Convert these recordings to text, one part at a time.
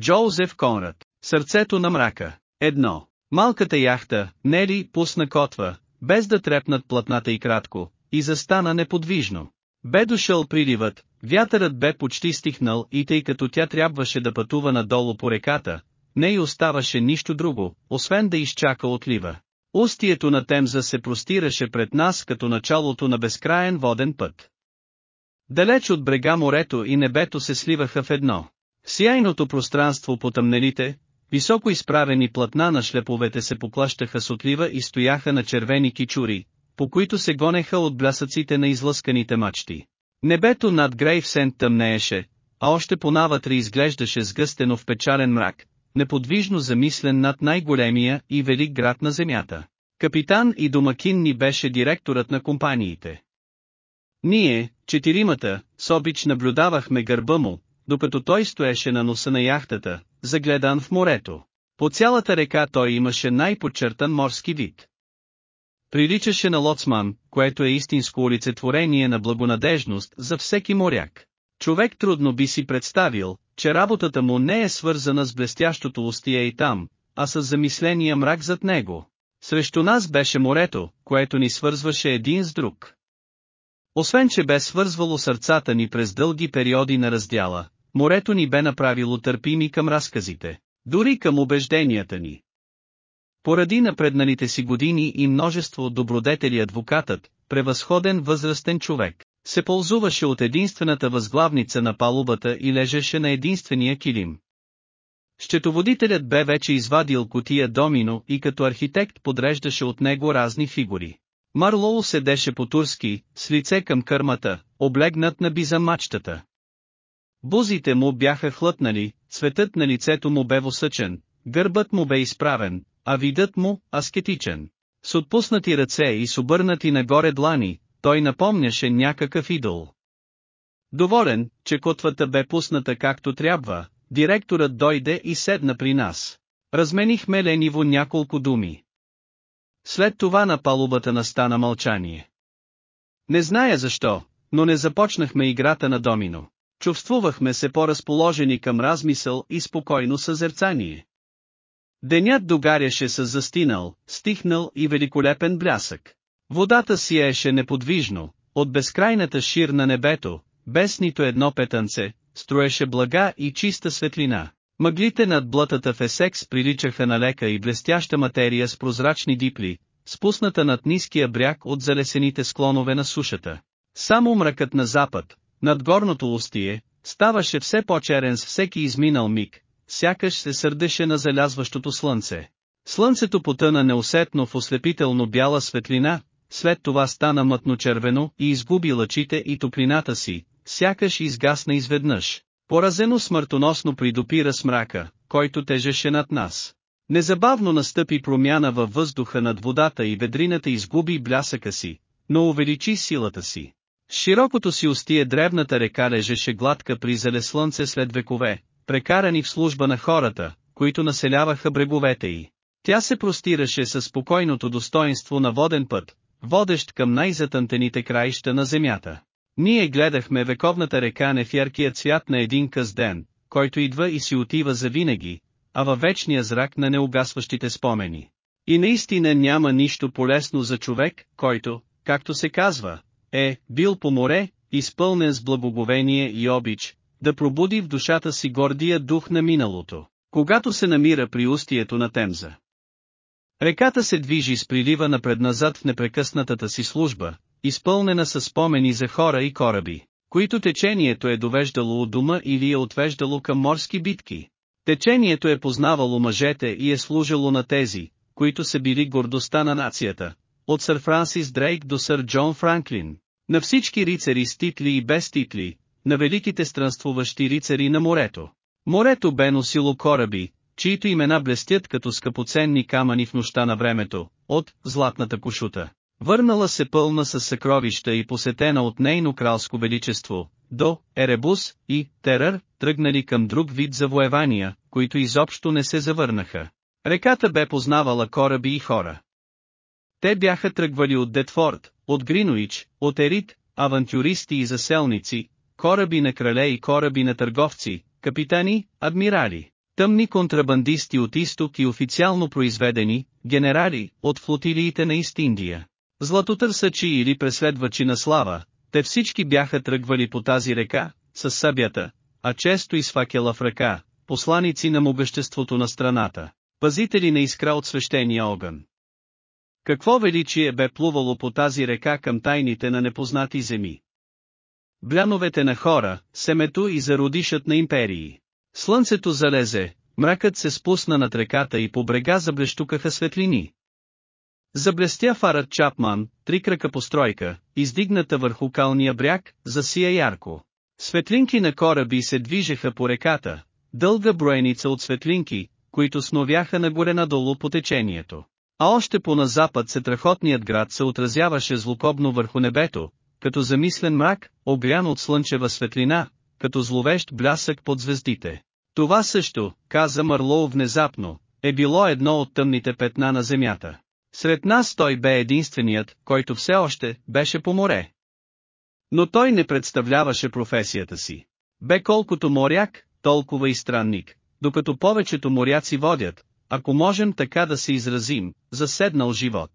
Джоузеф Конрад. Сърцето на мрака. Едно. Малката яхта, Нели, пусна котва, без да трепнат платната и кратко, и застана неподвижно. Бе дошъл приливът, вятърът бе почти стихнал и тъй като тя трябваше да пътува надолу по реката, не й оставаше нищо друго, освен да изчака отлива. Устието на Темза се простираше пред нас като началото на безкраен воден път. Далеч от брега морето и небето се сливаха в едно. Сияйното пространство по тъмнелите, високо изправени платна на шлеповете се поплащаха с отлива и стояха на червени кичури, по които се гонеха от блясъците на излъсканите мачти. Небето над Грейвсент тъмнееше, а още понавътре изглеждаше сгъстено в печален мрак, неподвижно замислен над най-големия и велик град на земята. Капитан и домакин ни беше директорът на компаниите. Ние, четиримата, с обич наблюдавахме гърба му, докато той стоеше на носа на яхтата, загледан в морето. По цялата река той имаше най-подчертан морски вид. Приличаше на лоцман, което е истинско олицетворение на благонадежност за всеки моряк. Човек трудно би си представил, че работата му не е свързана с блестящото устие и там, а с замисления мрак зад него. Срещу нас беше морето, което ни свързваше един с друг. Освен че бе свързвало сърцата ни през дълги периоди на раздяла, морето ни бе направило търпими към разказите, дори към убежденията ни. Поради напредналите си години и множество добродетели адвокатът, превъзходен възрастен човек, се ползуваше от единствената възглавница на палубата и лежеше на единствения килим. Щетоводителят бе вече извадил котия домино и като архитект подреждаше от него разни фигури. Марлоу седеше по-турски, с лице към кърмата, облегнат на бизамачтата. Бузите му бяха хлътнали, цветът на лицето му бе восъчен, гърбът му бе изправен, а видът му – аскетичен. С отпуснати ръце и с обърнати нагоре длани, той напомняше някакъв идол. Доволен, че котвата бе пусната както трябва, директорът дойде и седна при нас. Разменихме лениво няколко думи. След това на палубата настана мълчание. Не зная защо, но не започнахме играта на домино. Чувствувахме се по-разположени към размисъл и спокойно съзерцание. Денят догаряше с застинал, стихнал и великолепен блясък. Водата сияеше неподвижно, от безкрайната шир на небето, без нито едно петънце, строеше блага и чиста светлина. Мъглите над блътата в Есекс приличаха на лека и блестяща материя с прозрачни дипли, спусната над ниския бряг от залесените склонове на сушата. Само мракът на запад, над горното устие, ставаше все по-черен с всеки изминал миг, сякаш се сърдеше на залязващото слънце. Слънцето потъна неусетно в ослепително бяла светлина, след това стана мътно-червено и изгуби лъчите и топлината си, сякаш изгасна изведнъж. Поразено смъртоносно придопира смрака, който тежеше над нас. Незабавно настъпи промяна във въздуха над водата и ведрината изгуби блясъка си, но увеличи силата си. Широкото си устие древната река лежеше гладка при зале слънце след векове, прекарани в служба на хората, които населяваха бреговете й. Тя се простираше със спокойното достоинство на воден път, водещ към най-затънтените краища на земята. Ние гледахме вековната река не в яркия цвят на един къс ден, който идва и си отива завинаги, а във вечния зрак на неугасващите спомени. И наистина няма нищо полезно за човек, който, както се казва, е бил по море, изпълнен с благоговение и обич, да пробуди в душата си гордия дух на миналото, когато се намира при устието на Темза. Реката се движи с прилива напредназад в непрекъснатата си служба, изпълнена с спомени за хора и кораби, които течението е довеждало от дома или е отвеждало към морски битки. Течението е познавало мъжете и е служило на тези, които са били гордостта на нацията, от сър Франсис Дрейк до сър Джон Франклин, на всички рицари с титли и без титли, на великите странствуващи рицари на морето. Морето бе носило кораби, чието имена блестят като скъпоценни камъни в нощта на времето, от «Златната кошута». Върнала се пълна с съкровища и посетена от нейно кралско величество, до Еребус и Терър, тръгнали към друг вид завоевания, които изобщо не се завърнаха. Реката бе познавала кораби и хора. Те бяха тръгвали от Детфорд, от Гринуич, от Ерит, авантюристи и заселници, кораби на крале и кораби на търговци, капитани, адмирали. Тъмни контрабандисти от изток и официално произведени, генерали, от флотилиите на Ист-Индия. Златотърсачи или преследвачи на слава, те всички бяха тръгвали по тази река, с събята, а често и с факела в ръка, посланици на могъществото на страната, пазители на искра от свещения огън. Какво величие бе плувало по тази река към тайните на непознати земи? Бляновете на хора, семето и зародишът на империи. Слънцето залезе, мракът се спусна над реката и по брега заблещукаха светлини. Заблестя фарът Чапман, три крака постройка, издигната върху калния бряг, засия ярко. Светлинки на кораби се движеха по реката, дълга броеница от светлинки, които сновяха нагоре-надолу по течението. А още по-на запад се трахотният град се отразяваше злокобно върху небето, като замислен мрак, обрян от слънчева светлина, като зловещ блясък под звездите. Това също, каза Марлоу внезапно, е било едно от тъмните петна на земята. Сред нас той бе единственият, който все още беше по море. Но той не представляваше професията си. Бе колкото моряк, толкова и странник, докато повечето моряци водят, ако можем така да се изразим, заседнал живот.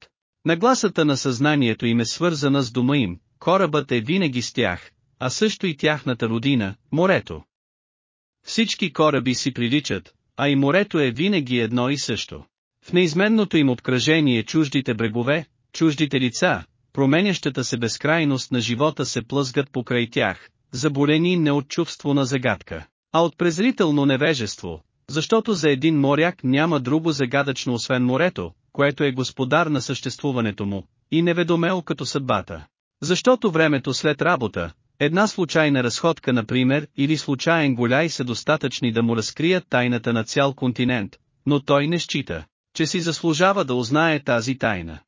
Нагласата на съзнанието им е свързана с дома им, корабът е винаги с тях, а също и тяхната родина, морето. Всички кораби си приличат, а и морето е винаги едно и също. В неизменното им обкръжение чуждите брегове, чуждите лица, променящата се безкрайност на живота се плъзгат покрай тях, заболени не от чувство на загадка, а от презрително невежество, защото за един моряк няма друго загадъчно освен морето, което е господар на съществуването му, и неведомел като съдбата. Защото времето след работа, една случайна разходка например или случайен голяй са достатъчни да му разкрият тайната на цял континент, но той не счита, че си заслужава да узнае тази тайна.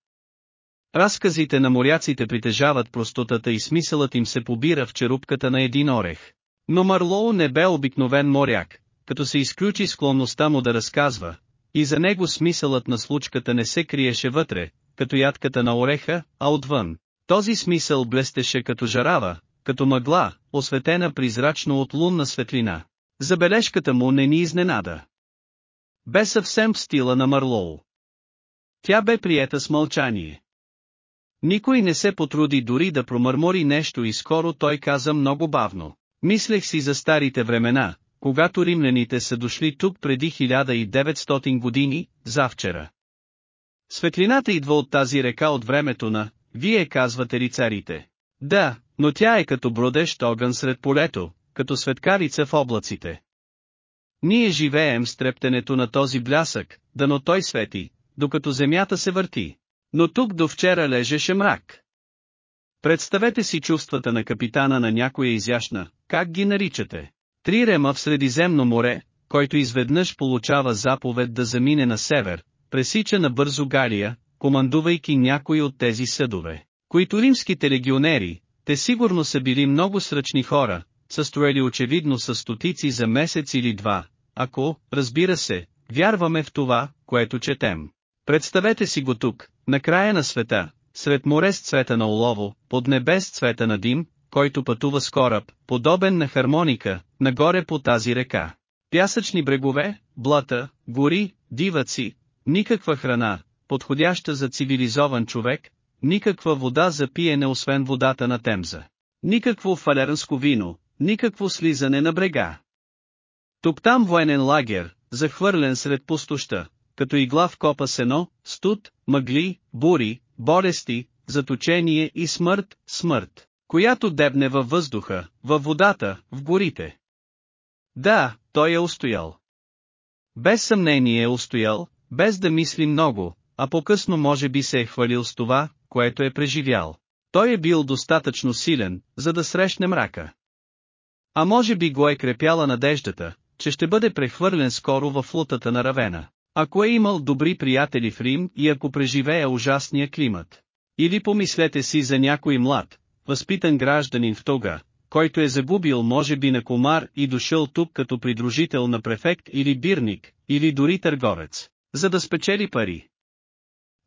Разказите на моряците притежават простотата и смисълът им се побира в черупката на един орех. Но Марлоу не бе обикновен моряк, като се изключи склонността му да разказва, и за него смисълът на случката не се криеше вътре, като ядката на ореха, а отвън. Този смисъл блестеше като жарава, като мъгла, осветена призрачно от лунна светлина. Забележката му не ни изненада. Бе съвсем в стила на Марлоу. Тя бе приета с мълчание. Никой не се потруди дори да промърмори нещо и скоро той каза много бавно. Мислех си за старите времена, когато римляните са дошли тук преди 1900 години, завчера. Светлината идва от тази река от времето на, вие казвате рицарите. Да, но тя е като бродещ огън сред полето, като светкарица в облаците. Ние живеем с трептенето на този блясък, дано той свети, докато земята се върти. Но тук до вчера лежеше мрак. Представете си чувствата на капитана на някоя изящна, как ги наричате? Три рема в Средиземно море, който изведнъж получава заповед да замине на север, пресича на бързо Галия, командувайки някои от тези съдове, които римските легионери, те сигурно са били много сръчни хора, състроили очевидно с стотици за месец или два, ако, разбира се, вярваме в това, което четем. Представете си го тук, на края на света, сред море с цвета на олово, под небе с цвета на дим, който пътува с кораб, подобен на хармоника, нагоре по тази река. Пясъчни брегове, блата, гори, диваци, никаква храна, подходяща за цивилизован човек, никаква вода за пиене освен водата на Темза. Никакво фалеранско вино, никакво слизане на брега. Тук-там военен лагер, захвърлен сред пустоща, като игла в копа сено, студ, мъгли, бури, болести, заточение и смърт, смърт, която дебне във въздуха, във водата, в горите. Да, той е устоял. Без съмнение е устоял, без да мисли много, а по-късно може би се е хвалил с това, което е преживял. Той е бил достатъчно силен, за да срещне мрака. А може би го е крепяла надеждата, че ще бъде прехвърлен скоро във флутата на Равена. Ако е имал добри приятели в Рим и ако преживее ужасния климат. Или помислете си за някой млад, възпитан гражданин в тога, който е загубил може би на комар и дошъл тук като придружител на префект или бирник, или дори търговец, за да спечели пари.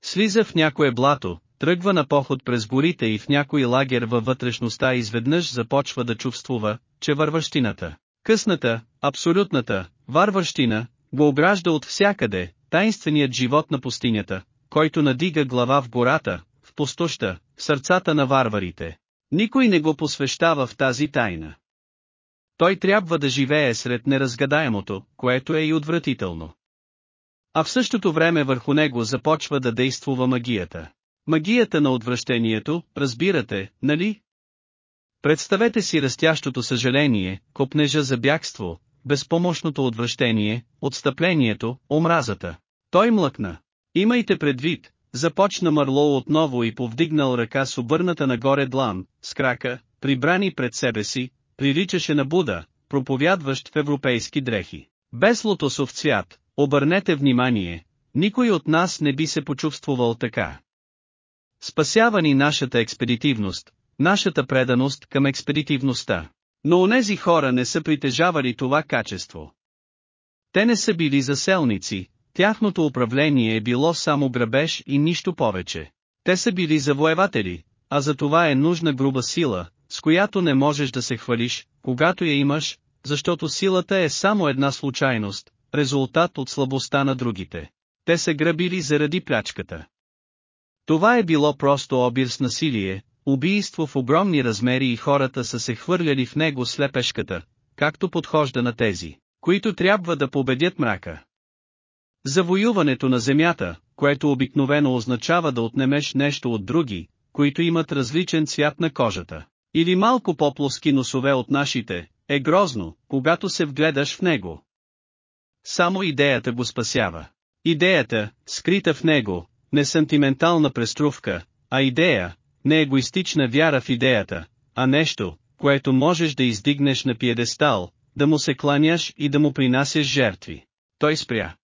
Слиза в някое блато, тръгва на поход през горите и в някой лагер във вътрешността изведнъж започва да чувствува, че върващината, Късната, абсолютната, варварщина, го огражда от всякъде, таинственият живот на пустинята, който надига глава в гората, в пустоща, в сърцата на варварите. Никой не го посвещава в тази тайна. Той трябва да живее сред неразгадаемото, което е и отвратително. А в същото време върху него започва да действува магията. Магията на отвращението, разбирате, нали? Представете си растящото съжаление, копнежа за бягство, безпомощното отвращение, отстъплението, омразата. Той млъкна. Имайте предвид, започна Марло отново и повдигнал ръка с обърната нагоре длан, с крака, прибрани пред себе си, приличаше на Буда, проповядващ в европейски дрехи. Без лотосов цвят, обърнете внимание, никой от нас не би се почувствувал така. Спасява ни нашата експедитивност, нашата преданост към експедитивността. Но онези хора не са притежавали това качество. Те не са били заселници, тяхното управление е било само грабеж и нищо повече. Те са били завоеватели, а за това е нужна груба сила, с която не можеш да се хвалиш, когато я имаш, защото силата е само една случайност, резултат от слабостта на другите. Те са грабили заради плячката. Това е било просто обир с насилие, убийство в огромни размери и хората са се хвърляли в него слепешката, както подхожда на тези, които трябва да победят мрака. Завоюването на земята, което обикновено означава да отнемеш нещо от други, които имат различен цвят на кожата, или малко по-плоски носове от нашите, е грозно, когато се вгледаш в него. Само идеята го спасява. Идеята, скрита в него, не сантиментална преструвка, а идея, не егоистична вяра в идеята, а нещо, което можеш да издигнеш на пиедестал, да му се кланяш и да му принасяш жертви. Той спря.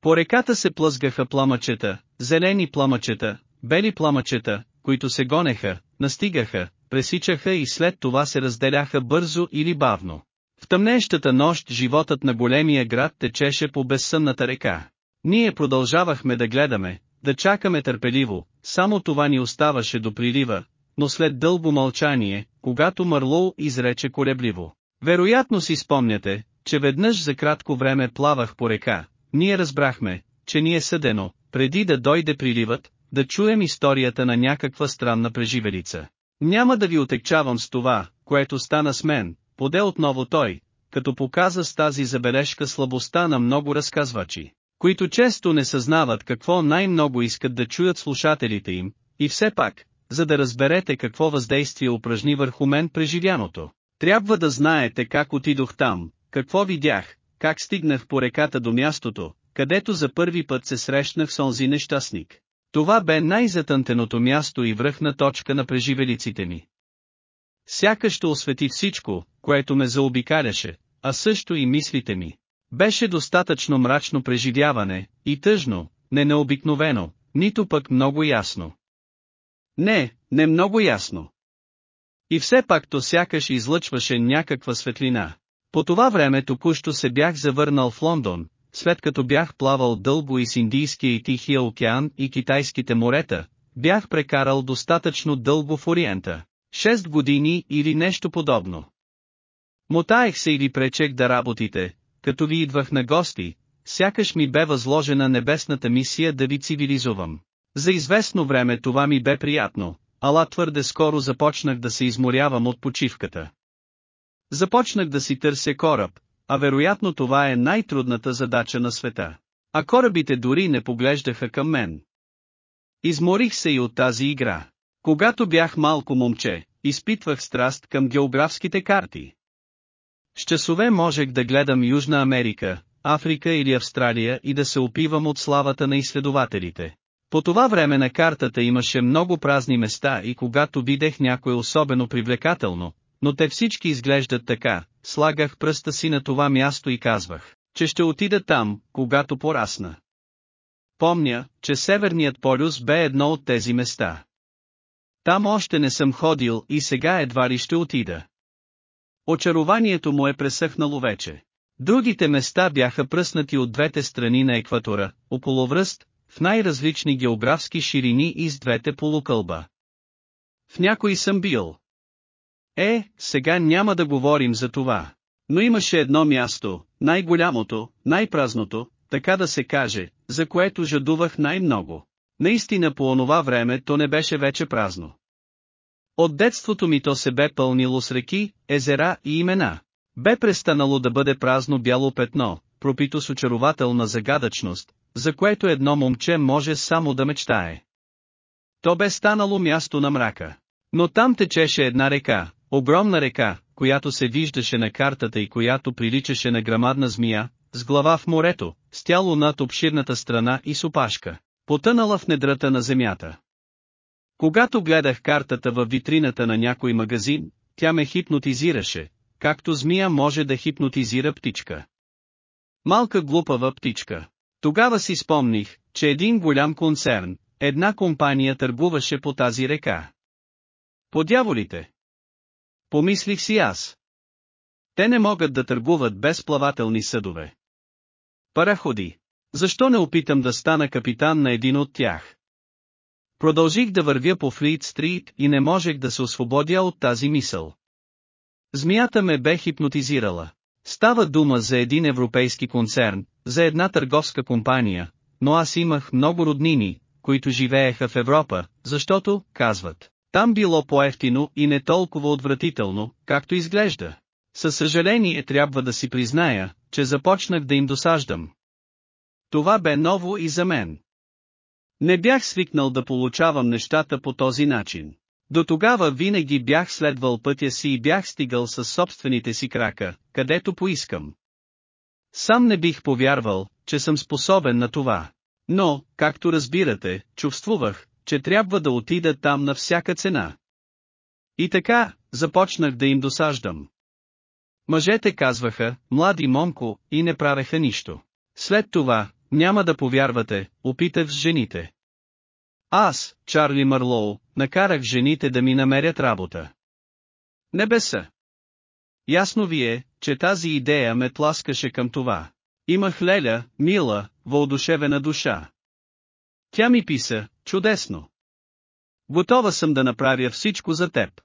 По реката се плъзгаха пламъчета, зелени пламъчета, бели пламъчета, които се гонеха, настигаха, пресичаха и след това се разделяха бързо или бавно. В тъмнещата нощ животът на големия град течеше по безсънната река. Ние продължавахме да гледаме, да чакаме търпеливо, само това ни оставаше до прилива, но след дълго мълчание, когато Мърлоу изрече колебливо. Вероятно си спомняте, че веднъж за кратко време плавах по река, ние разбрахме, че ни е съдено, преди да дойде приливът, да чуем историята на някаква странна преживелица. Няма да ви отекчавам с това, което стана с мен, поде отново той, като показа с тази забележка слабостта на много разказвачи, които често не съзнават какво най-много искат да чуят слушателите им, и все пак, за да разберете какво въздействие упражни върху мен преживяното. Трябва да знаете как отидох там, какво видях, как стигнах по реката до мястото, където за първи път се срещнах с онзи нещастник. Това бе най-затънтеното място и връхна точка на преживелиците ми. Сякаш ще освети всичко, което ме заобикаляше, а също и мислите ми. Беше достатъчно мрачно преживяване, и тъжно, не необикновено, нито пък много ясно. Не, не много ясно. И все пак то сякаш излъчваше някаква светлина. По това време току-що се бях завърнал в Лондон, след като бях плавал дълго и с Индийския и Тихия океан и китайските морета, бях прекарал достатъчно дълго в Ориента. Шест години или нещо подобно. Мотаех се или пречех да работите, като ви идвах на гости, сякаш ми бе възложена небесната мисия да ви цивилизувам. За известно време това ми бе приятно, ала твърде скоро започнах да се изморявам от почивката. Започнах да си търся кораб, а вероятно това е най-трудната задача на света. А корабите дори не поглеждаха към мен. Изморих се и от тази игра. Когато бях малко момче, изпитвах страст към географските карти. С часове можех да гледам Южна Америка, Африка или Австралия и да се опивам от славата на изследователите. По това време на картата имаше много празни места и когато видех някое особено привлекателно, но те всички изглеждат така, слагах пръста си на това място и казвах, че ще отида там, когато порасна. Помня, че Северният полюс бе едно от тези места. Там още не съм ходил и сега едва ли ще отида. Очарованието му е пресъхнало вече. Другите места бяха пръснати от двете страни на екватора, околовръст, в най-различни географски ширини и с двете полукълба. В някой съм бил. Е, сега няма да говорим за това. Но имаше едно място, най-голямото, най-празното, така да се каже, за което жадувах най-много. Наистина по онова време то не беше вече празно. От детството ми то се бе пълнило с реки, езера и имена. Бе престанало да бъде празно бяло петно, пропито с очарователна загадъчност, за което едно момче може само да мечтае. То бе станало място на мрака. Но там течеше една река, огромна река, която се виждаше на картата и която приличаше на грамадна змия, с глава в морето, с тяло над обширната страна и с опашка, потънала в недрата на земята. Когато гледах картата във витрината на някой магазин, тя ме хипнотизираше, както змия може да хипнотизира птичка. Малка глупава птичка. Тогава си спомних, че един голям концерн, една компания търгуваше по тази река. По дяволите! Помислих си аз. Те не могат да търгуват без плавателни съдове. Параходи. Защо не опитам да стана капитан на един от тях? Продължих да вървя по Флит Стрит и не можех да се освободя от тази мисъл. Змията ме бе хипнотизирала. Става дума за един европейски концерн, за една търговска компания, но аз имах много роднини, които живееха в Европа, защото, казват, там било по-ефтино и не толкова отвратително, както изглежда. Със съжаление трябва да си призная, че започнах да им досаждам. Това бе ново и за мен. Не бях свикнал да получавам нещата по този начин. До тогава винаги бях следвал пътя си и бях стигал със собствените си крака, където поискам. Сам не бих повярвал, че съм способен на това. Но, както разбирате, чувствувах, че трябва да отида там на всяка цена. И така, започнах да им досаждам. Мъжете казваха, млади момко, и не правеха нищо. След това, няма да повярвате, опитах с жените. Аз, Чарли Марлоу, накарах жените да ми намерят работа. Небеса! Ясно ви е, че тази идея ме тласкаше към това. Имах леля, мила, въодушевена душа. Тя ми писа, чудесно. Готова съм да направя всичко за теб.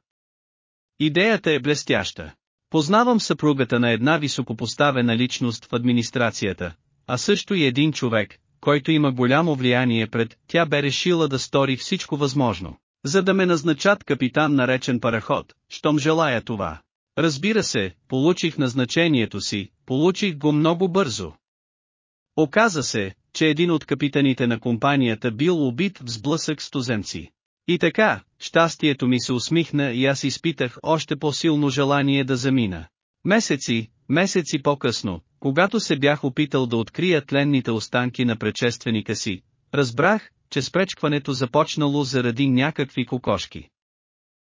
Идеята е блестяща. Познавам съпругата на една високопоставена личност в администрацията, а също и един човек, който има голямо влияние пред, тя бе решила да стори всичко възможно, за да ме назначат капитан наречен параход, щом желая това. Разбира се, получих назначението си, получих го много бързо. Оказа се, че един от капитаните на компанията бил убит в сблъсък с туземци. И така, щастието ми се усмихна и аз изпитах още по-силно желание да замина. Месеци, месеци по-късно, когато се бях опитал да открия тленните останки на предшественика си, разбрах, че спречкването започнало заради някакви кокошки.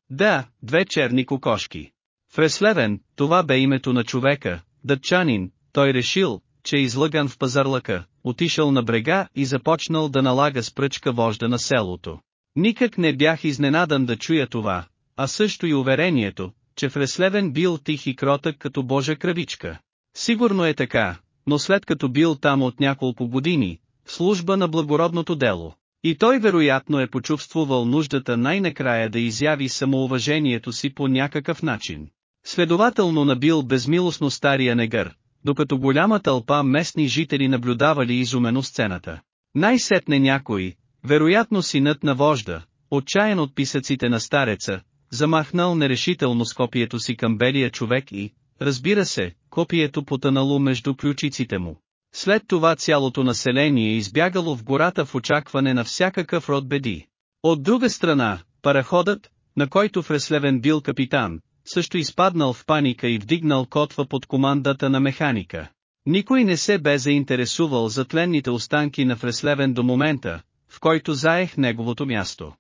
Да, две черни кокошки. Фреслевен, това бе името на човека, дъчанин, той решил, че излъган в пазарлъка, отишъл на брега и започнал да налага с пръчка вожда на селото. Никак не бях изненадан да чуя това, а също и уверението, че Фреслевен бил тих и кротък като божа кръвичка. Сигурно е така, но след като бил там от няколко години, в служба на благородното дело, и той вероятно е почувствувал нуждата най-накрая да изяви самоуважението си по някакъв начин. Следователно набил безмилостно стария негър, докато голяма тълпа местни жители наблюдавали изумено сцената. Най-сетне някой, вероятно синът на вожда, отчаян от писъците на стареца, замахнал нерешително с копието си към белия човек и, разбира се, копието потънало между ключиците му. След това цялото население избягало в гората в очакване на всякакъв род беди. От друга страна, параходът, на който Фреслевен бил капитан, също изпаднал в паника и вдигнал котва под командата на механика. Никой не се бе заинтересувал за тленните останки на Фреслевен до момента, в който заех неговото място.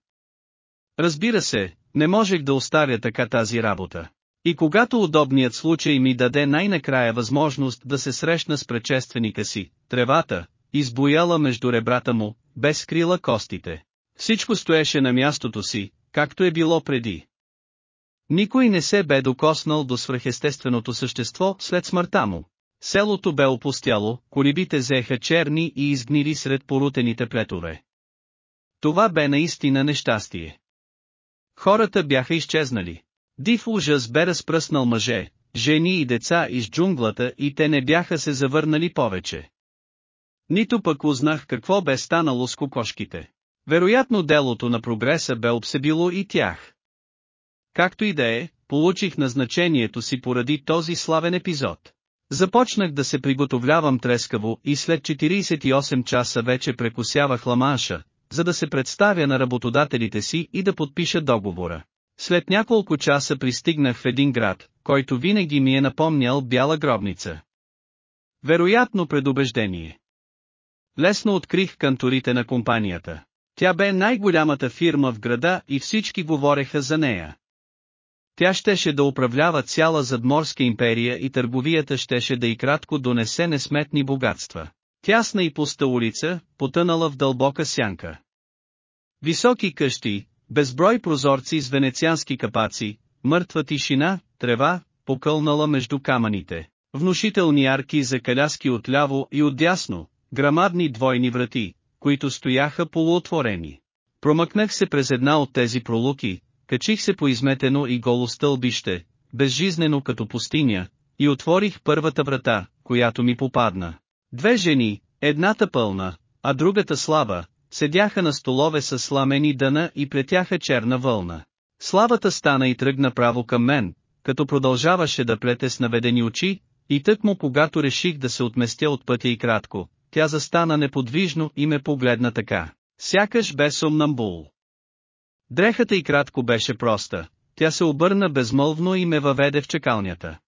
Разбира се, не можех да оставя така тази работа. И когато удобният случай ми даде най-накрая възможност да се срещна с предшественика си, тревата, избояла между ребрата му, без скрила костите. Всичко стоеше на мястото си, както е било преди. Никой не се бе докоснал до свръхестественото същество след смъртта му. Селото бе опустяло, колибите зеха черни и изгнили сред порутените плетове. Това бе наистина нещастие. Хората бяха изчезнали. Див ужас бе разпръснал мъже, жени и деца из джунглата и те не бяха се завърнали повече. Нито пък узнах какво бе станало с кокошките. Вероятно делото на прогреса бе обсебило и тях. Както и да е, получих назначението си поради този славен епизод. Започнах да се приготовлявам трескаво и след 48 часа вече прекусявах ламанша, за да се представя на работодателите си и да подпиша договора. След няколко часа пристигнах в един град, който винаги ми е напомнял бяла гробница. Вероятно предубеждение. Лесно открих канторите на компанията. Тя бе най-голямата фирма в града и всички говореха за нея. Тя щеше да управлява цяла задморска империя и търговията щеше да и кратко донесе несметни богатства. Тясна и пуста улица, потънала в дълбока сянка. Високи къщи, безброй прозорци с венециански капаци, мъртва тишина, трева, покълнала между камъните, внушителни арки за каляски отляво и отдясно, грамадни двойни врати, които стояха полуотворени. Промъкнах се през една от тези пролуки, качих се по изметено и голо стълбище, безжизнено като пустиня, и отворих първата врата, която ми попадна. Две жени, едната пълна, а другата слаба, седяха на столове с сламени дъна и плетяха черна вълна. Славата стана и тръгна право към мен, като продължаваше да плете с наведени очи, и тък му когато реших да се отместя от пътя и кратко, тя застана неподвижно и ме погледна така. Сякаш бе сумнамбул. Дрехата и кратко беше проста, тя се обърна безмълвно и ме въведе в чекалнята.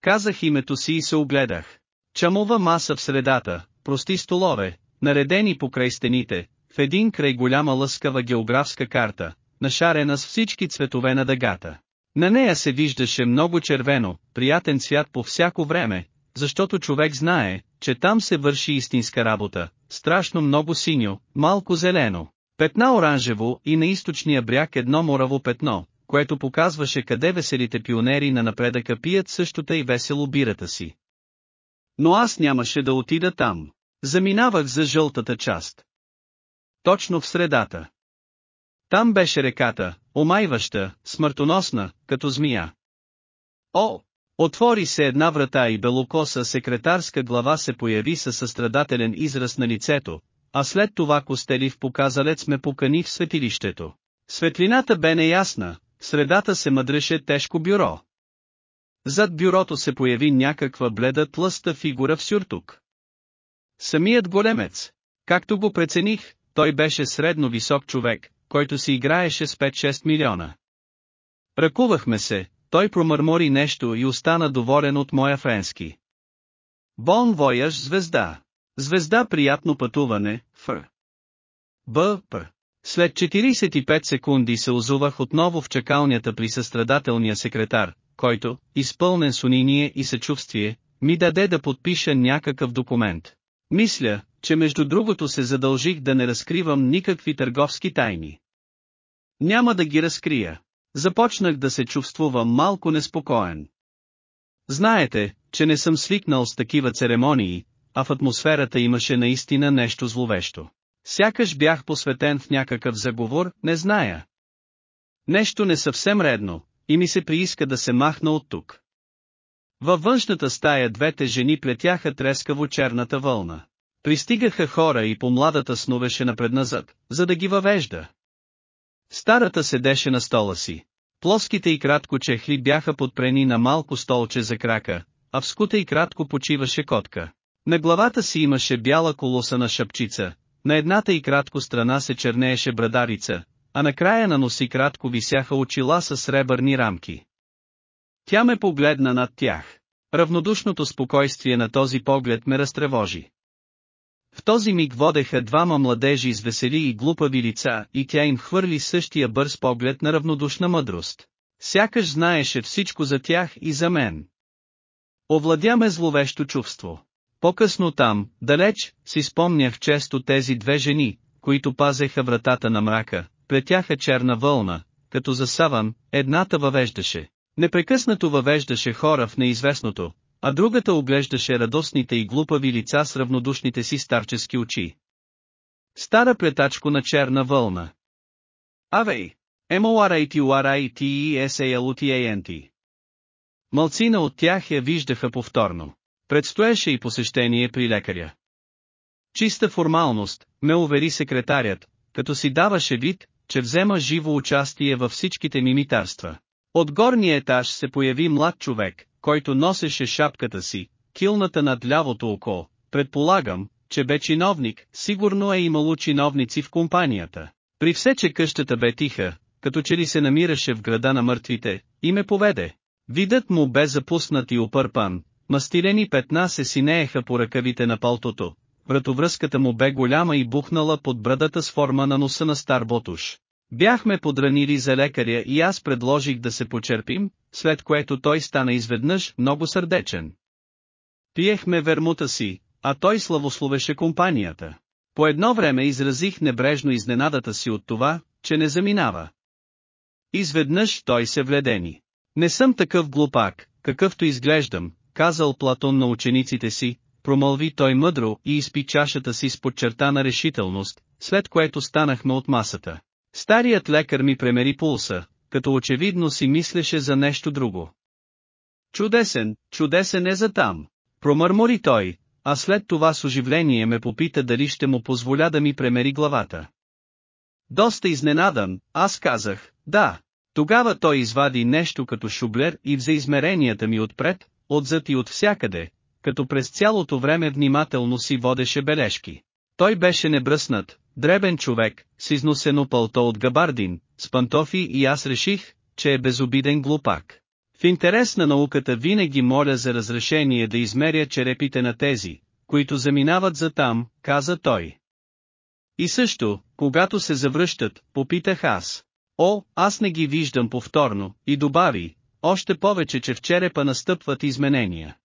Казах името си и се огледах. Чамова маса в средата, прости столове, наредени покрай стените, в един край голяма лъскава географска карта, нашарена с всички цветове на дъгата. На нея се виждаше много червено, приятен цвят по всяко време, защото човек знае, че там се върши истинска работа, страшно много синьо, малко зелено, петна оранжево и на източния бряг едно мораво петно, което показваше къде веселите пионери на напредъка пият същото и весело бирата си. Но аз нямаше да отида там. Заминавах за жълтата част. Точно в средата. Там беше реката, омайваща, смъртоносна, като змия. О, Отвори се една врата и белокоса секретарска глава се появи със състрадателен израз на лицето, а след това Костелив показалец ме покани в светилището. Светлината бе неясна, в средата се мъдреше тежко бюро. Зад бюрото се появи някаква бледа тлъста фигура в сюртук. Самият големец, както го прецених, той беше средно висок човек, който си играеше с 5-6 милиона. Ръкувахме се, той промърмори нещо и остана доволен от моя френски. Бон вояж звезда. Звезда приятно пътуване, Ф. Б. П. След 45 секунди се озувах отново в чакалнята при състрадателния секретар, който, изпълнен с униние и съчувствие, ми даде да подпиша някакъв документ. Мисля, че между другото се задължих да не разкривам никакви търговски тайни. Няма да ги разкрия. Започнах да се чувствувам малко неспокоен. Знаете, че не съм свикнал с такива церемонии, а в атмосферата имаше наистина нещо зловещо. Сякаш бях посветен в някакъв заговор, не зная. Нещо не съвсем редно, и ми се прииска да се махна от тук. Във външната стая двете жени плетяха трескаво черната вълна. Пристигаха хора и по младата сновеше напредназад, за да ги въвежда. Старата седеше на стола си. Плоските и кратко чехли бяха подпрени на малко столче за крака, а в скута и кратко почиваше котка. На главата си имаше бяла колосана шапчица, на едната и кратко страна се чернееше брадарица, а на края на носи кратко висяха очила с сребърни рамки. Тя ме погледна над тях. Равнодушното спокойствие на този поглед ме разтревожи. В този миг водеха двама младежи с весели и глупави лица и тя им хвърли същия бърз поглед на равнодушна мъдрост. Сякаш знаеше всичко за тях и за мен. Овладя ме зловещо чувство. По-късно там, далеч, си спомнях често тези две жени, които пазеха вратата на мрака, плетяха черна вълна, като за саван, едната въвеждаше. Непрекъснато въвеждаше хора в неизвестното, а другата оглеждаше радостните и глупави лица с равнодушните си старчески очи. Стара плетачко на черна вълна. Авей! M-O-R-A-T-U-R-I-T-E-S-A-L-U-T-A-N-T Малцина от тях я виждаха повторно. Предстоеше и посещение при лекаря. Чиста формалност, ме увери секретарят, като си даваше вид, че взема живо участие във всичките ми митарства. От горния етаж се появи млад човек, който носеше шапката си, килната над лявото око, предполагам, че бе чиновник, сигурно е имало чиновници в компанията. При все, че къщата бе тиха, като че ли се намираше в града на мъртвите, и ме поведе. Видът му бе запуснат и опърпан, мастилени петна се синееха по ръкавите на палтото, вратовръзката му бе голяма и бухнала под брадата с форма на носа на стар ботуш. Бяхме подранили за лекаря и аз предложих да се почерпим, след което той стана изведнъж много сърдечен. Пиехме вермута си, а той славословеше компанията. По едно време изразих небрежно изненадата си от това, че не заминава. Изведнъж той се вледени. Не съм такъв глупак, какъвто изглеждам, казал Платон на учениците си, промълви той мъдро и изпи чашата си с подчертана решителност, след което станахме от масата. Старият лекар ми премери пулса, като очевидно си мислеше за нещо друго. Чудесен, чудесен е за там. Промърмори той, а след това с оживление ме попита дали ще му позволя да ми премери главата. Доста изненадан, аз казах, да. Тогава той извади нещо като шублер и взе измеренията ми отпред, отзад и от всякъде, като през цялото време внимателно си водеше бележки. Той беше небръснат, дребен човек, с износено пълто от габардин, с пантофи и аз реших, че е безобиден глупак. В интерес на науката винаги моля за разрешение да измеря черепите на тези, които заминават за там, каза той. И също, когато се завръщат, попитах аз. О, аз не ги виждам повторно, и добави, още повече че в черепа настъпват изменения.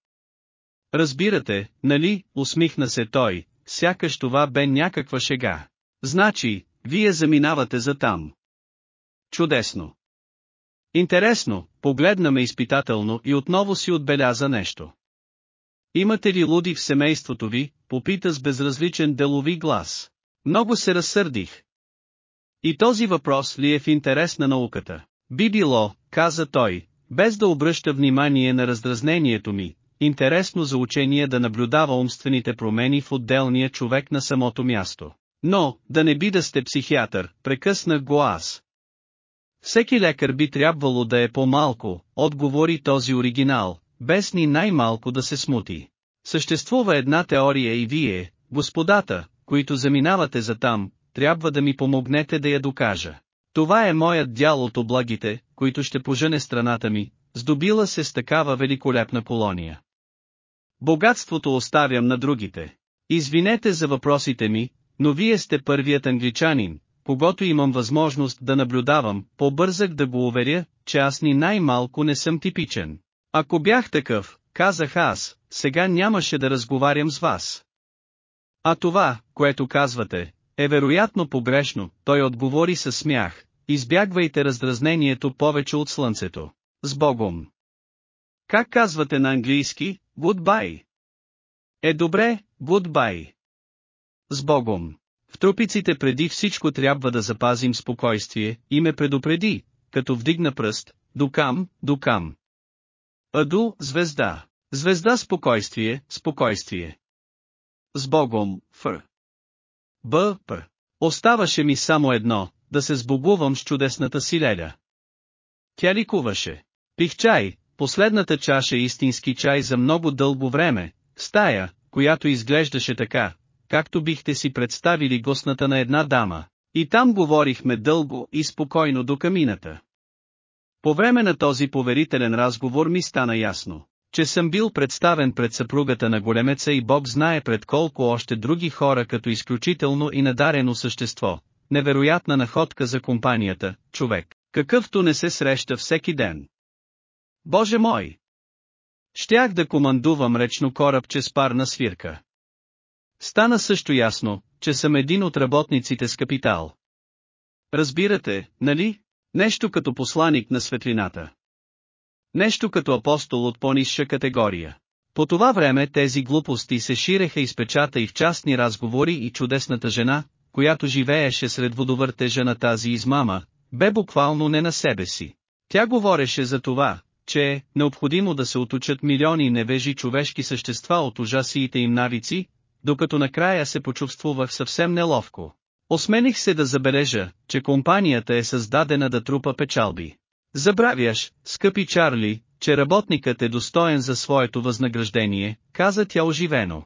Разбирате, нали, усмихна се той, сякаш това бе някаква шега. Значи, вие заминавате за там. Чудесно. Интересно, погледна ме изпитателно и отново си отбеляза нещо. Имате ли луди в семейството ви, попита с безразличен делови глас. Много се разсърдих. И този въпрос ли е в интерес на науката? Би било, каза той, без да обръща внимание на раздразнението ми, интересно за учение да наблюдава умствените промени в отделния човек на самото място. Но, да не би да сте психиатър, прекъснах го аз. Всеки лекар би трябвало да е по-малко, отговори този оригинал, без ни най-малко да се смути. Съществува една теория и вие, господата, които заминавате за там, трябва да ми помогнете да я докажа. Това е моят дял от облагите, които ще пожене страната ми, здобила се с такава великолепна колония. Богатството оставям на другите. Извинете за въпросите ми, но вие сте първият англичанин, когато имам възможност да наблюдавам, по-бързах да го уверя, че аз ни най-малко не съм типичен. Ако бях такъв, казах аз, сега нямаше да разговарям с вас. А това, което казвате, е вероятно погрешно, той отговори със смях, избягвайте раздразнението повече от слънцето. С Богом! Как казвате на английски, goodbye? Е добре, goodbye. С Богом! В трупиците преди всичко трябва да запазим спокойствие, и ме предупреди, като вдигна пръст, докам, докам. Аду, звезда. Звезда спокойствие, спокойствие. С Богом, Ф. Б. П. Оставаше ми само едно, да се сбогувам с чудесната си леля. Тя ликуваше. Пих чай, последната чаша истински чай за много дълго време, стая, която изглеждаше така, както бихте си представили гостната на една дама. И там говорихме дълго и спокойно до камината. По време на този поверителен разговор ми стана ясно, че съм бил представен пред съпругата на големеца и Бог знае пред колко още други хора като изключително и надарено същество, невероятна находка за компанията, човек, какъвто не се среща всеки ден. Боже мой! Щях да командувам речно корабче с парна свирка. Стана също ясно, че съм един от работниците с капитал. Разбирате, нали? Нещо като посланик на светлината. Нещо като апостол от по-низша категория. По това време тези глупости се ширеха из печата и в частни разговори и чудесната жена, която живееше сред водовъртежа на тази измама, бе буквално не на себе си. Тя говореше за това, че е необходимо да се отучат милиони невежи човешки същества от ужасиите им навици, докато накрая се почувствувах съвсем неловко. Осмених се да забележа, че компанията е създадена да трупа печалби. Забравяш, скъпи Чарли, че работникът е достоен за своето възнаграждение, каза тя оживено.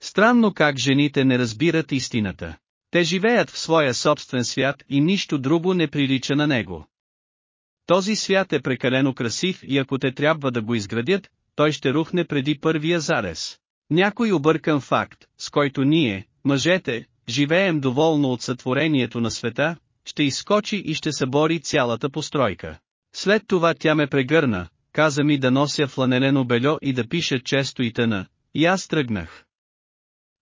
Странно как жените не разбират истината. Те живеят в своя собствен свят и нищо друго не прилича на него. Този свят е прекалено красив и ако те трябва да го изградят, той ще рухне преди първия зарез. Някой объркан факт, с който ние, мъжете, живеем доволно от сътворението на света, ще изскочи и ще събори цялата постройка. След това тя ме прегърна, каза ми да нося фланелено бельо и да пиша често и тъна, и аз тръгнах.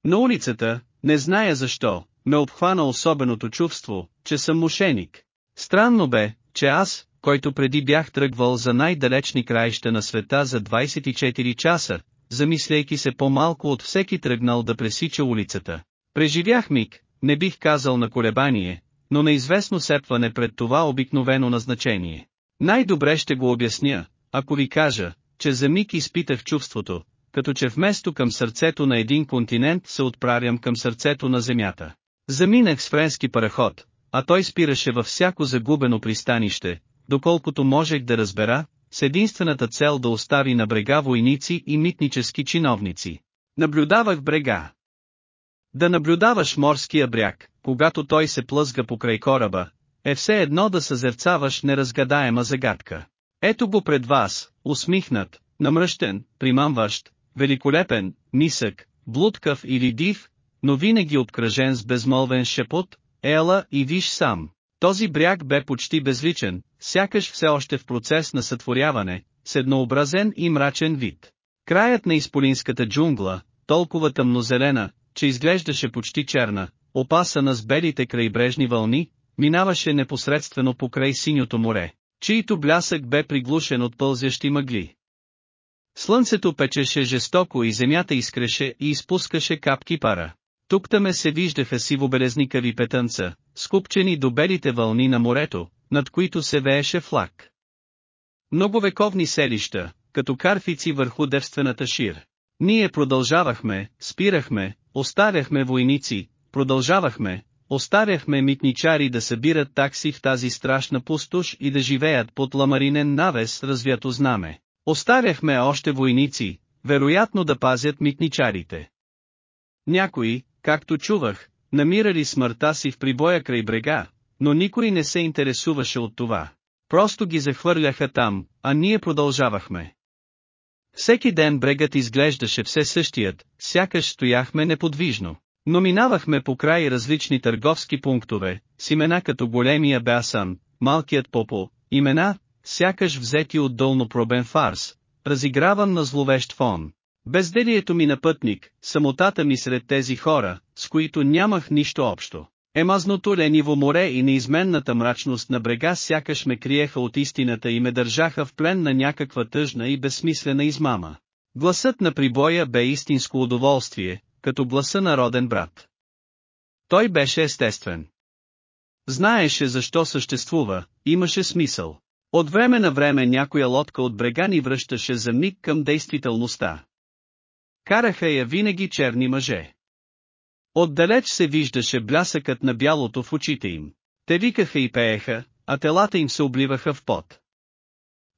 На улицата, не зная защо, ме обхвана особеното чувство, че съм мошеник. Странно бе, че аз, който преди бях тръгвал за най-далечни краища на света за 24 часа, замисляйки се по-малко от всеки тръгнал да пресича улицата. Преживях миг, не бих казал на колебание, но на известно сепване пред това обикновено назначение. Най-добре ще го обясня, ако ви кажа, че за миг изпитах чувството, като че вместо към сърцето на един континент се отправям към сърцето на земята. Заминах с френски параход, а той спираше във всяко загубено пристанище, доколкото можех да разбера, с единствената цел да остави на брега войници и митнически чиновници. Наблюдавах брега. Да наблюдаваш морския бряг, когато той се плъзга покрай кораба, е все едно да съзерцаваш неразгадаема загадка. Ето го пред вас, усмихнат, намръщен, примамващ, великолепен, нисък, блудкав или див, но винаги обкръжен с безмолвен шепот, ела и виж сам. Този бряг бе почти безличен, сякаш все още в процес на сътворяване, с еднообразен и мрачен вид. Краят на изполинската джунгла, толкова тъмнозелена, че изглеждаше почти черна, опасана с белите крайбрежни вълни, минаваше непосредствено покрай синьото море, чието блясък бе приглушен от пълзящи мъгли. Слънцето печеше жестоко и земята изкреше и изпускаше капки пара. Тук-таме се виждаха сивобелезникави петънца, скупчени до белите вълни на морето, над които се вееше флаг. Многовековни селища, като карфици върху девствената шир. Ние продължавахме, спирахме, оставяхме войници, продължавахме, оставяхме митничари да събират такси в тази страшна пустош и да живеят под ламаринен навес развято знаме. Оставяхме още войници, вероятно да пазят митничарите. Някои, както чувах, намирали смъртта си в прибоя край брега, но никой не се интересуваше от това. Просто ги захвърляха там, а ние продължавахме. Всеки ден брегът изглеждаше все същият, сякаш стояхме неподвижно. Но минавахме по край различни търговски пунктове, с имена като големия Беасан, малкият Попо, имена, сякаш взети от дълнопробен фарс, разиграван на зловещ фон. Безделието ми на пътник, самотата ми сред тези хора, с които нямах нищо общо. Емазното лениво море и неизменната мрачност на брега сякаш ме криеха от истината и ме държаха в плен на някаква тъжна и безсмислена измама. Гласът на прибоя бе истинско удоволствие, като гласа на роден брат. Той беше естествен. Знаеше защо съществува, имаше смисъл. От време на време някоя лодка от брега ни връщаше за миг към действителността. Караха я винаги черни мъже. Отдалеч се виждаше блясъкът на бялото в очите им. Те викаха и пееха, а телата им се обливаха в пот.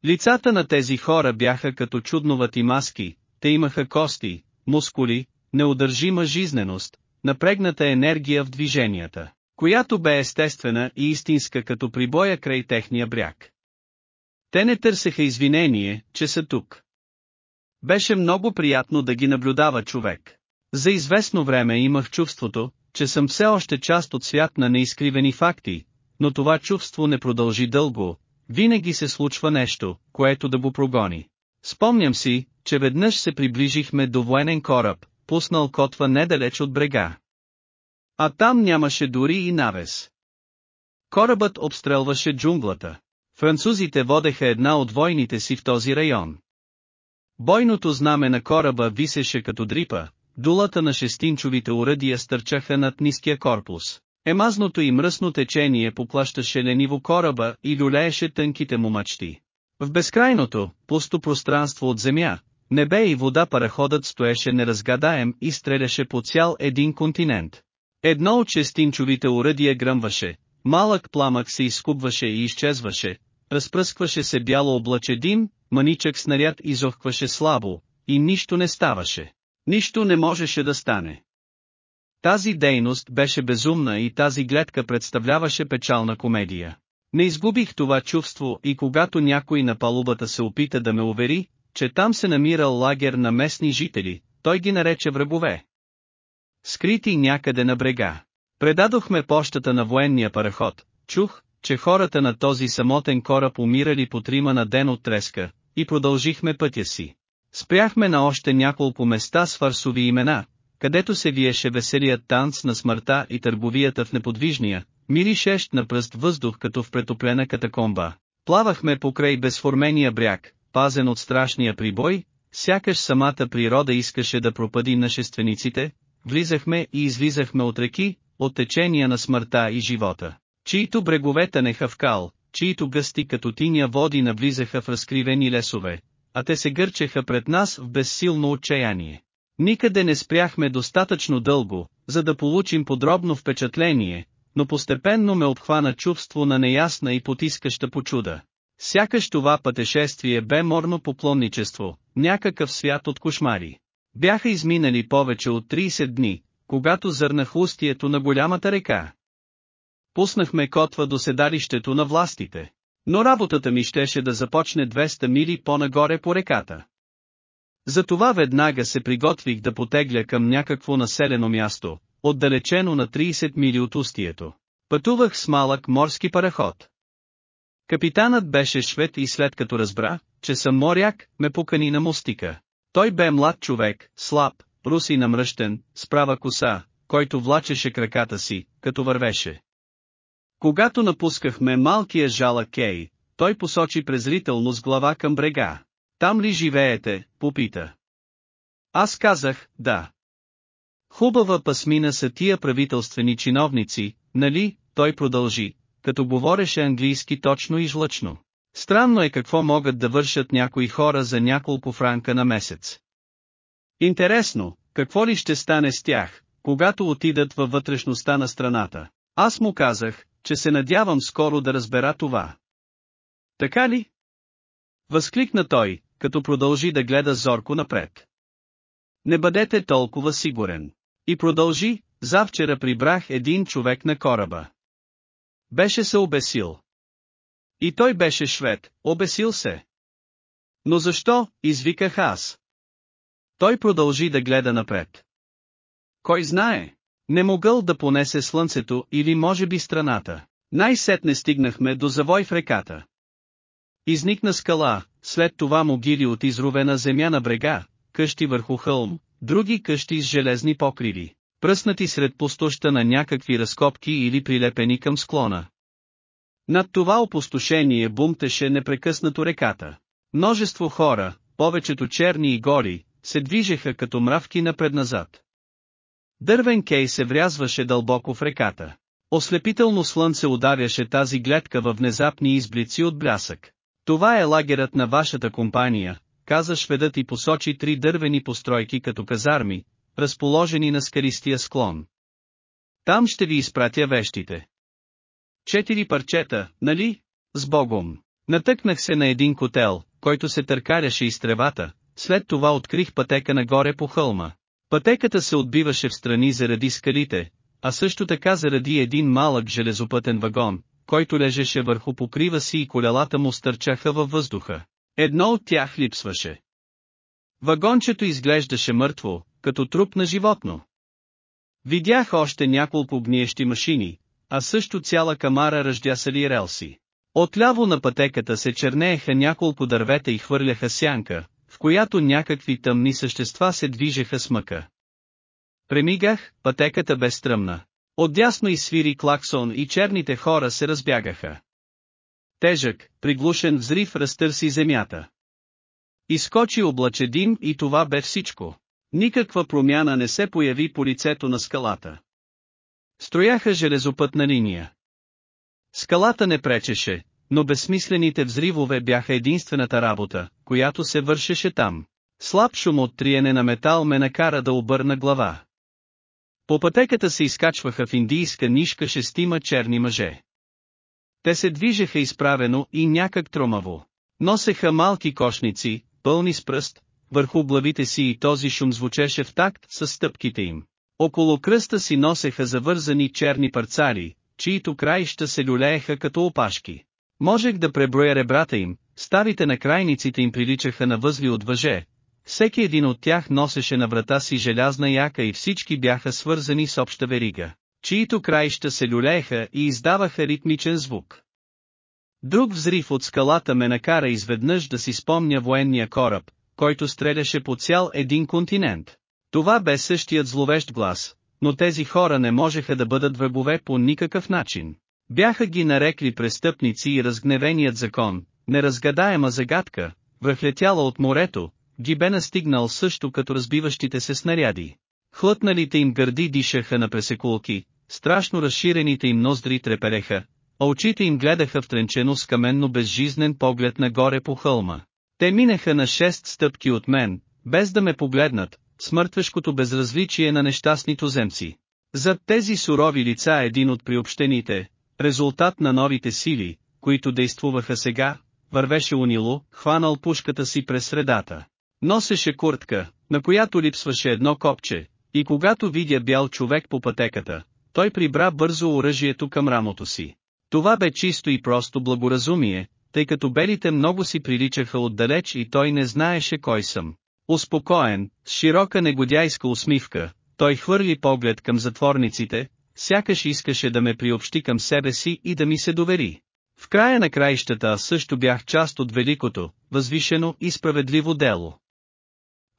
Лицата на тези хора бяха като чудновати маски, те имаха кости, мускули, неудържима жизненост, напрегната енергия в движенията, която бе естествена и истинска като прибоя край техния бряг. Те не търсеха извинение, че са тук. Беше много приятно да ги наблюдава човек. За известно време имах чувството, че съм все още част от свят на неизкривени факти, но това чувство не продължи дълго, винаги се случва нещо, което да го прогони. Спомням си, че веднъж се приближихме до военен кораб, пуснал котва недалеч от брега. А там нямаше дори и навес. Корабът обстрелваше джунглата. Французите водеха една от войните си в този район. Бойното знаме на кораба висеше като дрипа, дулата на шестинчовите уръдия стърчаха над ниския корпус. Емазното и мръсно течение поплащаше лениво кораба и люлееше тънките му мачти. В безкрайното, пусто пространство от земя, небе и вода параходът стоеше неразгадаем и стреляше по цял един континент. Едно от шестинчовите уръдия гръмваше, малък пламък се изкупваше и изчезваше, разпръскваше се бяло облаче дим, маничък снаряд изохкваше слабо, и нищо не ставаше. Нищо не можеше да стане. Тази дейност беше безумна и тази гледка представляваше печална комедия. Не изгубих това чувство и когато някой на палубата се опита да ме увери, че там се намирал лагер на местни жители, той ги нарече врагове. Скрити някъде на брега. Предадохме пощата на военния параход, чух, че хората на този самотен кораб умирали по трима на ден от треска, и продължихме пътя си. Спряхме на още няколко места с фарсови имена, където се виеше веселият танц на смъртта и търговията в неподвижния, миришещ на пръст въздух като в претоплена катакомба. Плавахме покрай безформения бряг, пазен от страшния прибой, сякаш самата природа искаше да пропади нашествениците, влизахме и излизахме от реки, от течения на смъртта и живота, чието брегове тънеха в кал, чието гъсти като тиня води навлизаха в разкривени лесове, а те се гърчеха пред нас в безсилно отчаяние. Никъде не спряхме достатъчно дълго, за да получим подробно впечатление, но постепенно ме обхвана чувство на неясна и потискаща почуда. Сякаш това пътешествие бе морно поклонничество, някакъв свят от кошмари. Бяха изминали повече от 30 дни, когато зърнах устието на голямата река. Пуснахме котва до седалището на властите. Но работата ми щеше да започне 200 мили по-нагоре по реката. Затова веднага се приготвих да потегля към някакво населено място, отдалечено на 30 мили от устието. Пътувах с малък морски параход. Капитанът беше швед и след като разбра, че съм моряк, ме покани на мостика. Той бе млад човек, слаб, руси намръщен, с права коса, който влачеше краката си, като вървеше. Когато напускахме малкия жала Кей, той посочи презрително с глава към брега. Там ли живеете, попита. Аз казах, да. Хубава пасмина са тия правителствени чиновници, нали, той продължи, като говореше английски точно и жлъчно. Странно е какво могат да вършат някои хора за няколко франка на месец. Интересно, какво ли ще стане с тях, когато отидат във вътрешността на страната? Аз му казах, че се надявам скоро да разбера това. Така ли? Възкликна той, като продължи да гледа зорко напред. Не бъдете толкова сигурен. И продължи, завчера прибрах един човек на кораба. Беше се обесил. И той беше швед, обесил се. Но защо, извиках аз. Той продължи да гледа напред. Кой знае, не могъл да понесе слънцето или може би страната. Най-сетне стигнахме до завой в реката. Изникна скала, след това могили от изровена земя на брега, къщи върху хълм, други къщи с железни покриви, пръснати сред пустоща на някакви разкопки или прилепени към склона. Над това опустошение бумтеше непрекъснато реката. Множество хора, повечето черни и гори, се движеха като мравки напред-назад. Дървен кей се врязваше дълбоко в реката. Ослепително слънце ударяше тази гледка във внезапни изблици от блясък. Това е лагерът на вашата компания, каза шведът и посочи три дървени постройки като казарми, разположени на скаристия склон. Там ще ви изпратя вещите. Четири парчета, нали? С Богом. Натъкнах се на един котел, който се търкаряше из тревата, след това открих пътека нагоре по хълма. Пътеката се отбиваше в страни заради скалите, а също така заради един малък железопътен вагон, който лежеше върху покрива си и колелата му стърчаха във въздуха. Едно от тях липсваше. Вагончето изглеждаше мъртво, като труп на животно. Видях още няколко гниещи машини, а също цяла камара ръждясали релси. Отляво на пътеката се чернееха няколко дървета и хвърляха сянка, която някакви тъмни същества се движеха с мъка. Премигах, пътеката бе стръмна. Отдясно изсвири клаксон и черните хора се разбягаха. Тежък, приглушен взрив разтърси земята. Изкочи облаче дим и това бе всичко. Никаква промяна не се появи по лицето на скалата. Строяха железопътна линия. Скалата не пречеше, но безсмислените взривове бяха единствената работа, която се вършеше там. Слаб шум от триене на метал ме накара да обърна глава. По пътеката се изкачваха в индийска нишка шестима черни мъже. Те се движеха изправено и някак тромаво. Носеха малки кошници, пълни с пръст, върху главите си и този шум звучеше в такт с стъпките им. Около кръста си носеха завързани черни парцари, чието краища се люлееха като опашки. Можех да преброя ребрата им, старите на крайниците им приличаха на възли от въже. Всеки един от тях носеше на врата си желязна яка и всички бяха свързани с обща верига, чието краища се люлееха и издаваха ритмичен звук. Друг взрив от скалата ме накара изведнъж да си спомня военния кораб, който стреляше по цял един континент. Това бе същият зловещ глас, но тези хора не можеха да бъдат врагове по никакъв начин. Бяха ги нарекли престъпници и разгневеният закон, неразгадаема загадка, връхлетяла от морето, ги бе настигнал също като разбиващите се снаряди. Хлътналите им гърди дишаха на пресекулки, страшно разширените им ноздри трепереха, а очите им гледаха втренчено с каменно безжизнен поглед нагоре по хълма. Те минаха на шест стъпки от мен, без да ме погледнат, смъртвешкото безразличие на нещастни туземци. Зад тези сурови лица един от приобщените, резултат на новите сили, които действуваха сега, вървеше унило, хванал пушката си през средата. Носеше куртка, на която липсваше едно копче, и когато видя бял човек по пътеката, той прибра бързо оръжието към рамото си. Това бе чисто и просто благоразумие, тъй като белите много си приличаха отдалеч и той не знаеше кой съм. Успокоен, с широка негодяйска усмивка, той хвърли поглед към затворниците, сякаш искаше да ме приобщи към себе си и да ми се довери. В края на краищата аз също бях част от великото, възвишено и справедливо дело.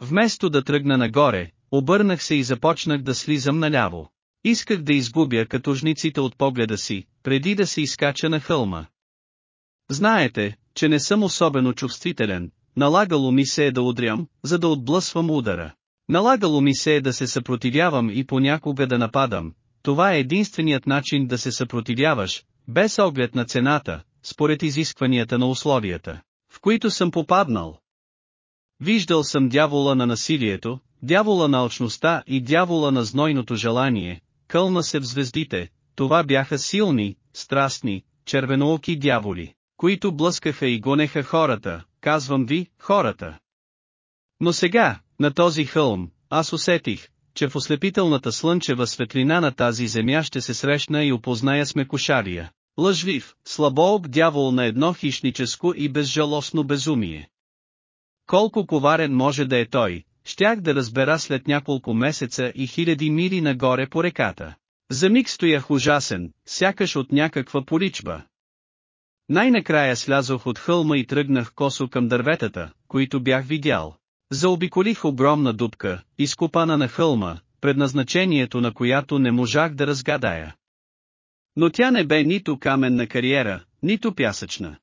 Вместо да тръгна нагоре, обърнах се и започнах да слизам наляво. Исках да изгубя катожниците от погледа си, преди да се изкача на хълма. Знаете, че не съм особено чувствителен, налагало ми се е да удрям, за да отблъсвам удара. Налагало ми се е да се съпротивявам и понякога да нападам, това е единственият начин да се съпротивяваш, без оглед на цената, според изискванията на условията, в които съм попаднал. Виждал съм дявола на насилието, дявола на алчността и дявола на знойното желание, кълна се в звездите, това бяха силни, страстни, червенооки дяволи, които блъскаха и гонеха хората, казвам ви, хората. Но сега, на този хълм, аз усетих, че в ослепителната слънчева светлина на тази земя ще се срещна и опозная смекушария. Лъжлив, слабоок дявол на едно хищническо и безжалостно безумие. Колко коварен може да е той, щях да разбера след няколко месеца и хиляди мили нагоре по реката. За миг стоях ужасен, сякаш от някаква поличба. Най-накрая слязох от хълма и тръгнах косо към дърветата, които бях видял. Заобиколих огромна дупка, изкопана на хълма, предназначението на която не можах да разгадая. Но тя не бе нито каменна кариера, нито пясъчна.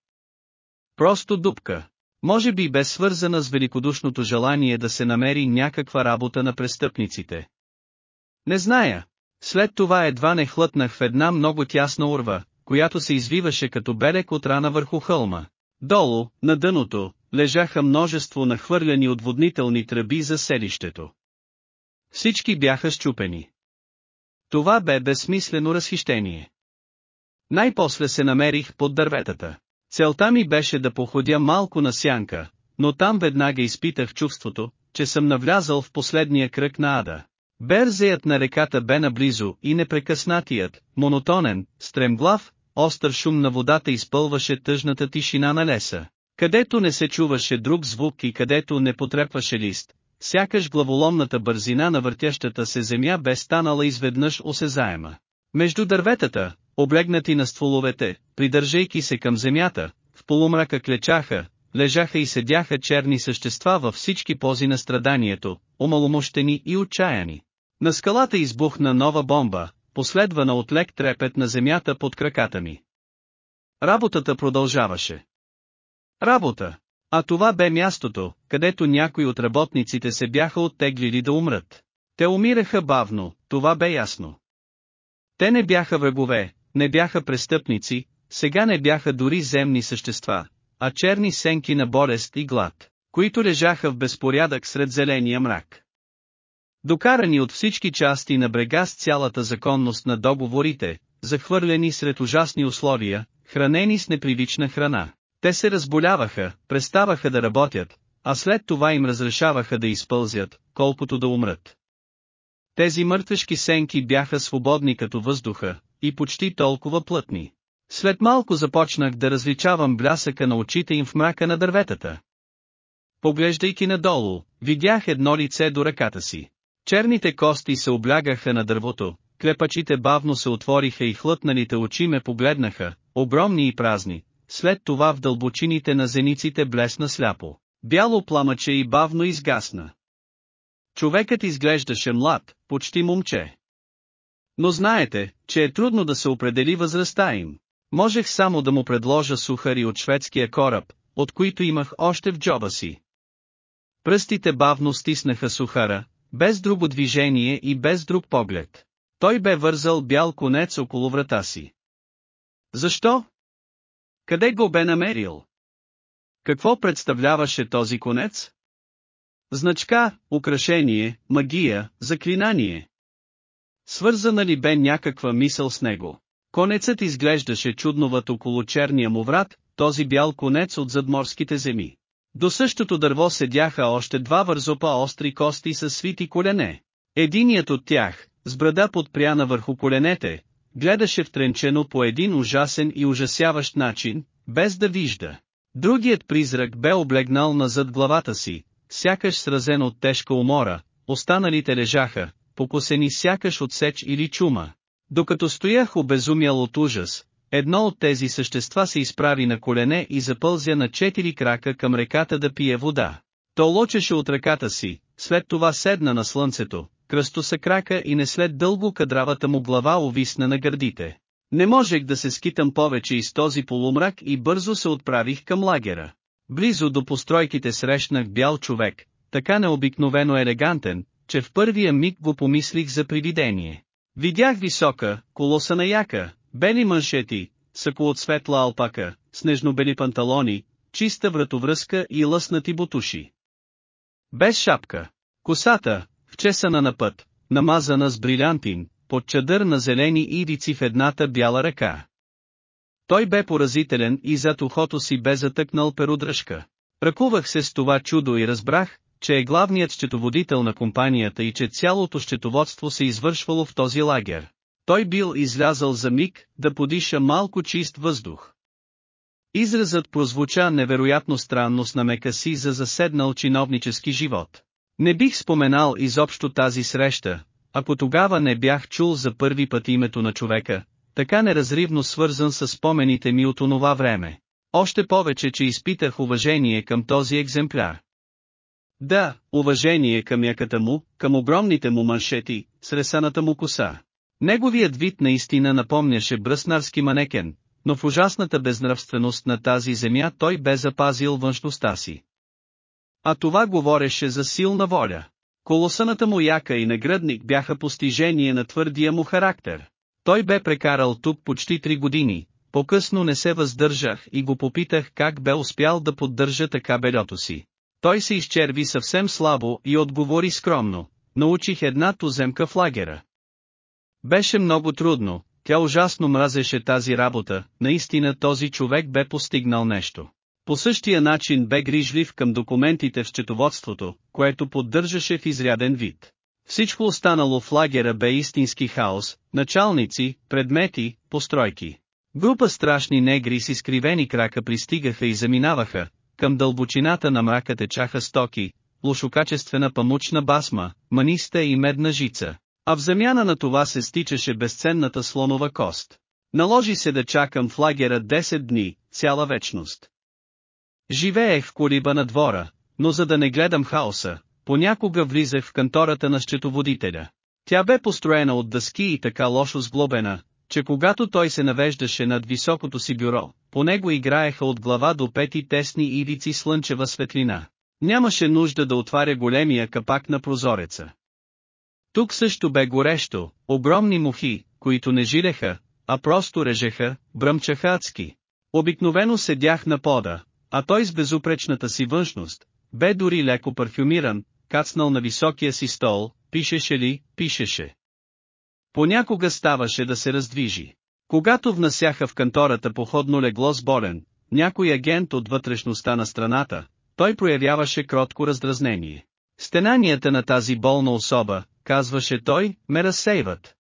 Просто дупка. Може би бе свързана с великодушното желание да се намери някаква работа на престъпниците. Не зная. След това едва не хлътнах в една много тясна урва, която се извиваше като белек от рана върху хълма. Долу, на дъното, лежаха множество нахвърляни отводнителни тръби за селището. Всички бяха щупени. Това бе безсмислено разхищение. Най-после се намерих под дърветата. Целта ми беше да походя малко на сянка, но там веднага изпитах чувството, че съм навлязал в последния кръг на ада. Берзеят на реката бе наблизо и непрекъснатият, монотонен, стремглав, остър шум на водата изпълваше тъжната тишина на леса, където не се чуваше друг звук и където не потрепваше лист, сякаш главоломната бързина на въртящата се земя бе станала изведнъж осезаема. Между дърветата, облегнати на стволовете, придържайки се към земята, в полумрака клечаха, лежаха и седяха черни същества във всички пози на страданието, омаломощени и отчаяни. На скалата избухна нова бомба, последвана от лек трепет на земята под краката ми. Работата продължаваше. Работа! А това бе мястото, където някои от работниците се бяха оттеглили да умрат. Те умираха бавно, това бе ясно. Те не бяха врагове, не бяха престъпници, сега не бяха дори земни същества, а черни сенки на болест и глад, които лежаха в безпорядък сред зеления мрак. Докарани от всички части на брега с цялата законност на договорите, захвърлени сред ужасни условия, хранени с непривична храна. Те се разболяваха, преставаха да работят, а след това им разрешаваха да изпълзят, колкото да умрат. Тези мъртвешки сенки бяха свободни като въздуха, и почти толкова плътни. След малко започнах да различавам блясъка на очите им в мрака на дърветата. Поглеждайки надолу, видях едно лице до ръката си. Черните кости се облягаха на дървото, клепачите бавно се отвориха и хлътналите очи ме погледнаха, огромни и празни, след това в дълбочините на зениците блесна сляпо. Бяло пламъче и бавно изгасна. Човекът изглеждаше млад, почти момче. Но знаете, че е трудно да се определи възрастта им. Можех само да му предложа сухари от шведския кораб, от които имах още в джоба си. Пръстите бавно стиснаха сухара, без друго движение и без друг поглед. Той бе вързал бял конец около врата си. Защо? Къде го бе намерил? Какво представляваше този конец? Значка, украшение, магия, заклинание. Свързана ли бе някаква мисъл с него? Конецът изглеждаше чудноват около черния му врат, този бял конец от задморските земи. До същото дърво седяха още два вързопа остри кости с свити колене. Единият от тях, с брада подпряна върху коленете, гледаше втренчено по един ужасен и ужасяващ начин, без да вижда. Другият призрак бе облегнал назад главата си, сякаш сразен от тежка умора, останалите лежаха, покосени сякаш от сеч или чума. Докато стоях обезумял от ужас, едно от тези същества се изправи на колене и запълзя на четири крака към реката да пие вода. То лочеше от ръката си, след това седна на слънцето, кръсто се крака и не след дълго кадравата му глава увисна на гърдите. Не можех да се скитам повече из този полумрак и бързо се отправих към лагера. Близо до постройките срещнах бял човек, така необикновено елегантен, че в първия миг го помислих за привидение. Видях висока, колосана яка, бели маншети, сако от светла алпака, снежно-бели панталони, чиста вратовръзка и лъснати бутуши. Без шапка. Косата, вчесана на път, намазана с брилянтин, под чадър на зелени ирици в едната бяла ръка. Той бе поразителен и зад ухото си бе затъкнал перудръжка. Ръкувах се с това чудо и разбрах, че е главният счетоводител на компанията и че цялото счетоводство се извършвало в този лагер. Той бил излязъл за миг, да подиша малко чист въздух. Изразът прозвуча невероятно странно с намека си за заседнал чиновнически живот. Не бих споменал изобщо тази среща, ако тогава не бях чул за първи път името на човека, така неразривно свързан с спомените ми от онова време. Още повече, че изпитах уважение към този екземпляр. Да, уважение към яката му, към огромните му маншети, с ресаната му коса. Неговият вид наистина напомняше бръснарски манекен, но в ужасната безнравственост на тази земя той бе запазил външността си. А това говореше за силна воля. Колосаната му яка и нагръдник бяха постижение на твърдия му характер. Той бе прекарал тук почти три години, по-късно не се въздържах и го попитах как бе успял да поддържа така белето си. Той се изчерви съвсем слабо и отговори скромно, научих една туземка в лагера. Беше много трудно, тя ужасно мразеше тази работа, наистина този човек бе постигнал нещо. По същия начин бе грижлив към документите в счетоводството, което поддържаше в изряден вид. Всичко останало в лагера бе истински хаос, началници, предмети, постройки. Група страшни негри с изкривени крака пристигаха и заминаваха, към дълбочината на мрака течаха стоки, лошокачествена памучна басма, маниста и медна жица, а в замяна на това се стичаше безценната слонова кост. Наложи се да чакам в лагера 10 дни, цяла вечност. Живеех в колиба на двора, но за да не гледам хаоса, понякога влизах в кантората на счетоводителя. Тя бе построена от дъски и така лошо сглобена, че когато той се навеждаше над високото си бюро, по него играеха от глава до пети тесни ивици слънчева светлина. Нямаше нужда да отваря големия капак на прозореца. Тук също бе горещо, огромни мухи, които не жилеха, а просто режеха, бръмчаха адски. Обикновено седях на пода, а той с безупречната си външност, бе дори леко парфюмиран, кацнал на високия си стол, пишеше ли, пишеше. Понякога ставаше да се раздвижи. Когато внасяха в кантората походно легло с болен, някой агент от вътрешността на страната, той проявяваше кротко раздразнение. Стенанията на тази болна особа, казваше той, ме разсейват.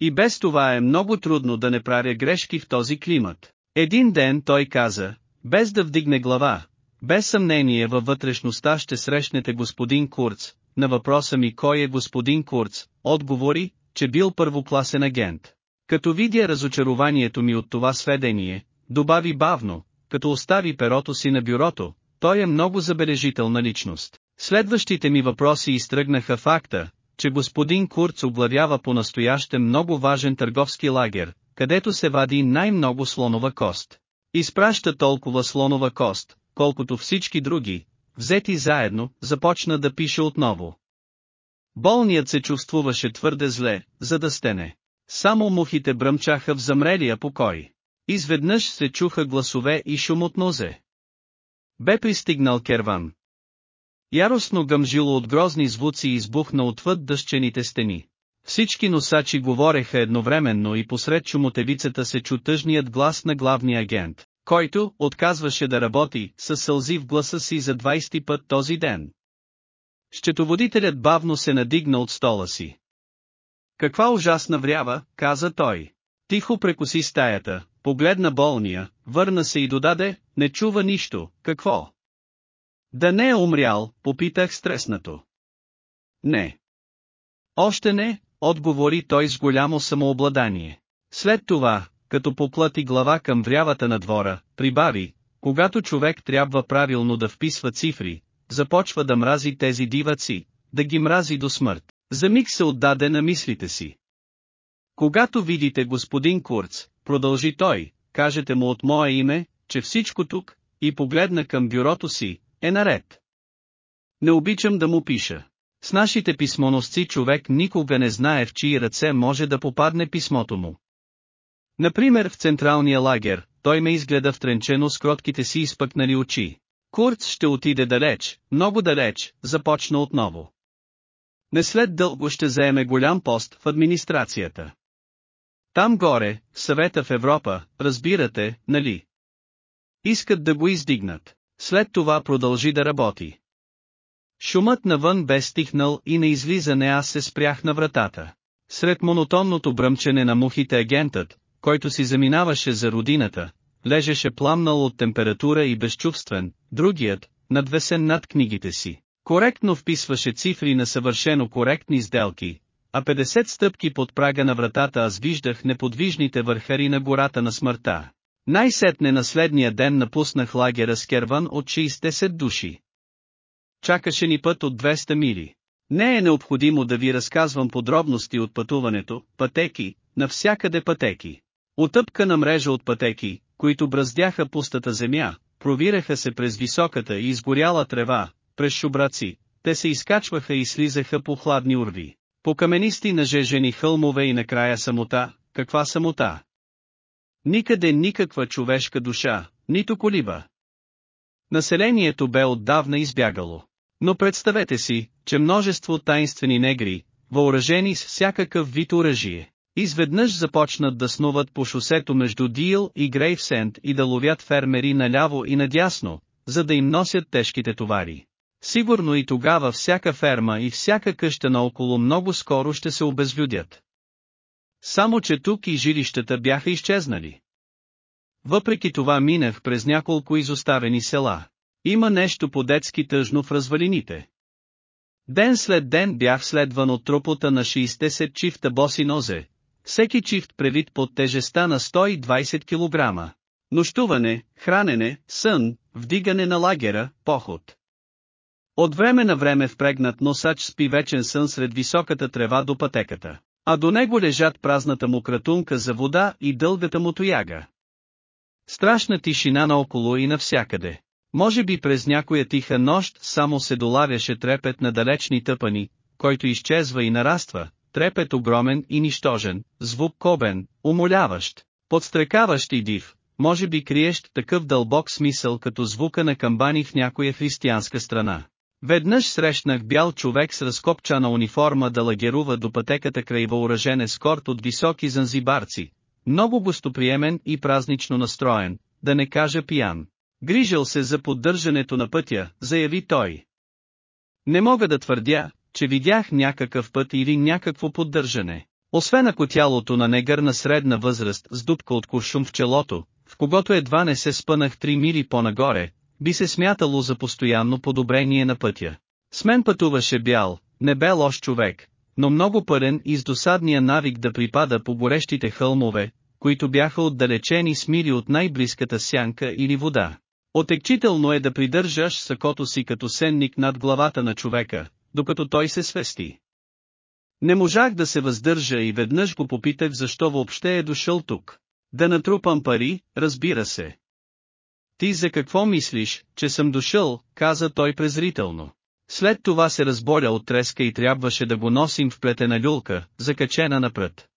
И без това е много трудно да не правя грешки в този климат. Един ден той каза, без да вдигне глава, без съмнение във вътрешността ще срещнете господин Курц, на въпроса ми кой е господин Курц, отговори, че бил първокласен агент. Като видя разочарованието ми от това сведение, добави бавно, като остави перото си на бюрото, той е много забележителна личност. Следващите ми въпроси изтръгнаха факта, че господин Курц оглавява по-настояще много важен търговски лагер, където се вади най-много слонова кост. Изпраща толкова слонова кост, колкото всички други, взети заедно, започна да пише отново. Болният се чувствуваше твърде зле, за да стене. Само мухите бръмчаха в замрелия покой. Изведнъж се чуха гласове и шум от нозе. Бе пристигнал керван. Яростно гъмжило от грозни звуци избухна отвъд дъщените стени. Всички носачи говореха едновременно и посред чумотевицата се чу тъжният глас на главния агент, който отказваше да работи, със сълзи в гласа си за 20 път този ден. Счетоводителят бавно се надигна от стола си. Каква ужасна врява, каза той. Тихо прекоси стаята, погледна болния, върна се и додаде, не чува нищо, какво? Да не е умрял, попитах стреснато. Не. Още не, отговори той с голямо самообладание. След това, като поплати глава към врявата на двора, прибави, когато човек трябва правилно да вписва цифри, започва да мрази тези диваци, да ги мрази до смърт. За миг се отдаде на мислите си. Когато видите господин Курц, продължи той, кажете му от мое име, че всичко тук, и погледна към бюрото си, е наред. Не обичам да му пиша. С нашите писмоносци човек никога не знае в чии ръце може да попадне писмото му. Например в централния лагер, той ме изгледа втренчено с кротките си изпъкнали очи. Курц ще отиде далеч, много далеч, започна отново. Не след дълго ще заеме голям пост в администрацията. Там горе, съвета в Европа, разбирате, нали? Искат да го издигнат. След това продължи да работи. Шумът навън бе стихнал и на излизане аз се спрях на вратата. Сред монотонното бръмчене на мухите агентът, който си заминаваше за родината, лежеше пламнал от температура и безчувствен, другият, надвесен над книгите си. Коректно вписваше цифри на съвършено коректни сделки, а 50 стъпки под прага на вратата аз виждах неподвижните върхари на гората на смъртта. Най-сетне на следния ден напуснах лагера с керван от 60 души. Чакаше ни път от 200 мили. Не е необходимо да ви разказвам подробности от пътуването, пътеки, навсякъде пътеки. Отъпкана мрежа от пътеки, които бръздяха пустата земя, провираха се през високата и изгоряла трева, през шубраци, те се изкачваха и слизаха по хладни урви. По каменисти нажежени хълмове и накрая самота, каква самота? Никъде никаква човешка душа, нито колиба. Населението бе отдавна избягало. Но представете си, че множество таинствени негри, въоръжени с всякакъв вид оръжие, изведнъж започнат да снуват по шосето между Дил и Грейвсенд и да ловят фермери наляво и надясно, за да им носят тежките товари. Сигурно и тогава всяка ферма и всяка къща наоколо много скоро ще се обезлюдят. Само че тук и жилищата бяха изчезнали. Въпреки това минах през няколко изоставени села. Има нещо по-детски тъжно в развалините. Ден след ден бях следван от тропота на 60 чифта боси нозе, всеки чифт превит под тежеста на 120 кг. Нощуване, хранене, сън, вдигане на лагера, поход. От време на време впрегнат носач спи вечен сън сред високата трева до пътеката, а до него лежат празната му кратунка за вода и дългата му тояга. Страшна тишина наоколо и навсякъде. Може би през някоя тиха нощ само се долавяше трепет на далечни тъпани, който изчезва и нараства, трепет огромен и нищожен, звук кобен, умоляващ, подстрекаващ и див, може би криещ такъв дълбок смисъл като звука на камбани в някоя християнска страна. Веднъж срещнах бял човек с разкопчана униформа да лагерува до пътеката край въоръжен ескорт от високи занзибарци, много гостоприемен и празнично настроен, да не кажа пиян. Грижил се за поддържането на пътя, заяви той. Не мога да твърдя, че видях някакъв път или някакво поддържане. Освен ако тялото на негър на средна възраст с дупка от куршум в челото, в когото едва не се спънах три мили по-нагоре, би се смятало за постоянно подобрение на пътя. С мен пътуваше бял, не бе лош човек, но много пълен и с досадния навик да припада по горещите хълмове, които бяха отдалечени с мили от най-близката сянка или вода. Отекчително е да придържаш сакото си като сенник над главата на човека, докато той се свести. Не можах да се въздържа и веднъж го попитах защо въобще е дошъл тук. Да натрупам пари, разбира се. Ти за какво мислиш, че съм дошъл, каза той презрително. След това се разболя от треска и трябваше да го носим в плетена люлка, закачена напред.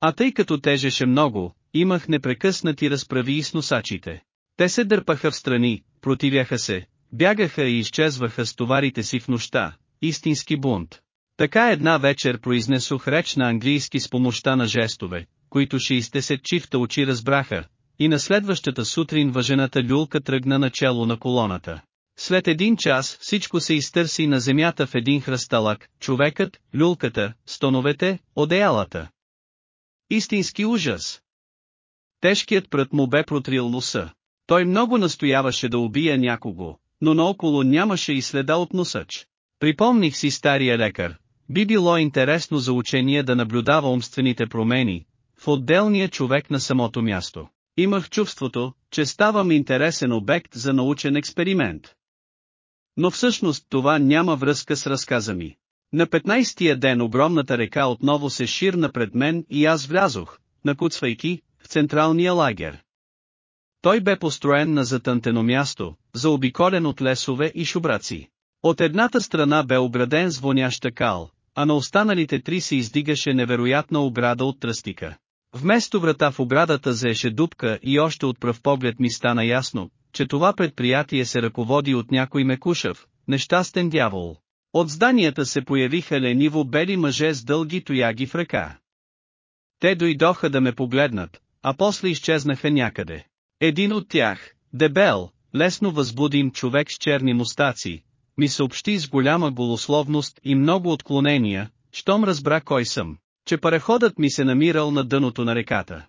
А тъй като тежеше много, имах непрекъснати разправи и с носачите. Те се дърпаха в страни, противяха се, бягаха и изчезваха с товарите си в нощта, истински бунт. Така една вечер произнесох реч на английски с помощта на жестове, които се чифта очи разбраха, и на следващата сутрин въжената люлка тръгна начало на колоната. След един час всичко се изтърси на земята в един хръсталак, човекът, люлката, стоновете, одеялата. Истински ужас. Тежкият прът му бе протрил носа. Той много настояваше да убия някого, но наоколо нямаше и следа от носач. Припомних си стария лекар. Би било интересно за учение да наблюдава умствените промени, в отделния човек на самото място. Имах чувството, че ставам интересен обект за научен експеримент. Но всъщност това няма връзка с разказа ми. На 15-тия ден огромната река отново се ширна пред мен и аз влязох, накуцвайки, в централния лагер. Той бе построен на затънтено място, заобиколен от лесове и шубраци. От едната страна бе ограден с воняща кал, а на останалите три се издигаше невероятна ограда от тръстика. Вместо врата в оградата заеше дупка и още от пръв поглед ми стана ясно, че това предприятие се ръководи от някой мекушав, нещастен дявол. От зданията се появиха лениво бели мъже с дълги тояги в ръка. Те дойдоха да ме погледнат, а после изчезнаха някъде. Един от тях, дебел, лесно възбудим човек с черни мустаци, ми съобщи с голяма голословност и много отклонения, щом разбра кой съм, че параходът ми се намирал на дъното на реката.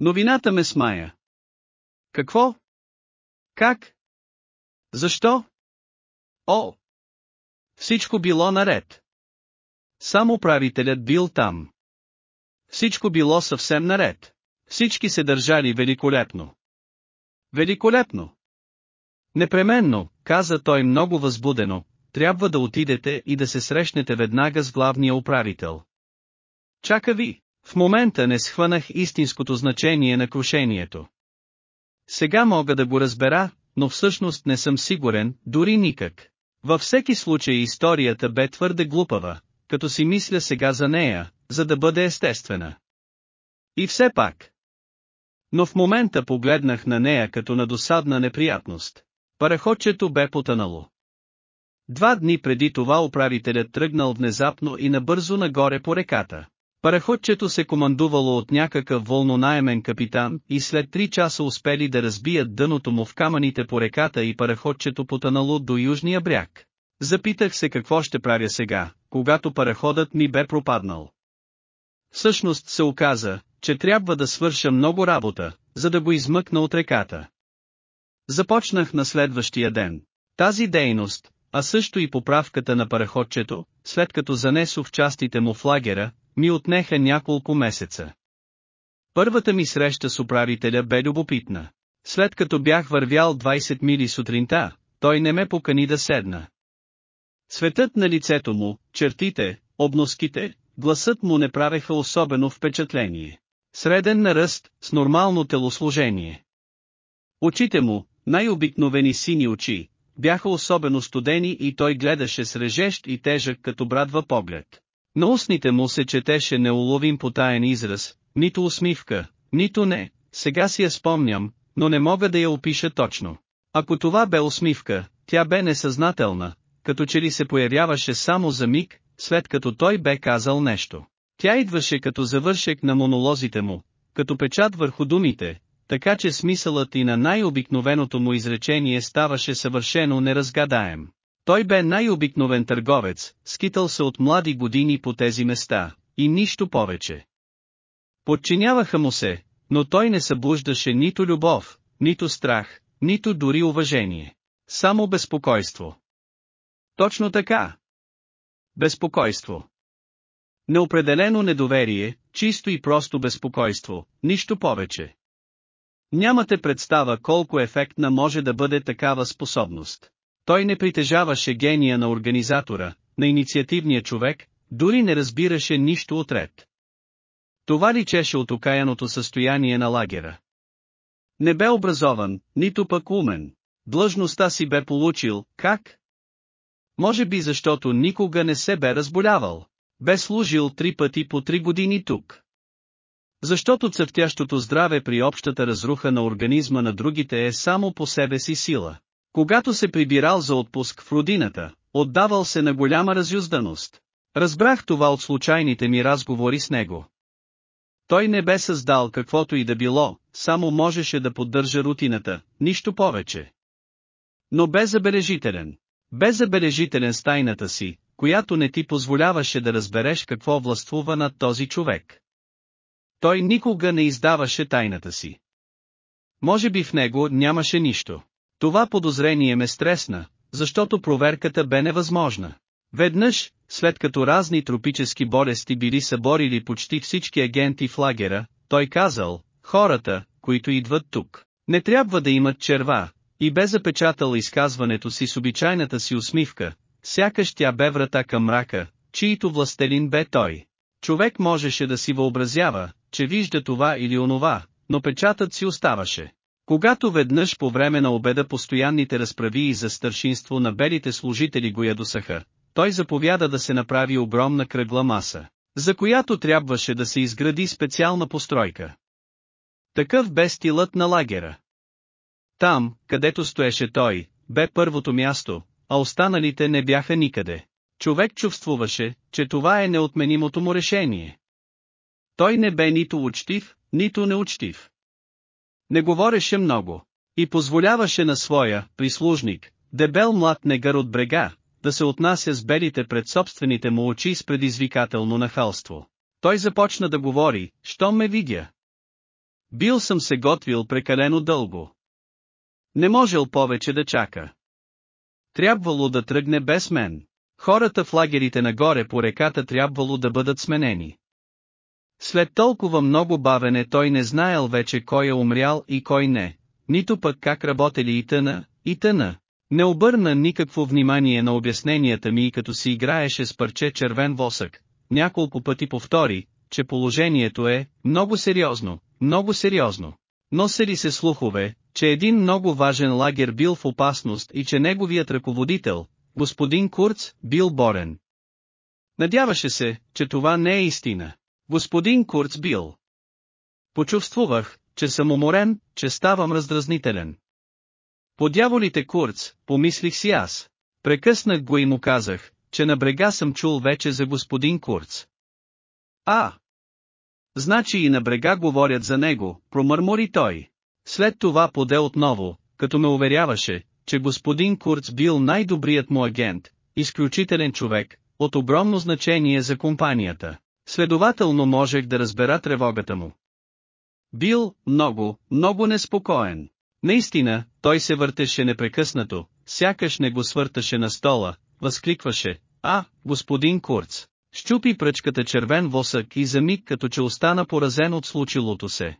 Новината ме смая. Какво? Как? Защо? О! Всичко било наред. Само правителят бил там. Всичко било съвсем наред. Всички се държали великолепно. Великолепно! Непременно, каза той много възбудено, трябва да отидете и да се срещнете веднага с главния управител. Чака ви, в момента не схванах истинското значение на крушението. Сега мога да го разбера, но всъщност не съм сигурен, дори никак. Във всеки случай историята бе твърде глупава, като си мисля сега за нея, за да бъде естествена. И все пак. Но в момента погледнах на нея като на досадна неприятност. Параходчето бе потънало. Два дни преди това управителят тръгнал внезапно и набързо нагоре по реката. Параходчето се командувало от някакъв волнонаемен капитан и след три часа успели да разбият дъното му в камъните по реката и параходчето потънало до южния бряг. Запитах се какво ще правя сега, когато параходът ми бе пропаднал. Всъщност се оказа, че трябва да свърша много работа, за да го измъкна от реката. Започнах на следващия ден. Тази дейност, а също и поправката на параходчето, след като занесох частите му в лагера, ми отнеха няколко месеца. Първата ми среща с управителя бе любопитна. След като бях вървял 20 мили сутринта, той не ме покани да седна. Цветът на лицето му, чертите, обноските, гласът му не правеха особено впечатление. Среден на ръст, с нормално телосложение. Очите му, най-обикновени сини очи, бяха особено студени и той гледаше с режещ и тежък като брадва поглед. На устните му се четеше неуловим потаен израз, нито усмивка, нито не, сега си я спомням, но не мога да я опиша точно. Ако това бе усмивка, тя бе несъзнателна, като че ли се появяваше само за миг, след като той бе казал нещо. Тя идваше като завършек на монолозите му, като печат върху думите, така че смисълът и на най-обикновеното му изречение ставаше съвършено неразгадаем. Той бе най-обикновен търговец, скитал се от млади години по тези места, и нищо повече. Подчиняваха му се, но той не събуждаше нито любов, нито страх, нито дори уважение. Само безпокойство. Точно така. Безпокойство. Неопределено недоверие, чисто и просто безпокойство, нищо повече. Нямате представа колко ефектна може да бъде такава способност. Той не притежаваше гения на организатора, на инициативния човек, дори не разбираше нищо отред. Това личеше от окаяното състояние на лагера. Не бе образован, нито пък умен. Длъжността си бе получил, как? Може би защото никога не се бе разболявал. Бе служил три пъти по три години тук. Защото цъфтящото здраве при общата разруха на организма на другите е само по себе си сила. Когато се прибирал за отпуск в родината, отдавал се на голяма разюзданост. Разбрах това от случайните ми разговори с него. Той не бе създал каквото и да било, само можеше да поддържа рутината, нищо повече. Но бе забележителен. Бе забележителен с тайната си, която не ти позволяваше да разбереш какво властвува над този човек. Той никога не издаваше тайната си. Може би в него нямаше нищо. Това подозрение ме стресна, защото проверката бе невъзможна. Веднъж, след като разни тропически болести били съборили почти всички агенти в лагера, той казал, хората, които идват тук, не трябва да имат черва, и бе запечатал изказването си с обичайната си усмивка, сякаш тя бе врата към мрака, чието властелин бе той. Човек можеше да си въобразява, че вижда това или онова, но печатът си оставаше. Когато веднъж по време на обеда постоянните разправии за старшинство на белите служители го ядосаха, той заповяда да се направи огромна кръгла маса, за която трябваше да се изгради специална постройка. Такъв бе стилът на лагера. Там, където стоеше той, бе първото място, а останалите не бяха никъде. Човек чувствуваше, че това е неотменимото му решение. Той не бе нито учтив, нито неучтив. Не говореше много. И позволяваше на своя, прислужник, дебел млад негър от брега, да се отнася с белите пред собствените му очи с предизвикателно нахалство. Той започна да говори, що ме видя. Бил съм се готвил прекалено дълго. Не можел повече да чака. Трябвало да тръгне без мен. Хората в лагерите нагоре по реката трябвало да бъдат сменени. След толкова много бавене той не знаел вече кой е умрял и кой не, нито пък как работели и тъна, и тъна. Не обърна никакво внимание на обясненията ми и като си играеше с парче червен восък, няколко пъти повтори, че положението е много сериозно, много сериозно. Носели се слухове, че един много важен лагер бил в опасност и че неговият ръководител, господин Курц, бил борен. Надяваше се, че това не е истина. Господин Курц бил. Почувствувах, че съм уморен, че ставам раздразнителен. По дяволите Курц, помислих си аз. Прекъснах го и му казах, че на брега съм чул вече за господин Курц. А! Значи и на брега говорят за него, промърмори той. След това поде отново, като ме уверяваше, че господин Курц бил най-добрият му агент, изключителен човек, от огромно значение за компанията. Следователно можех да разбера тревогата му. Бил много, много неспокоен. Наистина, той се въртеше непрекъснато, сякаш не го свърташе на стола, възкликваше, а, господин Курц. Щупи пръчката червен восък и за миг като че остана поразен от случилото се.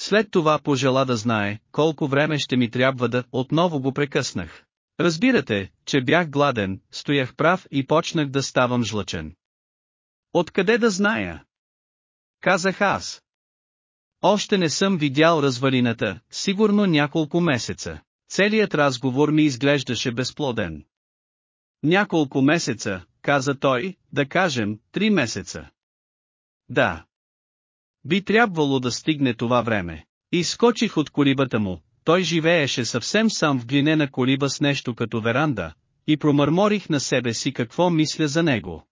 След това пожела да знае, колко време ще ми трябва да, отново го прекъснах. Разбирате, че бях гладен, стоях прав и почнах да ставам жлъчен. Откъде да зная? Казах аз. Още не съм видял развалината, сигурно няколко месеца. Целият разговор ми изглеждаше безплоден. Няколко месеца, каза той, да кажем, три месеца. Да. Би трябвало да стигне това време. Изскочих от колибата му, той живееше съвсем сам в глинена колиба с нещо като веранда, и промърморих на себе си какво мисля за него.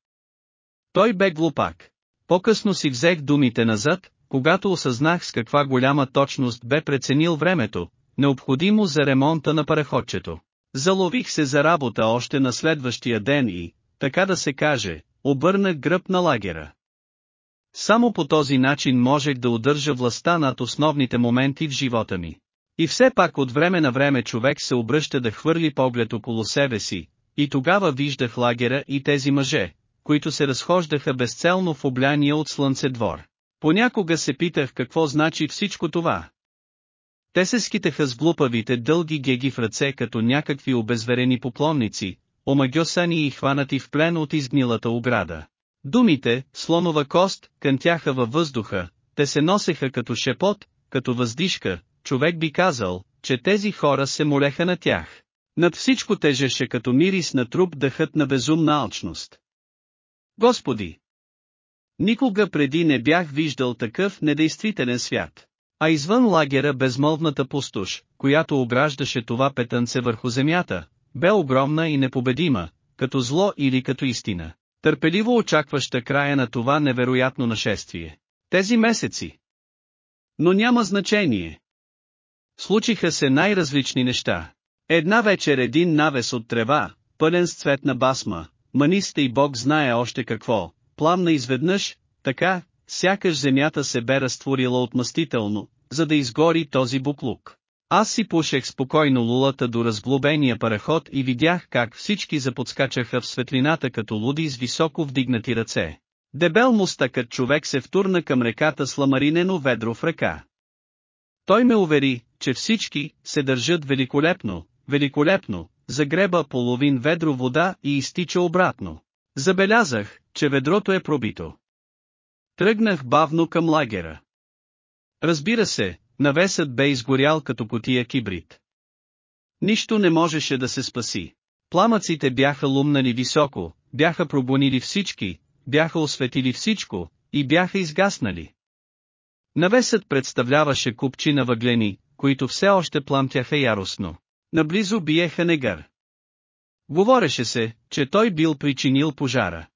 Той бе глупак. По-късно си взех думите назад, когато осъзнах с каква голяма точност бе преценил времето, необходимо за ремонта на параходчето. Залових се за работа още на следващия ден и, така да се каже, обърнах гръб на лагера. Само по този начин можех да удържа властта над основните моменти в живота ми. И все пак от време на време човек се обръща да хвърли поглед около себе си, и тогава виждах лагера и тези мъже, които се разхождаха безцелно в обляния от слънце двор. Понякога се питах какво значи всичко това. Те се скитаха с глупавите дълги геги в ръце като някакви обезверени поклонници, омагьосани и хванати в плен от изгнилата ограда. Думите, слонова кост, кънтяха във въздуха, те се носеха като шепот, като въздишка, човек би казал, че тези хора се молеха на тях. Над всичко тежеше като мирис на труп дъхът на безумна алчност. Господи! Никога преди не бях виждал такъв недействителен свят. А извън лагера безмолвната пустош, която ограждаше това петънце върху земята, бе огромна и непобедима, като зло или като истина, търпеливо очакваща края на това невероятно нашествие. Тези месеци. Но няма значение. Случиха се най-различни неща. Една вечер един навес от трева, пълен с цветна басма, маниста и Бог знае още какво, пламна изведнъж, така, сякаш земята се бе разтворила отмъстително, за да изгори този буклук. Аз си пушех спокойно лулата до разглобения параход и видях как всички заподскачаха в светлината като луди с високо вдигнати ръце. Дебел мустакът човек се втурна към реката с ламаринено ведро в ръка. Той ме увери, че всички се държат великолепно, великолепно, загреба половин ведро вода и изтича обратно. Забелязах, че ведрото е пробито. Тръгнах бавно към лагера. Разбира се, навесът бе изгорял като котия кибрид. Нищо не можеше да се спаси. Пламъците бяха лумнали високо, бяха пробунили всички, бяха осветили всичко, и бяха изгаснали. Навесът представляваше купчина въглени, които все още пламтяха яростно. Наблизо биеха негър. Говореше се, че той бил причинил пожара.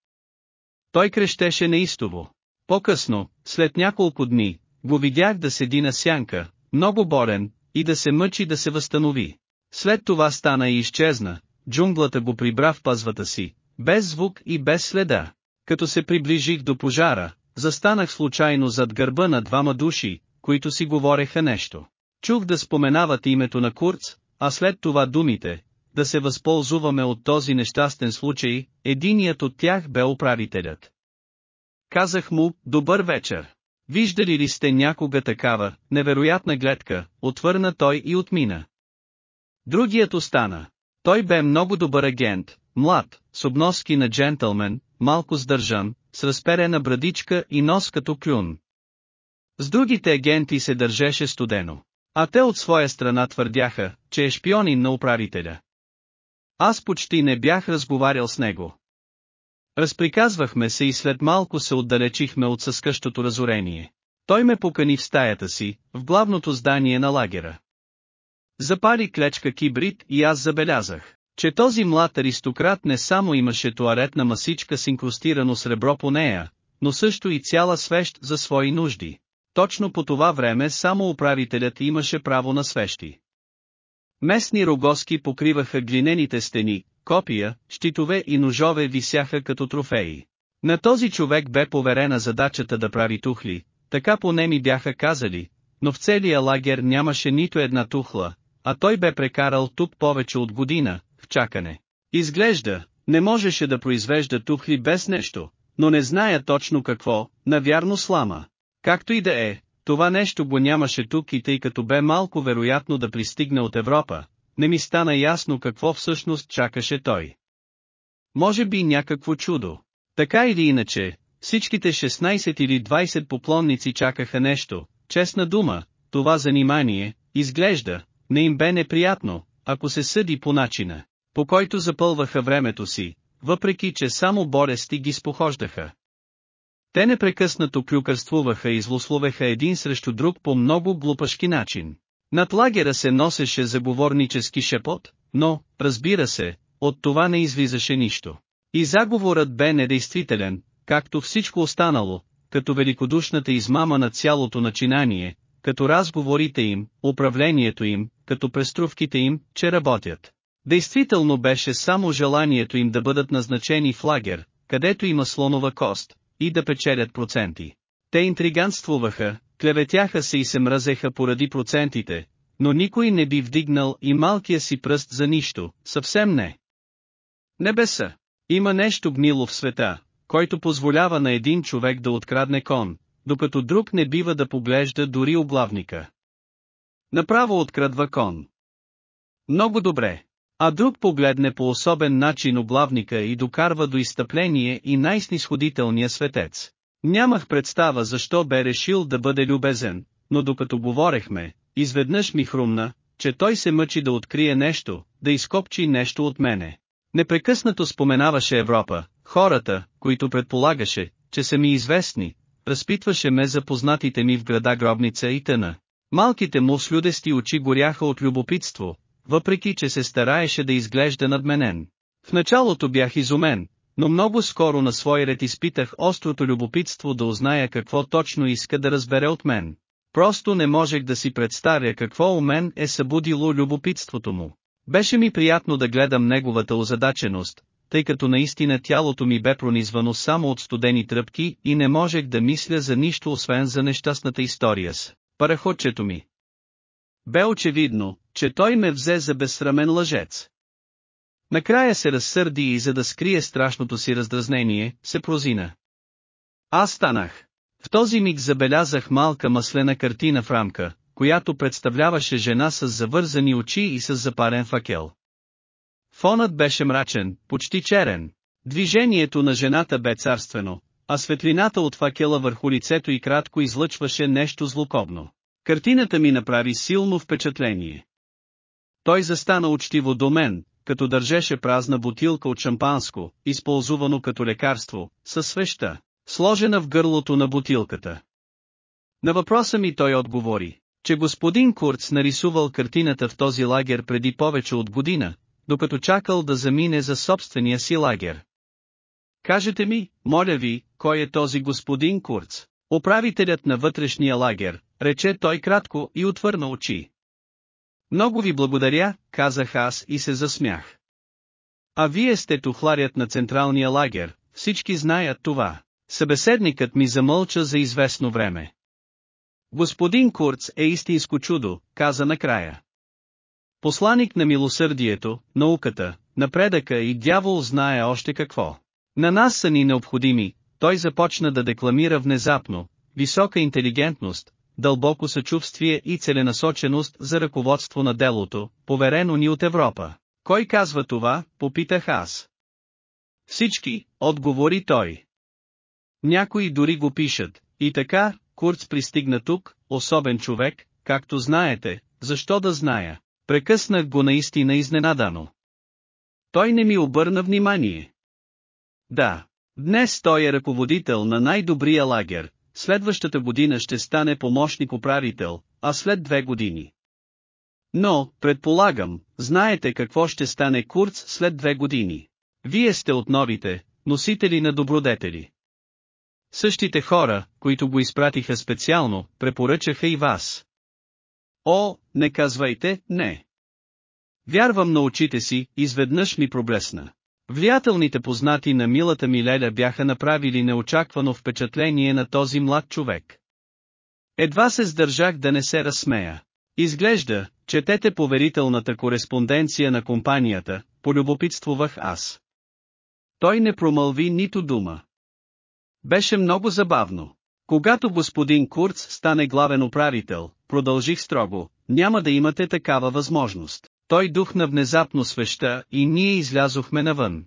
Той крещеше неистово. По-късно, след няколко дни, го видях да седи на сянка, много болен, и да се мъчи да се възстанови. След това стана и изчезна, джунглата го прибра в пазвата си, без звук и без следа. Като се приближих до пожара, застанах случайно зад гърба на двама души, които си говореха нещо. Чух да споменават името на Курц, а след това думите, да се възползваме от този нещастен случай, единият от тях бе управителят. Казах му, добър вечер. Виждали ли сте някога такава, невероятна гледка, отвърна той и отмина. Другият остана. Той бе много добър агент, млад, с обноски на джентълмен, малко сдържан, с разперена брадичка и нос като клюн. С другите агенти се държеше студено. А те от своя страна твърдяха, че е шпионин на управителя. Аз почти не бях разговарял с него. Разприказвахме се и след малко се отдалечихме от съскъщото разорение. Той ме покани в стаята си, в главното здание на лагера. Запали клечка кибрид и аз забелязах, че този млад аристократ не само имаше туалетна масичка с инкрустирано сребро по нея, но също и цяла свещ за свои нужди. Точно по това време само управителят имаше право на свещи. Местни рогоски покриваха глинените стени, копия, щитове и ножове висяха като трофеи. На този човек бе поверена задачата да прави тухли, така поне ми бяха казали, но в целия лагер нямаше нито една тухла, а той бе прекарал тук повече от година, в чакане. Изглежда, не можеше да произвежда тухли без нещо, но не зная точно какво, навярно слама. Както и да е, това нещо го нямаше тук и тъй като бе малко вероятно да пристигне от Европа, не ми стана ясно какво всъщност чакаше той. Може би някакво чудо. Така или иначе, всичките 16 или 20 поклонници чакаха нещо, честна дума, това занимание, изглежда, не им бе неприятно, ако се съди по начина, по който запълваха времето си, въпреки че само болести ги спохождаха. Те непрекъснато клюкърствуваха и злословеха един срещу друг по много глупашки начин. Над лагера се носеше заговорнически шепот, но, разбира се, от това не излизаше нищо. И заговорът бе недействителен, както всичко останало, като великодушната измама на цялото начинание, като разговорите им, управлението им, като преструвките им, че работят. Действително беше само желанието им да бъдат назначени в лагер, където има слонова кост, и да печелят проценти. Те интриганствуваха, клеветяха се и се мразеха поради процентите, но никой не би вдигнал и малкия си пръст за нищо, съвсем не. Небеса. Има нещо гнило в света, който позволява на един човек да открадне кон, докато друг не бива да поглежда дори облавника. Направо открадва кон. Много добре. А друг погледне по особен начин облавника и докарва до изтъпление и най-снисходителния светец. Нямах представа защо бе решил да бъде любезен, но докато говорехме, изведнъж ми хрумна, че той се мъчи да открие нещо, да изкопчи нещо от мене. Непрекъснато споменаваше Европа, хората, които предполагаше, че са ми известни, разпитваше ме за познатите ми в града гробница и тъна. Малките му слюдести очи горяха от любопитство, въпреки че се стараеше да изглежда надменен. В началото бях изумен, но много скоро на свой ред изпитах острото любопитство да узная какво точно иска да разбере от мен. Просто не можех да си представя какво у мен е събудило любопитството му. Беше ми приятно да гледам неговата озадаченост, тъй като наистина тялото ми бе пронизвано само от студени тръпки и не можех да мисля за нищо освен за нещастната история с параходчето ми. Бе очевидно, че той ме взе за безсрамен лъжец. Накрая се разсърди и за да скрие страшното си раздразнение, се прозина. Аз станах. В този миг забелязах малка маслена картина в рамка, която представляваше жена с завързани очи и с запарен факел. Фонът беше мрачен, почти черен. Движението на жената бе царствено, а светлината от факела върху лицето и кратко излъчваше нещо злокобно. Картината ми направи силно впечатление. Той застана учтиво до мен, като държеше празна бутилка от шампанско, използвано като лекарство, със свеща, сложена в гърлото на бутилката. На въпроса ми той отговори, че господин Курц нарисувал картината в този лагер преди повече от година, докато чакал да замине за собствения си лагер. Кажете ми, моля ви, кой е този господин Курц? Управителят на вътрешния лагер, рече той кратко и отвърна очи. Много ви благодаря, казах аз и се засмях. А вие сте тухларят на централния лагер, всички знаят това. Събеседникът ми замълча за известно време. Господин Курц е истинско чудо, каза накрая. Посланик на милосърдието, науката, напредъка и дявол знае още какво. На нас са ни необходими, той започна да декламира внезапно, висока интелигентност, дълбоко съчувствие и целенасоченост за ръководство на делото, поверено ни от Европа. Кой казва това, попитах аз. Всички, отговори той. Някои дори го пишат, и така, Курц пристигна тук, особен човек, както знаете, защо да зная. Прекъснах го наистина изненадано. Той не ми обърна внимание. Да, днес той е ръководител на най-добрия лагер, следващата година ще стане помощник-управител, а след две години. Но, предполагам, знаете какво ще стане Курц след две години. Вие сте от новите, носители на добродетели. Същите хора, които го изпратиха специално, препоръчаха и вас. О, не казвайте, не. Вярвам на очите си, изведнъж ми проблесна. Влиятелните познати на милата ми Леля бяха направили неочаквано впечатление на този млад човек. Едва се сдържах да не се разсмея. Изглежда, четете поверителната кореспонденция на компанията, полюбопитствувах аз. Той не промълви нито дума. Беше много забавно. Когато господин Курц стане главен управител, продължих строго, няма да имате такава възможност. Той духна внезапно свеща и ние излязохме навън.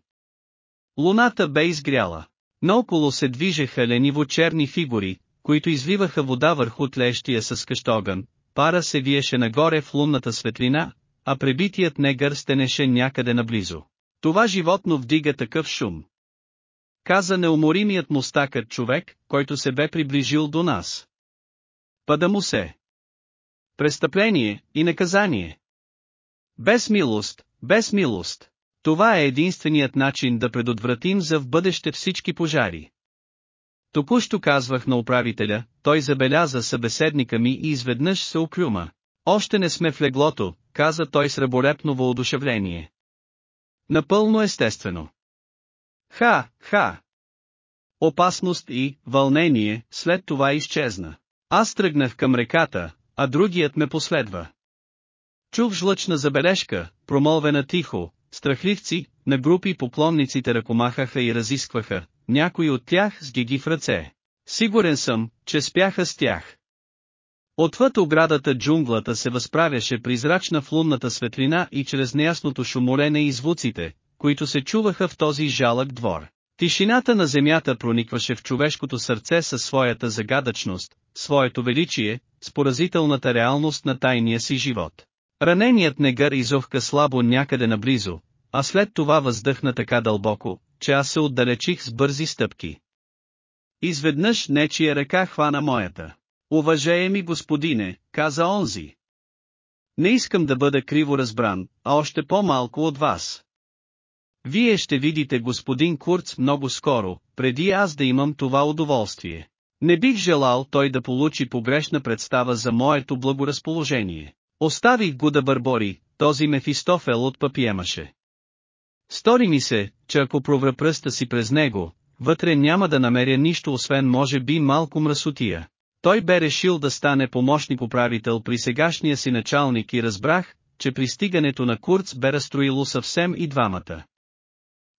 Луната бе изгряла. Наоколо се движеха лениво черни фигури, които извиваха вода върху тлещия с къщогън, пара се виеше нагоре в лунната светлина, а пребитият негър стенеше някъде наблизо. Това животно вдига такъв шум. каза неуморимият мустакът човек, който се бе приближил до нас. Пада му се. Престъпление и наказание. Без милост, без милост. Това е единственият начин да предотвратим за в бъдеще всички пожари. Току-що казвах на управителя, той забеляза събеседника ми и изведнъж се оклюма. Още не сме в леглото, каза той с раболепно въодушевление. Напълно естествено. Ха, ха. Опасност и вълнение след това изчезна. Аз тръгнах към реката, а другият ме последва. Чух жлъчна забележка, промолвена тихо, страхливци, на групи поклонниците ръкомахаха и разискваха, някои от тях с гиги в ръце. Сигурен съм, че спяха с тях. Отвъд оградата джунглата се възправяше призрачна в лунната светлина и чрез неясното шумолене и звуците, които се чуваха в този жалък двор. Тишината на земята проникваше в човешкото сърце със своята загадъчност, своето величие, с поразителната реалност на тайния си живот. Раненият негър изохка слабо някъде наблизо, а след това въздъхна така дълбоко, че аз се отдалечих с бързи стъпки. Изведнъж нечия ръка хвана моята. Уважаеми господине, каза онзи. Не искам да бъда криво разбран, а още по-малко от вас. Вие ще видите господин Курц много скоро, преди аз да имам това удоволствие. Не бих желал той да получи погрешна представа за моето благоразположение. Оставих го да бърбори, този Мефистофел от папиемаше. Стори ми се, че ако провра пръста си през него, вътре няма да намеря нищо освен може би малко мръсотия. Той бе решил да стане помощник-управител при сегашния си началник и разбрах, че пристигането на Курц бе разстроило съвсем и двамата.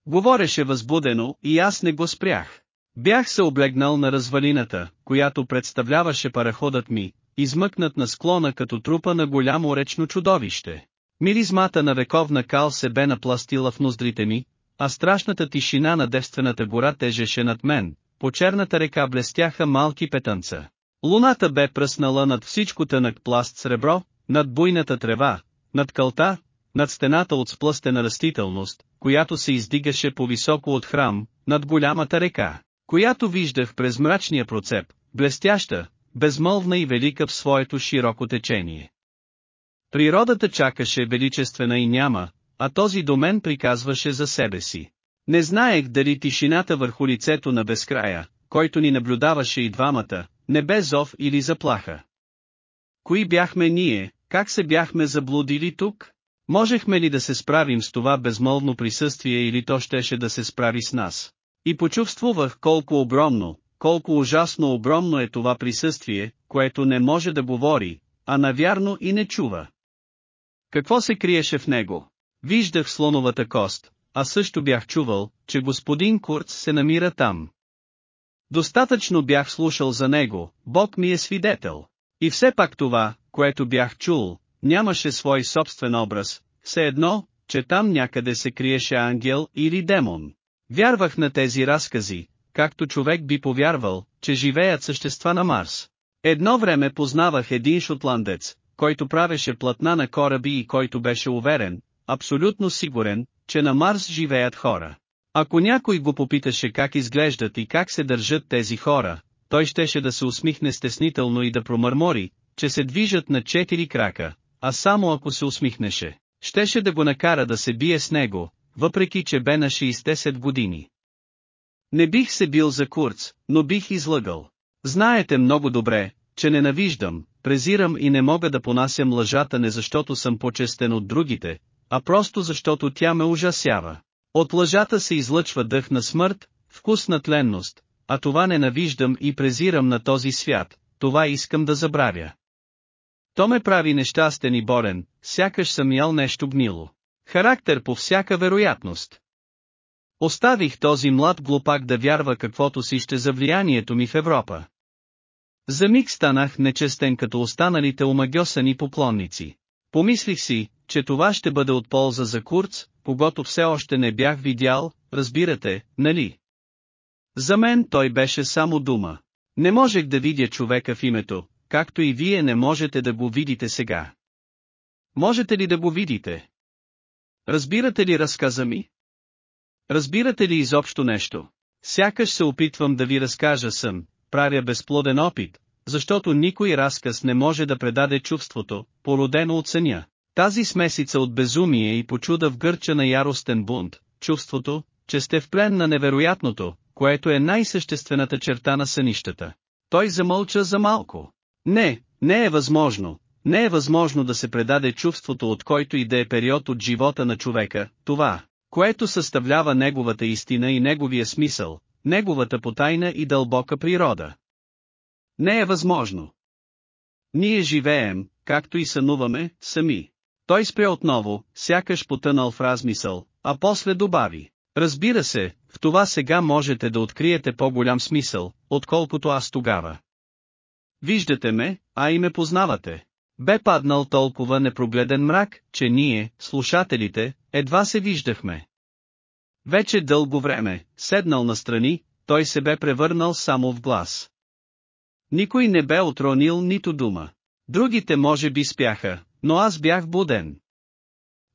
Говореше възбудено и аз не го спрях. Бях се облегнал на развалината, която представляваше параходът ми, измъкнат на склона като трупа на голямо речно чудовище. Миризмата на вековна кал се бе напластила в ноздрите ми, а страшната тишина на девствената гора тежеше над мен, по черната река блестяха малки петънца. Луната бе пръснала над всичко тънък пласт сребро, над буйната трева, над кълта, над стената от сплъстена растителност, която се издигаше по-високо от храм, над голямата река, която виждах през мрачния процеп, блестяща, безмълвна и велика в своето широко течение. Природата чакаше величествена и няма, а този домен приказваше за себе си. Не знаех дали тишината върху лицето на безкрая, който ни наблюдаваше и двамата, не бе зов или заплаха. Кои бяхме ние, как се бяхме заблудили тук? Можехме ли да се справим с това безмолвно присъствие или то щеше да се справи с нас? И почувствувах колко огромно, колко ужасно огромно е това присъствие, което не може да говори, а навярно и не чува. Какво се криеше в него? Виждах слоновата кост, а също бях чувал, че господин Курц се намира там. Достатъчно бях слушал за него, Бог ми е свидетел. И все пак това, което бях чул, нямаше свой собствен образ, все едно, че там някъде се криеше ангел или демон. Вярвах на тези разкази, както човек би повярвал, че живеят същества на Марс. Едно време познавах един шотландец, който правеше платна на кораби и който беше уверен, абсолютно сигурен, че на Марс живеят хора. Ако някой го попиташе как изглеждат и как се държат тези хора, той щеше да се усмихне стеснително и да промърмори, че се движат на четири крака, а само ако се усмихнеше, щеше да го накара да се бие с него, въпреки че бе на 60 години. Не бих се бил за Курц, но бих излъгал. Знаете много добре, че ненавиждам, презирам и не мога да понасям лъжата не защото съм почестен от другите, а просто защото тя ме ужасява. От лъжата се излъчва дъх на смърт, вкус на тленност, а това ненавиждам и презирам на този свят, това искам да забравя. То ме прави нещастен и болен, сякаш съм ял нещо гнило. Характер по всяка вероятност. Оставих този млад глупак да вярва каквото си ще за влиянието ми в Европа. За миг станах нечестен като останалите омагьосани поклонници. Помислих си, че това ще бъде от полза за Курц, когато все още не бях видял, разбирате, нали? За мен той беше само дума. Не можех да видя човека в името, както и вие не можете да го видите сега. Можете ли да го видите? Разбирате ли разказа ми? Разбирате ли изобщо нещо? Сякаш се опитвам да ви разкажа сън, правя безплоден опит, защото никой разказ не може да предаде чувството, породено от съня. Тази смесица от безумие и почуда в гърча на яростен бунт, чувството, че сте в плен на невероятното, което е най-съществената черта на сънищата. Той замълча за малко. Не, не е възможно, не е възможно да се предаде чувството от който и да е период от живота на човека, това, което съставлява неговата истина и неговия смисъл, неговата потайна и дълбока природа. Не е възможно. Ние живеем, както и сънуваме, сами. Той спря отново, сякаш потънал в размисъл, а после добави. Разбира се, в това сега можете да откриете по-голям смисъл, отколкото аз тогава. Виждате ме, а и ме познавате. Бе паднал толкова непрогледен мрак, че ние, слушателите, едва се виждахме. Вече дълго време, седнал настрани, той се бе превърнал само в глас. Никой не бе отронил нито дума. Другите може би спяха, но аз бях буден.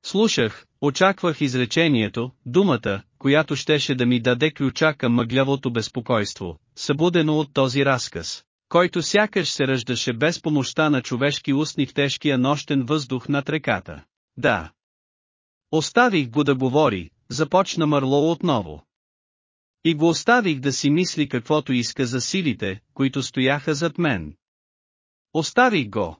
Слушах, очаквах изречението, думата, която щеше да ми даде ключа към мъглявото безпокойство, събудено от този разказ, който сякаш се ръждаше без помощта на човешки устни в тежкия нощен въздух над реката. Да. Оставих го да говори, започна Мърло отново. И го оставих да си мисли каквото иска за силите, които стояха зад мен. Оставих го.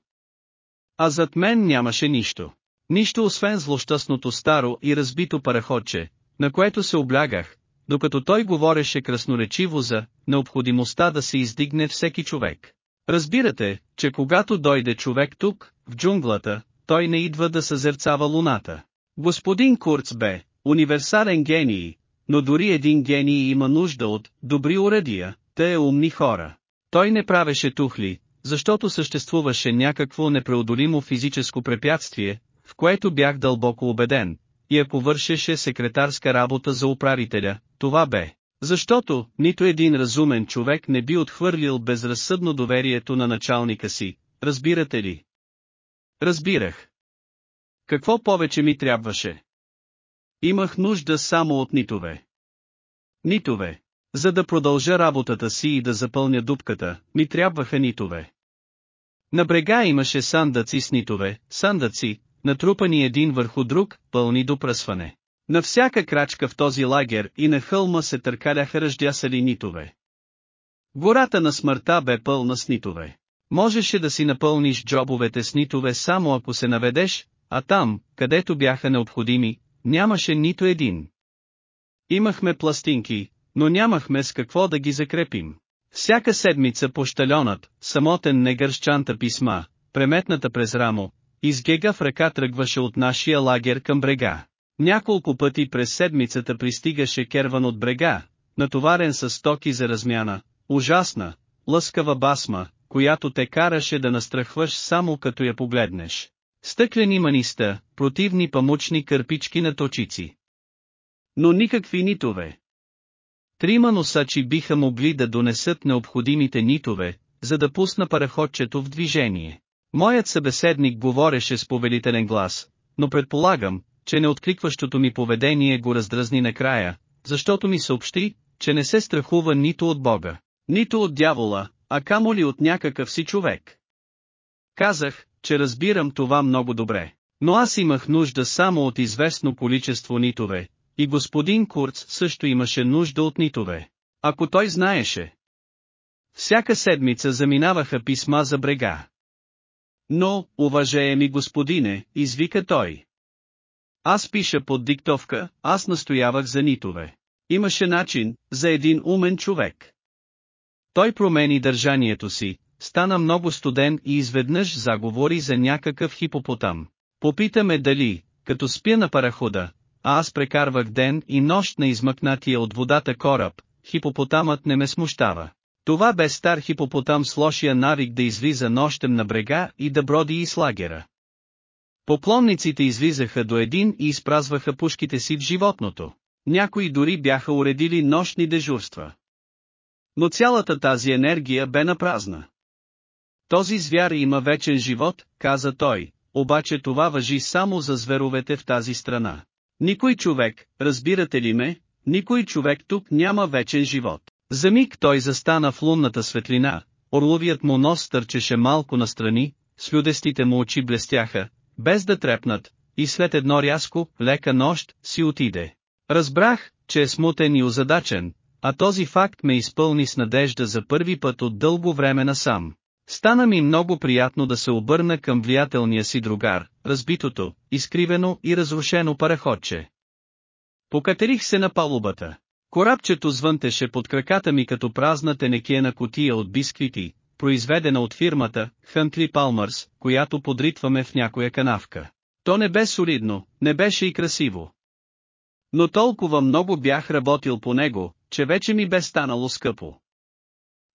А зад мен нямаше нищо. Нищо освен злощастното старо и разбито параходче, на което се облягах, докато той говореше красноречиво за необходимостта да се издигне всеки човек. Разбирате, че когато дойде човек тук, в джунглата, той не идва да съзерцава луната. Господин Курц бе универсален гений, но дори един гений има нужда от добри уредия, те е умни хора. Той не правеше тухли, защото съществуваше някакво непреодолимо физическо препятствие, в което бях дълбоко убеден, и ако вършеше секретарска работа за управителя, това бе. Защото, нито един разумен човек не би отхвърлил безразсъдно доверието на началника си, разбирате ли? Разбирах. Какво повече ми трябваше? Имах нужда само от нитове. Нитове. За да продължа работата си и да запълня дупката, ми трябваха нитове. На брега имаше сандъци с нитове, сандъци, натрупани един върху друг, пълни до пръсване. На всяка крачка в този лагер и на хълма се търкаляха ръждясали нитове. Гората на смъртта бе пълна с нитове. Можеше да си напълниш джобовете с нитове само ако се наведеш, а там, където бяха необходими, нямаше нито един. Имахме пластинки, но нямахме с какво да ги закрепим. Всяка седмица пощалионът, самотен негър с чанта писма, преметната през рамо, изгега в ръка тръгваше от нашия лагер към брега. Няколко пъти през седмицата пристигаше керван от брега, натоварен с стоки за размяна, ужасна, лъскава басма, която те караше да настрахваш само като я погледнеш. Стъклени маниста, противни памучни кърпички на точици. Но никакви нитове. Трима носачи биха могли да донесат необходимите нитове, за да пусна параходчето в движение. Моят събеседник говореше с повелителен глас, но предполагам, че неоткликващото ми поведение го раздразни накрая, защото ми съобщи, че не се страхува нито от Бога, нито от дявола, а камо ли от някакъв си човек. Казах, че разбирам това много добре, но аз имах нужда само от известно количество нитове, и господин Курц също имаше нужда от нитове. Ако той знаеше. Всяка седмица заминаваха писма за брега. Но, уважаеми господине, извика той. Аз пиша под диктовка, аз настоявах за нитове. Имаше начин, за един умен човек. Той промени държанието си, стана много студен и изведнъж заговори за някакъв хипопотам. Попитаме дали, като спя на парахода, а аз прекарвах ден и нощ на измъкнатия от водата кораб, хипопотамът не ме смущава. Това бе стар хипопотам с лошия навик да излиза нощем на брега и да броди и с лагера. Поклонниците излизаха до един и изпразваха пушките си в животното. Някои дори бяха уредили нощни дежурства. Но цялата тази енергия бе напразна. Този звяр има вечен живот, каза той, обаче това въжи само за зверовете в тази страна. Никой човек, разбирате ли ме, Никой човек тук няма вечен живот. За миг той застана в лунната светлина, орловият му нос търчеше малко настрани, слюдестите му очи блестяха, без да трепнат, и след едно рязко, лека нощ, си отиде. Разбрах, че е смутен и озадачен, а този факт ме изпълни с надежда за първи път от дълго време насам. Стана ми много приятно да се обърна към влиятелния си другар, разбитото, изкривено и разрушено параходче. Покатерих се на палубата. Корабчето звънтеше под краката ми като празна тенекиена котия от бисквити, произведена от фирмата Хънтли Палмърс, която подритваме в някоя канавка. То не бе солидно, не беше и красиво. Но толкова много бях работил по него, че вече ми бе станало скъпо.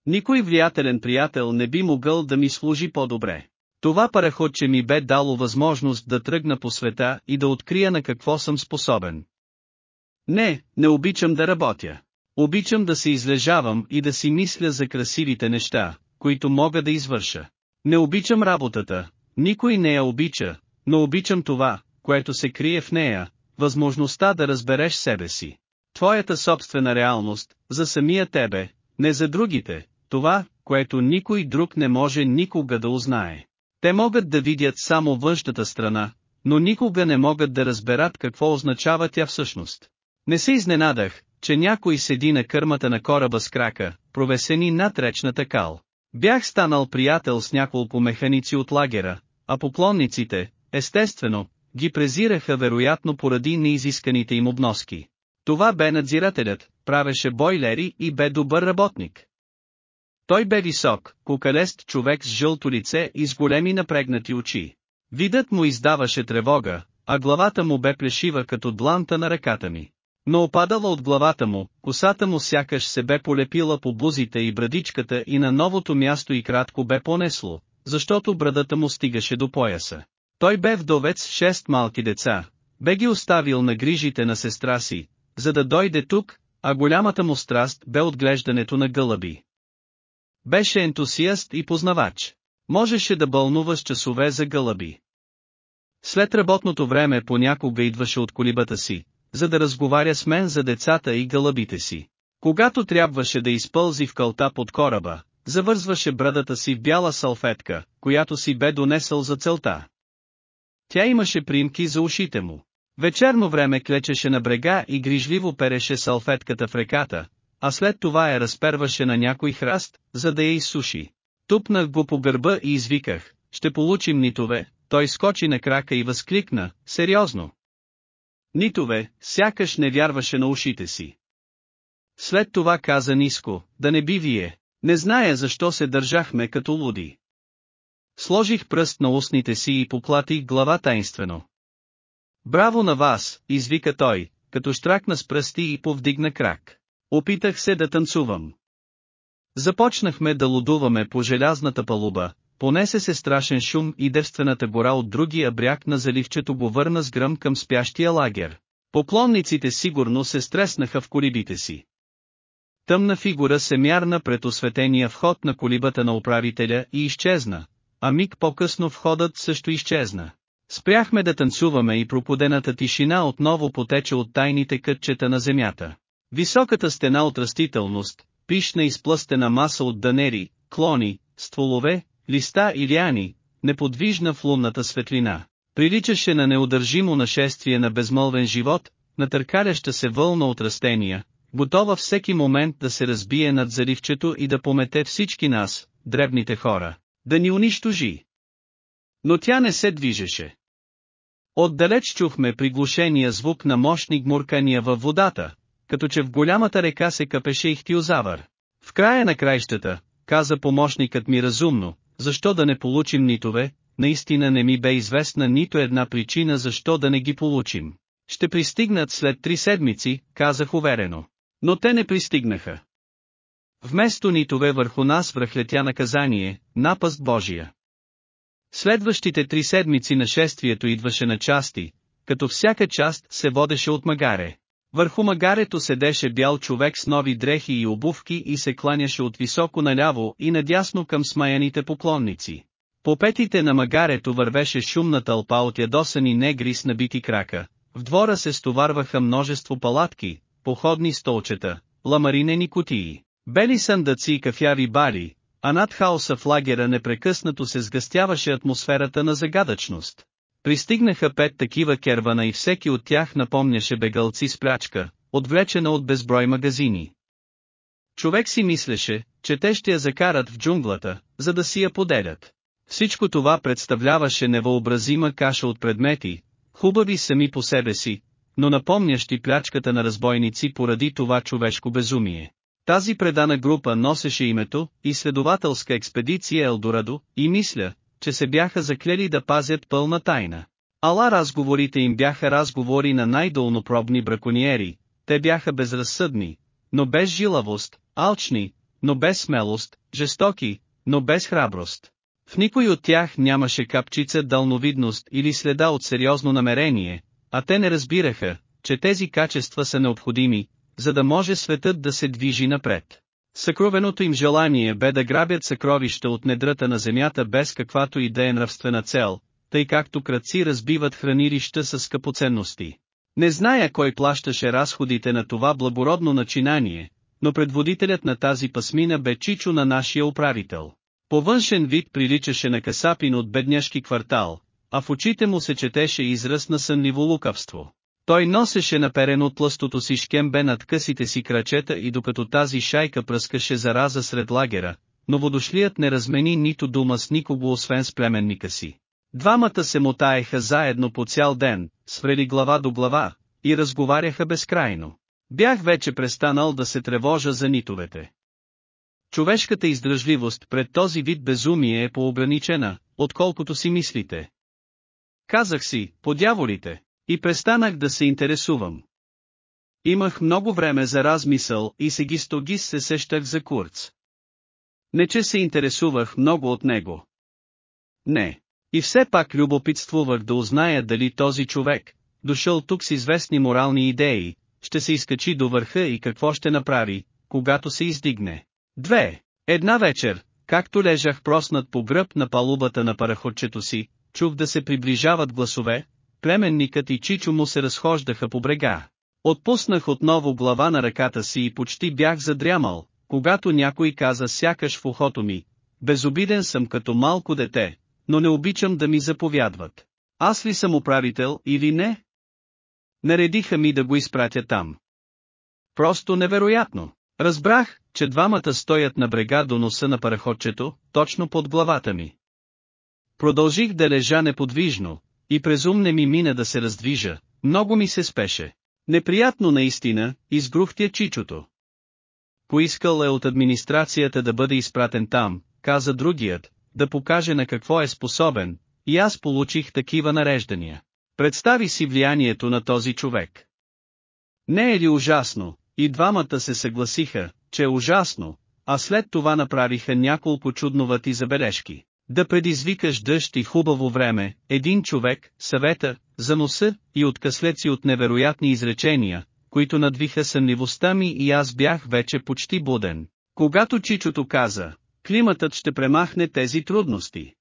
Никой влиятелен приятел не би могъл да ми служи по-добре. Това параходче ми бе дало възможност да тръгна по света и да открия на какво съм способен. Не, не обичам да работя. Обичам да се излежавам и да си мисля за красивите неща, които мога да извърша. Не обичам работата, никой не я обича, но обичам това, което се крие в нея, възможността да разбереш себе си. Твоята собствена реалност, за самия тебе, не за другите, това, което никой друг не може никога да узнае. Те могат да видят само външната страна, но никога не могат да разберат какво означава тя всъщност. Не се изненадах, че някой седи на кърмата на кораба с крака, провесени над речната кал. Бях станал приятел с няколко механици от лагера, а поклонниците, естествено, ги презираха вероятно поради неизисканите им обноски. Това бе надзирателят, правеше бойлери и бе добър работник. Той бе висок, кукалест човек с жълто лице и с големи напрегнати очи. Видът му издаваше тревога, а главата му бе плешива като дланта на ръката ми. Но опадала от главата му, косата му сякаш се бе полепила по бузите и брадичката и на новото място и кратко бе понесло, защото брадата му стигаше до пояса. Той бе вдовец с шест малки деца, бе ги оставил на грижите на сестра си, за да дойде тук, а голямата му страст бе отглеждането на гълъби. Беше ентусиаст и познавач. Можеше да бълнува с часове за гълъби. След работното време понякога идваше от колибата си, за да разговаря с мен за децата и гълъбите си. Когато трябваше да изпълзи в кълта под кораба, завързваше брадата си в бяла салфетка, която си бе донесъл за целта. Тя имаше примки за ушите му. Вечерно време клечеше на брега и грижливо переше салфетката в реката, а след това я разперваше на някой храст, за да я изсуши. Тупнах го по гърба и извиках, ще получим нитове, той скочи на крака и възкликна, сериозно. Нитове, сякаш не вярваше на ушите си. След това каза ниско, да не би вие, не зная защо се държахме като луди. Сложих пръст на устните си и поплатих глава таинствено. Браво на вас, извика той, като штракна с пръсти и повдигна крак. Опитах се да танцувам. Започнахме да лудуваме по желязната палуба, понесе се страшен шум и девствената гора от другия бряг на заливчето го върна с гръм към спящия лагер. Поклонниците сигурно се стреснаха в колибите си. Тъмна фигура се мярна пред осветения вход на колибата на управителя и изчезна, а миг по-късно входът също изчезна. Спряхме да танцуваме и пропудената тишина отново потече от тайните кътчета на земята. Високата стена от растителност, пишна изплъстена маса от данери, клони, стволове, листа и лиани, неподвижна в лунната светлина, приличаше на неудържимо нашествие на безмълвен живот, на търкаляща се вълна от растения, готова всеки момент да се разбие над заривчето и да помете всички нас, дребните хора, да ни унищожи. Но тя не се движеше. Отдалеч чухме приглушения звук на мощни гмуркания във водата, като че в голямата река се капеше ихтиозавър. В края на краищата, каза помощникът ми разумно, защо да не получим нитове, наистина не ми бе известна нито една причина защо да не ги получим. Ще пристигнат след три седмици, казах уверено. Но те не пристигнаха. Вместо нитове върху нас връхлетя наказание, напаст Божия. Следващите три седмици нашествието идваше на части, като всяка част се водеше от магаре. Върху магарето седеше бял човек с нови дрехи и обувки и се кланяше от високо наляво и надясно към смаяните поклонници. По петите на магарето вървеше шумна тълпа от ядосани негри с набити крака, в двора се стоварваха множество палатки, походни столчета, ламаринени кутии, бели съндъци и кафяви бари, а над хаоса в лагера непрекъснато се сгъстяваше атмосферата на загадъчност. Пристигнаха пет такива кервана и всеки от тях напомняше бегалци с плячка, отвлечена от безброй магазини. Човек си мислеше, че те ще я закарат в джунглата, за да си я поделят. Всичко това представляваше невъобразима каша от предмети, хубави сами по себе си, но напомнящи плячката на разбойници поради това човешко безумие. Тази предана група носеше името изследователска експедиция Елдорадо и мисля, че се бяха заклели да пазят пълна тайна. Ала разговорите им бяха разговори на най-долнопробни бракониери, те бяха безразсъдни, но без жилавост, алчни, но без смелост, жестоки, но без храброст. В никой от тях нямаше капчица дълновидност или следа от сериозно намерение, а те не разбираха, че тези качества са необходими, за да може светът да се движи напред. Съкровеното им желание бе да грабят съкровища от недрата на земята без каквато и да е нравствена цел, тъй както кръци разбиват хранилища с скъпоценности. Не зная кой плащаше разходите на това благородно начинание, но предводителят на тази пасмина бе Чичо на нашия управител. По външен вид приличаше на касапин от бедняшки квартал, а в очите му се четеше израз на сънливо лукавство. Той носеше наперен от плъстото си шкембе над късите си крачета и докато тази шайка пръскаше зараза сред лагера, новодошлият не размени нито дума с никого освен с племенника си. Двамата се мотаеха заедно по цял ден, сврели глава до глава, и разговаряха безкрайно. Бях вече престанал да се тревожа за нитовете. Човешката издръжливост пред този вид безумие е поограничена, отколкото си мислите. Казах си, подяволите, и престанах да се интересувам. Имах много време за размисъл и се ги се сещах за Курц. Не че се интересувах много от него. Не. И все пак любопитствувах да узная дали този човек, дошъл тук с известни морални идеи, ще се изкачи до върха и какво ще направи, когато се издигне. Две. Една вечер, както лежах проснат по гръб на палубата на параходчето си, чух да се приближават гласове, племенникът и Чичо му се разхождаха по брега. Отпуснах отново глава на ръката си и почти бях задрямал, когато някой каза сякаш в ухото ми, безобиден съм като малко дете, но не обичам да ми заповядват. Аз ли съм управител или не? Наредиха ми да го изпратя там. Просто невероятно. Разбрах, че двамата стоят на брега до носа на параходчето, точно под главата ми. Продължих да лежа неподвижно, и презум не ми мина да се раздвижа, много ми се спеше. Неприятно наистина, изгрухтя чичото. Поискал е от администрацията да бъде изпратен там, каза другият, да покаже на какво е способен, и аз получих такива нареждания. Представи си влиянието на този човек. Не е ли ужасно, и двамата се съгласиха, че е ужасно, а след това направиха няколко чудновати забележки. Да предизвикаш дъжд и хубаво време, един човек, съвета, за носа, и откъслеци от невероятни изречения, които надвиха сънливостта ми и аз бях вече почти буден. Когато Чичото каза, климатът ще премахне тези трудности.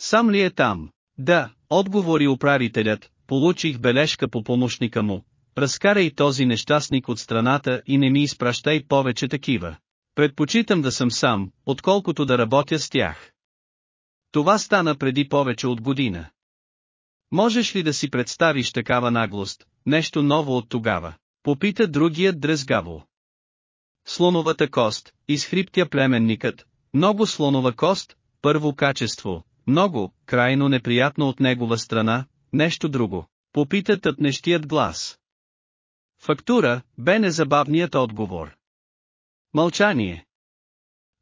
Сам ли е там? Да, отговори управителят, получих бележка по помощника му. Разкарай този нещастник от страната и не ми изпращай повече такива. Предпочитам да съм сам, отколкото да работя с тях. Това стана преди повече от година. Можеш ли да си представиш такава наглост, нещо ново от тогава? Попита другият дрезгаво. Слоновата кост, изхриптя племенникът, много слонова кост, първо качество, много, крайно неприятно от негова страна, нещо друго. Попита тъпнещият глас. Фактура, бе незабавният отговор. Мълчание.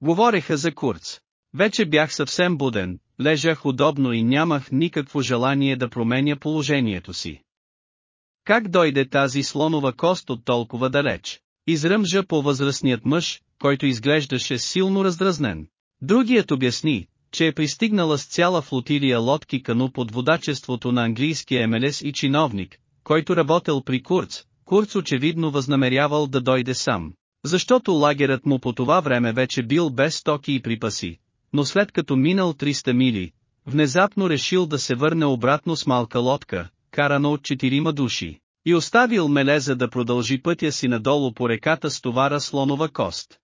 Говореха за Курц. Вече бях съвсем буден, лежах удобно и нямах никакво желание да променя положението си. Как дойде тази слонова кост от толкова далеч? Изръмжа по възрастният мъж, който изглеждаше силно раздразнен. Другият обясни, че е пристигнала с цяла флотилия лодки кану под водачеството на английския емелес и чиновник, който работел при Курц, Курц очевидно възнамерявал да дойде сам, защото лагерът му по това време вече бил без стоки и припаси, но след като минал 300 мили, внезапно решил да се върне обратно с малка лодка, карана от четирима души. И оставил Мелеза да продължи пътя си надолу по реката с товара слонова кост.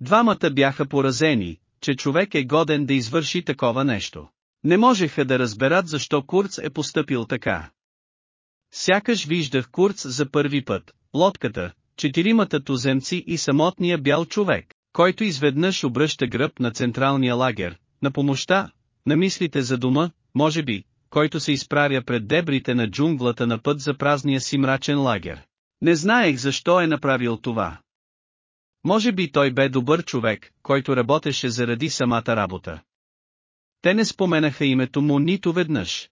Двамата бяха поразени, че човек е годен да извърши такова нещо. Не можеха да разберат защо Курц е поступил така. Сякаш виждах Курц за първи път, лодката, четиримата туземци и самотния бял човек, който изведнъж обръща гръб на централния лагер, на помощта, на мислите за дома, може би, който се изправя пред дебрите на джунглата на път за празния си мрачен лагер. Не знаех защо е направил това. Може би той бе добър човек, който работеше заради самата работа. Те не споменаха името му нито веднъж.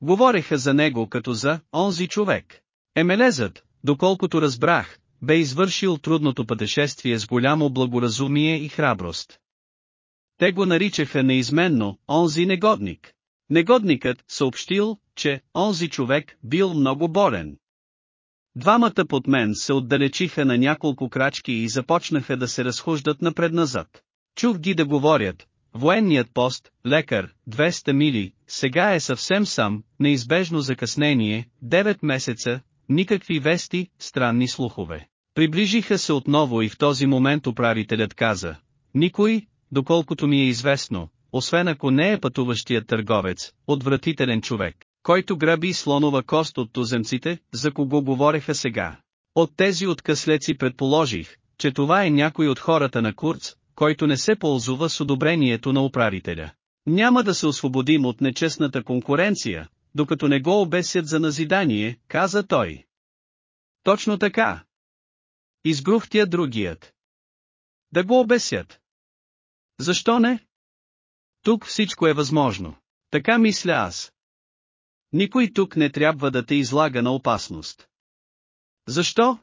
Говореха за него като за «онзи човек». Емелезът, доколкото разбрах, бе извършил трудното пътешествие с голямо благоразумие и храброст. Те го наричаха неизменно «онзи негодник». Негодникът съобщил, че «онзи човек» бил много болен. Двамата под мен се отдалечиха на няколко крачки и започнаха да се разхождат напред-назад. Чух ги да говорят, военният пост, лекар, 200 мили, сега е съвсем сам, неизбежно закъснение, 9 месеца, никакви вести, странни слухове. Приближиха се отново и в този момент управителят каза, никой, доколкото ми е известно, освен ако не е пътуващият търговец, отвратителен човек, който граби слонова кост от туземците, за кого говореха сега. От тези откъслеци предположих, че това е някой от хората на Курц, който не се ползува с одобрението на управителя. Няма да се освободим от нечестната конкуренция, докато не го обесят за назидание, каза той. Точно така. Изгрухтя другият. Да го обесят. Защо не? Тук всичко е възможно. Така мисля аз. Никой тук не трябва да те излага на опасност. Защо?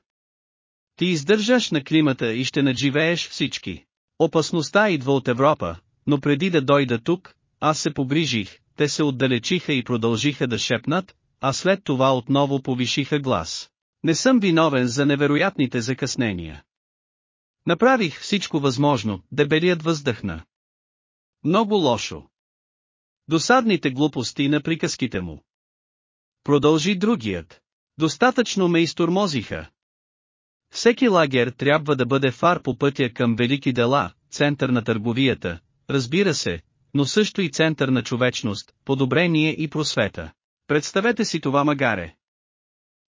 Ти издържаш на климата и ще надживееш всички. Опасността идва от Европа, но преди да дойда тук, аз се погрижих, те се отдалечиха и продължиха да шепнат, а след това отново повишиха глас. Не съм виновен за невероятните закъснения. Направих всичко възможно, дебелият въздъхна. Много лошо. Досадните глупости на приказките му. Продължи другият. Достатъчно ме изтормозиха. Всеки лагер трябва да бъде фар по пътя към велики дела, център на търговията, разбира се, но също и център на човечност, подобрение и просвета. Представете си това магаре.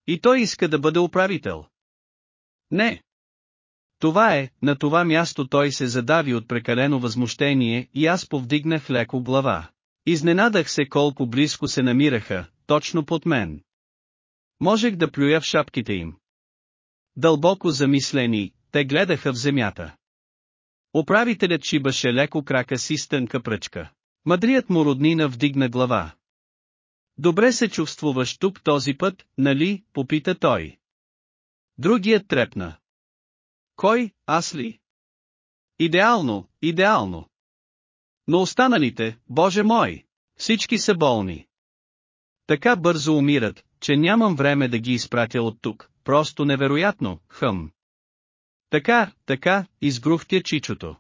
И той иска да бъде управител. Не. Това е, на това място той се задави от прекалено възмущение и аз повдигнах леко глава. Изненадах се колко близко се намираха, точно под мен. Можех да плюя в шапките им. Дълбоко замислени, те гледаха в земята. Управителят шибаше леко крака си с тънка пръчка. Мъдрият му роднина вдигна глава. Добре се чувствуваш тук този път, нали, попита той. Другият трепна. Кой, аз ли? Идеално, идеално. Но останалите, Боже мой, всички са болни. Така бързо умират, че нямам време да ги изпратя от тук, просто невероятно, хъм. Така, така, изгрухтя чичото.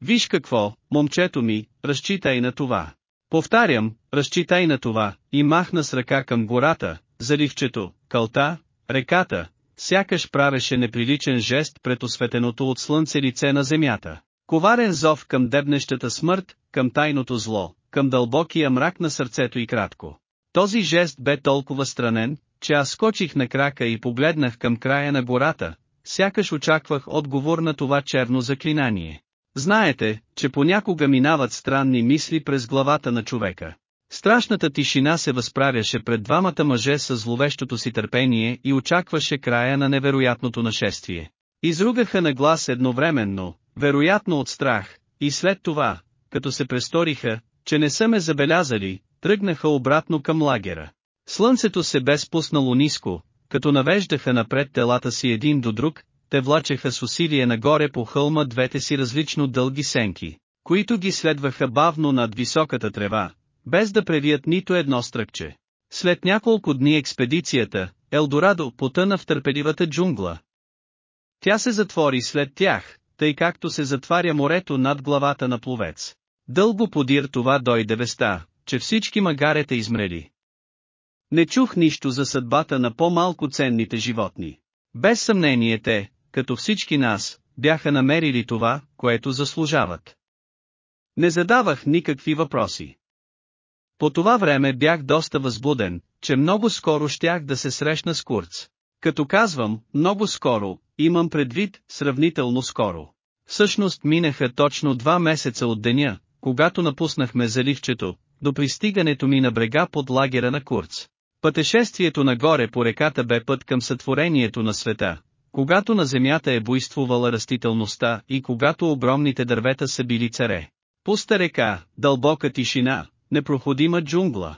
Виж какво, момчето ми, разчитай на това. Повтарям, разчитай на това, и махна с ръка към гората, заливчето, кълта, реката, сякаш правеше неприличен жест пред осветеното от слънце лице на земята. Коварен зов към дебнещата смърт, към тайното зло, към дълбокия мрак на сърцето и кратко. Този жест бе толкова странен, че аз скочих на крака и погледнах към края на гората, сякаш очаквах отговор на това черно заклинание. Знаете, че понякога минават странни мисли през главата на човека. Страшната тишина се възправяше пред двамата мъже с зловещото си търпение и очакваше края на невероятното нашествие. Изругаха на глас едновременно, вероятно от страх, и след това, като се престориха, че не са ме забелязали, тръгнаха обратно към лагера. Слънцето се бе спуснало ниско, като навеждаха напред телата си един до друг, те влачеха с усилие нагоре по хълма двете си различно дълги сенки, които ги следваха бавно над високата трева, без да превият нито едно стръкче. След няколко дни експедицията, Елдорадо потъна в търпеливата джунгла. Тя се затвори след тях, тъй както се затваря морето над главата на пловец. Дълго подир това дойде веста, че всички магарета измрели. Не чух нищо за съдбата на по-малко ценните животни. Без съмнение те, като всички нас, бяха намерили това, което заслужават. Не задавах никакви въпроси. По това време бях доста възбуден, че много скоро щях да се срещна с Курц. Като казвам, много скоро, имам предвид, сравнително скоро. Всъщност минаха точно два месеца от деня, когато напуснахме заливчето, до пристигането ми на брега под лагера на Курц. Пътешествието нагоре по реката бе път към сътворението на света, когато на земята е буйствувала растителността и когато огромните дървета са били царе. Пуста река, дълбока тишина, непроходима джунгла.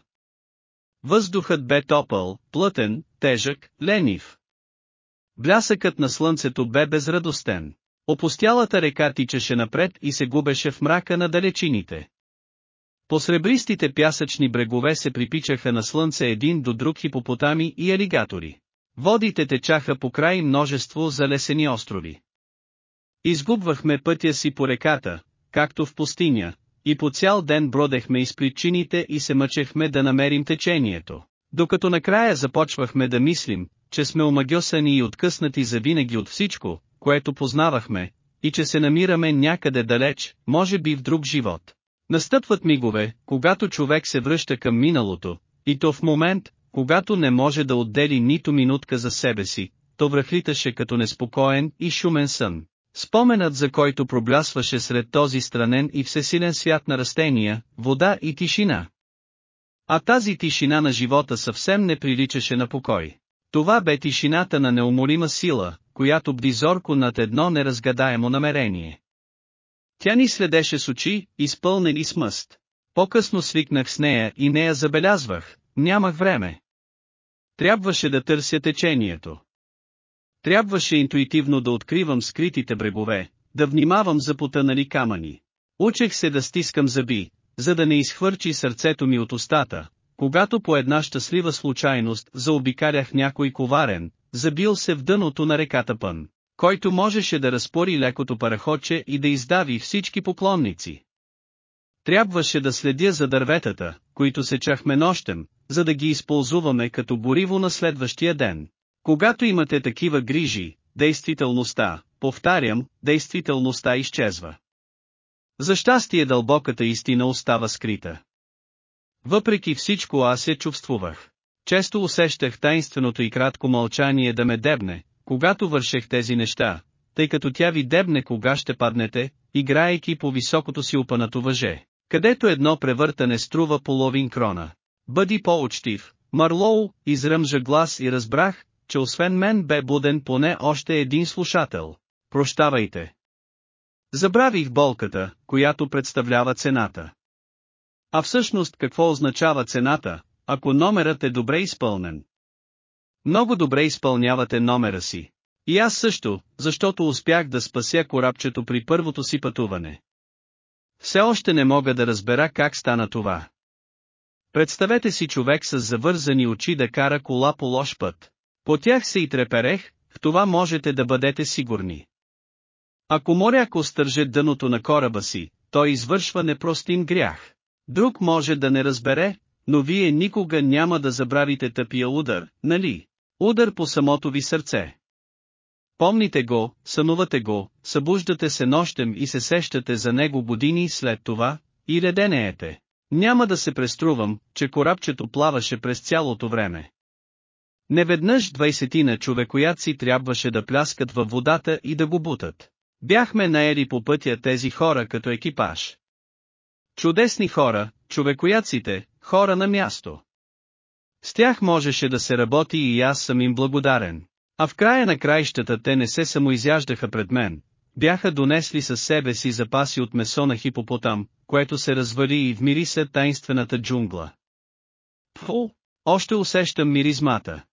Въздухът бе топъл, плътен, тежък, ленив. Блясъкът на слънцето бе безрадостен. Опустялата река тичаше напред и се губеше в мрака на далечините. По сребристите пясъчни брегове се припичаха на слънце един до друг хипопотами и алигатори. Водите течаха по край множество залесени острови. Изгубвахме пътя си по реката, както в пустиня, и по цял ден бродехме из причините и се мъчехме да намерим течението. Докато накрая започвахме да мислим, че сме омагьосани и откъснати завинаги от всичко, което познавахме, и че се намираме някъде далеч, може би в друг живот. Настъпват мигове, когато човек се връща към миналото, и то в момент, когато не може да отдели нито минутка за себе си, то връхлиташе като неспокоен и шумен сън. Споменът за който проблясваше сред този странен и всесилен свят на растения, вода и тишина. А тази тишина на живота съвсем не приличаше на покой. Това бе тишината на неуморима сила, която бди зорко над едно неразгадаемо намерение. Тя ни следеше с очи, изпълнени с мъст. По-късно свикнах с нея и нея забелязвах, нямах време. Трябваше да търся течението. Трябваше интуитивно да откривам скритите брегове, да внимавам за потънали камъни. Учех се да стискам зъби, за да не изхвърчи сърцето ми от устата, когато по една щастлива случайност заобикалях някой коварен, забил се в дъното на реката Пън, който можеше да разпори лекото параходче и да издави всички поклонници. Трябваше да следя за дърветата, които се чахме нощем, за да ги използваме като бориво на следващия ден. Когато имате такива грижи, действителността, повтарям, действителността изчезва. За щастие дълбоката истина остава скрита. Въпреки всичко аз се чувствувах. Често усещах таинственото и кратко мълчание да ме дебне, когато вършех тези неща, тъй като тя ви дебне кога ще паднете, играейки по високото си упанато въже, където едно превъртане струва половин крона. Бъди по-учтив, Марлоу, изръмжа глас и разбрах, че освен мен бе буден поне още един слушател. Прощавайте. Забравих болката, която представлява цената. А всъщност какво означава цената, ако номерът е добре изпълнен? Много добре изпълнявате номера си. И аз също, защото успях да спася корабчето при първото си пътуване. Все още не мога да разбера как стана това. Представете си човек с завързани очи да кара кола по лош път. По тях се и треперех, в това можете да бъдете сигурни. Ако моряк остърже дъното на кораба си, той извършва непростим грях. Друг може да не разбере, но вие никога няма да забравите тъпия удар, нали? Удар по самото ви сърце. Помните го, сънувате го, събуждате се нощем и се сещате за него години след това, и реденеете. Няма да се преструвам, че корабчето плаваше през цялото време. Неведнъж двайсетина човекояци трябваше да пляскат във водата и да го бутат. Бяхме наели по пътя тези хора като екипаж. Чудесни хора, човекояците, хора на място. С тях можеше да се работи и аз съм им благодарен. А в края на краищата те не се самоизяждаха пред мен, бяха донесли със себе си запаси от месо на хипопотам, което се развали и вмири се тайнствената джунгла. Фу, още усещам миризмата.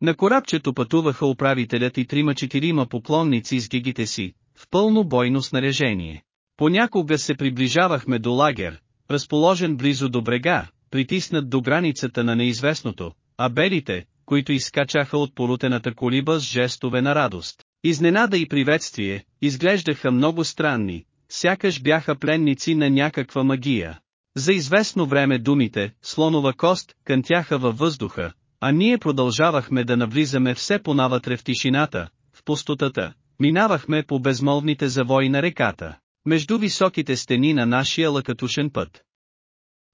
На корабчето пътуваха управителят и трима-четирима поклонници с гигите си, в пълно бойно снаряжение. Понякога се приближавахме до лагер, разположен близо до брега, притиснат до границата на неизвестното, а белите, които изкачаха от порутената колиба с жестове на радост. Изненада и приветствие, изглеждаха много странни, сякаш бяха пленници на някаква магия. За известно време думите, слонова кост, кънтяха във въздуха, а ние продължавахме да навлизаме все понавътре в тишината, в пустотата, минавахме по безмолвните завои на реката, между високите стени на нашия лъкатушен път.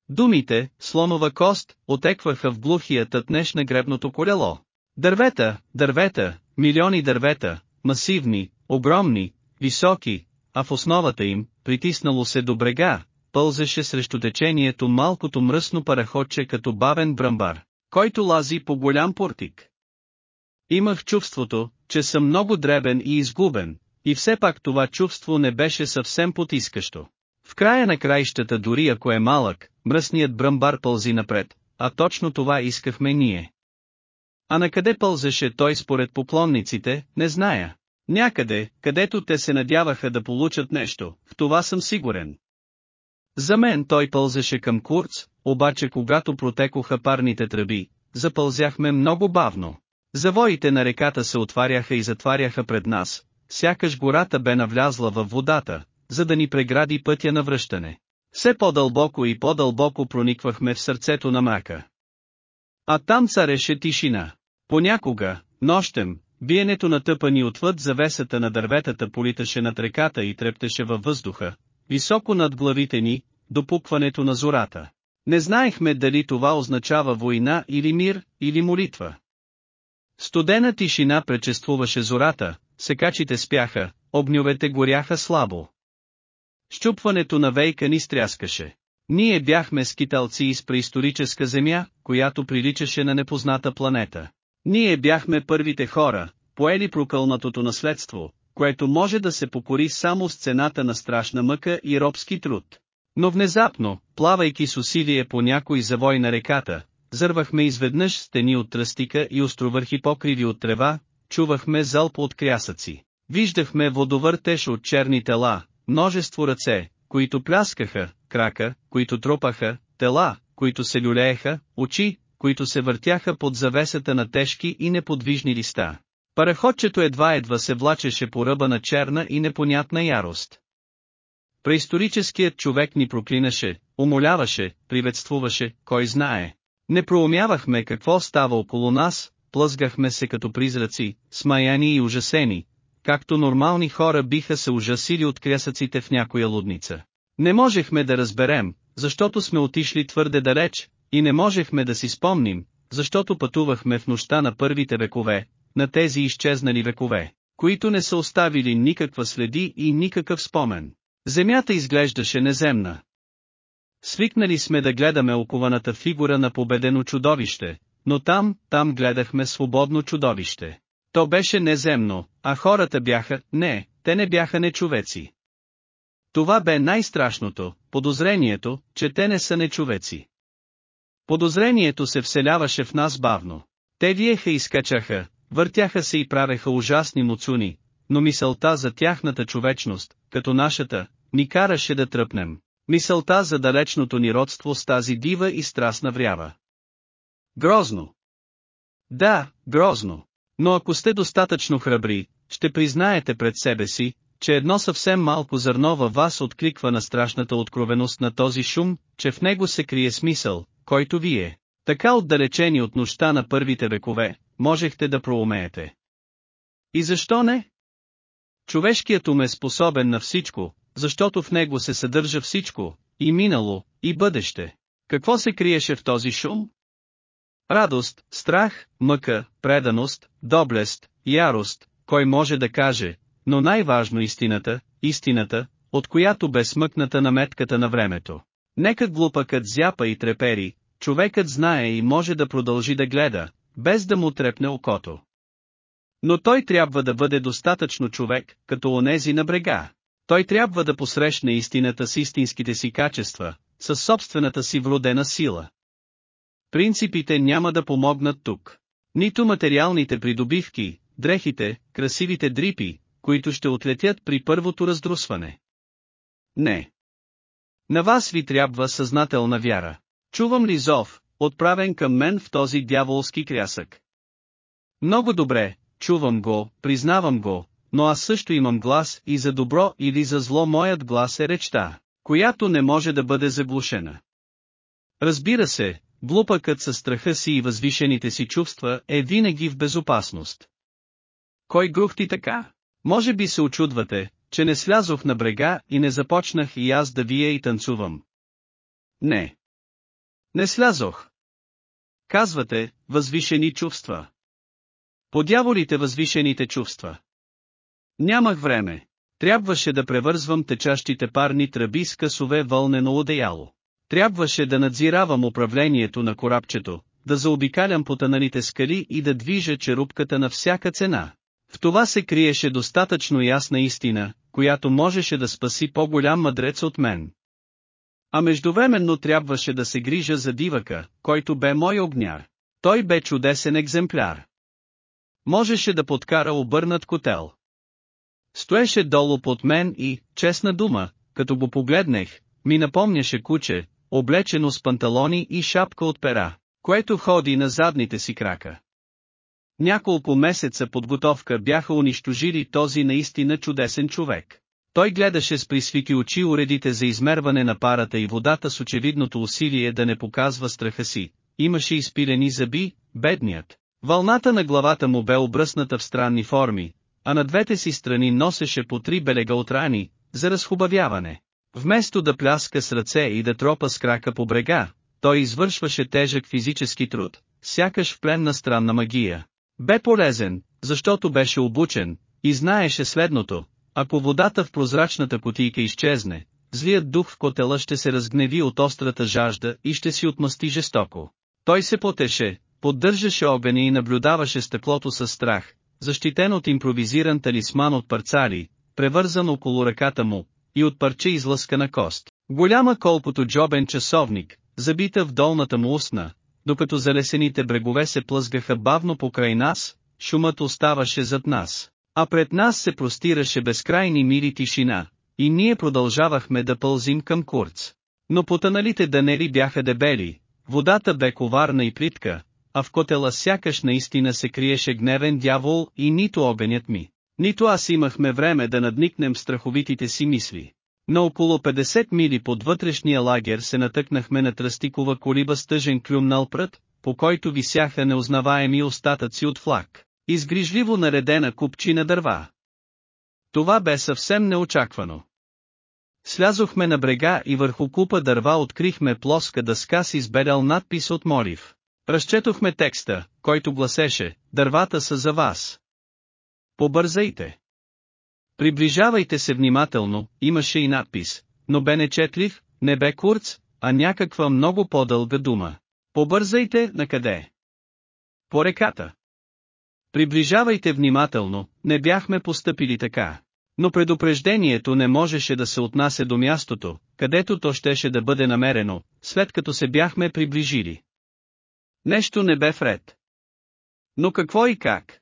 Думите, слонова кост, отекваха в глухия тътнеш на гребното колело. Дървета, дървета, милиони дървета, масивни, огромни, високи, а в основата им, притиснало се до брега, пълзеше срещу течението малкото мръсно параходче като бавен брамбар, който лази по голям портик. Имах чувството, че съм много дребен и изгубен, и все пак това чувство не беше съвсем потискащо. В края на краищата дори ако е малък, мръсният бръмбар пълзи напред, а точно това искахме ние. А на къде пълзеше той според поклонниците, не зная. Някъде, където те се надяваха да получат нещо, в това съм сигурен. За мен той пълзеше към Курц, обаче когато протекоха парните тръби, запълзяхме много бавно. Завоите на реката се отваряха и затваряха пред нас, сякаш гората бе навлязла във водата, за да ни прегради пътя на връщане. Все по-дълбоко и по-дълбоко прониквахме в сърцето на мрака. А там цареше тишина. Понякога, нощем, биенето на тъпани отвъд завесата на дърветата политаше над реката и трептеше във въздуха, високо над главите ни, допукването на зората. Не знаехме дали това означава война или мир, или молитва. Студена тишина пречествуваше зората, секачите спяха, огньовете горяха слабо. Щупването на вейка ни стряскаше. Ние бяхме скиталци из преисторическа земя, която приличаше на непозната планета. Ние бяхме първите хора, поели прокълнатото наследство, което може да се покори само с цената на страшна мъка и робски труд. Но внезапно, плавайки с усилие по някой завой на реката, зървахме изведнъж стени от тръстика и островърхи покриви от трева, чувахме залп от крясъци. Виждахме водовъртеж от черни тела, множество ръце, които пляскаха, крака, които тропаха, тела, които се люлееха, очи, които се въртяха под завесата на тежки и неподвижни листа. Параходчето едва-едва се влачеше по ръба на черна и непонятна ярост. Преисторическият човек ни проклинаше, умоляваше, приветствуваше, кой знае. Не проумявахме какво става около нас, плъзгахме се като призраци, смаяни и ужасени, както нормални хора биха се ужасили от крясъците в някоя лудница. Не можехме да разберем, защото сме отишли твърде далеч, и не можехме да си спомним, защото пътувахме в нощта на първите векове, на тези изчезнали векове, които не са оставили никаква следи и никакъв спомен. Земята изглеждаше неземна. Свикнали сме да гледаме окованата фигура на победено чудовище, но там, там гледахме свободно чудовище. То беше неземно, а хората бяха, не, те не бяха нечовеци. Това бе най-страшното, подозрението, че те не са нечовеци. Подозрението се вселяваше в нас бавно. Те виеха и скачаха, въртяха се и правеха ужасни муцуни, но мисълта за тяхната човечност, като нашата, ни караше да тръпнем. Мисълта за далечното ни родство с тази дива и страстна врява. Грозно. Да, грозно. Но ако сте достатъчно храбри, ще признаете пред себе си, че едно съвсем малко зърно във вас откликва на страшната откровеност на този шум, че в него се крие смисъл, който вие, така отдалечени от нощта на първите векове, можехте да проумеете. И защо не? Човешкият ум е способен на всичко, защото в него се съдържа всичко, и минало, и бъдеще. Какво се криеше в този шум? Радост, страх, мъка, преданост, доблест, ярост, кой може да каже, но най-важно истината, истината, от която бе смъкната на метката на времето. Нека глупакът зяпа и трепери, човекът знае и може да продължи да гледа, без да му трепне окото. Но той трябва да бъде достатъчно човек, като онези на брега. Той трябва да посрещне истината с истинските си качества, с собствената си вродена сила. Принципите няма да помогнат тук. Нито материалните придобивки, дрехите, красивите дрипи, които ще отлетят при първото раздрусване. Не. На вас ви трябва съзнателна вяра. Чувам ли зов, отправен към мен в този дяволски крясък? Много добре, чувам го, признавам го, но аз също имам глас и за добро или за зло моят глас е речта. която не може да бъде заглушена. Разбира се, глупакът със страха си и възвишените си чувства е винаги в безопасност. Кой грухти така? Може би се очудвате, че не слязох на брега и не започнах и аз да вия и танцувам. Не. Не слязох. Казвате, възвишени чувства. Подяволите възвишените чувства. Нямах време. Трябваше да превързвам течащите парни тръби с късове вълнено одеяло. Трябваше да надзиравам управлението на корабчето, да заобикалям потъналите скали и да движа черупката на всяка цена. В това се криеше достатъчно ясна истина, която можеше да спаси по-голям мъдрец от мен. А междувременно трябваше да се грижа за дивака, който бе мой огняр. Той бе чудесен екземпляр. Можеше да подкара обърнат котел. Стоеше долу под мен и, честна дума, като го погледнех, ми напомняше куче, облечено с панталони и шапка от пера, което ходи на задните си крака. Няколко месеца подготовка бяха унищожили този наистина чудесен човек. Той гледаше с присвити очи уредите за измерване на парата и водата с очевидното усилие да не показва страха си. Имаше изпилени зъби, бедният. Вълната на главата му бе обръсната в странни форми, а на двете си страни носеше по три белега от рани, за разхубавяване. Вместо да пляска с ръце и да тропа с крака по брега, той извършваше тежък физически труд, сякаш в плен на странна магия. Бе полезен, защото беше обучен, и знаеше следното, ако водата в прозрачната потийка изчезне, злият дух в котела ще се разгневи от острата жажда и ще си отмъсти жестоко. Той се потеше, поддържаше огъня и наблюдаваше стъклото със страх, защитен от импровизиран талисман от парцали, превързан около ръката му, и от парче излъскана кост. Голяма колкото джобен часовник, забита в долната му устна, докато залесените брегове се плъзгаха бавно покрай нас, шумът оставаше зад нас, а пред нас се простираше безкрайни мири тишина, и ние продължавахме да пълзим към Курц. Но потаналите данери бяха дебели, водата бе коварна и плитка, а в котела сякаш наистина се криеше гневен дявол и нито огънят ми, нито аз имахме време да надникнем страховитите си мисли. На около 50 мили под вътрешния лагер се натъкнахме на тръстикова колиба с тъжен клюмнал прът, по който висяха неузнаваеми остатъци от флаг, изгрижливо наредена купчина дърва. Това бе съвсем неочаквано. Слязохме на брега и върху купа дърва открихме плоска дъска с избелял надпис от молив. Разчетохме текста, който гласеше, дървата са за вас. Побързайте. Приближавайте се внимателно, имаше и надпис, но бе нечетлив, не бе курц, а някаква много по-дълга дума. Побързайте, на къде? По реката. Приближавайте внимателно, не бяхме постъпили така. Но предупреждението не можеше да се отнася до мястото, където то щеше да бъде намерено, след като се бяхме приближили. Нещо не бе вред. Но какво и как?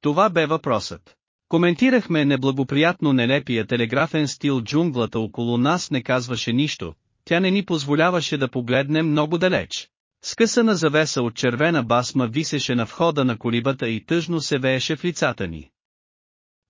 Това бе въпросът. Коментирахме неблагоприятно нелепия телеграфен стил джунглата около нас не казваше нищо, тя не ни позволяваше да погледнем много далеч. Скъсана завеса от червена басма висеше на входа на колибата и тъжно се вееше в лицата ни.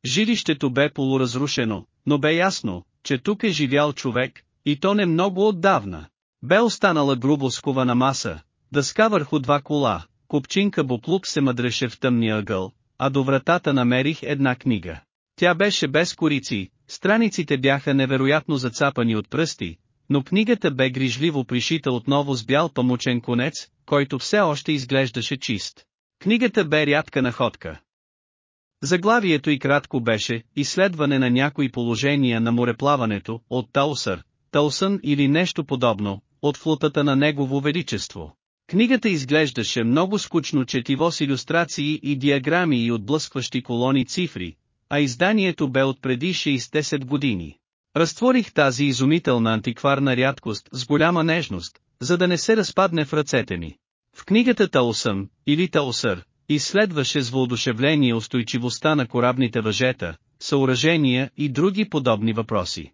Жилището бе полуразрушено, но бе ясно, че тук е живял човек, и то не много отдавна. Бе останала грубо скована маса, дъска върху два кола, купчинка буклук се мъдреше в тъмния ъгъл, а до вратата намерих една книга. Тя беше без корици, страниците бяха невероятно зацапани от пръсти, но книгата бе грижливо пришита отново с бял памучен конец, който все още изглеждаше чист. Книгата бе рядка находка. Заглавието и кратко беше «Изследване на някои положения на мореплаването» от Таусър, Таусън или нещо подобно, от флотата на Негово Величество. Книгата изглеждаше много скучно четиво с иллюстрации и диаграми и отблъскващи колони цифри, а изданието бе от преди 60 години. Разтворих тази изумителна антикварна рядкост с голяма нежност, за да не се разпадне в ръцете ми. В книгата Таусъм, или Таусър, изследваше с въодушевление устойчивостта на корабните въжета, съоръжения и други подобни въпроси.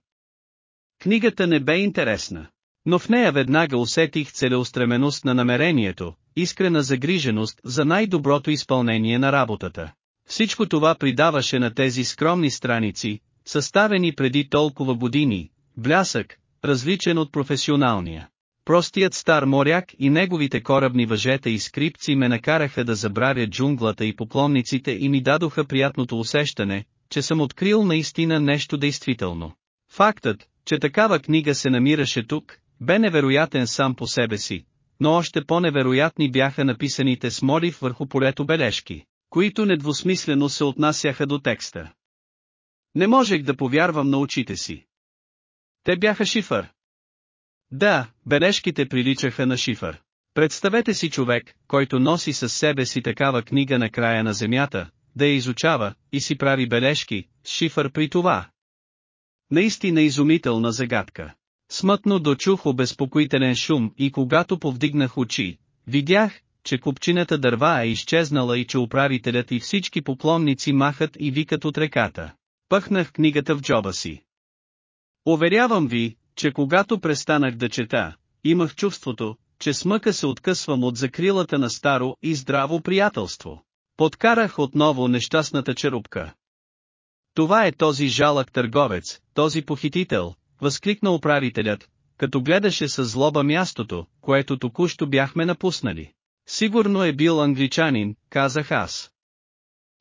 Книгата не бе интересна. Но в нея веднага усетих целеустременост на намерението, искрена загриженост за най-доброто изпълнение на работата. Всичко това придаваше на тези скромни страници, съставени преди толкова години, блясък, различен от професионалния. Простият стар моряк и неговите корабни въжета и скрипци ме накараха да забравя джунглата и поклонниците и ми дадоха приятното усещане, че съм открил наистина нещо действително. Фактът, че такава книга се намираше тук, бе невероятен сам по себе си, но още по-невероятни бяха написаните с молив върху полето бележки, които недвусмислено се отнасяха до текста. Не можех да повярвам на очите си. Те бяха шифър. Да, бележките приличаха на шифър. Представете си човек, който носи със себе си такава книга на края на земята, да я изучава, и си прави бележки, с шифър при това. Наистина изумителна загадка. Смътно дочух обезпокоителен шум и когато повдигнах очи, видях, че купчината дърва е изчезнала и че управителят и всички поклонници махат и викат от реката. Пъхнах книгата в джоба си. Уверявам ви, че когато престанах да чета, имах чувството, че смъка се откъсвам от закрилата на старо и здраво приятелство. Подкарах отново нещастната черупка. Това е този жалък търговец, този похитител, възкликна управителят, като гледаше с злоба мястото, което току-що бяхме напуснали. Сигурно е бил англичанин, казах аз.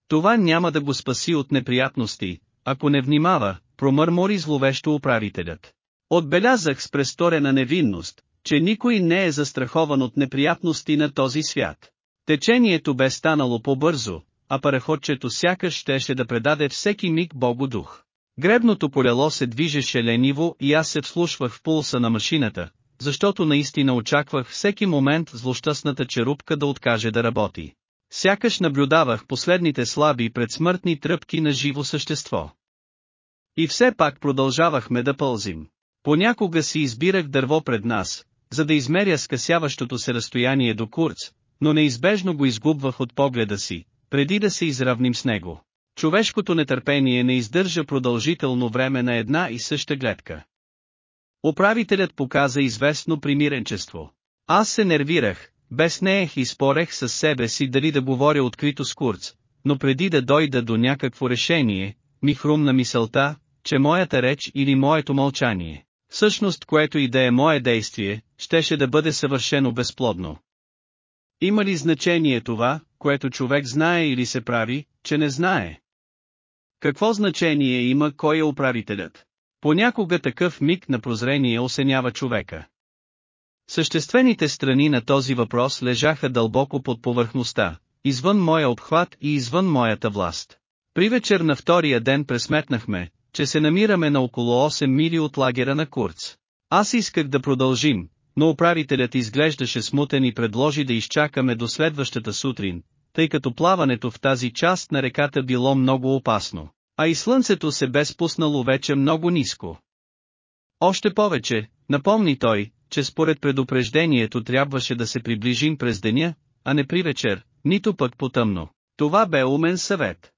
Това няма да го спаси от неприятности, ако не внимава, промърмори зловещо управителят. Отбелязах с престорена невинност, че никой не е застрахован от неприятности на този свят. Течението бе станало по-бързо, а параходчето сякаш щеше да предаде всеки миг Богу дух. Гребното колело се движеше лениво и аз се вслушвах в пулса на машината, защото наистина очаквах всеки момент злощастната черупка да откаже да работи. Сякаш наблюдавах последните слаби предсмъртни тръпки на живо същество. И все пак продължавахме да пълзим. Понякога си избирах дърво пред нас, за да измеря скъсяващото се разстояние до Курц, но неизбежно го изгубвах от погледа си, преди да се изравним с него. Човешкото нетърпение не издържа продължително време на една и съща гледка. Управителят показа известно примиренчество. Аз се нервирах, безнеех и спорех с себе си дали да говоря открито с Курц, но преди да дойда до някакво решение, ми хрумна мисълта, че моята реч или моето мълчание, всъщност което и да е мое действие, щеше да бъде съвършено безплодно. Има ли значение това, което човек знае или се прави, че не знае? Какво значение има кой е управителят? Понякога такъв миг на прозрение осенява човека. Съществените страни на този въпрос лежаха дълбоко под повърхността, извън моя обхват и извън моята власт. При вечер на втория ден пресметнахме, че се намираме на около 8 мили от лагера на Курц. Аз исках да продължим, но управителят изглеждаше смутен и предложи да изчакаме до следващата сутрин, тъй като плаването в тази част на реката било много опасно, а и слънцето се бе спуснало вече много ниско. Още повече, напомни той, че според предупреждението трябваше да се приближим през деня, а не при вечер, нито пък потъмно. Това бе умен съвет.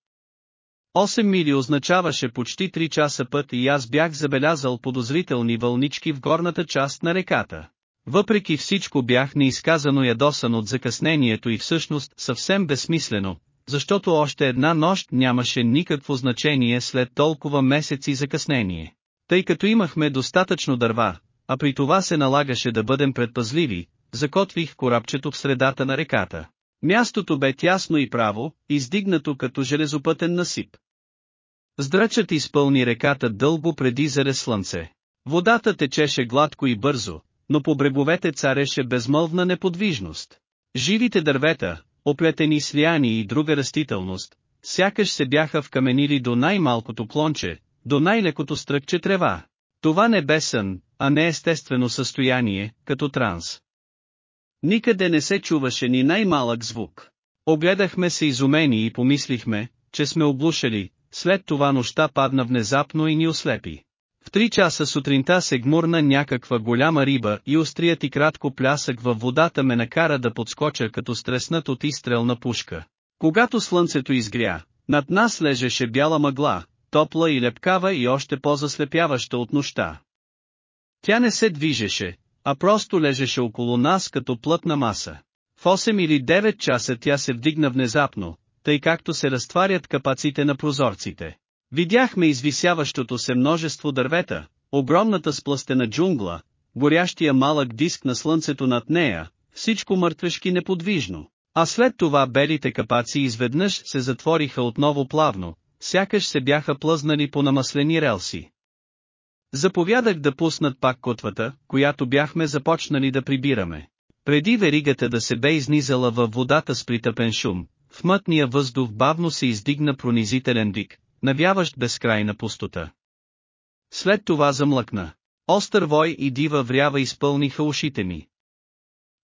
8 мили означаваше почти 3 часа път и аз бях забелязал подозрителни вълнички в горната част на реката. Въпреки всичко бях неизказано ядосан от закъснението и всъщност съвсем безсмислено, защото още една нощ нямаше никакво значение след толкова месеци закъснение. Тъй като имахме достатъчно дърва, а при това се налагаше да бъдем предпазливи, закотвих корабчето в средата на реката. Мястото бе тясно и право, издигнато като железопътен насип. Здрачът изпълни реката дълго преди заре слънце. Водата течеше гладко и бързо, но по бреговете цареше безмълвна неподвижност. Живите дървета, оплетени с лияни и друга растителност, сякаш се бяха вкаменили до най-малкото клонче, до най-лекото стръкче трева. Това не бе сън, а не естествено състояние, като транс. Никъде не се чуваше ни най-малък звук. Огледахме се изумени и помислихме, че сме облушали, след това нощта падна внезапно и ни ослепи. В три часа сутринта се гмурна някаква голяма риба и острият и кратко плясък във водата ме накара да подскоча като стреснат от изстрелна пушка. Когато слънцето изгря, над нас лежеше бяла мъгла, топла и лепкава и още по-заслепяваща от нощта. Тя не се движеше, а просто лежеше около нас като плътна маса. В 8 или 9 часа тя се вдигна внезапно, тъй както се разтварят капаците на прозорците. Видяхме извисяващото се множество дървета, огромната спластена джунгла, горящия малък диск на слънцето над нея, всичко мъртвешки неподвижно. А след това белите капаци изведнъж се затвориха отново плавно, сякаш се бяха плъзнали по намаслени релси. Заповядах да пуснат пак котвата, която бяхме започнали да прибираме. Преди веригата да се бе изнизала във водата с притъпен шум, в мътния въздух бавно се издигна пронизителен вик, навяващ безкрайна пустота. След това замлъкна. Остър вой и дива врява изпълниха ушите ми.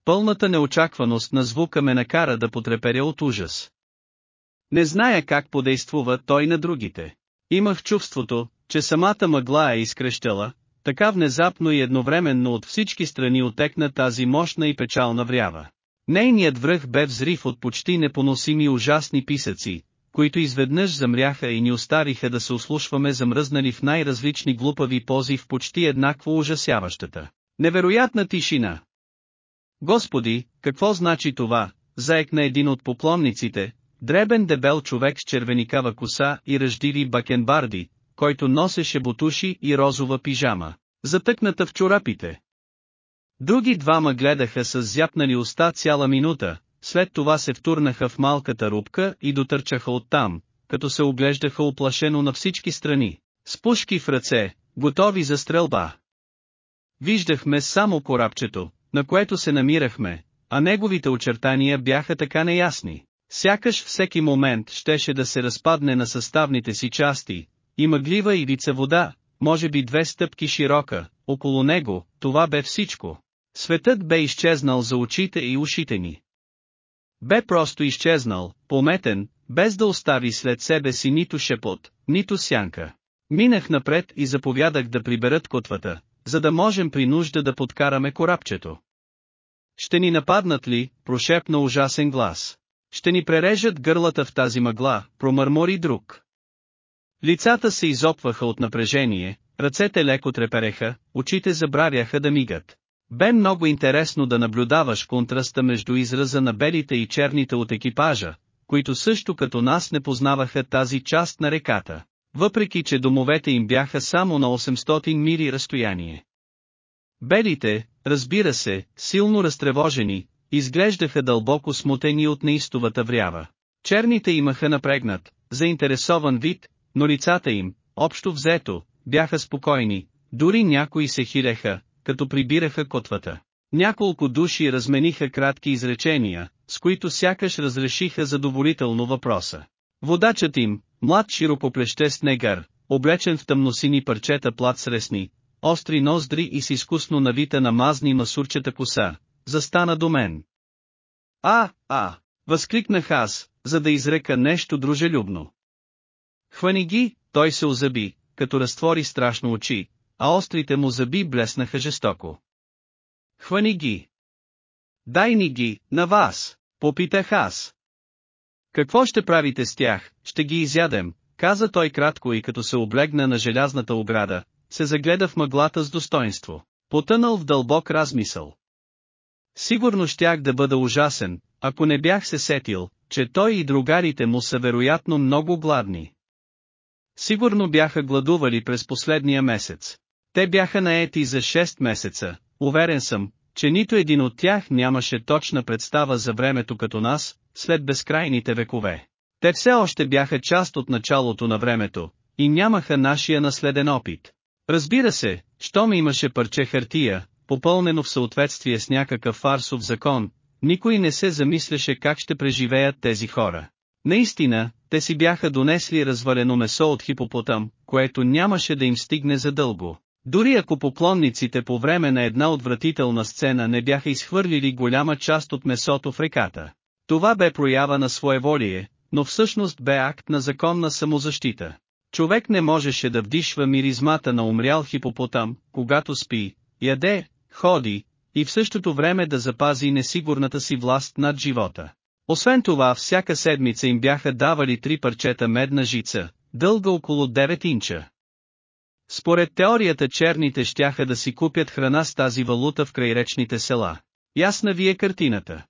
Пълната неочакваност на звука ме накара да потреперя от ужас. Не зная как подействува той на другите. Имах чувството, че самата мъгла е изкрещала, така внезапно и едновременно от всички страни отекна тази мощна и печална врява. Нейният връх бе взрив от почти непоносими ужасни писъци, които изведнъж замряха и ни оставиха да се услушваме замръзнали в най-различни глупави пози в почти еднакво ужасяващата. Невероятна тишина. Господи, какво значи това, заекна един от поклонниците, дребен дебел човек с червеникава коса и ръждиви бакенбарди, който носеше бутуши и розова пижама, затъкната в чорапите. Други двама гледаха с зяпнали уста цяла минута, след това се втурнаха в малката рубка и дотърчаха оттам, като се оглеждаха оплашено на всички страни, с пушки в ръце, готови за стрелба. Виждахме само корабчето, на което се намирахме, а неговите очертания бяха така неясни. Сякаш всеки момент щеше да се разпадне на съставните си части, и мъглива ивица вода, може би две стъпки широка, около него, това бе всичко. Светът бе изчезнал за очите и ушите ни. Бе просто изчезнал, пометен, без да остави след себе си нито шепот, нито сянка. Минах напред и заповядах да приберат котвата, за да можем при нужда да подкараме корабчето. Ще ни нападнат ли, прошепна ужасен глас. Ще ни прережат гърлата в тази мъгла, промърмори друг. Лицата се изопваха от напрежение, ръцете леко трепереха, очите забравяха да мигат. Бе много интересно да наблюдаваш контраста между израза на белите и черните от екипажа, които също като нас не познаваха тази част на реката, въпреки че домовете им бяха само на 800 мили разстояние. Белите, разбира се, силно разтревожени, изглеждаха дълбоко смутени от неистовата врява. Черните имаха напрегнат, заинтересован вид, но лицата им, общо взето, бяха спокойни, дори някои се хилеха, като прибираха котвата. Няколко души размениха кратки изречения, с които сякаш разрешиха задоволително въпроса. Водачът им, млад широкоплеще негър, облечен в тъмносини парчета плат с ресни, остри ноздри и с изкусно навита на мазни масурчета коса, застана до мен. А, а, възкликнах аз, за да изрека нещо дружелюбно. Хвани ги, той се озъби, като разтвори страшно очи, а острите му зъби блеснаха жестоко. Хвани ги. Дай ни ги, на вас, попитах аз. Какво ще правите с тях, ще ги изядем, каза той кратко и като се облегна на желязната ограда, се загледа в мъглата с достоинство, потънал в дълбок размисъл. Сигурно щях да бъда ужасен, ако не бях се сетил, че той и другарите му са вероятно много гладни. Сигурно бяха гладували през последния месец. Те бяха наети за 6 месеца, уверен съм, че нито един от тях нямаше точна представа за времето като нас, след безкрайните векове. Те все още бяха част от началото на времето, и нямаха нашия наследен опит. Разбира се, щом имаше парче хартия, попълнено в съответствие с някакъв фарсов закон, никой не се замисляше как ще преживеят тези хора. Наистина, те си бяха донесли развалено месо от хипопотам, което нямаше да им стигне задълго. Дори ако поклонниците по време на една отвратителна сцена не бяха изхвърлили голяма част от месото в реката. Това бе проява на своеволие, но всъщност бе акт на законна самозащита. Човек не можеше да вдишва миризмата на умрял хипопотам, когато спи, яде, ходи, и в същото време да запази несигурната си власт над живота. Освен това всяка седмица им бяха давали три парчета медна жица, дълга около 9 инча. Според теорията черните щяха да си купят храна с тази валута в крайречните села. Ясна ви е картината.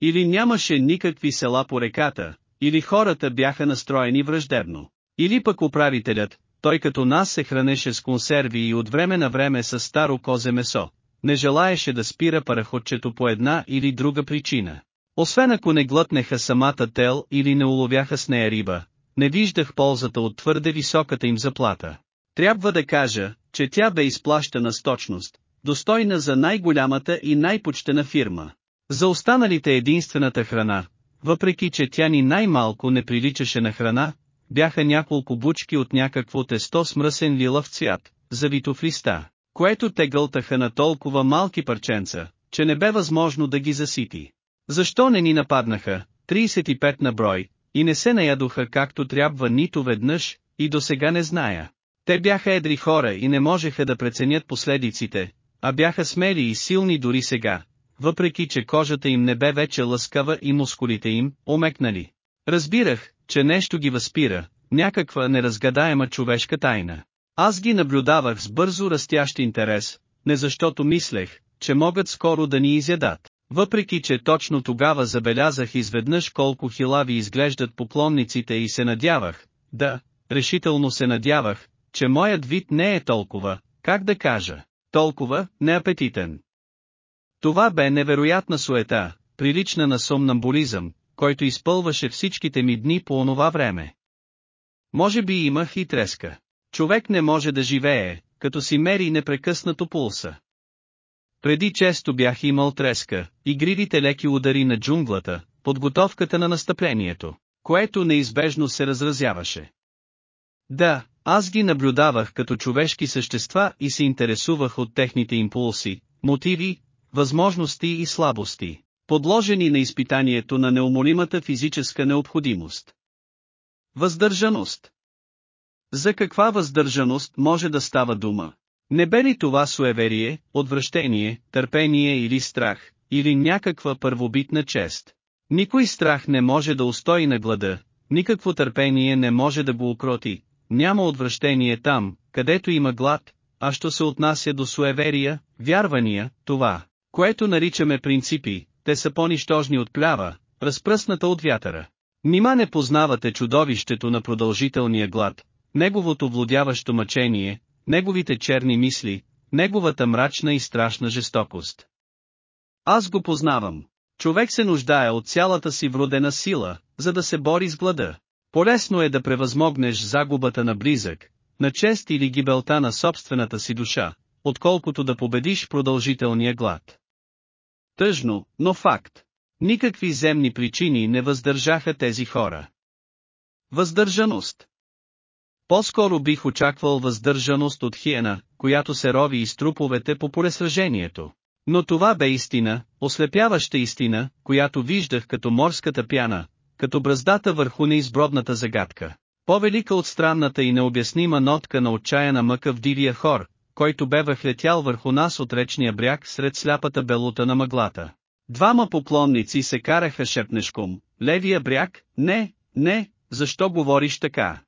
Или нямаше никакви села по реката, или хората бяха настроени враждебно. Или пък управителят, той като нас се хранеше с консерви и от време на време с старо козе месо. Не желаеше да спира параходчето по една или друга причина. Освен ако не глътнеха самата тел или не уловяха с нея риба, не виждах ползата от твърде високата им заплата. Трябва да кажа, че тя бе изплащана с точност, достойна за най-голямата и най-почтена фирма. За останалите единствената храна, въпреки че тя ни най-малко не приличаше на храна, бяха няколко бучки от някакво тесто с мръсен лилав цвят, завито в листа, което те гълтаха на толкова малки парченца, че не бе възможно да ги засити. Защо не ни нападнаха, 35 на брой, и не се наядоха както трябва нито веднъж, и до сега не зная. Те бяха едри хора и не можеха да преценят последиците, а бяха смели и силни дори сега, въпреки че кожата им не бе вече лъскава и мускулите им, омекнали. Разбирах, че нещо ги възпира, някаква неразгадаема човешка тайна. Аз ги наблюдавах с бързо растящ интерес, не защото мислех, че могат скоро да ни изядат. Въпреки че точно тогава забелязах изведнъж колко хилави изглеждат поклонниците и се надявах, да, решително се надявах, че моят вид не е толкова, как да кажа, толкова неапетитен. Това бе невероятна суета, прилична на сомнамбулизъм, който изпълваше всичките ми дни по онова време. Може би имах и треска. Човек не може да живее, като си мери непрекъснато пулса. Преди често бях имал треска, игривите леки удари на джунглата, подготовката на настъплението, което неизбежно се разразяваше. Да, аз ги наблюдавах като човешки същества и се интересувах от техните импулси, мотиви, възможности и слабости, подложени на изпитанието на неумолимата физическа необходимост. Въздържаност За каква въздържаност може да става дума? Не бе ли това суеверие, отвращение, търпение или страх, или някаква първобитна чест? Никой страх не може да устои на глада, никакво търпение не може да го укроти, няма отвращение там, където има глад, а що се отнася до суеверия, вярвания, това, което наричаме принципи, те са по-нищожни от плява, разпръсната от вятъра. Нима не познавате чудовището на продължителния глад, неговото влудяващо мъчение, неговите черни мисли, неговата мрачна и страшна жестокост. Аз го познавам. Човек се нуждае от цялата си вродена сила, за да се бори с глада. Полесно е да превъзмогнеш загубата на близък, на чест или гибелта на собствената си душа, отколкото да победиш продължителния глад. Тъжно, но факт. Никакви земни причини не въздържаха тези хора. Въздържаност По-скоро бих очаквал въздържаност от хиена, която се рови из труповете по полесражението. Но това бе истина, ослепяваща истина, която виждах като морската пяна, като бръздата върху неизбродната загадка. По-велика от странната и необяснима нотка на отчаяна мъка в дивия хор, който бе въхлетял върху нас от речния бряг сред сляпата белута на мъглата. Двама поклонници се караха шепнешком, левия бряг, не, не, защо говориш така?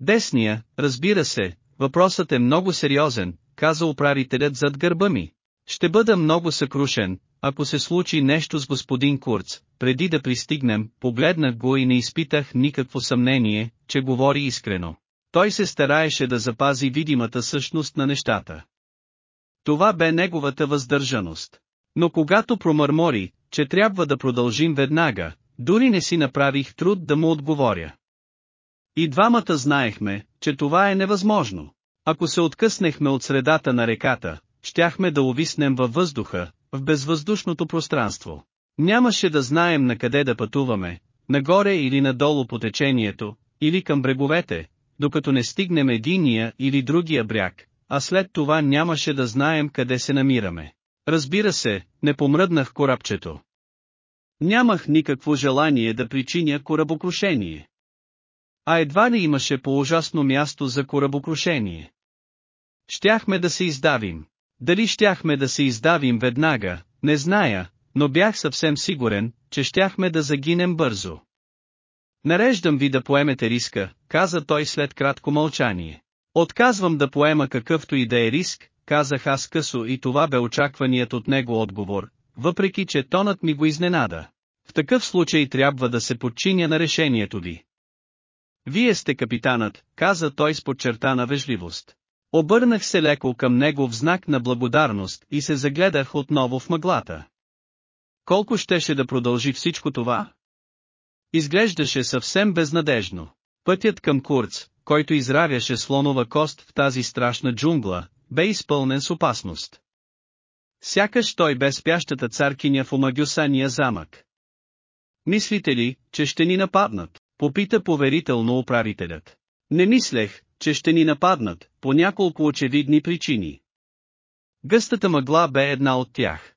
Десния, разбира се, въпросът е много сериозен, каза управителят зад гърба ми. Ще бъда много съкрушен, ако се случи нещо с господин Курц, преди да пристигнем, погледнах го и не изпитах никакво съмнение, че говори искрено. Той се стараеше да запази видимата същност на нещата. Това бе неговата въздържаност. Но когато промърмори, че трябва да продължим веднага, дори не си направих труд да му отговоря. И двамата знаехме, че това е невъзможно. Ако се откъснехме от средата на реката, щяхме да увиснем във въздуха, в безвъздушното пространство. Нямаше да знаем на къде да пътуваме, нагоре или надолу по течението, или към бреговете, докато не стигнем единия или другия бряг, а след това нямаше да знаем къде се намираме. Разбира се, не помръднах корабчето. Нямах никакво желание да причиня корабокрушение. А едва ли имаше по-ужасно място за корабокрушение. Щяхме да се издавим. Дали щяхме да се издавим веднага, не зная, но бях съвсем сигурен, че щяхме да загинем бързо. Нареждам ви да поемете риска, каза той след кратко мълчание. Отказвам да поема какъвто и да е риск, казах аз късо и това бе очакваният от него отговор, въпреки че тонът ми го изненада. В такъв случай трябва да се подчиня на решението ви. Вие сте капитанът, каза той с подчертана вежливост. Обърнах се леко към него в знак на благодарност и се загледах отново в мъглата. Колко щеше да продължи всичко това? Изглеждаше съвсем безнадежно. Пътят към Курц, който изравяше слонова кост в тази страшна джунгла, бе изпълнен с опасност. Сякаш той бе спящата царкиня в омагюсания замък. Мислите ли, че ще ни нападнат? Попита поверително управителят. Не мислех, че ще ни нападнат, по няколко очевидни причини. Гъстата мъгла бе една от тях.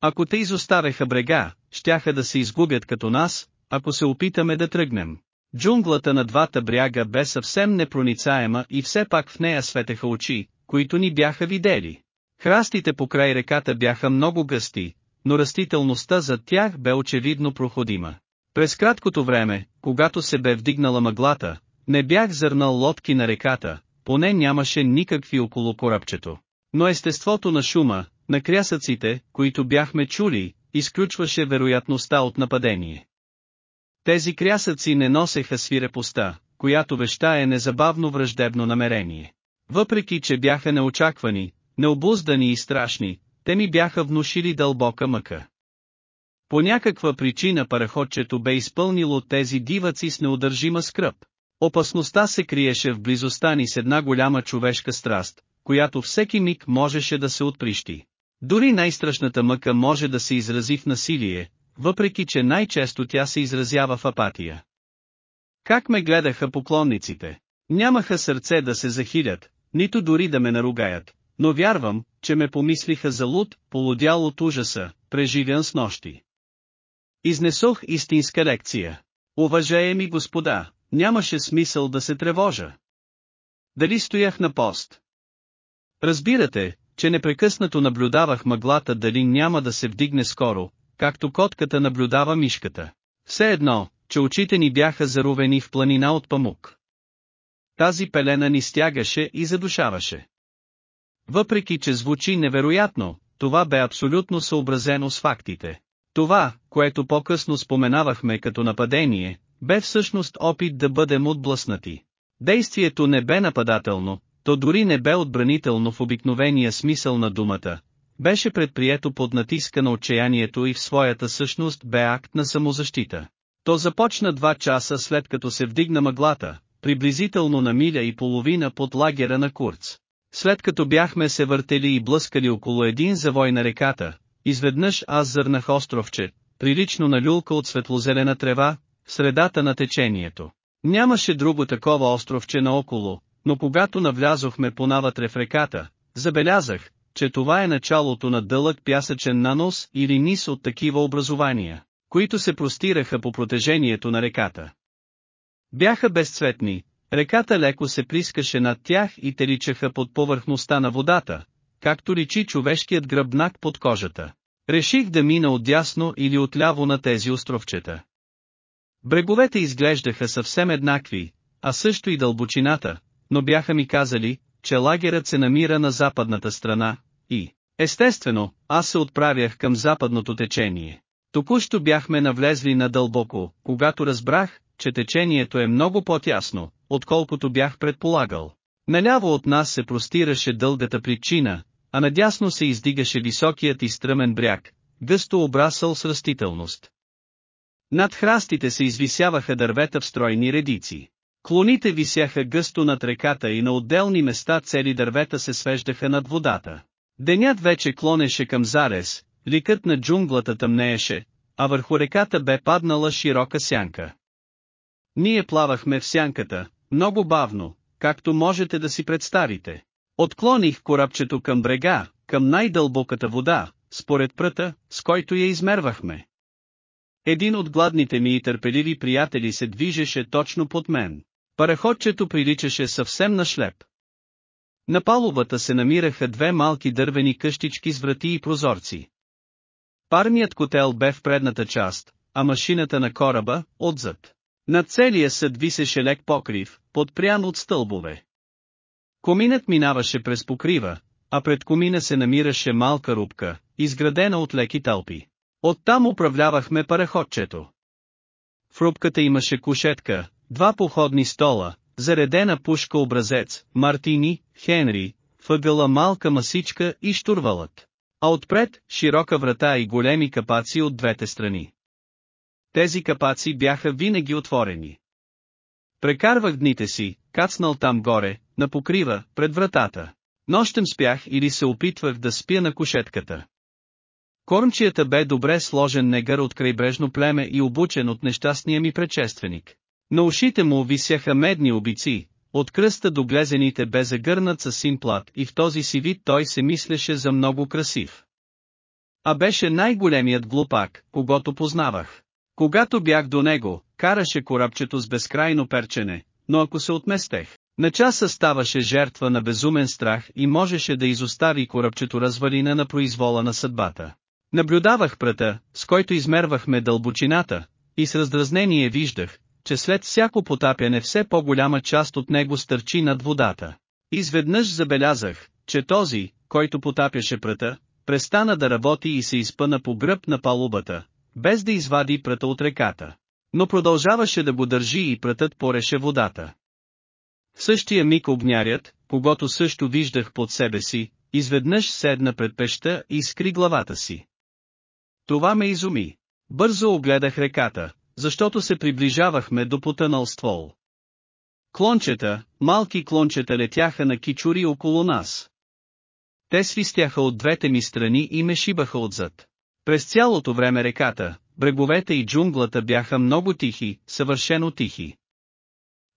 Ако те изоставяха брега, щяха да се изгубят като нас, ако се опитаме да тръгнем. Джунглата на двата бряга бе съвсем непроницаема и все пак в нея светеха очи, които ни бяха видели. Храстите по край реката бяха много гъсти, но растителността зад тях бе очевидно проходима. През краткото време, когато се бе вдигнала мъглата, не бях зърнал лодки на реката, поне нямаше никакви около корабчето. Но естеството на шума, на крясъците, които бяхме чули, изключваше вероятността от нападение. Тези крясъци не носеха свирепостта, която веща е незабавно враждебно намерение. Въпреки че бяха неочаквани, необуздани и страшни, те ми бяха внушили дълбока мъка. По някаква причина параходчето бе изпълнило тези диваци с неудържима скръп. Опасността се криеше в близостта ни с една голяма човешка страст, която всеки миг можеше да се отприщи. Дори най-страшната мъка може да се изрази в насилие, въпреки че най-често тя се изразява в апатия. Как ме гледаха поклонниците? Нямаха сърце да се захилят, нито дори да ме наругаят, но вярвам, че ме помислиха за луд, полудял от ужаса, преживян с нощи. Изнесох истинска лекция. Уважаеми господа, нямаше смисъл да се тревожа. Дали стоях на пост? Разбирате, че непрекъснато наблюдавах мъглата дали няма да се вдигне скоро, както котката наблюдава мишката. Все едно, че очите ни бяха заровени в планина от памук. Тази пелена ни стягаше и задушаваше. Въпреки че звучи невероятно, това бе абсолютно съобразено с фактите. Това, което по-късно споменавахме като нападение, бе всъщност опит да бъдем отблъснати. Действието не бе нападателно, то дори не бе отбранително в обикновения смисъл на думата, беше предприето под натиска на отчаянието и в своята същност бе акт на самозащита. То започна два часа след като се вдигна мъглата, приблизително на миля и половина под лагера на Курц. След като бяхме се въртели и блъскали около един завой на реката, изведнъж аз зърнах островче, прилично на люлка от светлозелена трева, средата на течението. Нямаше друго такова островче наоколо, но когато навлязохме понавътре в реката, забелязах, че това е началото на дълъг пясъчен нанос или низ от такива образования, които се простираха по протежението на реката. Бяха безцветни, реката леко се прискаше над тях и теличаха под повърхността на водата, както личи човешкият гръбнак под кожата. Реших да мина отдясно или отляво на тези островчета. Бреговете изглеждаха съвсем еднакви, а също и дълбочината, но бяха ми казали, че лагерът се намира на западната страна, и, естествено, аз се отправях към западното течение. Току-що бяхме навлезли надълбоко, когато разбрах, че течението е много по-тясно, отколкото бях предполагал. Наляво от нас се простираше дългата причина, а надясно се издигаше високият и стръмен бряг, гъсто обрасъл с растителност. Над храстите се извисяваха дървета в стройни редици. Клоните висяха гъсто над реката и на отделни места цели дървета се свеждаха над водата. Денят вече клонеше към зарез, ликът на джунглата тъмнееше, а върху реката бе паднала широка сянка. Ние плавахме в сянката, много бавно, както можете да си представите. Отклоних корабчето към брега, към най-дълбоката вода, според пръта, с който я измервахме. Един от гладните ми и търпеливи приятели се движеше точно под мен. Параходчето приличаше съвсем на шлеп. На палубата се намираха две малки дървени къщички с врати и прозорци. Парният котел бе в предната част, а машината на кораба – отзад. Над целия съд висеше лек покрив, подпрян от стълбове. Коминът минаваше през покрива, а пред комина се намираше малка рубка, изградена от леки тълпи. Оттам управлявахме параходчето. В рубката имаше кушетка, два походни стола, заредена пушка образец, Мартини, Хенри, въгъла малка масичка и штурвалът. А отпред, широка врата и големи капаци от двете страни. Тези капаци бяха винаги отворени. Прекарвах дните си, кацнал там горе, на покрива, пред вратата. Нощем спях или се опитвах да спя на кушетката. Кормчията бе добре сложен негър от крайбрежно племе и обучен от нещастния ми предшественик. На ушите му висяха медни обици, от кръста до глезените бе загърнат с симплат и в този си вид той се мислеше за много красив. А беше най-големият глупак, когато познавах. Когато бях до него, караше корабчето с безкрайно перчене, но ако се отместех, на часа ставаше жертва на безумен страх и можеше да изостави корабчето развалина на произвола на съдбата. Наблюдавах пръта, с който измервахме дълбочината, и с раздразнение виждах, че след всяко потапяне все по-голяма част от него стърчи над водата. Изведнъж забелязах, че този, който потапяше пръта, престана да работи и се изпъна по гръб на палубата, без да извади пръта от реката. Но продължаваше да го държи и прътът пореше водата. В същия миг огнярят, когато също виждах под себе си, изведнъж седна пред пеща и скри главата си. Това ме изуми. Бързо огледах реката, защото се приближавахме до потънал ствол. Клончета, малки клончета летяха на кичури около нас. Те свистяха от двете ми страни и ме шибаха отзад. През цялото време реката, бреговете и джунглата бяха много тихи, съвършено тихи.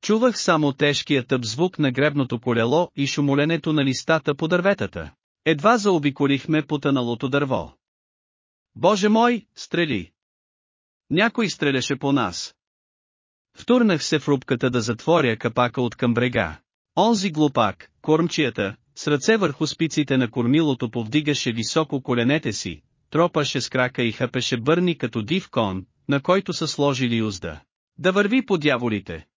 Чувах само тежкият тъп звук на гребното колело и шумоленето на листата по дърветата. Едва заобиколихме потъналото дърво. Боже мой, стрели! Някой стреляше по нас. Втурнах се в рубката да затворя капака от към брега. Онзи глупак, кормчията, с ръце върху спиците на кормилото повдигаше високо коленете си, тропаше с крака и хъпеше бърни като див кон, на който са сложили узда. Да върви по дяволите.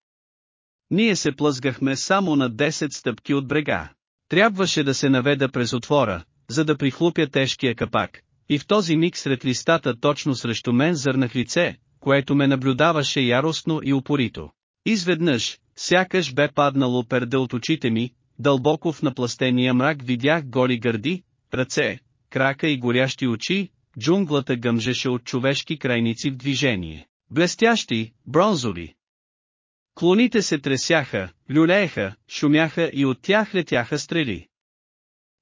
Ние се плъзгахме само на 10 стъпки от брега. Трябваше да се наведа през отвора, за да прихлупя тежкия капак, и в този миг сред листата точно срещу мен зърнах лице, което ме наблюдаваше яростно и упорито. Изведнъж, сякаш бе паднало перде от очите ми, дълбоко в напластения мрак видях голи гърди, ръце, крака и горящи очи, джунглата гъмжеше от човешки крайници в движение. Блестящи, бронзови. Клоните се тресяха, люлееха, шумяха и от тях летяха стрели.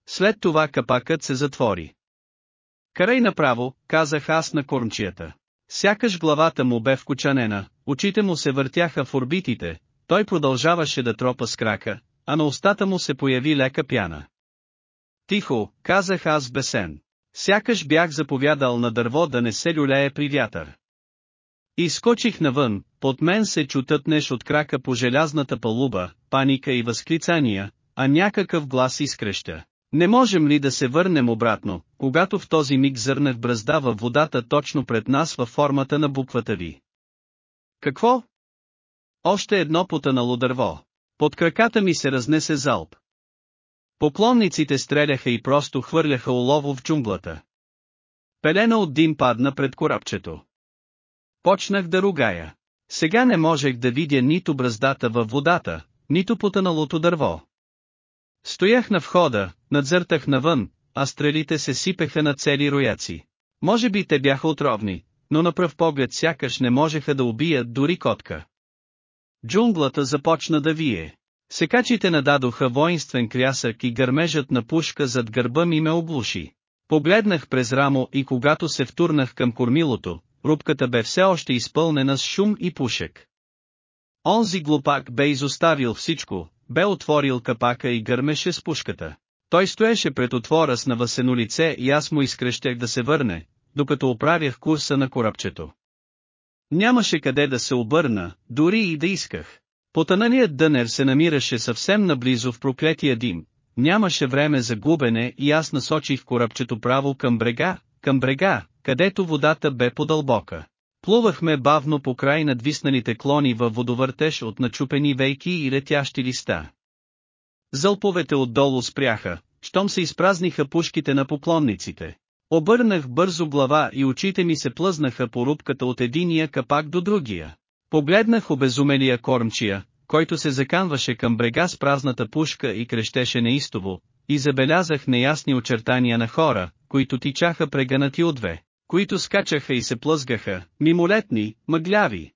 След това капакът се затвори. Карай направо, казах аз на кормчията. Сякаш главата му бе вкочанена, очите му се въртяха в орбитите, той продължаваше да тропа с крака, а на устата му се появи лека пяна. Тихо, казах аз бесен. Сякаш бях заповядал на дърво да не се люлее при вятър. И скочих навън, под мен се чутътнеш от крака по желязната палуба, паника и възклицания, а някакъв глас изкреща. Не можем ли да се върнем обратно, когато в този миг зърнах бръзда във водата точно пред нас във формата на буквата ви? Какво? Още едно потънало дърво. Под краката ми се разнесе залп. Поклонниците стреляха и просто хвърляха олово в джунглата. Пелена от дим падна пред корабчето. Почнах да ругая. Сега не можех да видя нито бръздата във водата, нито потъналото дърво. Стоях на входа, надзъртах навън, а стрелите се сипеха на цели рояци. Може би те бяха отровни, но на пръв поглед сякаш не можеха да убият дори котка. Джунглата започна да вие. Секачите нададоха воинствен крясък и гърмежът на пушка зад гърба ми ме облуши. Погледнах през рамо и когато се втурнах към кормилото, рубката бе все още изпълнена с шум и пушек. Онзи глупак бе изоставил всичко, бе отворил капака и гърмеше с пушката. Той стоеше пред отвора с навъсено лице и аз му изкрещях да се върне, докато оправях курса на корабчето. Нямаше къде да се обърна, дори и да исках. Потънаният дънер се намираше съвсем наблизо в проклетия дим, нямаше време за губене и аз насочих корабчето право към брега, към брега, където водата бе подълбока. Плувахме бавно по край надвисналите клони във водовъртеж от начупени вейки и летящи листа. Зълповете отдолу спряха, щом се изпразниха пушките на поклонниците. Обърнах бързо глава и очите ми се плъзнаха по рубката от единия капак до другия. Погледнах обезумелия кормчия, който се заканваше към брега с празната пушка и крещеше неистово, и забелязах неясни очертания на хора, които тичаха прегънати от две, които скачаха и се плъзгаха, мимолетни, мъгляви.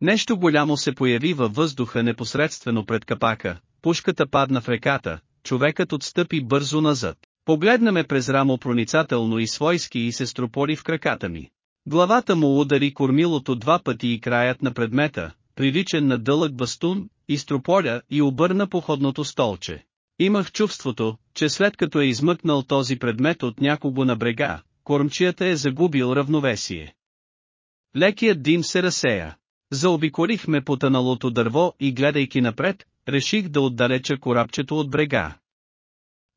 Нещо голямо се появи във въздуха непосредствено пред капака, пушката падна в реката, човекът отстъпи бързо назад. Погледна ме през рамо проницателно и свойски и се стропори в краката ми. Главата му удари кормилото два пъти и краят на предмета, приличен на дълъг бастун, изтрополя и обърна походното столче. Имах чувството, че след като е измъкнал този предмет от някого на брега, кормчията е загубил равновесие. Лекият дим се разсея. Заобиколихме потъналото дърво и гледайки напред, реших да отдалеча корабчето от брега.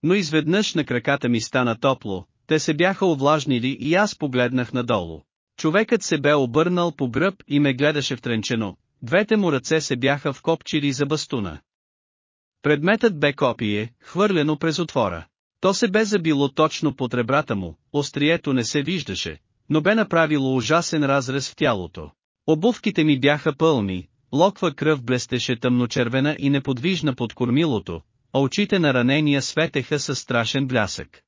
Но изведнъж на краката ми стана топло, те се бяха овлажнили и аз погледнах надолу. Човекът се бе обърнал по гръб и ме гледаше втренчено, двете му ръце се бяха вкопчили за бастуна. Предметът бе копие, хвърлено през отвора. То се бе забило точно под ребрата му, острието не се виждаше, но бе направило ужасен разрез в тялото. Обувките ми бяха пълни, локва кръв блестеше тъмночервена и неподвижна под кормилото, а очите на ранения светеха със страшен блясък.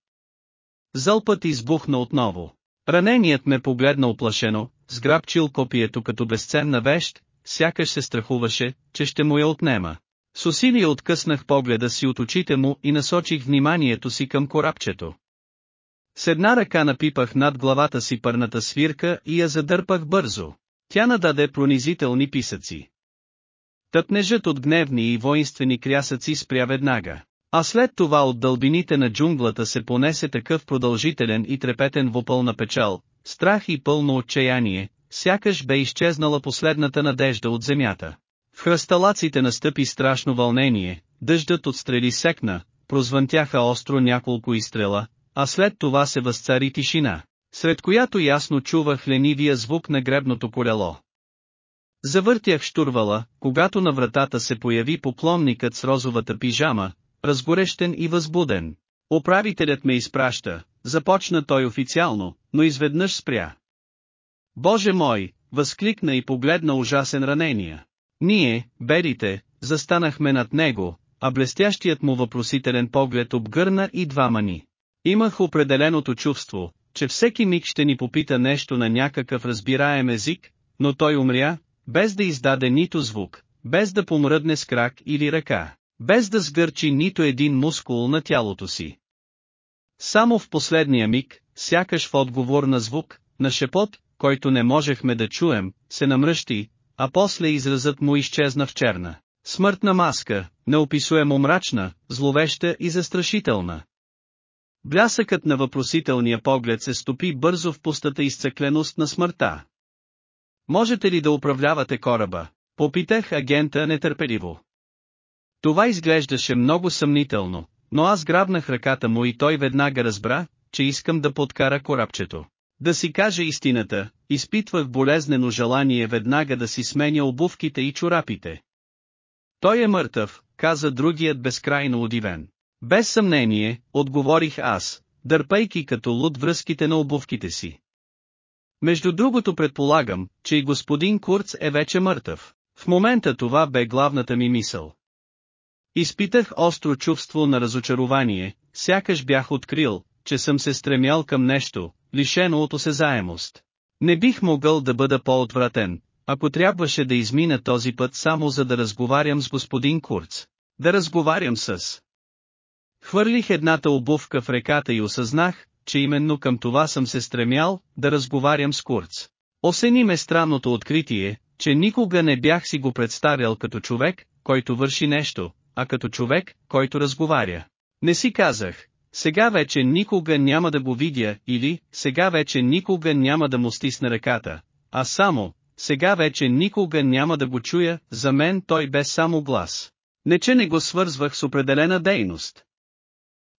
Зълпът избухна отново. Раненият ме погледна оплашено, сграбчил копието като безценна вещ, сякаш се страхуваше, че ще му я отнема. С усилие откъснах погледа си от очите му и насочих вниманието си към корабчето. С една ръка напипах над главата си пърната свирка и я задърпах бързо. Тя нададе пронизителни писъци. Тъпнежът от гневни и воинствени крясъци спря веднага. А след това от дълбините на джунглата се понесе такъв продължителен и трепетен вопъл на печал, страх и пълно отчаяние, сякаш бе изчезнала последната надежда от земята. В хръсталаците настъпи страшно вълнение, дъждът от стрели секна, прозвънтяха остро няколко изстрела, а след това се възцари тишина, сред която ясно чувах ленивия звук на гребното колело. Завъртях штурвала, когато на вратата се появи поклонникът с розовата пижама, разгорещен и възбуден. Управителят ме изпраща, започна той официално, но изведнъж спря. Боже мой, възкликна и погледна ужасен ранения. Ние, берите, застанахме над него, а блестящият му въпросителен поглед обгърна и двама ни. Имах определеното чувство, че всеки миг ще ни попита нещо на някакъв разбираем език, но той умря, без да издаде нито звук, без да помръдне с крак или ръка, без да сгърчи нито един мускул на тялото си. Само в последния миг, сякаш в отговор на звук, на шепот, който не можехме да чуем, се намръщи, а после изразът му изчезна в черна. Смъртна маска, неописуемо мрачна, зловеща и застрашителна. Блясъкът на въпросителния поглед се стопи бързо в пустата изцекленост на смъртта. Можете ли да управлявате кораба? Попитах агента нетърпеливо. Това изглеждаше много съмнително, но аз грабнах ръката му и той веднага разбра, че искам да подкара корабчето. Да си каже истината, изпитвах болезнено желание веднага да си сменя обувките и чорапите. Той е мъртъв, каза другият безкрайно удивен. Без съмнение, отговорих аз, дърпайки като луд връзките на обувките си. Между другото предполагам, че и господин Курц е вече мъртъв. В момента това бе главната ми мисъл. Изпитах остро чувство на разочарование, сякаш бях открил, че съм се стремял към нещо, лишено от осезаемост. Не бих могъл да бъда по-отвратен, ако трябваше да измина този път само за да разговарям с господин Курц. Да разговарям с. Хвърлих едната обувка в реката и осъзнах, че именно към това съм се стремял, да разговарям с Курц. Осени ме странното откритие, че никога не бях си го представял като човек, който върши нещо, а като човек, който разговаря. Не си казах, сега вече никога няма да го видя или сега вече никога няма да му стисна ръката, а само, сега вече никога няма да го чуя, за мен той бе само глас. Не че не го свързвах с определена дейност.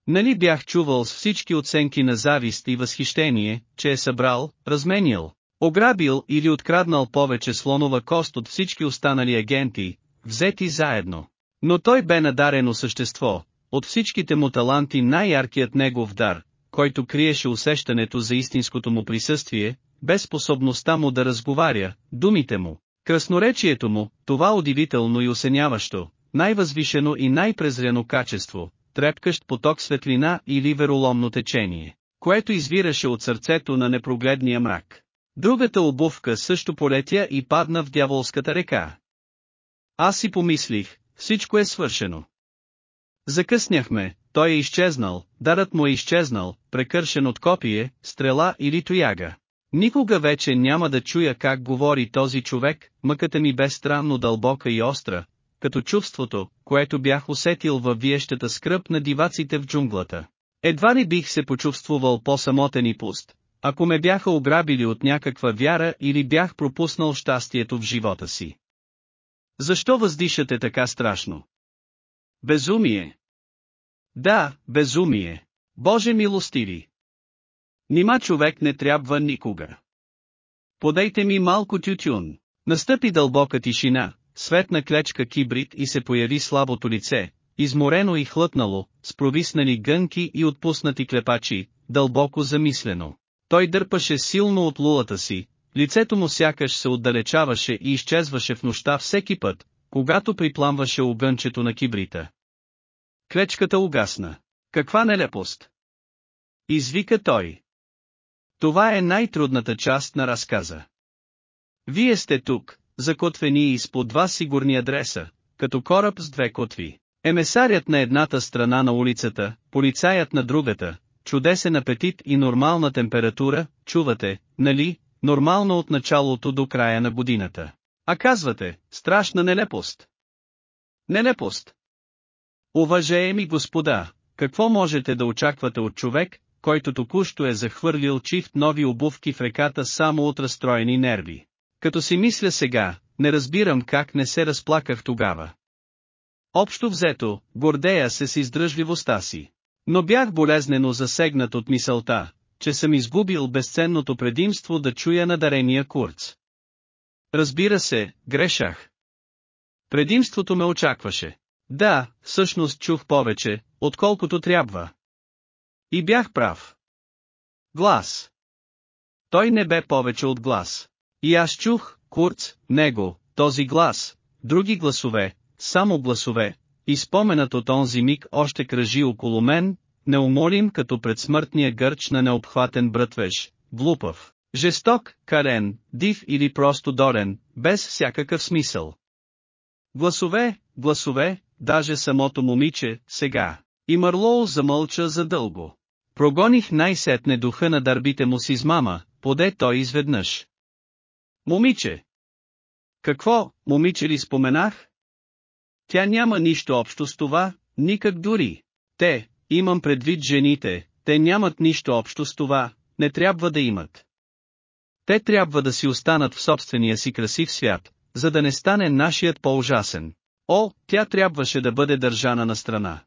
Нали бях чувал с всички оценки на завист и възхищение, че е събрал, разменял, ограбил или откраднал повече слонова кост от всички останали агенти, взети заедно. Но той бе надарено същество, от всичките му таланти най-яркият негов дар, който криеше усещането за истинското му присъствие, без способността му да разговаря, думите му, Красноречието му, това удивително и осеняващо, най-възвишено и най-презрено качество, трепкащ поток светлина или вероломно течение, което извираше от сърцето на непрогледния мрак. Другата обувка също полетя и падна в дяволската река. Аз си помислих, всичко е свършено. Закъсняхме, той е изчезнал, дарът му е изчезнал, прекършен от копие, стрела или тояга. Никога вече няма да чуя как говори този човек, мъката ми бе странно дълбока и остра, като чувството, което бях усетил във виещата скръп на диваците в джунглата. Едва ли бих се почувствувал по-самотен и пуст, ако ме бяха ограбили от някаква вяра или бях пропуснал щастието в живота си. Защо въздишате така страшно? Безумие. Да, безумие. Боже милостиви. Нима човек не трябва никога. Подейте ми малко тютюн. Настъпи дълбока тишина, светна клечка кибрид и се появи слабото лице, изморено и хлътнало, с провиснали гънки и отпуснати клепачи, дълбоко замислено. Той дърпаше силно от лулата си, лицето му сякаш се отдалечаваше и изчезваше в нощта всеки път, когато припламваше огънчето на кибрита. Клечката угасна. Каква нелепост! Извика той. Това е най-трудната част на разказа. Вие сте тук, закотвени изпод два сигурни адреса, като кораб с две котви. Емесарят на едната страна на улицата, полицаят на другата, чудесен апетит и нормална температура, чувате, нали, нормално от началото до края на годината. А казвате, страшна нелепост. Нелепост. Уважаеми господа, какво можете да очаквате от човек, който току-що е захвърлил чифт нови обувки в реката само от разстроени нерви? Като си мисля сега, не разбирам как не се разплаках тогава. Общо взето, гордея се с издръжливостта си. Но бях болезнено засегнат от мисълта, че съм изгубил безценното предимство да чуя надарения курц. Разбира се, грешах. Предимството ме очакваше. Да, всъщност чух повече, отколкото трябва. И бях прав. Глас. Той не бе повече от глас. И аз чух, Курц, него, този глас, други гласове, само гласове, и споменът от онзи миг още кръжи около мен, неумолим като предсмъртния гърч на необхватен брътвеж, глупав, жесток, карен, див или просто дорен, без всякакъв смисъл. Гласове, гласове, даже самото момиче, сега. И Марлоу замълча задълго. Прогоних най-сетне духа на дърбите му с измама, поде той изведнъж. Момиче! Какво, момиче ли споменах? Тя няма нищо общо с това, никак дори. Те, имам предвид жените, те нямат нищо общо с това, не трябва да имат. Те трябва да си останат в собствения си красив свят, за да не стане нашият по-ужасен. О, тя трябваше да бъде държана на страна.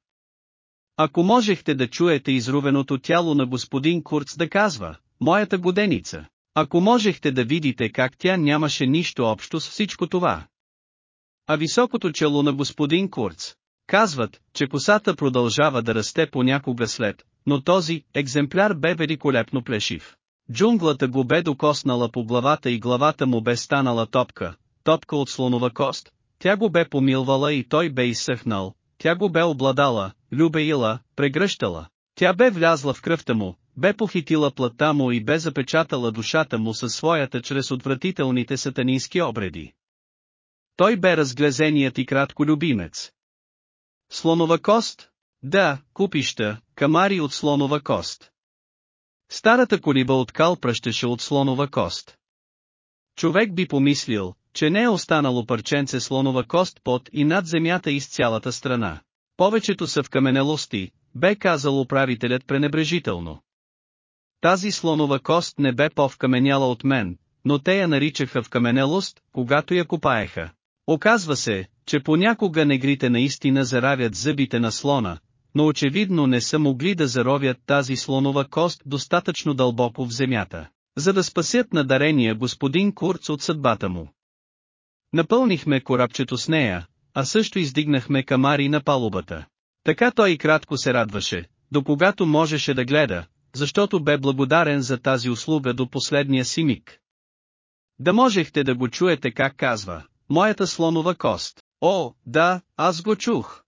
Ако можехте да чуете изрувеното тяло на господин Курц да казва, моята годеница, ако можехте да видите как тя нямаше нищо общо с всичко това. А високото чело на господин Курц. Казват, че косата продължава да расте понякога след, но този екземпляр бе великолепно плешив. Джунглата го бе докоснала по главата и главата му бе станала топка, топка от слонова кост, тя го бе помилвала и той бе изсъхнал, тя го бе обладала, любеила, прегръщала. Тя бе влязла в кръвта му, бе похитила плътта му и бе запечатала душата му със своята чрез отвратителните сатанински обреди. Той бе разглезеният и кратко любимец. Слонова кост? Да, купища, камари от слонова кост. Старата колиба от кал пръщеше от слонова кост. Човек би помислил, че не е останало парченце слонова кост под и над земята из цялата страна. Повечето са в каменелости, бе казал управителят пренебрежително. Тази слонова кост не бе по-вкаменяла от мен, но те я наричаха в каменелост, когато я копаеха. Оказва се, че понякога негрите наистина заравят зъбите на слона, но очевидно не са могли да заровят тази слонова кост достатъчно дълбоко в земята, за да спасят надарения господин Курц от съдбата му. Напълнихме корабчето с нея, а също издигнахме камари на палубата. Така той и кратко се радваше, до когато можеше да гледа, защото бе благодарен за тази услуга до последния си миг. Да можехте да го чуете как казва, моята слонова кост. О, да, аз го чух.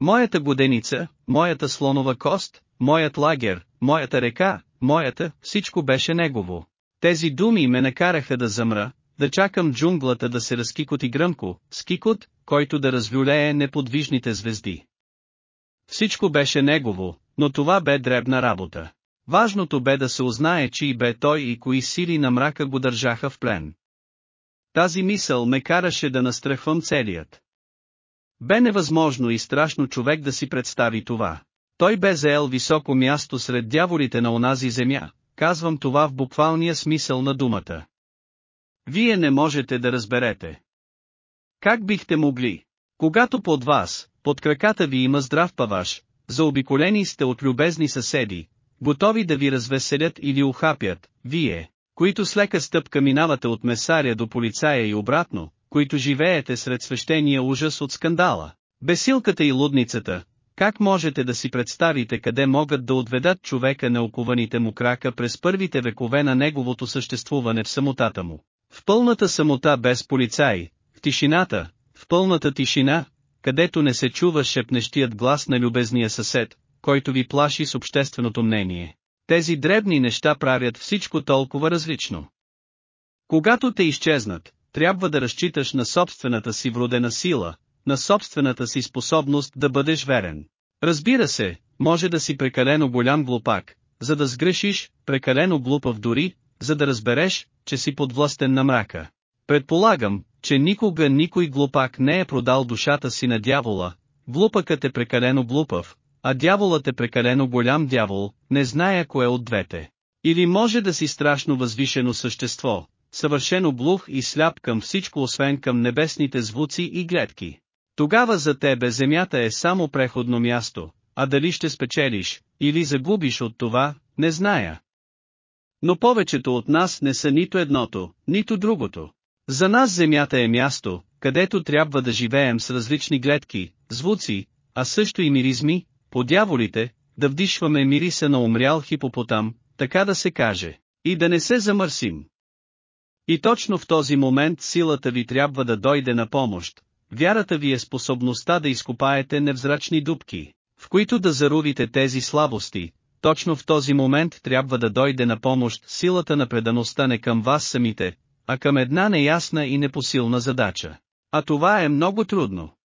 Моята годеница, моята слонова кост, моят лагер, моята река, моята, всичко беше негово. Тези думи ме накараха да замра, да чакам джунглата да се разкикоти гръмко, скикот, който да развюлее неподвижните звезди. Всичко беше негово, но това бе дребна работа. Важното бе да се узнае чий бе той и кои сили на мрака го държаха в плен. Тази мисъл ме караше да настрахвам целият. Бе невъзможно и страшно човек да си представи това. Той бе заел високо място сред дяволите на онази земя, казвам това в буквалния смисъл на думата. Вие не можете да разберете. Как бихте могли? Когато под вас, под краката ви има здрав паваш, заобиколени сте от любезни съседи, готови да ви развеселят или ухапят, вие, които с лека стъпка минавате от месаря до полицая и обратно, които живеете сред свещения ужас от скандала, бесилката и лудницата, как можете да си представите къде могат да отведат човека на окуваните му крака през първите векове на неговото съществуване в самотата му? В пълната самота без полицаи, в тишината, в пълната тишина, където не се чува шепнещият глас на любезния съсед, който ви плаши с общественото мнение. Тези дребни неща правят всичко толкова различно. Когато те изчезнат, трябва да разчиташ на собствената си вродена сила, на собствената си способност да бъдеш верен. Разбира се, може да си прекалено голям глупак, за да сгрешиш, прекалено глупав дори, за да разбереш, че си подвластен на мрака. Предполагам, че никога никой глупак не е продал душата си на дявола, глупакът е прекалено глупав, а дяволът е прекалено голям дявол, не зная кое от двете. Или може да си страшно възвишено същество, съвършено глух и сляп към всичко освен към небесните звуци и гледки. Тогава за тебе земята е само преходно място, а дали ще спечелиш, или загубиш от това, не зная. Но повечето от нас не са нито едното, нито другото. За нас земята е място, където трябва да живеем с различни гледки, звуци, а също и миризми, по дяволите, да вдишваме мириса на умрял хипопотам, така да се каже, и да не се замърсим. И точно в този момент силата ви трябва да дойде на помощ, вярата ви е способността да изкопаете невзрачни дубки, в които да зарувите тези слабости, точно в този момент трябва да дойде на помощ силата на предаността не към вас самите, а към една неясна и непосилна задача. А това е много трудно.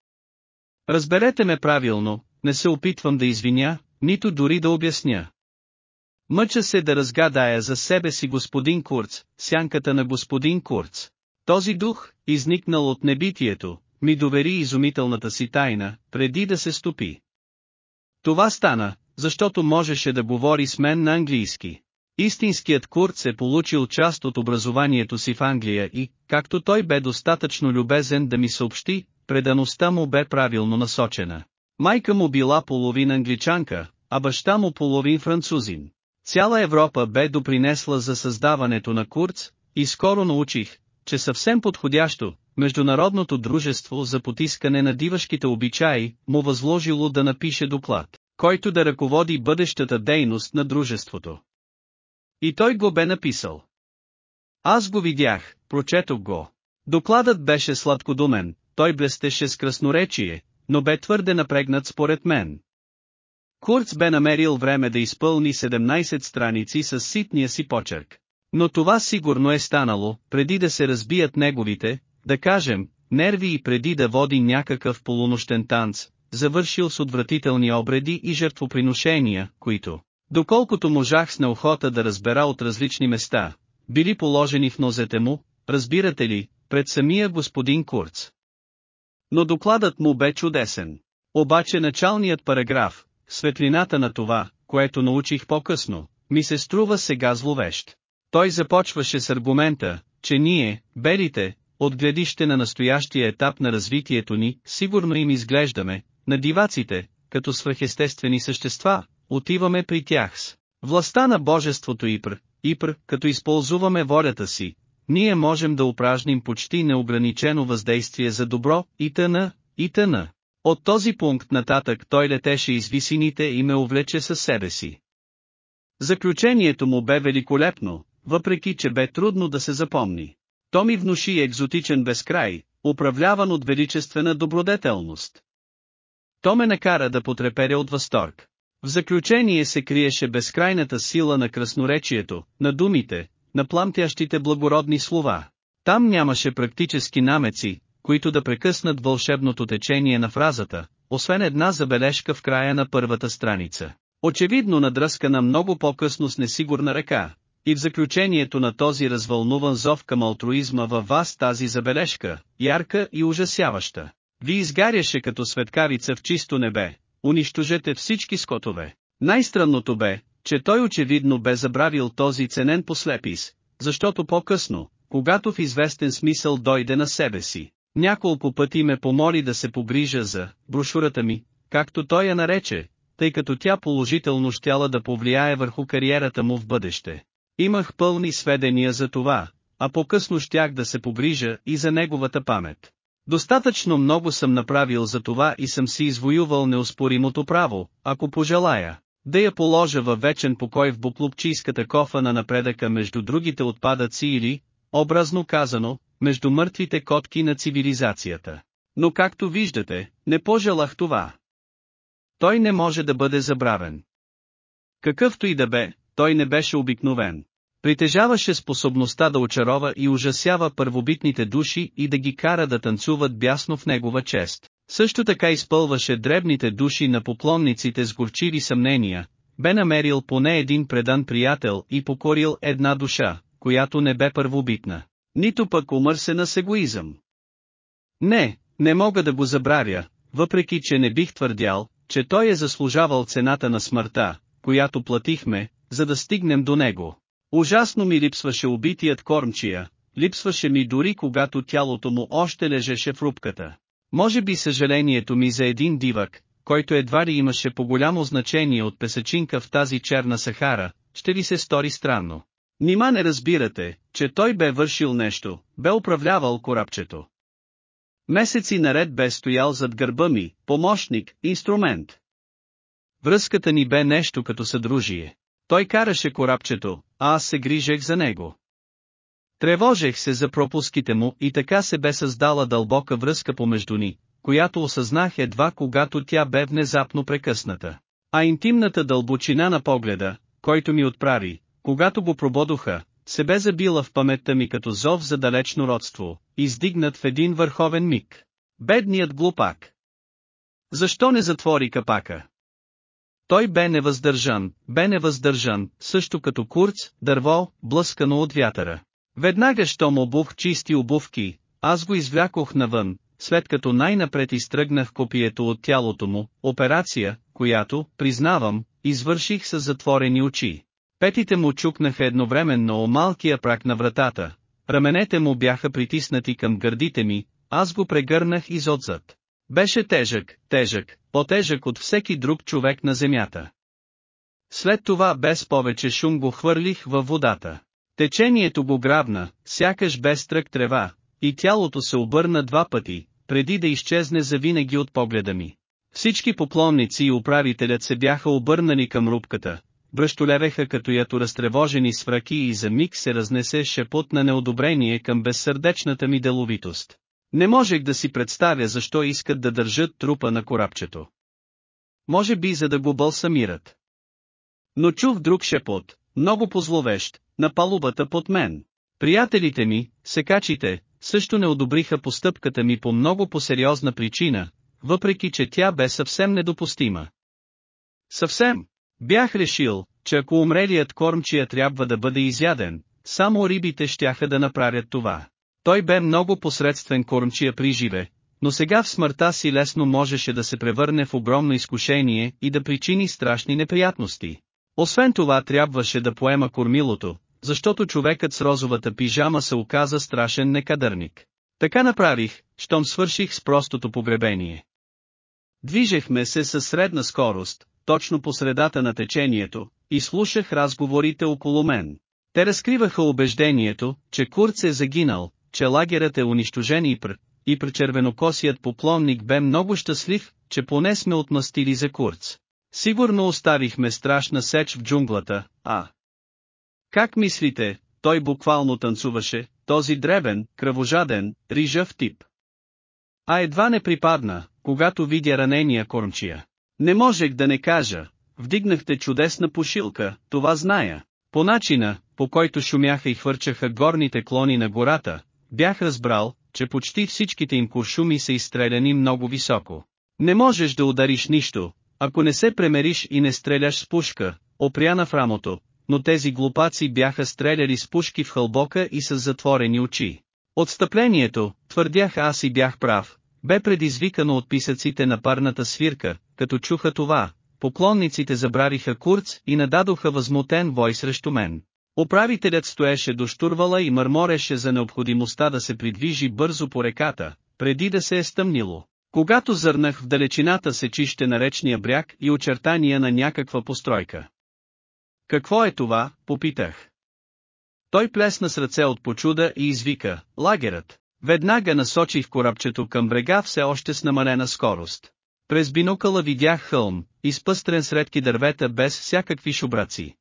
Разберете ме правилно, не се опитвам да извиня, нито дори да обясня. Мъча се да разгадая за себе си господин Курц, сянката на господин Курц. Този дух, изникнал от небитието, ми довери изумителната си тайна, преди да се стопи. Това стана, защото можеше да говори с мен на английски. Истинският Курц е получил част от образованието си в Англия и, както той бе достатъчно любезен да ми съобщи, предаността му бе правилно насочена. Майка му била половин англичанка, а баща му половин французин. Цяла Европа бе допринесла за създаването на Курц, и скоро научих, че съвсем подходящо, Международното дружество за потискане на дивашките обичаи, му възложило да напише доклад, който да ръководи бъдещата дейност на дружеството. И той го бе написал. Аз го видях, прочетох го. Докладът беше сладкодумен, той блестеше с красноречие, но бе твърде напрегнат според мен. Курц бе намерил време да изпълни 17 страници с ситния си почерк. Но това сигурно е станало, преди да се разбият неговите, да кажем, нерви и преди да води някакъв полунощен танц, завършил с отвратителни обреди и жертвоприношения, които, доколкото можах с неохота да разбера от различни места, били положени в нозете му, разбирате ли, пред самия господин Курц. Но докладът му бе чудесен. Обаче началният параграф, светлината на това, което научих по-късно, ми се струва сега зловещ. Той започваше с аргумента, че ние, белите, от гледище на настоящия етап на развитието ни, сигурно им изглеждаме, на диваците, като свръхестествени същества, отиваме при тях с властта на Божеството Ипр, Ипр, като използваме волята си, ние можем да упражним почти неограничено въздействие за добро, и тъна, и тъна. От този пункт нататък той летеше из висините и ме увлече със себе си. Заключението му бе великолепно, въпреки че бе трудно да се запомни. То ми внуши екзотичен безкрай, управляван от величествена добродетелност. То ме накара да потреперя от възторг. В заключение се криеше безкрайната сила на красноречието, на думите, на пламтящите благородни слова. Там нямаше практически намеци, които да прекъснат вълшебното течение на фразата, освен една забележка в края на първата страница. Очевидно надръскана много по-късно с несигурна ръка, и в заключението на този развълнуван зов към алтруизма във вас тази забележка, ярка и ужасяваща, ви изгаряше като светкарица в чисто небе, унищожете всички скотове. Най-странното бе, че той очевидно бе забравил този ценен послепис, защото по-късно, когато в известен смисъл дойде на себе си, няколко пъти ме помоли да се погрижа за брошурата ми, както той я нарече, тъй като тя положително щяла да повлияе върху кариерата му в бъдеще. Имах пълни сведения за това, а по-късно щях да се погрижа и за неговата памет. Достатъчно много съм направил за това и съм си извоювал неоспоримото право, ако пожелая, да я положа във вечен покой в буклупчийската кофа на напредъка между другите отпадъци или, образно казано, между мъртвите котки на цивилизацията. Но както виждате, не пожелах това. Той не може да бъде забравен. Какъвто и да бе, той не беше обикновен. Притежаваше способността да очарова и ужасява първобитните души и да ги кара да танцуват бясно в негова чест. Също така изпълваше дребните души на поклонниците с горчиви съмнения, бе намерил поне един предан приятел и покорил една душа, която не бе първобитна. Нито пък умърсена с егоизъм. Не, не мога да го забравя, въпреки че не бих твърдял, че той е заслужавал цената на смъртта, която платихме, за да стигнем до него. Ужасно ми липсваше убитият кормчия, липсваше ми дори когато тялото му още лежеше в рубката. Може би съжалението ми за един дивак, който едва ли имаше по-голямо значение от песачинка в тази черна Сахара, ще ви се стори странно. Нима не разбирате, че той бе вършил нещо, бе управлявал корабчето. Месеци наред бе стоял зад гърба ми, помощник, инструмент. Връзката ни бе нещо като съдружие. Той караше корабчето, а аз се грижех за него. Тревожех се за пропуските му и така се бе създала дълбока връзка помежду ни, която осъзнах едва когато тя бе внезапно прекъсната. А интимната дълбочина на погледа, който ми отправи, когато го прободоха, се бе забила в паметта ми като зов за далечно родство, издигнат в един върховен миг. Бедният глупак. Защо не затвори капака? Той бе невъздържан, бе невъздържан, също като курц, дърво, блъскано от вятъра. Веднага щом обух чисти обувки, аз го извлякох навън, след като най-напред изтръгнах копието от тялото му, операция, която, признавам, извърших с затворени очи. Петите му чукнаха едновременно о малкия прак на вратата, раменете му бяха притиснати към гърдите ми, аз го прегърнах изотзад. Беше тежък, тежък, по-тежък от всеки друг човек на земята. След това без повече шум го хвърлих във водата. Течението го грабна, сякаш без трък трева, и тялото се обърна два пъти, преди да изчезне завинаги от погледа ми. Всички поклонници и управителят се бяха обърнали към рубката, бръщолевеха като ято разтревожени свраки и за миг се разнесе шепот на неодобрение към безсърдечната ми деловитост. Не можех да си представя защо искат да държат трупа на корабчето. Може би за да го бълсамират. Но чух друг шепот, много позловещ, на палубата под мен. Приятелите ми, секачите, също не одобриха постъпката ми по много по-сериозна причина, въпреки че тя бе съвсем недопустима. Съвсем. Бях решил, че ако умрелият кормчия трябва да бъде изяден, само рибите щяха да направят това. Той бе много посредствен кормчия при живе, но сега в смъртта си лесно можеше да се превърне в огромно изкушение и да причини страшни неприятности. Освен това трябваше да поема кормилото, защото човекът с розовата пижама се оказа страшен некадърник. Така направих, щом свърших с простото погребение. Движехме се със средна скорост, точно по средата на течението, и слушах разговорите около мен. Те разкриваха убеждението, че Курц е загинал, че лагерът е унищожен и пр. И пречервенокосият поклонник бе много щастлив, че поне сме отмъстили за Курц. Сигурно оставихме страшна сеч в джунглата, а... Как мислите, той буквално танцуваше, този дребен, кръвожаден, рижав тип. А едва не припадна, когато видя ранения кормчия. Не можех да не кажа, вдигнахте чудесна пошилка, това зная. По начина, по който шумяха и хвърчаха горните клони на гората, бях разбрал, че почти всичките им куршуми са изстреляни много високо. Не можеш да удариш нищо, ако не се премериш и не стреляш с пушка, опряна в рамото, но тези глупаци бяха стреляли с пушки в хълбока и с затворени очи. Отстъплението, твърдях аз и бях прав, бе предизвикано от писъците на парната свирка, като чуха това, поклонниците забравиха курц и нададоха възмутен вой срещу мен. Управителят стоеше до штурвала и мърмореше за необходимостта да се придвижи бързо по реката, преди да се е стъмнило. Когато зърнах в далечината се чище на речния бряг и очертания на някаква постройка. Какво е това, попитах. Той плесна с ръце от почуда и извика, лагерът. Веднага насочих корабчето към брега все още с намалена скорост. През бинокъла видях хълм, изпъстрен с редки дървета без всякакви шубраци.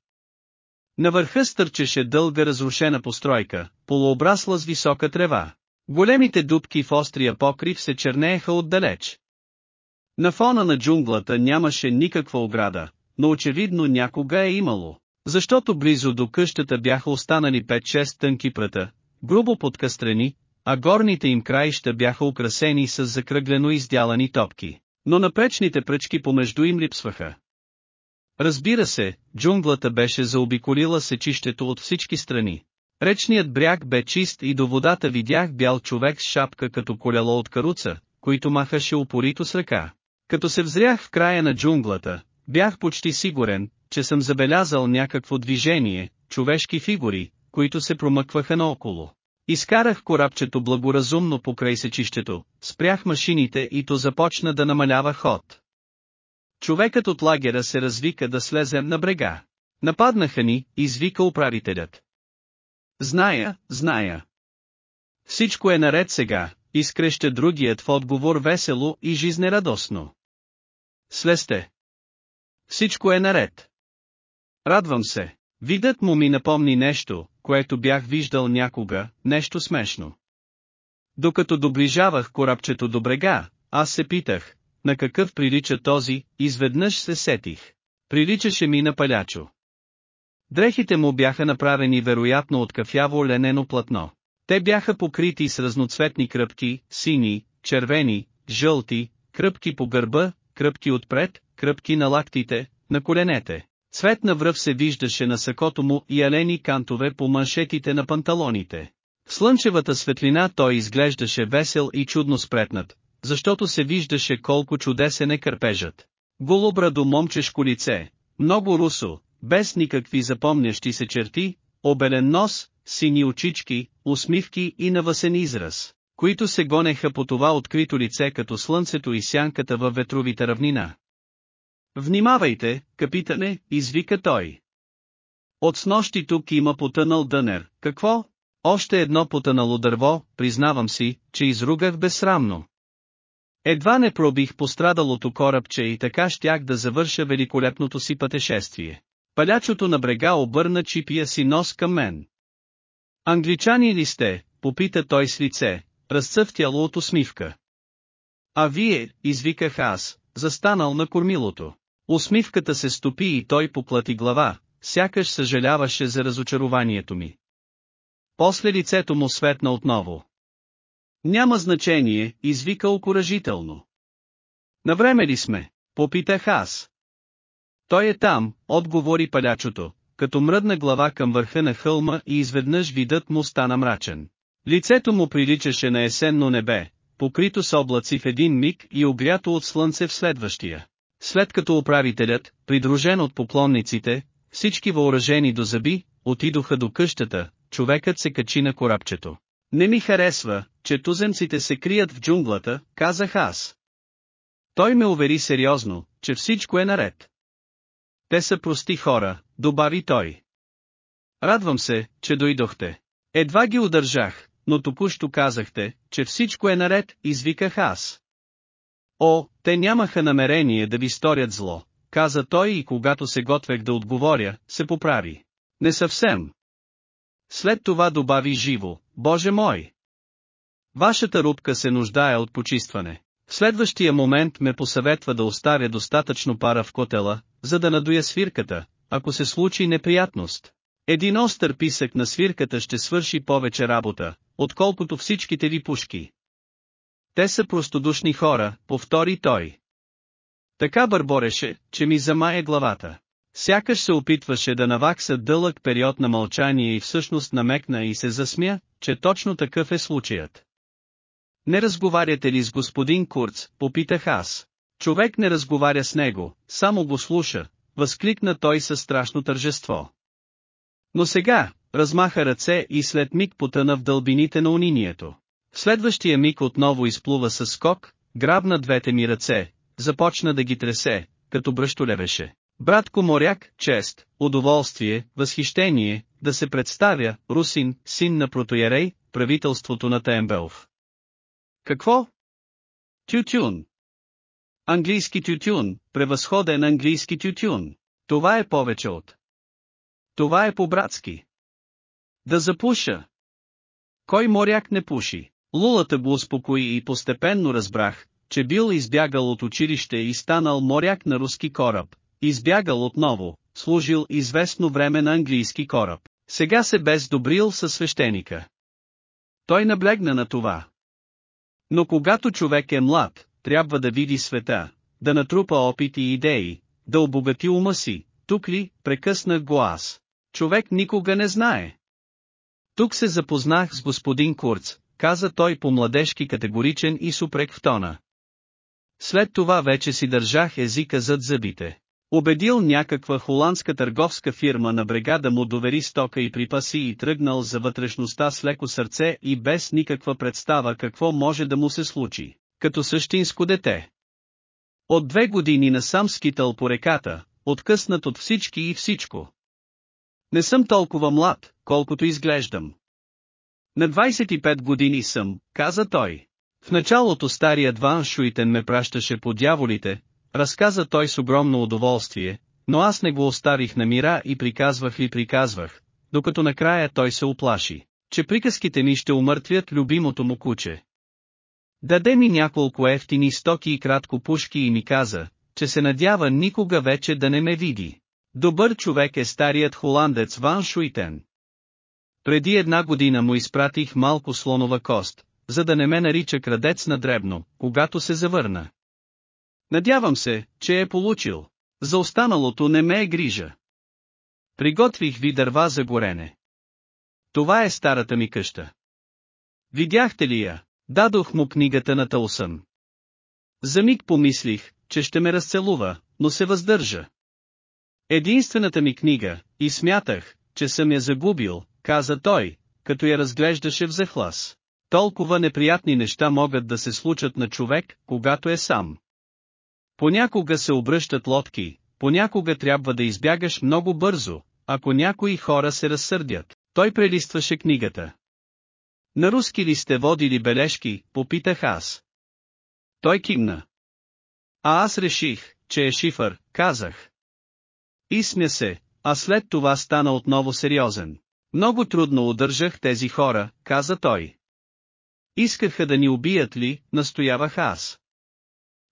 На върха стърчеше дълга разрушена постройка, полуобрасла с висока трева. Големите дубки в острия покрив се чернееха отдалеч. На фона на джунглата нямаше никаква ограда, но очевидно някога е имало, защото близо до къщата бяха останали 5-6 тънки пръта, грубо подкастрени, а горните им краища бяха украсени с закръглено издялани топки, но напречните пръчки помежду им липсваха. Разбира се, джунглата беше заобиколила сечището от всички страни. Речният бряг бе чист и до водата видях бял човек с шапка като колело от каруца, който махаше упорито с ръка. Като се взрях в края на джунглата, бях почти сигурен, че съм забелязал някакво движение, човешки фигури, които се промъкваха наоколо. Изкарах корабчето благоразумно покрай сечището, спрях машините и то започна да намалява ход. Човекът от лагера се развика да слезем на брега. Нападнаха ни, извика управителят. Зная, зная. Всичко е наред сега, изкреща другият в отговор весело и жизнерадостно. Слезте. Всичко е наред. Радвам се. Видът му ми напомни нещо, което бях виждал някога, нещо смешно. Докато доближавах корабчето до брега, аз се питах, на какъв прилича този, изведнъж се сетих. Приличаше ми на палячо. Дрехите му бяха направени вероятно от кафяво ленено платно. Те бяха покрити с разноцветни кръпки, сини, червени, жълти, кръпки по гърба, кръпки отпред, кръпки на лактите, на коленете. Цвет на връв се виждаше на сакото му и алени кантове по маншетите на панталоните. В слънчевата светлина той изглеждаше весел и чудно спретнат, защото се виждаше колко чудесен е кърпежът. Голобрадо момчешко лице, много русо, без никакви запомнящи се черти, обелен нос, сини очички, усмивки и навъсен израз, които се гонеха по това открито лице като слънцето и сянката във ветровите равнина. Внимавайте, капитане, извика той. От снощи тук има потънал дънер, какво? Още едно потънало дърво, признавам си, че изругах безсрамно. Едва не пробих пострадалото корабче и така щях да завърша великолепното си пътешествие. Палячото на брега обърна чипия си нос към мен. Англичани ли сте, попита той с лице, разцъфтяло от усмивка. А вие, извиках аз, застанал на кормилото. Усмивката се стопи и той поплати глава, сякаш съжаляваше за разочарованието ми. После лицето му светна отново. Няма значение, извика окоръжително. Навреме ли сме? Попитах аз. Той е там, отговори палячото, като мръдна глава към върха на хълма и изведнъж видът му стана мрачен. Лицето му приличаше на есенно небе, покрито с облаци в един миг и обрято от слънце в следващия. След като управителят, придружен от поклонниците, всички въоръжени до зъби, отидоха до къщата, човекът се качи на корабчето. Не ми харесва, че туземците се крият в джунглата, казах аз. Той ме увери сериозно, че всичко е наред. Те са прости хора, добави той. Радвам се, че дойдохте. Едва ги удържах, но току-що казахте, че всичко е наред, извиках аз. О, те нямаха намерение да ви сторят зло, каза той и когато се готвех да отговоря, се поправи. Не съвсем. След това добави живо, Боже мой! Вашата рубка се нуждае от почистване. В следващия момент ме посъветва да оставя достатъчно пара в котела, за да надуя свирката, ако се случи неприятност. Един остър писък на свирката ще свърши повече работа, отколкото всичките ви пушки. Те са простодушни хора, повтори той. Така бърбореше, че ми замая главата. Сякаш се опитваше да навакса дълъг период на мълчание и всъщност намекна и се засмя, че точно такъв е случаят. Не разговаряте ли с господин Курц, попитах аз. Човек не разговаря с него, само го слуша, възкликна той със страшно тържество. Но сега, размаха ръце и след миг потъна в дълбините на унинието. Следващия миг отново изплува със скок, грабна двете ми ръце, започна да ги тресе, като бръщолевеше. Братко моряк, чест, удоволствие, възхищение, да се представя, Русин, син на протоярей, правителството на Тембелов. Какво? Тютюн. Английски тютюн, превъзходен английски тютюн. Това е повече от. Това е по-братски. Да запуша. Кой моряк не пуши? Лулата го успокои и постепенно разбрах, че бил избягал от училище и станал моряк на руски кораб, избягал отново, служил известно време на английски кораб, сега се без добрил със свещеника. Той наблегна на това. Но когато човек е млад, трябва да види света, да натрупа опит и идеи, да обогати ума си, тук ли, прекъснах го аз. Човек никога не знае. Тук се запознах с господин Курц, каза той по-младежки категоричен и супрек в тона. След това вече си държах езика зад зъбите. Убедил някаква холандска търговска фирма на брега да му довери стока и припаси и тръгнал за вътрешността с леко сърце и без никаква представа какво може да му се случи, като същинско дете. От две години насам скитал по реката, откъснат от всички и всичко. Не съм толкова млад, колкото изглеждам. На 25 години съм, каза той. В началото старият Ван Шуитен ме пращаше по дяволите, разказа той с огромно удоволствие, но аз не го оставих на мира и приказвах и приказвах, докато накрая той се оплаши, че приказките ми ще умъртвят любимото му куче. Даде ми няколко ефтини стоки и кратко пушки и ми каза, че се надява никога вече да не ме види. Добър човек е старият холандец Ван Шуитен. Преди една година му изпратих малко слонова кост, за да не ме нарича крадец на дребно, когато се завърна. Надявам се, че е получил. За останалото не ме е грижа. Приготвих ви дърва за горене. Това е старата ми къща. Видяхте ли я? Дадох му книгата на Тълсън. За миг помислих, че ще ме разцелува, но се въздържа. Единствената ми книга, и смятах, че съм я загубил, каза той, като я разглеждаше в захлас. Толкова неприятни неща могат да се случат на човек, когато е сам. Понякога се обръщат лодки, понякога трябва да избягаш много бързо, ако някои хора се разсърдят. Той прелистваше книгата. На руски ли сте водили бележки, попитах аз. Той кимна. А аз реших, че е шифър, казах. И смя се, а след това стана отново сериозен. Много трудно удържах тези хора, каза той. Искаха да ни убият ли, настоявах аз.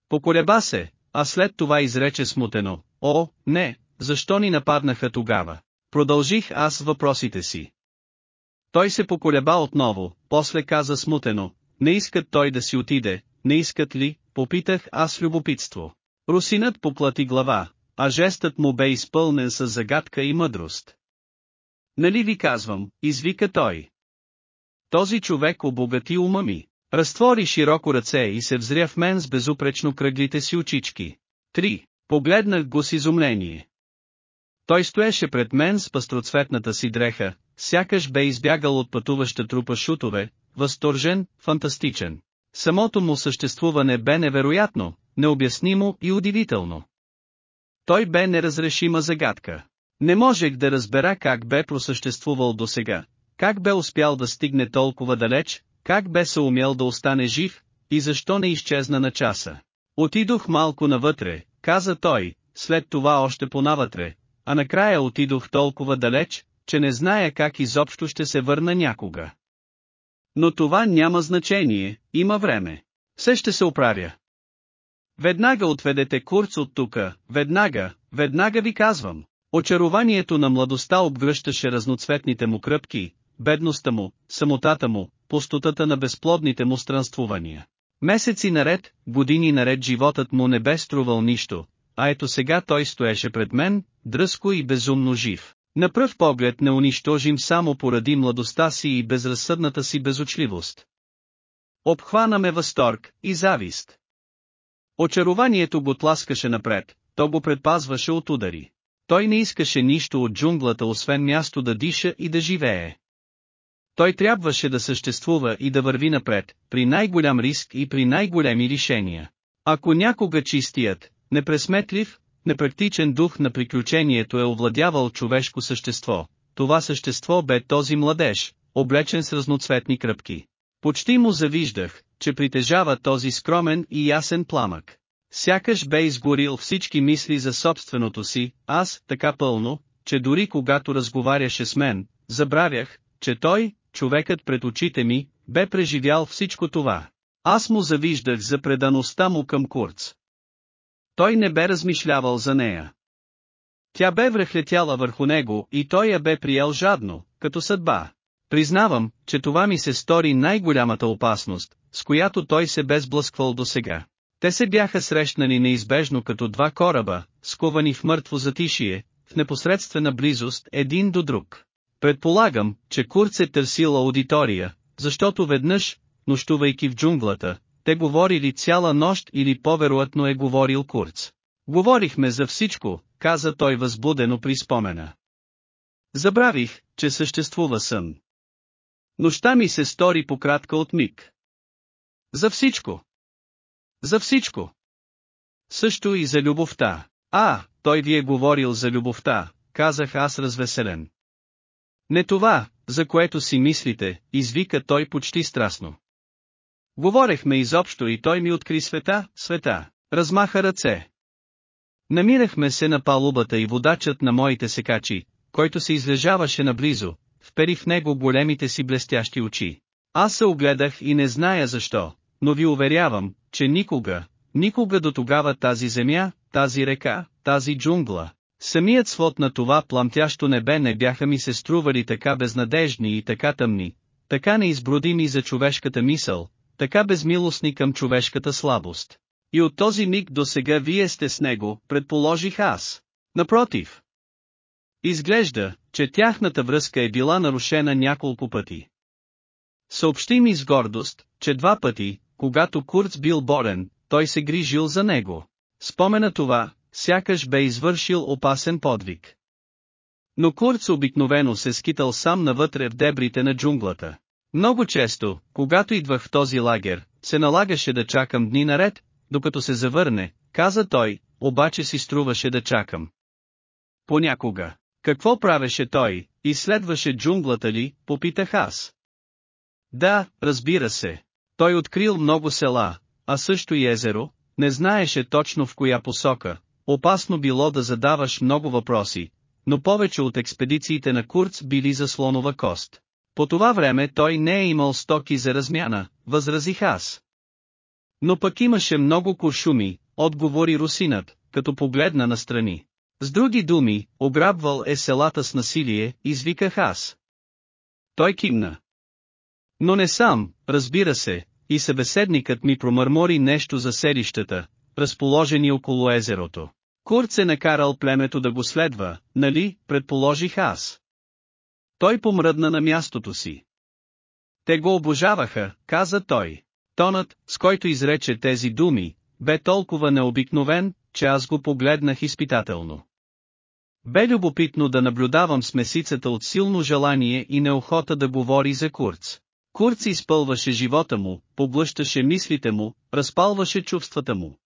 Поколеба се, а след това изрече смутено, о, не, защо ни нападнаха тогава? Продължих аз въпросите си. Той се поколеба отново, после каза смутено, не искат той да си отиде, не искат ли, попитах аз любопитство. Русинът поплати глава, а жестът му бе изпълнен с загадка и мъдрост. Нали ви казвам, извика той. Този човек обогати ума ми. Разтвори широко ръце и се взря в мен с безупречно кръглите си очички. 3. Погледнах го с изумление. Той стоеше пред мен с пастроцветната си дреха, сякаш бе избягал от пътуваща трупа шутове, възторжен, фантастичен. Самото му съществуване бе невероятно, необяснимо и удивително. Той бе неразрешима загадка. Не можех да разбера как бе просъществувал досега, как бе успял да стигне толкова далеч, как бе се умял да остане жив, и защо не изчезна на часа. Отидох малко навътре, каза той, след това още понавътре, а накрая отидох толкова далеч, че не зная как изобщо ще се върна някога. Но това няма значение, има време. Все ще се оправя. Веднага отведете Курц от тука, веднага, веднага ви казвам. Очарованието на младостта обгръщаше разноцветните му кръпки, бедността му, самотата му, пустотата на безплодните му странствувания. Месеци наред, години наред животът му не бе струвал нищо, а ето сега той стоеше пред мен, дръско и безумно жив. На пръв поглед не унищожим само поради младостта си и безразсъдната си безочливост. Обхвана ме възторг и завист. Очарованието го тласкаше напред, то го предпазваше от удари. Той не искаше нищо от джунглата освен място да диша и да живее. Той трябваше да съществува и да върви напред, при най-голям риск и при най-големи решения. Ако някога чистият, непресметлив, непрактичен дух на приключението е овладявал човешко същество, това същество бе този младеж, облечен с разноцветни кръпки. Почти му завиждах, че притежава този скромен и ясен пламък. Сякаш бе изгорил всички мисли за собственото си, аз, така пълно, че дори когато разговаряше с мен, забравях, че той, човекът пред очите ми, бе преживял всичко това. Аз му завиждах за предаността му към Курц. Той не бе размишлявал за нея. Тя бе връхлетяла върху него и той я бе приел жадно, като съдба. Признавам, че това ми се стори най-голямата опасност, с която той се бе сблъсквал досега. Те се бяха срещнали неизбежно като два кораба, сковани в мъртво затишие, в непосредствена близост един до друг. Предполагам, че Курц е търсил аудитория, защото веднъж, нощувайки в джунглата, те говорили цяла нощ или по-вероятно е говорил Курц. Говорихме за всичко, каза той възбудено при спомена. Забравих, че съществува сън. Нощта ми се стори пократка от миг. За всичко. За всичко. Също и за любовта. А, той ви е говорил за любовта, казах аз развеселен. Не това, за което си мислите, извика той почти страстно. Говорехме изобщо и той ми откри света, света, размаха ръце. Намирахме се на палубата и водачът на моите секачи, който се излежаваше наблизо, впери в него големите си блестящи очи. Аз се огледах и не зная защо, но ви уверявам, че никога, никога до тогава тази земя, тази река, тази джунгла, самият свод на това пламтящо небе не бяха ми се стрували така безнадежни и така тъмни, така неизбродими за човешката мисъл, така безмилостни към човешката слабост. И от този миг до сега вие сте с него, предположих аз. Напротив. Изглежда, че тяхната връзка е била нарушена няколко пъти. Съобщи ми с гордост, че два пъти, когато Курц бил болен, той се грижил за него. Спомена това, сякаш бе извършил опасен подвиг. Но Курц обикновено се скитал сам навътре в дебрите на джунглата. Много често, когато идвах в този лагер, се налагаше да чакам дни наред, докато се завърне, каза той, обаче си струваше да чакам. Понякога. Какво правеше той, изследваше джунглата ли, попитах аз. Да, разбира се. Той открил много села, а също и езеро, не знаеше точно в коя посока, опасно било да задаваш много въпроси, но повече от експедициите на Курц били за слонова кост. По това време той не е имал стоки за размяна, възразих аз. Но пък имаше много куршуми, отговори русинът, като погледна настрани. С други думи, ограбвал е селата с насилие, извиках аз. Той кимна. Но не сам, разбира се, и събеседникът ми промърмори нещо за селищата, разположени около езерото. Курц е накарал племето да го следва, нали, предположих аз. Той помръдна на мястото си. Те го обожаваха, каза той. Тонът, с който изрече тези думи, бе толкова необикновен, че аз го погледнах изпитателно. Бе любопитно да наблюдавам смесицата от силно желание и неохота да говори за Курц. Курц изпълваше живота му, поблъщаше мислите му, разпалваше чувствата му.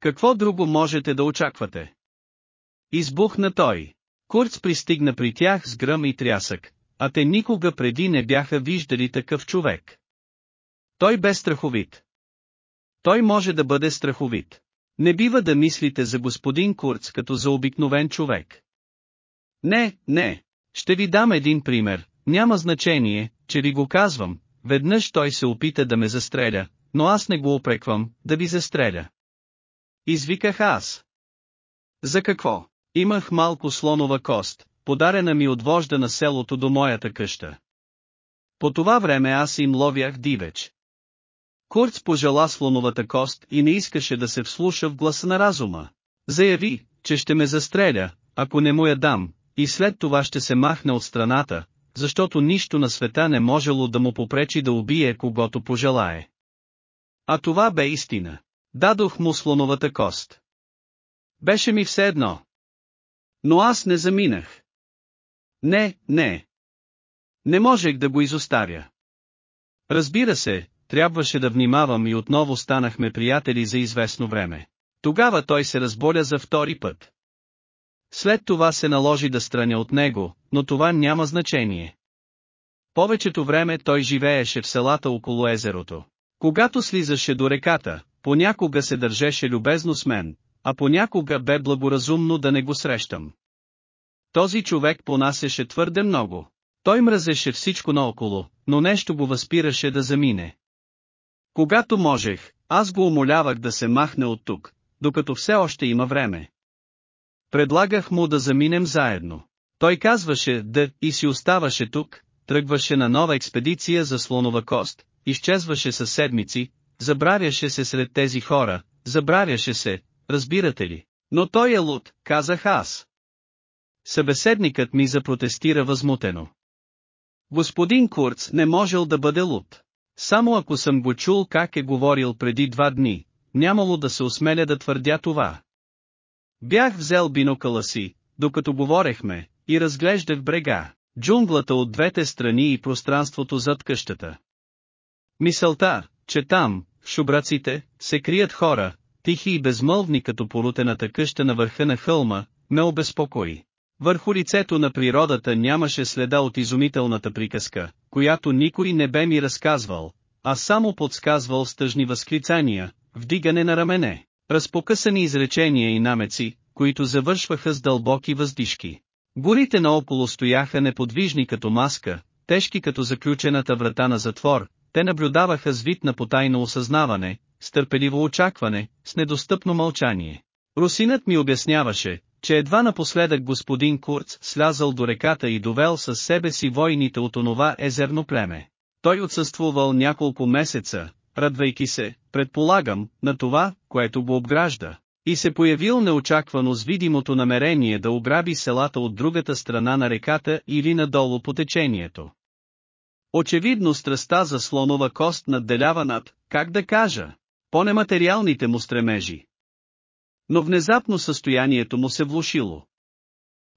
Какво друго можете да очаквате? Избухна той. Курц пристигна при тях с гръм и трясък, а те никога преди не бяха виждали такъв човек. Той бе страховит. Той може да бъде страховит. Не бива да мислите за господин Курц като за обикновен човек. Не, не. Ще ви дам един пример, няма значение, че ви го казвам, веднъж той се опита да ме застреля, но аз не го опреквам, да ви застреля. Извиках аз. За какво? Имах малко слонова кост, подарена ми от вожда на селото до моята къща. По това време аз им ловях дивеч. Курц пожела слоновата кост и не искаше да се вслуша в гласа на разума. Заяви, че ще ме застреля, ако не му я дам, и след това ще се махне от страната, защото нищо на света не можело да му попречи да убие когото пожелае. А това бе истина. Дадох му слоновата кост. Беше ми все едно. Но аз не заминах. Не, не. Не можех да го изоставя. Разбира се, трябваше да внимавам и отново станахме приятели за известно време. Тогава той се разболя за втори път. След това се наложи да страня от него, но това няма значение. Повечето време той живееше в селата около езерото. Когато слизаше до реката, понякога се държеше любезно с мен, а понякога бе благоразумно да не го срещам. Този човек понасяше твърде много. Той мразеше всичко наоколо, но нещо го възпираше да замине. Когато можех, аз го умолявах да се махне от тук, докато все още има време. Предлагах му да заминем заедно. Той казваше да и си оставаше тук, тръгваше на нова експедиция за слонова кост, изчезваше със седмици, забравяше се сред тези хора, забравяше се, разбирате ли. Но той е луд, казах аз. Събеседникът ми запротестира възмутено. Господин Курц не можел да бъде луд. Само ако съм го чул как е говорил преди два дни, нямало да се осмеля да твърдя това. Бях взел бинокъла си, докато говорехме, и разглеждах брега, джунглата от двете страни и пространството зад къщата. Мисълта, че там, в шубраците, се крият хора, тихи и безмълвни като порутената къща на върха на хълма, ме обезпокои. Върху лицето на природата нямаше следа от изумителната приказка, която никой не бе ми разказвал, а само подсказвал с тъжни възклицания, вдигане на рамене, разпокъсани изречения и намеци, които завършваха с дълбоки въздишки. Горите наоколо стояха неподвижни като маска, тежки като заключената врата на затвор, те наблюдаваха с вид на потайно осъзнаване, с търпеливо очакване, с недостъпно мълчание. Русинът ми обясняваше, че едва напоследък господин Курц слязал до реката и довел със себе си войните от онова езерно племе. Той отсъствувал няколко месеца, радвайки се, предполагам, на това, което го обгражда, и се появил неочаквано с видимото намерение да ограби селата от другата страна на реката или надолу по течението. Очевидно страста за слонова кост надделява над, как да кажа, по-нематериалните му стремежи. Но внезапно състоянието му се влушило.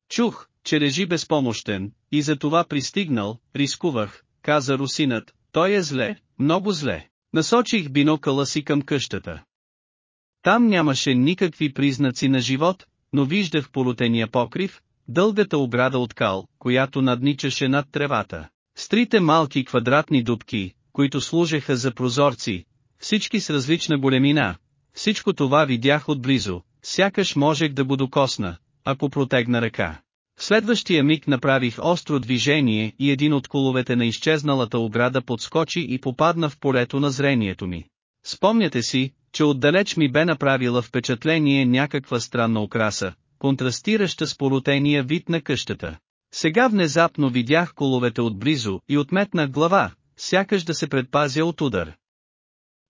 Чух, че режи безпомощен, и за това пристигнал, рискувах, каза русинът, той е зле, много зле. Насочих бинокъла си към къщата. Там нямаше никакви признаци на живот, но виждах полутения покрив, дългата ограда от кал, която надничаше над тревата. С трите малки квадратни дубки, които служеха за прозорци, всички с различна големина, всичко това видях отблизо, сякаш можех да го докосна, ако протегна ръка. Следващия миг направих остро движение и един от коловете на изчезналата ограда подскочи и попадна в полето на зрението ми. Спомняте си, че отдалеч ми бе направила впечатление някаква странна окраса, контрастираща с полутения вид на къщата. Сега внезапно видях коловете отблизо и отметнах глава, сякаш да се предпазя от удар.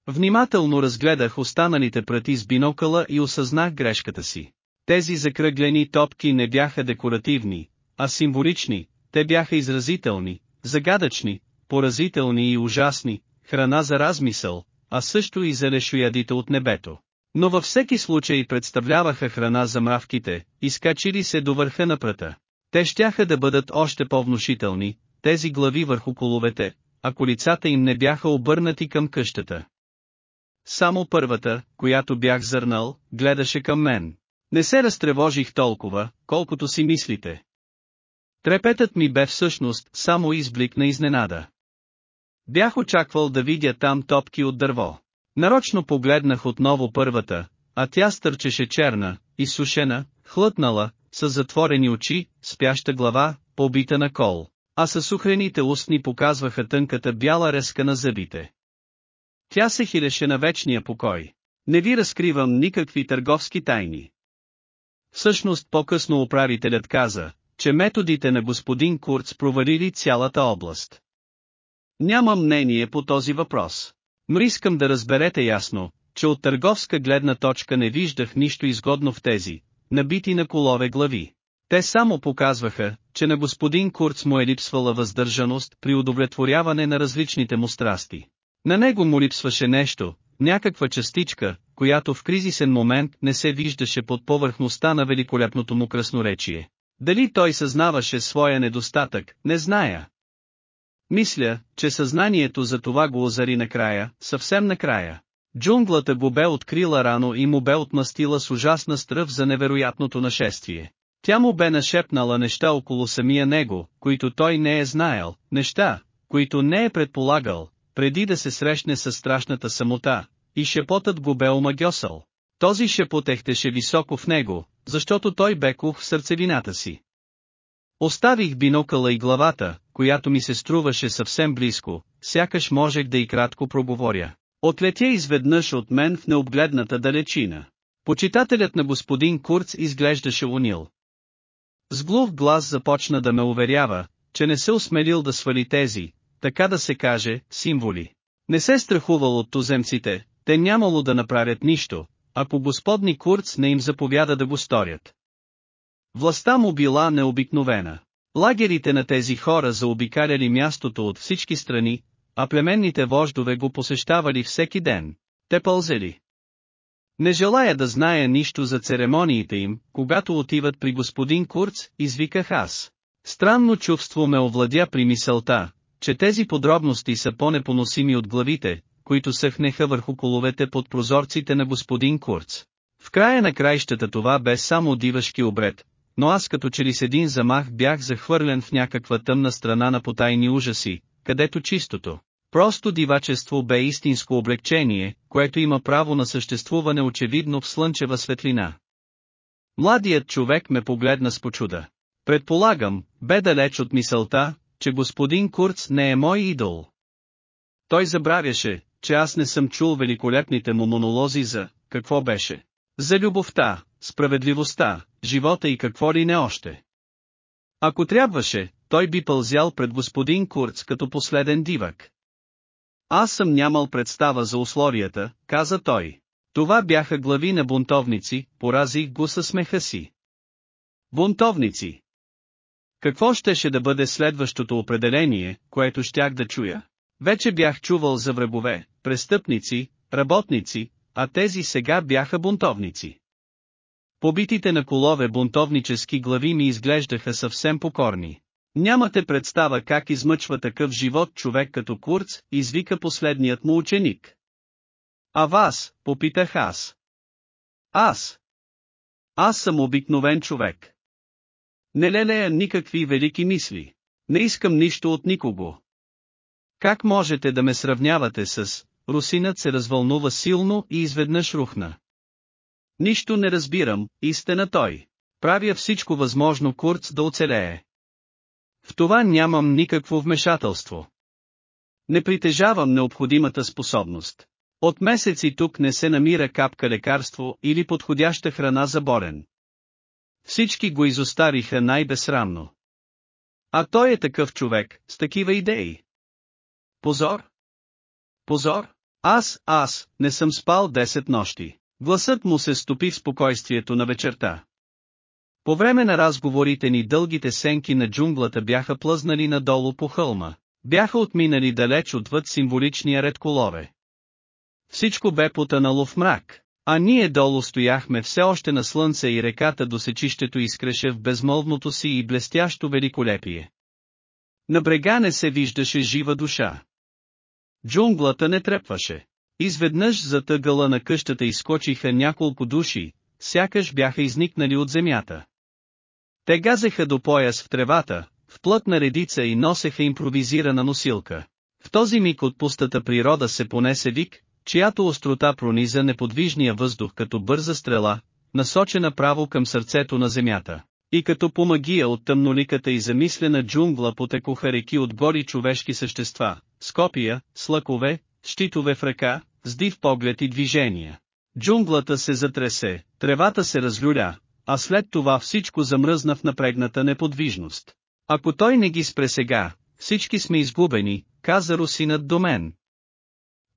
Внимателно разгледах останалите прати с бинокъла и осъзнах грешката си. Тези закръглени топки не бяха декоративни, а символични, те бяха изразителни, загадъчни, поразителни и ужасни, храна за размисъл, а също и за лешоядите от небето. Но във всеки случай представляваха храна за мравките, изкачили се до върха на пръта. Те щяха да бъдат още по-внушителни, тези глави върху коловете, ако лицата им не бяха обърнати към къщата. Само първата, която бях зърнал, гледаше към мен. Не се разтревожих толкова, колкото си мислите. Трепетът ми бе всъщност само изблик на изненада. Бях очаквал да видя там топки от дърво. Нарочно погледнах отново първата, а тя стърчеше черна, изсушена, хлътнала, с затворени очи, спяща глава, побита на кол. а със сухрените устни показваха тънката бяла резка на зъбите. Тя се хилеше на вечния покой. Не ви разкривам никакви търговски тайни. Всъщност по-късно управителят каза, че методите на господин Курц проварили цялата област. Няма мнение по този въпрос. Но да разберете ясно, че от търговска гледна точка не виждах нищо изгодно в тези, набити на колове глави. Те само показваха, че на господин Курц му е липсвала въздържаност при удовлетворяване на различните му страсти. На него му липсваше нещо, някаква частичка, която в кризисен момент не се виждаше под повърхността на великолепното му красноречие. Дали той съзнаваше своя недостатък, не зная. Мисля, че съзнанието за това го озари накрая, съвсем накрая. Джунглата го бе открила рано и му бе отмъстила с ужасна стръв за невероятното нашествие. Тя му бе нашепнала неща около самия него, които той не е знаел, неща, които не е предполагал, преди да се срещне с страшната самота, и шепотът го бе омагьосал. Този шепот ехтеше високо в него, защото той бе кух в сърцевината си. Оставих бинокъла и главата, която ми се струваше съвсем близко, сякаш можех да и кратко проговоря. Отлетя изведнъж от мен в необгледната далечина. Почитателят на господин Курц изглеждаше унил. С глух глас започна да ме уверява, че не се осмелил да свали тези, така да се каже, символи. Не се страхувал от туземците, те нямало да направят нищо, ако господни Курц не им заповяда да го сторят. Властта му била необикновена. Лагерите на тези хора заобикаляли мястото от всички страни, а племенните вождове го посещавали всеки ден. Те пълзели. Не желая да зная нищо за церемониите им, когато отиват при господин Курц, извиках аз. Странно чувство ме овладя при мисълта, че тези подробности са по-непоносими от главите, които съхнеха върху коловете под прозорците на господин Курц. В края на краищата това бе само дивашки обред, но аз като че ли с един замах бях захвърлен в някаква тъмна страна на потайни ужаси, където чистото, просто дивачество бе истинско облегчение, което има право на съществуване очевидно в слънчева светлина. Младият човек ме погледна с почуда. Предполагам, бе далеч от мисълта, че господин Курц не е мой идол. Той забравяше, че аз не съм чул великолепните му монолози за, какво беше, за любовта, справедливостта, живота и какво ли не още. Ако трябваше, той би пълзял пред господин Курц като последен дивак. Аз съм нямал представа за условията, каза той. Това бяха глави на бунтовници, поразих го със смеха си. Бунтовници. Какво щеше да бъде следващото определение, което щях да чуя? Вече бях чувал за врабове, престъпници, работници, а тези сега бяха бунтовници. Побитите на колове бунтовнически глави ми изглеждаха съвсем покорни. Нямате представа как измъчва такъв живот човек като Курц, извика последният му ученик. А вас, попитах аз. Аз. Аз съм обикновен човек. Не лелея никакви велики мисли. Не искам нищо от никого. Как можете да ме сравнявате с... Русинът се развълнува силно и изведнъж рухна. Нищо не разбирам, истина той. Правя всичко възможно Курц да оцелее. В това нямам никакво вмешателство. Не притежавам необходимата способност. От месеци тук не се намира капка лекарство или подходяща храна за болен. Всички го изостариха най-безсрамно. А той е такъв човек, с такива идеи. Позор! Позор! Аз, аз, не съм спал 10 нощи. Гласът му се стопи в спокойствието на вечерта. По време на разговорите ни дългите сенки на джунглата бяха плъзнали надолу по хълма. Бяха отминали далеч отвъд символичния ред колове. Всичко бе потънало в мрак, а ние долу стояхме все още на слънце и реката до сечището изкреше в безмолвното си и блестящо великолепие. На брега не се виждаше жива душа. Джунглата не трепваше. Изведнъж за тъгъла на къщата изкочиха няколко души, сякаш бяха изникнали от земята. Те газеха до пояс в тревата, в плътна редица и носеха импровизирана носилка. В този миг от пустата природа се понесе вик, чиято острота прониза неподвижния въздух като бърза стрела, насочена право към сърцето на земята. И като по магия от тъмноликата и замислена джунгла потекоха реки от гори човешки същества, скопия, слъкове, щитове в ръка, с див поглед и движения. Джунглата се затресе, тревата се разлюля, а след това всичко замръзна в напрегната неподвижност. Ако той не ги спре сега, всички сме изгубени, каза русинът до мен.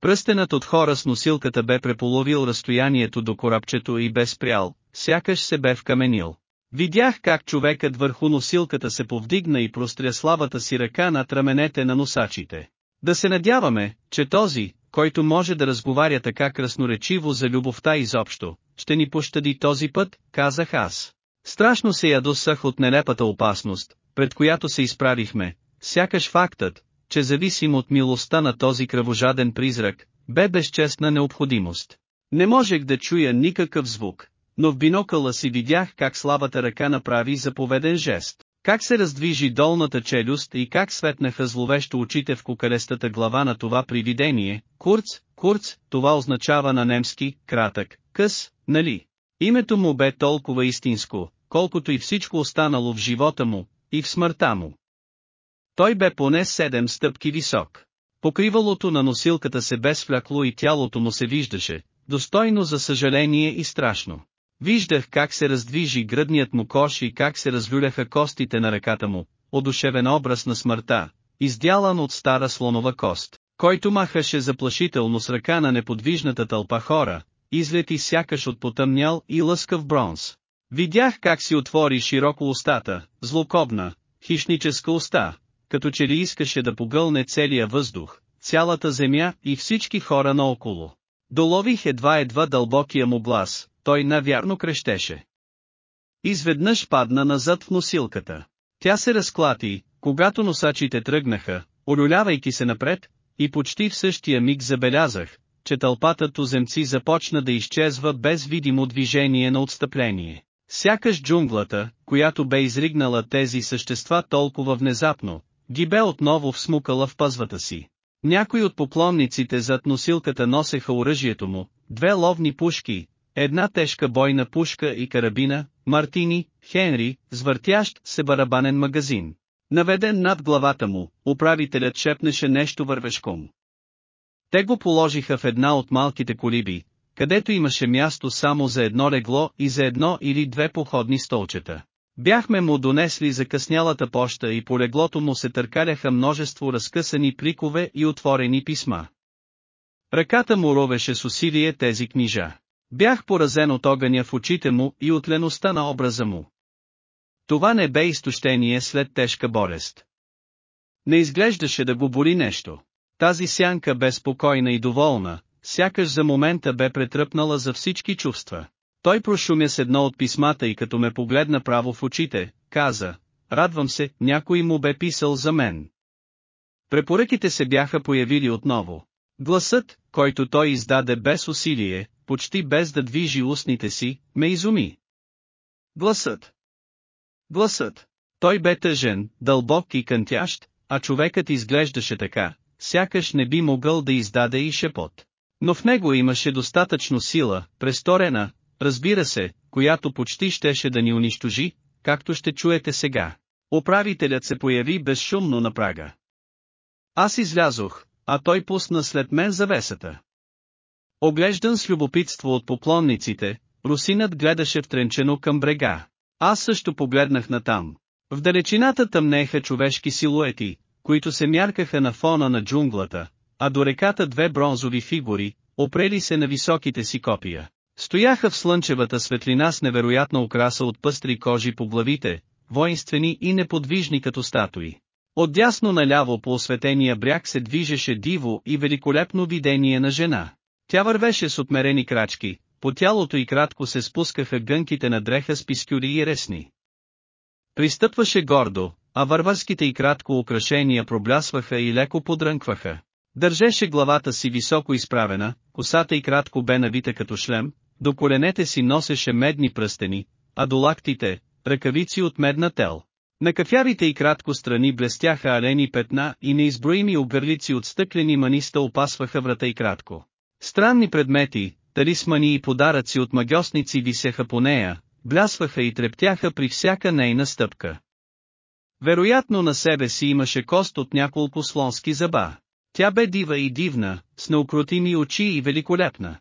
Пръстенът от хора с носилката бе преполовил разстоянието до корабчето и бе спрял, сякаш се бе вкаменил. Видях как човекът върху носилката се повдигна и простря славата си ръка над раменете на носачите. Да се надяваме, че този, който може да разговаря така красноречиво за любовта изобщо, ще ни пощади този път, казах аз. Страшно се ядосах от нелепата опасност, пред която се изправихме, сякаш фактът, че зависим от милостта на този кръвожаден призрак, бе безчестна необходимост. Не можех да чуя никакъв звук, но в бинокъла си видях как слабата ръка направи заповеден жест. Как се раздвижи долната челюст и как светнаха зловещо очите в кукалестата глава на това привидение, Курц, Курц, това означава на немски, кратък, къс, нали? Името му бе толкова истинско, колкото и всичко останало в живота му, и в смъртта му. Той бе поне седем стъпки висок. Покривалото на носилката се бе свлякло и тялото му се виждаше, достойно за съжаление и страшно. Виждах как се раздвижи гръдният му кош и как се развюляха костите на ръката му, одушевен образ на смъртта, издялан от стара слонова кост, който махаше заплашително с ръка на неподвижната тълпа хора, излети сякаш от потъмнял и лъскав бронз. Видях как си отвори широко устата, злокобна, хищническа уста, като че ли искаше да погълне целия въздух, цялата земя и всички хора наоколо. Долових едва-едва дълбокия му глас, той навярно крещеше. Изведнъж падна назад в носилката. Тя се разклати, когато носачите тръгнаха, олюлявайки се напред, и почти в същия миг забелязах, че тълпата туземци започна да изчезва без видимо движение на отстъпление. Сякаш джунглата, която бе изригнала тези същества толкова внезапно, ги бе отново всмукала в пъзвата си. Някои от поклонниците зад носилката носеха оръжието му, две ловни пушки, една тежка бойна пушка и карабина, Мартини, Хенри, звъртящ се барабанен магазин. Наведен над главата му, управителят шепнеше нещо вървешком. Те го положиха в една от малките колиби, където имаше място само за едно легло и за едно или две походни столчета. Бяхме му донесли закъснялата поща и по леглото му се търкаляха множество разкъсани пликове и отворени писма. Ръката му ровеше с усилие тези книжа. Бях поразен от огъня в очите му и от леността на образа му. Това не бе изтощение след тежка болест. Не изглеждаше да го боли нещо. Тази сянка бе спокойна и доволна, сякаш за момента бе претръпнала за всички чувства. Той прошумя с едно от писмата и като ме погледна право в очите, каза, радвам се, някой му бе писал за мен. Препоръките се бяха появили отново. Гласът, който той издаде без усилие, почти без да движи устните си, ме изуми. Гласът. Гласът. Той бе тъжен, дълбок и кънтящ, а човекът изглеждаше така, сякаш не би могъл да издаде и шепот. Но в него имаше достатъчно сила, престорена, разбира се, която почти щеше да ни унищожи, както ще чуете сега. Управителят се появи безшумно на прага. Аз излязох, а той пусна след мен завесата. Оглеждан с любопитство от поклонниците, русинът гледаше втренчено към брега. Аз също погледнах натам. В далечината тъмнеха човешки силуети, които се мяркаха на фона на джунглата, а до реката две бронзови фигури, опрели се на високите си копия. Стояха в слънчевата светлина с невероятна украса от пъстри кожи по главите, воинствени и неподвижни като статуи. Отдясно наляво по осветения бряг се движеше диво и великолепно видение на жена. Тя вървеше с отмерени крачки, по тялото и кратко се спускаха гънките на дреха с пискюри и ресни. Пристъпваше гордо, а върварските и кратко украшения проблясваха и леко подрънкваха. Държеше главата си високо изправена, косата и кратко бе навита като шлем, до коленете си носеше медни пръстени, а до лактите – ръкавици от медна тел. На кафявите и кратко страни блестяха алени петна и неизброими оберлици от стъклени маниста опасваха врата и кратко. Странни предмети, талисмани и подаръци от магиосници висеха по нея, блясваха и трептяха при всяка нейна стъпка. Вероятно на себе си имаше кост от няколко слонски зъба. Тя бе дива и дивна, с неукротими очи и великолепна.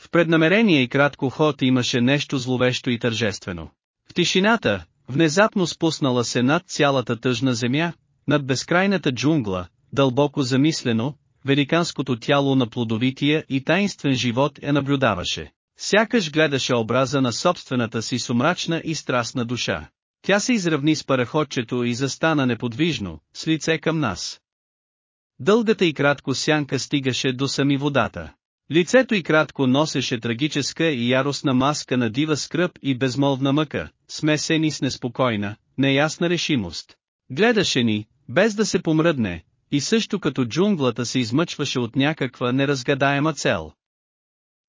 В преднамерение и кратко ход имаше нещо зловещо и тържествено. В тишината, внезапно спуснала се над цялата тъжна земя, над безкрайната джунгла, дълбоко замислено, великанското тяло на плодовития и таинствен живот я наблюдаваше. Сякаш гледаше образа на собствената си сумрачна и страстна душа. Тя се изравни с параходчето и застана неподвижно, с лице към нас. Дългата и кратко сянка стигаше до сами водата. Лицето и кратко носеше трагическа и яростна маска на дива скръп и безмолвна мъка, смесени с неспокойна, неясна решимост. Гледаше ни, без да се помръдне, и също като джунглата се измъчваше от някаква неразгадаема цел.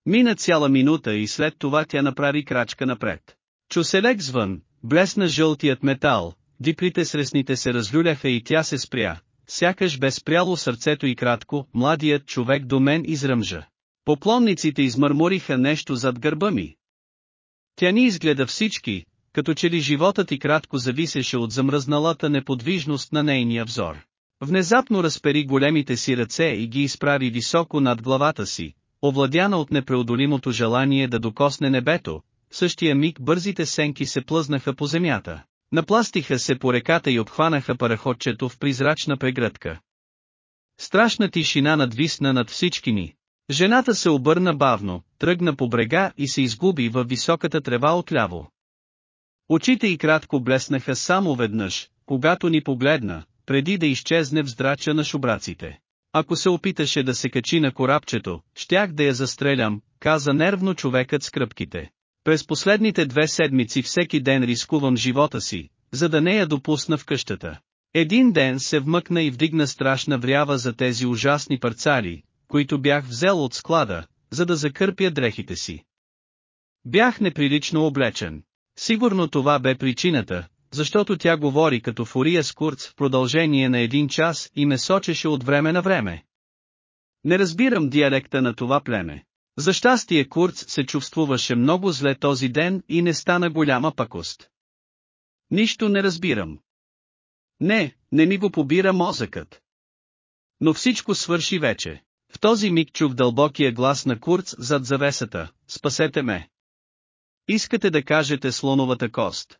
Мина цяла минута и след това тя направи крачка напред. Чу се лек звън, блесна жълтият метал, диплите сресните се разлюляха и тя се спря, сякаш бе спряло сърцето и кратко, младият човек до мен изръмжа. Поклонниците измърмориха нещо зад гърба ми. Тя ни изгледа всички, като че ли животът и кратко зависеше от замръзналата неподвижност на нейния взор. Внезапно разпери големите си ръце и ги изправи високо над главата си, овладяна от непреодолимото желание да докосне небето, същия миг бързите сенки се плъзнаха по земята, напластиха се по реката и обхванаха параходчето в призрачна прегръдка. Страшна тишина надвисна над всички ни. Жената се обърна бавно, тръгна по брега и се изгуби във високата трева отляво. Очите й кратко блеснаха само веднъж, когато ни погледна, преди да изчезне в здрача на шубраците. Ако се опиташе да се качи на корабчето, щях да я застрелям, каза нервно човекът с кръпките. През последните две седмици всеки ден рискувам живота си, за да не я допусна в къщата. Един ден се вмъкна и вдигна страшна врява за тези ужасни парцали, които бях взел от склада, за да закърпя дрехите си. Бях неприлично облечен. Сигурно това бе причината, защото тя говори като фурия с Курц в продължение на един час и ме сочеше от време на време. Не разбирам диалекта на това племе. За щастие Курц се чувствуваше много зле този ден и не стана голяма пакост. Нищо не разбирам. Не, не ми го побира мозъкът. Но всичко свърши вече. В този миг чух дълбокия глас на Курц зад завесата, спасете ме. Искате да кажете слоновата кост.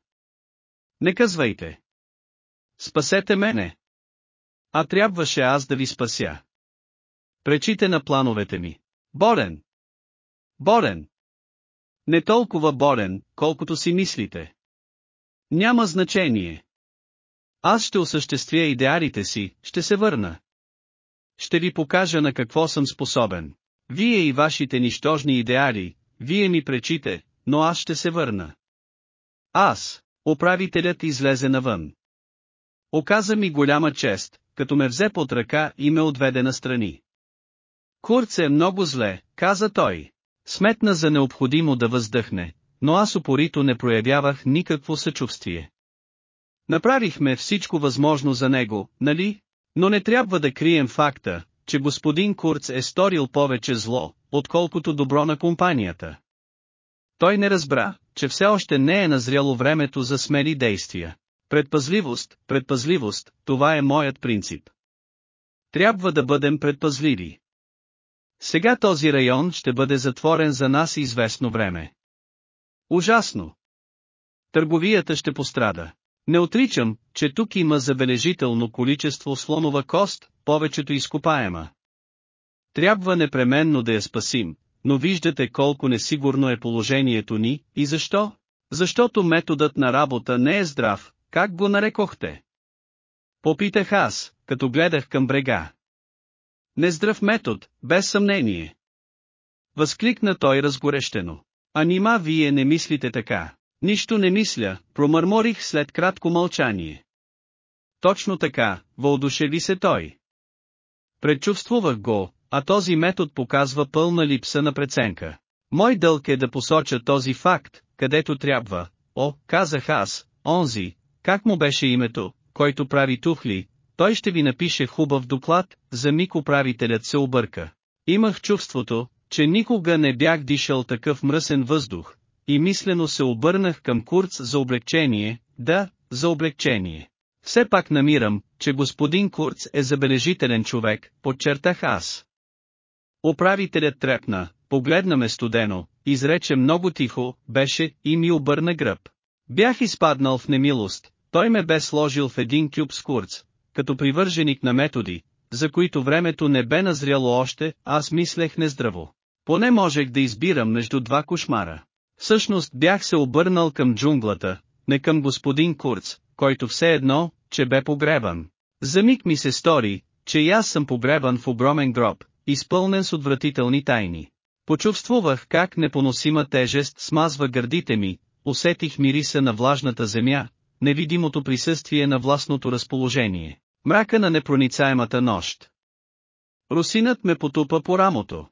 Не казвайте. Спасете мене. А трябваше аз да ви спася. Пречите на плановете ми. Болен. Болен. Не толкова болен, колкото си мислите. Няма значение. Аз ще осъществя идеалите си, ще се върна. Ще ви покажа на какво съм способен. Вие и вашите нищожни идеали, вие ми пречите, но аз ще се върна. Аз, управителят излезе навън. Оказа ми голяма чест, като ме взе под ръка и ме отведе на страни. Курц е много зле, каза той. Сметна за необходимо да въздъхне, но аз упорито не проявявах никакво съчувствие. Направихме всичко възможно за него, нали? Но не трябва да крием факта, че господин Курц е сторил повече зло, отколкото добро на компанията. Той не разбра, че все още не е назряло времето за смели действия. Предпазливост, предпазливост, това е моят принцип. Трябва да бъдем предпазливи. Сега този район ще бъде затворен за нас известно време. Ужасно! Търговията ще пострада. Не отричам, че тук има забележително количество слонова кост, повечето изкопаема. Трябва непременно да я спасим, но виждате колко несигурно е положението ни, и защо? Защото методът на работа не е здрав, как го нарекохте? Попитах аз, като гледах към брега. Нездрав метод, без съмнение. Възкликна той разгорещено. А нима вие не мислите така. Нищо не мисля, промърморих след кратко мълчание. Точно така, въодушеви се той. Предчувствувах го, а този метод показва пълна липса на преценка. Мой дълг е да посоча този факт, където трябва. О, казах аз, онзи, как му беше името, който прави тухли, той ще ви напише хубав доклад, за миг управителят се обърка. Имах чувството, че никога не бях дишал такъв мръсен въздух, и мислено се обърнах към Курц за облегчение, да, за облегчение. Все пак намирам, че господин Курц е забележителен човек, подчертах аз. Управителят трепна, погледна ме студено, изрече много тихо, беше и ми обърна гръб. Бях изпаднал в немилост, той ме бе сложил в един кюб с курц, като привърженик на методи, за които времето не бе назряло още, аз мислех нездраво. Поне можех да избирам между два кошмара. Всъщност бях се обърнал към джунглата, не към господин Курц, който все едно, че бе погребан. За миг ми се стори, че и аз съм погребан в огромен гроб, изпълнен с отвратителни тайни. Почувствувах как непоносима тежест смазва гърдите ми, усетих мириса на влажната земя, невидимото присъствие на властното разположение, мрака на непроницаемата нощ. Русинът ме потупа по рамото.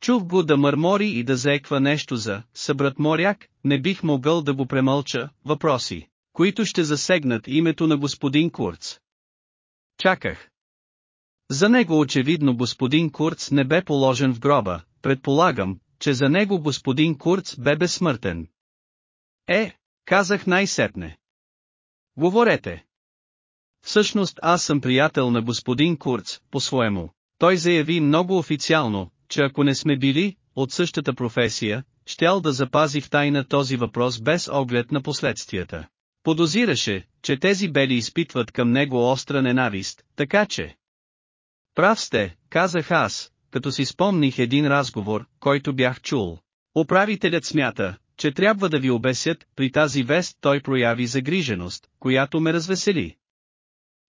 Чух го да мърмори и да заеква нещо за събрат моряк, не бих могъл да го премълча, въпроси, които ще засегнат името на господин Курц. Чаках. За него очевидно господин Курц не бе положен в гроба, предполагам, че за него господин Курц бе безсмъртен. Е, казах най-сетне. Говорете. Всъщност аз съм приятел на господин Курц, по-своему. Той заяви много официално, че ако не сме били, от същата професия, щял да запази в тайна този въпрос без оглед на последствията. Подозираше, че тези бели изпитват към него остра ненавист, така че... Прав сте, казах аз, като си спомних един разговор, който бях чул. Управителят смята, че трябва да ви обесят, при тази вест той прояви загриженост, която ме развесели.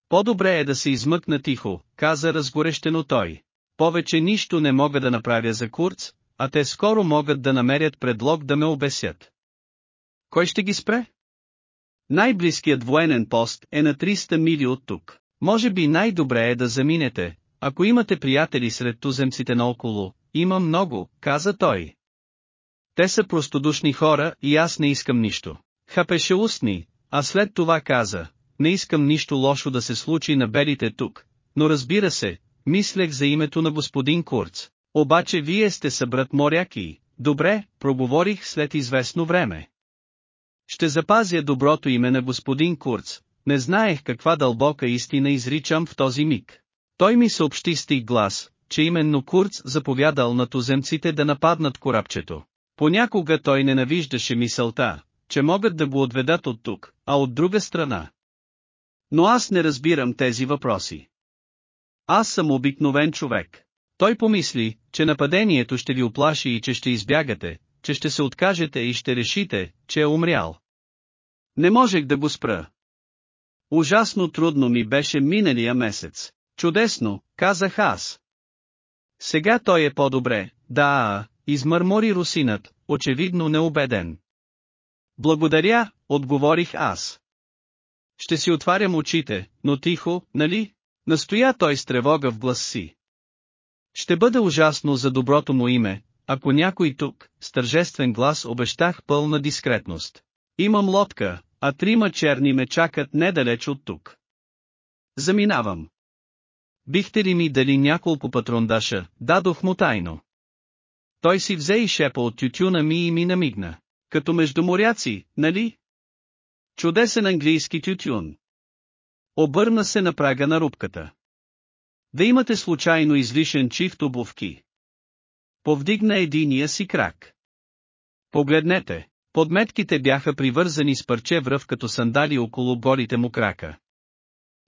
По-добре е да се измъкна тихо, каза разгорещено той. Повече нищо не мога да направя за Курц, а те скоро могат да намерят предлог да ме обесят. Кой ще ги спре? Най-близкият военен пост е на 300 мили от тук. Може би най-добре е да заминете, ако имате приятели сред туземците наоколо, има много, каза той. Те са простодушни хора и аз не искам нищо. Хапеше устни, а след това каза, не искам нищо лошо да се случи на белите тук, но разбира се, мислех за името на господин Курц. Обаче вие сте събрат моряки, добре, проговорих след известно време. Ще запазя доброто име на господин Курц, не знаех каква дълбока истина изричам в този миг. Той ми съобщи стих глас, че именно Курц заповядал на туземците да нападнат корабчето. Понякога той ненавиждаше мисълта, че могат да го отведат от тук, а от друга страна. Но аз не разбирам тези въпроси. Аз съм обикновен човек. Той помисли, че нападението ще ви оплаши и че ще избягате, че ще се откажете и ще решите, че е умрял. Не можех да го спра. Ужасно трудно ми беше миналия месец. Чудесно, казах аз. Сега той е по-добре, да, измърмори русинът, очевидно неубеден. Благодаря, отговорих аз. Ще си отварям очите, но тихо, нали? Настоя той с тревога в глас си. Ще бъде ужасно за доброто му име, ако някой тук, с тържествен глас обещах пълна дискретност. Имам лодка, а трима черни ме чакат недалеч от тук. Заминавам. Бихте ли ми дали няколко патрондаша, дадох му тайно. Той си взе и шепа от тютюна ми и ми намигна. Като между моряци, нали? Чудесен английски тютюн. Обърна се на прага на рубката. Да имате случайно излишен чифт обувки. Повдигна единия си крак. Погледнете, подметките бяха привързани с парче връв като сандали около голите му крака.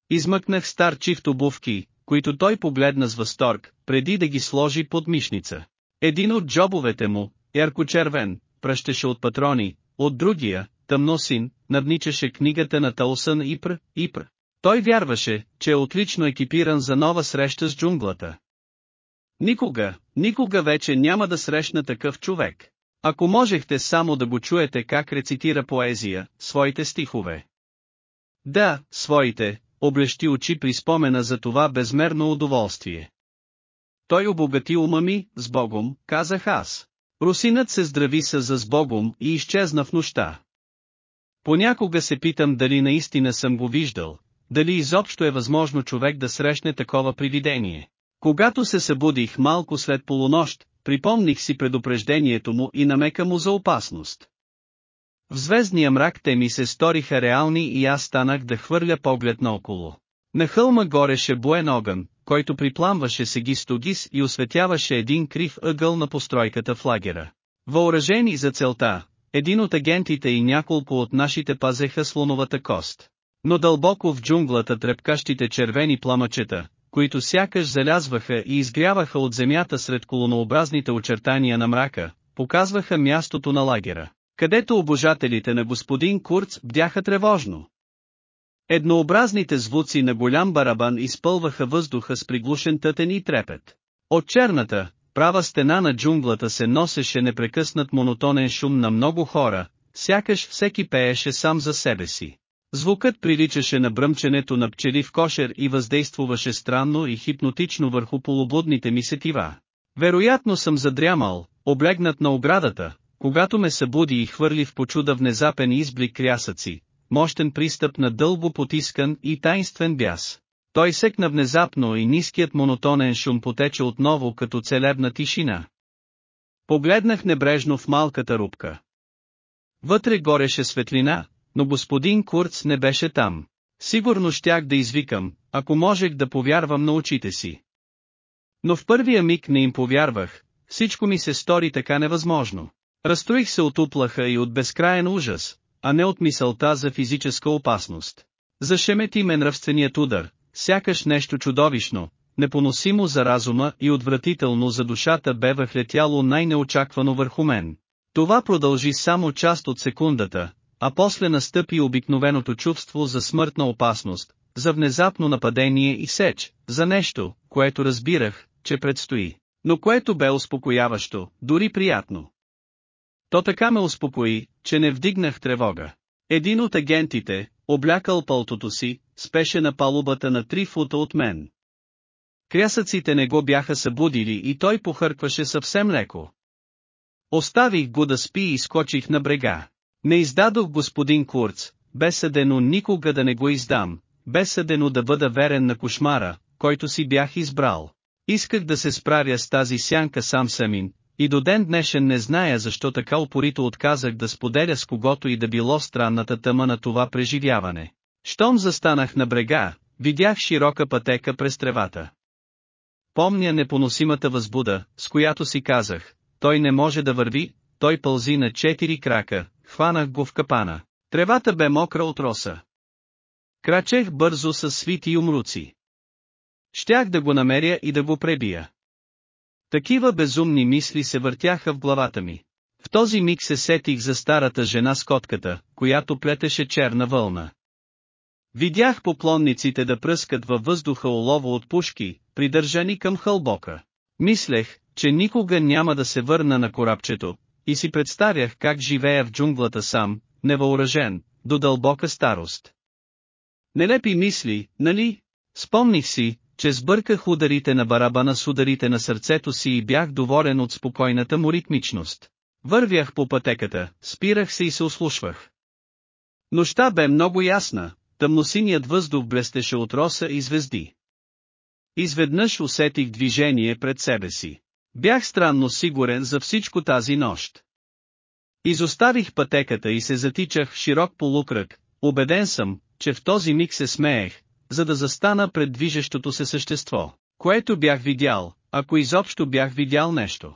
Измъкнах стар чифт обувки, които той погледна с възторг, преди да ги сложи под мишница. Един от джобовете му, ярко-червен, пръщеше от патрони, от другия, тъмносин, надничаше книгата на Таусън Ипр, Ипр. Той вярваше, че е отлично екипиран за нова среща с джунглата. Никога, никога вече няма да срещна такъв човек. Ако можехте само да го чуете как рецитира поезия, своите стихове. Да, своите, облещи очи при спомена за това безмерно удоволствие. Той обогати ума ми, с Богом, казах аз. Русинът се здрави са за с Богом и изчезна в нощта. Понякога се питам дали наистина съм го виждал, дали изобщо е възможно човек да срещне такова привидение. Когато се събудих малко след полунощ, припомних си предупреждението му и намека му за опасност. В звездния мрак те ми се сториха реални и аз станах да хвърля поглед наоколо. На хълма гореше буен огън, който припламваше сеги стогис и осветяваше един крив ъгъл на постройката в лагера. Въоръжени за целта, един от агентите и няколко от нашите пазеха слоновата кост. Но дълбоко в джунглата трепкащите червени пламъчета, които сякаш залязваха и изгряваха от земята сред колонообразните очертания на мрака, показваха мястото на лагера, където обожателите на господин Курц бяха тревожно. Еднообразните звуци на голям барабан изпълваха въздуха с приглушен тътен и трепет. От черната, права стена на джунглата се носеше непрекъснат монотонен шум на много хора, сякаш всеки пееше сам за себе си. Звукът приличаше на бръмченето на пчели в кошер и въздействуваше странно и хипнотично върху полублудните ми сетива. Вероятно съм задрямал, облегнат на оградата, когато ме събуди и хвърли в почуда внезапен изблик крясъци, мощен пристъп на дълбо потискан и тайнствен бяс. Той секна внезапно и ниският монотонен шум потече отново като целебна тишина. Погледнах небрежно в малката рубка. Вътре гореше светлина, но господин Курц не беше там. Сигурно щях да извикам, ако можех да повярвам на очите си. Но в първия миг не им повярвах, всичко ми се стори така невъзможно. Разстроих се от уплаха и от безкраен ужас, а не от мисълта за физическа опасност. Зашемети ме нравственият удар, сякаш нещо чудовищно, непоносимо за разума и отвратително за душата бе въхлетяло най-неочаквано върху мен. Това продължи само част от секундата, а после настъпи обикновеното чувство за смъртна опасност, за внезапно нападение и сеч, за нещо, което разбирах, че предстои, но което бе успокояващо, дори приятно. То така ме успокои, че не вдигнах тревога. Един от агентите, облякал пълтото си, спеше на палубата на три фута от мен. Крясъците не го бяха събудили и той похъркваше съвсем леко. Оставих го да спи и скочих на брега. Не издадох господин Курц, бе съдено никога да не го издам, бе съдено да бъда верен на кошмара, който си бях избрал. Исках да се справя с тази сянка сам самин, и до ден днешен не зная защо така упорито отказах да споделя с когото и да било странната тъма на това преживяване. Щом застанах на брега, видях широка пътека през тревата. Помня непоносимата възбуда, с която си казах, той не може да върви, той пълзи на четири крака, хванах го в капана. Тревата бе мокра от роса. Крачех бързо с свити умруци. Щях да го намеря и да го пребия. Такива безумни мисли се въртяха в главата ми. В този миг се сетих за старата жена с котката, която плетеше черна вълна. Видях поклонниците да пръскат във въздуха олово от пушки, придържани към хълбока. Мислех, че никога няма да се върна на корабчето, и си представях как живея в джунглата сам, невъоръжен, до дълбока старост. Нелепи мисли, нали? Спомних си, че сбърках ударите на барабана с ударите на сърцето си и бях доволен от спокойната му ритмичност. Вървях по пътеката, спирах се и се ослушвах. Нощта бе много ясна, тъмносиният въздух блестеше от роса и звезди. Изведнъж усетих движение пред себе си. Бях странно сигурен за всичко тази нощ. Изоставих пътеката и се затичах в широк полукръг, убеден съм, че в този миг се смеех, за да застана пред движещото се същество, което бях видял, ако изобщо бях видял нещо.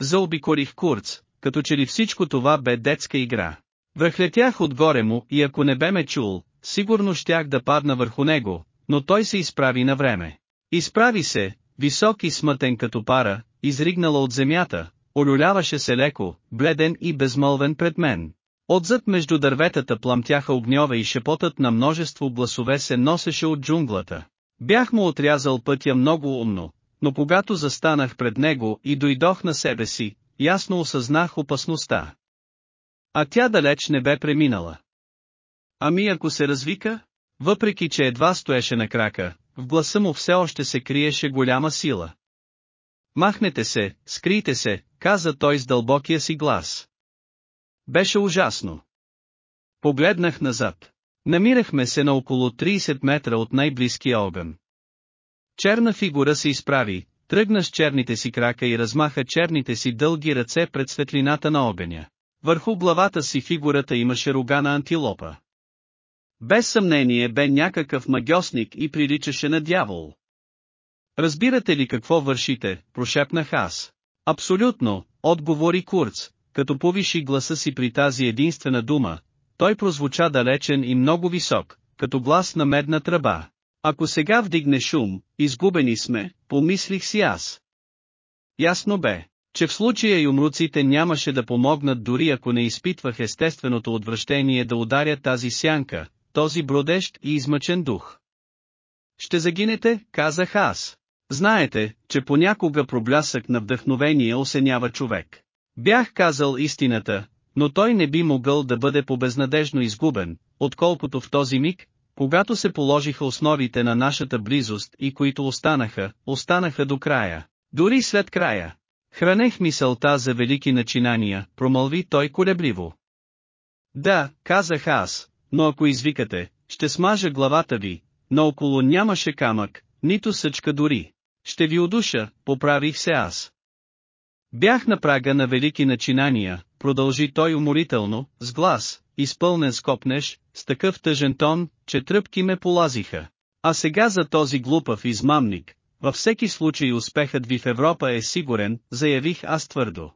Заобикорих Курц, като че ли всичко това бе детска игра. Връхлетях отгоре му и ако не бе ме чул, сигурно щях да падна върху него, но той се изправи на време. Изправи се, висок и смътен като пара, изригнала от земята, олюляваше се леко, бледен и безмълвен пред мен. Отзад между дърветата пламтяха огньове и шепотът на множество гласове се носеше от джунглата. Бях му отрязал пътя много умно, но когато застанах пред него и дойдох на себе си, ясно осъзнах опасността. А тя далеч не бе преминала. Ами ако се развика? Въпреки че едва стоеше на крака, в гласа му все още се криеше голяма сила. Махнете се, скрийте се, каза той с дълбокия си глас. Беше ужасно. Погледнах назад. Намирахме се на около 30 метра от най-близкия огън. Черна фигура се изправи, Тръгна с черните си крака и размаха черните си дълги ръце пред светлината на огъня. Върху главата си фигурата имаше рога на антилопа. Без съмнение бе някакъв магиосник и приличаше на дявол. Разбирате ли какво вършите, прошепнах аз. Абсолютно, отговори Курц, като повиши гласа си при тази единствена дума, той прозвуча далечен и много висок, като глас на медна тръба. Ако сега вдигне шум, изгубени сме, помислих си аз. Ясно бе, че в случая юмруците нямаше да помогнат дори ако не изпитвах естественото отвращение да ударя тази сянка, този бродещ и измъчен дух. Ще загинете, казах аз. Знаете, че понякога проблясък на вдъхновение осенява човек. Бях казал истината, но той не би могъл да бъде побезнадежно изгубен, отколкото в този миг, когато се положиха основите на нашата близост и които останаха, останаха до края, дори след края. Хранех мисълта за велики начинания, промълви той колебливо. Да, казах аз, но ако извикате, ще смажа главата ви, но около нямаше камък, нито съчка дори. Ще ви удуша, поправих се аз. Бях на прага на велики начинания, продължи той уморително, с глас, изпълнен с копнеш, с такъв тъжен тон, че тръпки ме полазиха. А сега за този глупав измамник, във всеки случай успехът ви в Европа е сигурен, заявих аз твърдо.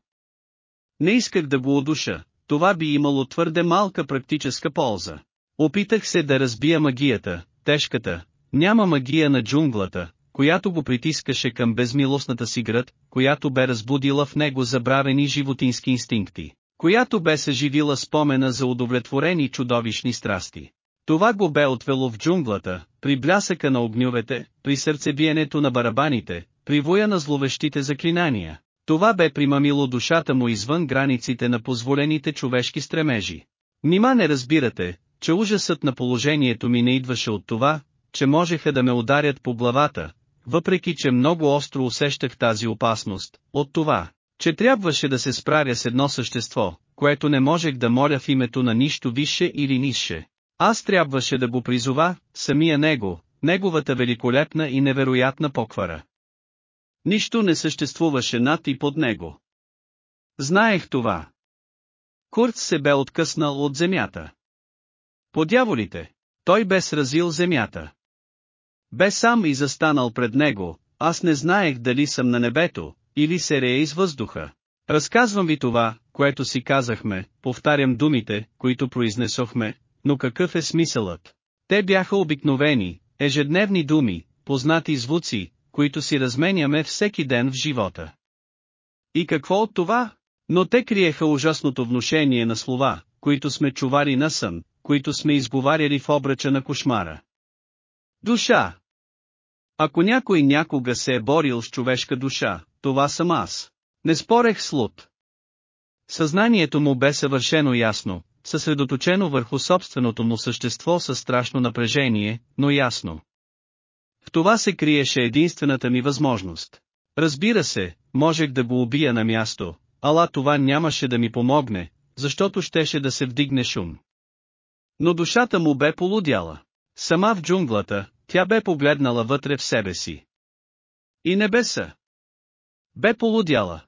Не исках да го удуша, това би имало твърде малка практическа полза. Опитах се да разбия магията, тежката, няма магия на джунглата, която го притискаше към безмилостната си град, която бе разбудила в него забравени животински инстинкти, която бе съживила спомена за удовлетворени чудовищни страсти. Това го бе отвело в джунглата, при блясъка на огнювете, при сърцебиенето на барабаните, при воя на зловещите заклинания. Това бе примамило душата му извън границите на позволените човешки стремежи. Нима не разбирате, че ужасът на положението ми не идваше от това, че можеха да ме ударят по главата, въпреки че много остро усещах тази опасност, от това, че трябваше да се справя с едно същество, което не можех да моля в името на нищо висше или нише. Аз трябваше да го призова, самия него, неговата великолепна и невероятна поквара. Нищо не съществуваше над и под него. Знаех това. Курт се бе откъснал от земята. По дяволите, той бе сразил земята. Бе сам и застанал пред него, аз не знаех дали съм на небето, или се рея из въздуха. Разказвам ви това, което си казахме, повтарям думите, които произнесохме, но какъв е смисълът? Те бяха обикновени, ежедневни думи, познати звуци, които си разменяме всеки ден в живота. И какво от това? Но те криеха ужасното внушение на слова, които сме чували на сън, които сме изговаряли в обръча на кошмара. Душа. Ако някой някога се е борил с човешка душа, това съм аз. Не спорех с Лут. Съзнанието му бе съвършено ясно, съсредоточено върху собственото му същество със страшно напрежение, но ясно. В това се криеше единствената ми възможност. Разбира се, можех да го убия на място, ала това нямаше да ми помогне, защото щеше да се вдигне шум. Но душата му бе полудяла. Сама в джунглата, тя бе погледнала вътре в себе си. И небеса. Бе полудяла.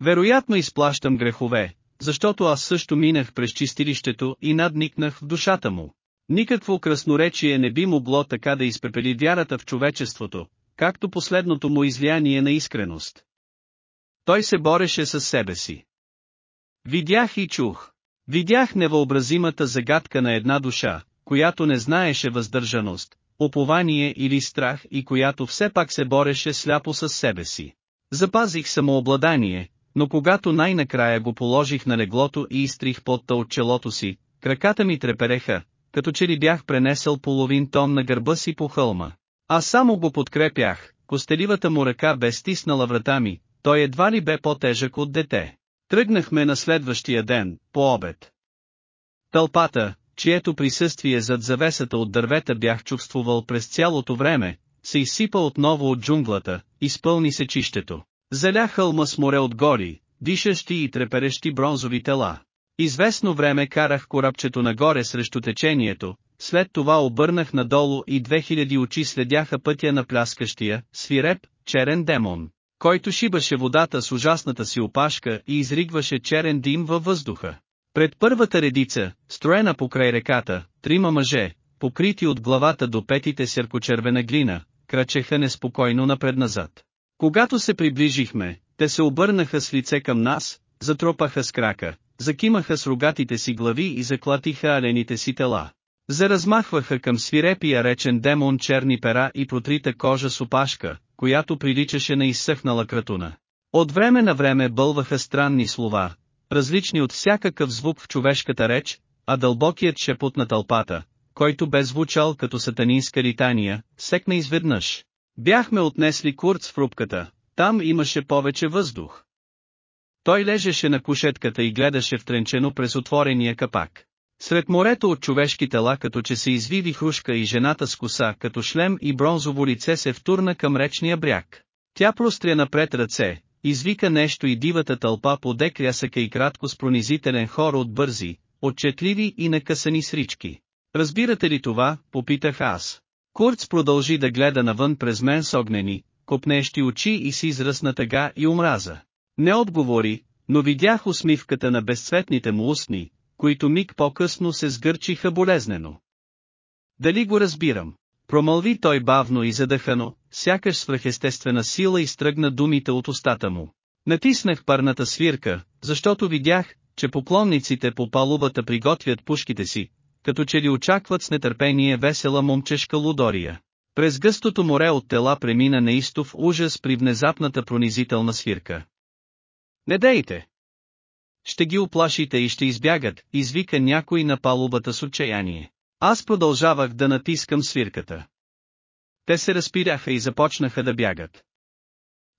Вероятно изплащам грехове, защото аз също минах през чистилището и надникнах в душата му. Никакво красноречие не би могло така да изпепели вярата в човечеството, както последното му излияние на искреност. Той се бореше с себе си. Видях и чух. Видях невъобразимата загадка на една душа, която не знаеше въздържаност, упование или страх и която все пак се бореше сляпо с себе си. Запазих самообладание, но когато най-накрая го положих на леглото и изтрих потта от челото си, краката ми трепереха, като че ли бях пренесъл половин тон на гърба си по хълма. Аз само го подкрепях, костеливата му ръка бе стиснала врата ми, той едва ли бе по-тежък от дете. Тръгнахме на следващия ден, по обед. Тълпата, чието присъствие зад завесата от дървета бях чувствувал през цялото време, се изсипа отново от джунглата, изпълни се чището. Заля хълма с море от гори, дишащи и треперещи бронзови тела. Известно време карах корабчето нагоре срещу течението, след това обърнах надолу и 2000 очи следяха пътя на пляскащия, свиреп, черен демон, който шибаше водата с ужасната си опашка и изригваше черен дим във въздуха. Пред първата редица, строена покрай реката, трима мъже, покрити от главата до петите серкочервена глина, крачеха неспокойно напред-назад. Когато се приближихме, те се обърнаха с лице към нас, затропаха с крака, закимаха с рогатите си глави и заклатиха алените си тела. Заразмахваха към свирепия речен демон черни пера и протрита кожа с опашка, която приличаше на изсъхнала кратуна. От време на време бълваха странни слова, различни от всякакъв звук в човешката реч, а дълбокият шепот на тълпата, който бе звучал като сатанинска литания, секна изведнъж. Бяхме отнесли Курц в рубката, там имаше повече въздух. Той лежеше на кушетката и гледаше втренчено през отворения капак. Сред морето от човешки тела като че се извиви хрушка и жената с коса като шлем и бронзово лице се втурна към речния бряг. Тя простря напред ръце, извика нещо и дивата тълпа поде крясъка и кратко с пронизителен хор от бързи, отчетливи и накъсани срички. Разбирате ли това, попитах аз. Курц продължи да гледа навън през мен с огнени, копнещи очи и с израз на тъга и омраза. Не отговори, но видях усмивката на безцветните му устни, които миг по-късно се сгърчиха болезнено. Дали го разбирам? Промълви той бавно и задъхано, сякаш свръхестествена сила изтръгна думите от устата му. Натиснах парната свирка, защото видях, че поклонниците по палубата приготвят пушките си, като че ли очакват с нетърпение весела момчешка лудория. През гъстото море от тела премина неистов ужас при внезапната пронизителна свирка. Не дейте! Ще ги оплашите и ще избягат, извика някой на палубата с отчаяние. Аз продължавах да натискам свирката. Те се разпиряха и започнаха да бягат.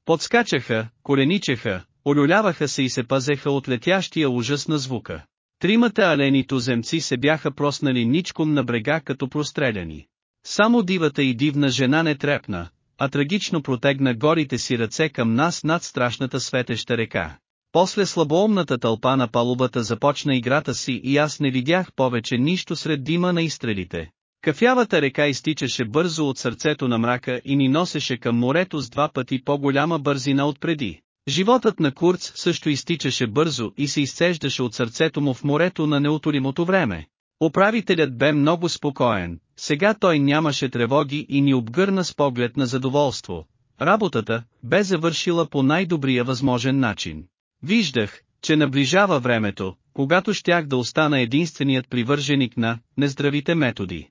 Подскачаха, коленичеха, олюляваха се и се пазеха от летящия ужас на звука. Тримата алени туземци се бяха проснали ничком на брега като простреляни. Само дивата и дивна жена не трепна, а трагично протегна горите си ръце към нас над страшната светеща река. После слабоумната тълпа на палубата започна играта си и аз не видях повече нищо сред дима на изстрелите. Кафявата река изтичаше бързо от сърцето на мрака и ни носеше към морето с два пъти по-голяма бързина от преди. Животът на Курц също изтичаше бързо и се изцеждаше от сърцето му в морето на неуторимото време. Управителят бе много спокоен, сега той нямаше тревоги и ни обгърна с поглед на задоволство. Работата бе завършила по най-добрия възможен начин. Виждах, че наближава времето, когато щях да остана единственият привърженик на нездравите методи.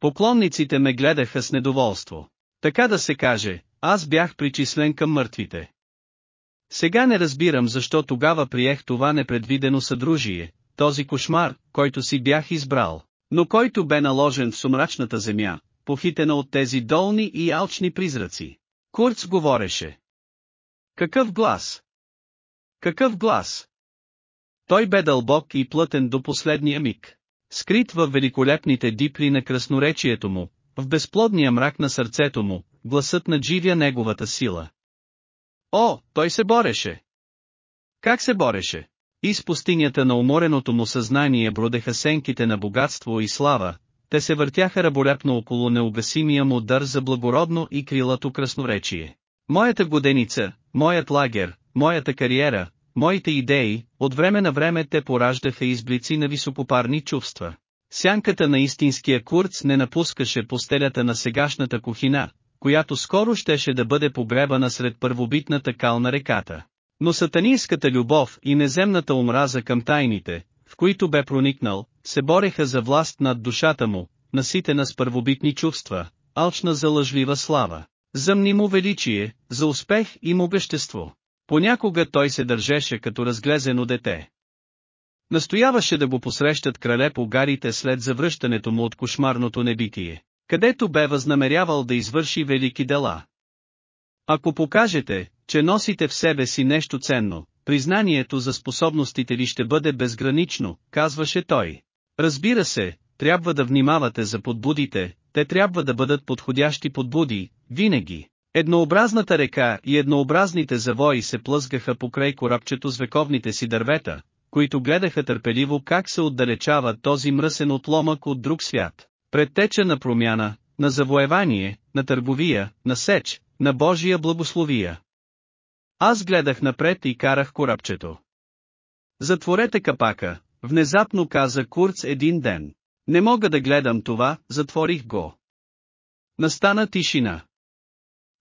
Поклонниците ме гледаха с недоволство. Така да се каже, аз бях причислен към мъртвите. Сега не разбирам защо тогава приех това непредвидено съдружие, този кошмар, който си бях избрал, но който бе наложен в сумрачната земя, похитена от тези долни и алчни призраци. Курц говореше. Какъв глас? Какъв глас? Той бе дълбок и плътен до последния миг. Скрит във великолепните дипли на красноречието му, в безплодния мрак на сърцето му, гласът надживя неговата сила. О, той се бореше! Как се бореше? Из пустинята на умореното му съзнание бродеха сенките на богатство и слава, те се въртяха раболепно около неугасимия му дар за благородно и крилато красноречие. Моята годеница, моят лагер, моята кариера, моите идеи, от време на време те пораждаха изблици на високопарни чувства. Сянката на истинския курц не напускаше постелята на сегашната кухина, която скоро щеше да бъде погребана сред първобитната кал на реката. Но сатанинската любов и неземната омраза към тайните, в които бе проникнал, се бореха за власт над душата му, наситена с първобитни чувства, алчна за лъжлива слава, за мнимо величие, за успех и могъщество. Понякога той се държеше като разглезено дете. Настояваше да го посрещат крале по гарите след завръщането му от кошмарното небитие, където бе възнамерявал да извърши велики дела. Ако покажете, че носите в себе си нещо ценно, признанието за способностите ли ще бъде безгранично, казваше той. Разбира се, трябва да внимавате за подбудите, те трябва да бъдат подходящи подбуди, винаги. Еднообразната река и еднообразните завои се плъзгаха покрай корабчето с вековните си дървета, които гледаха търпеливо как се отдалечава този мръсен отломък от друг свят. Предтеча на промяна, на завоевание, на търговия, на сеч, на Божия благословия. Аз гледах напред и карах корабчето. Затворете капака, внезапно каза Курц един ден. Не мога да гледам това, затворих го. Настана тишина.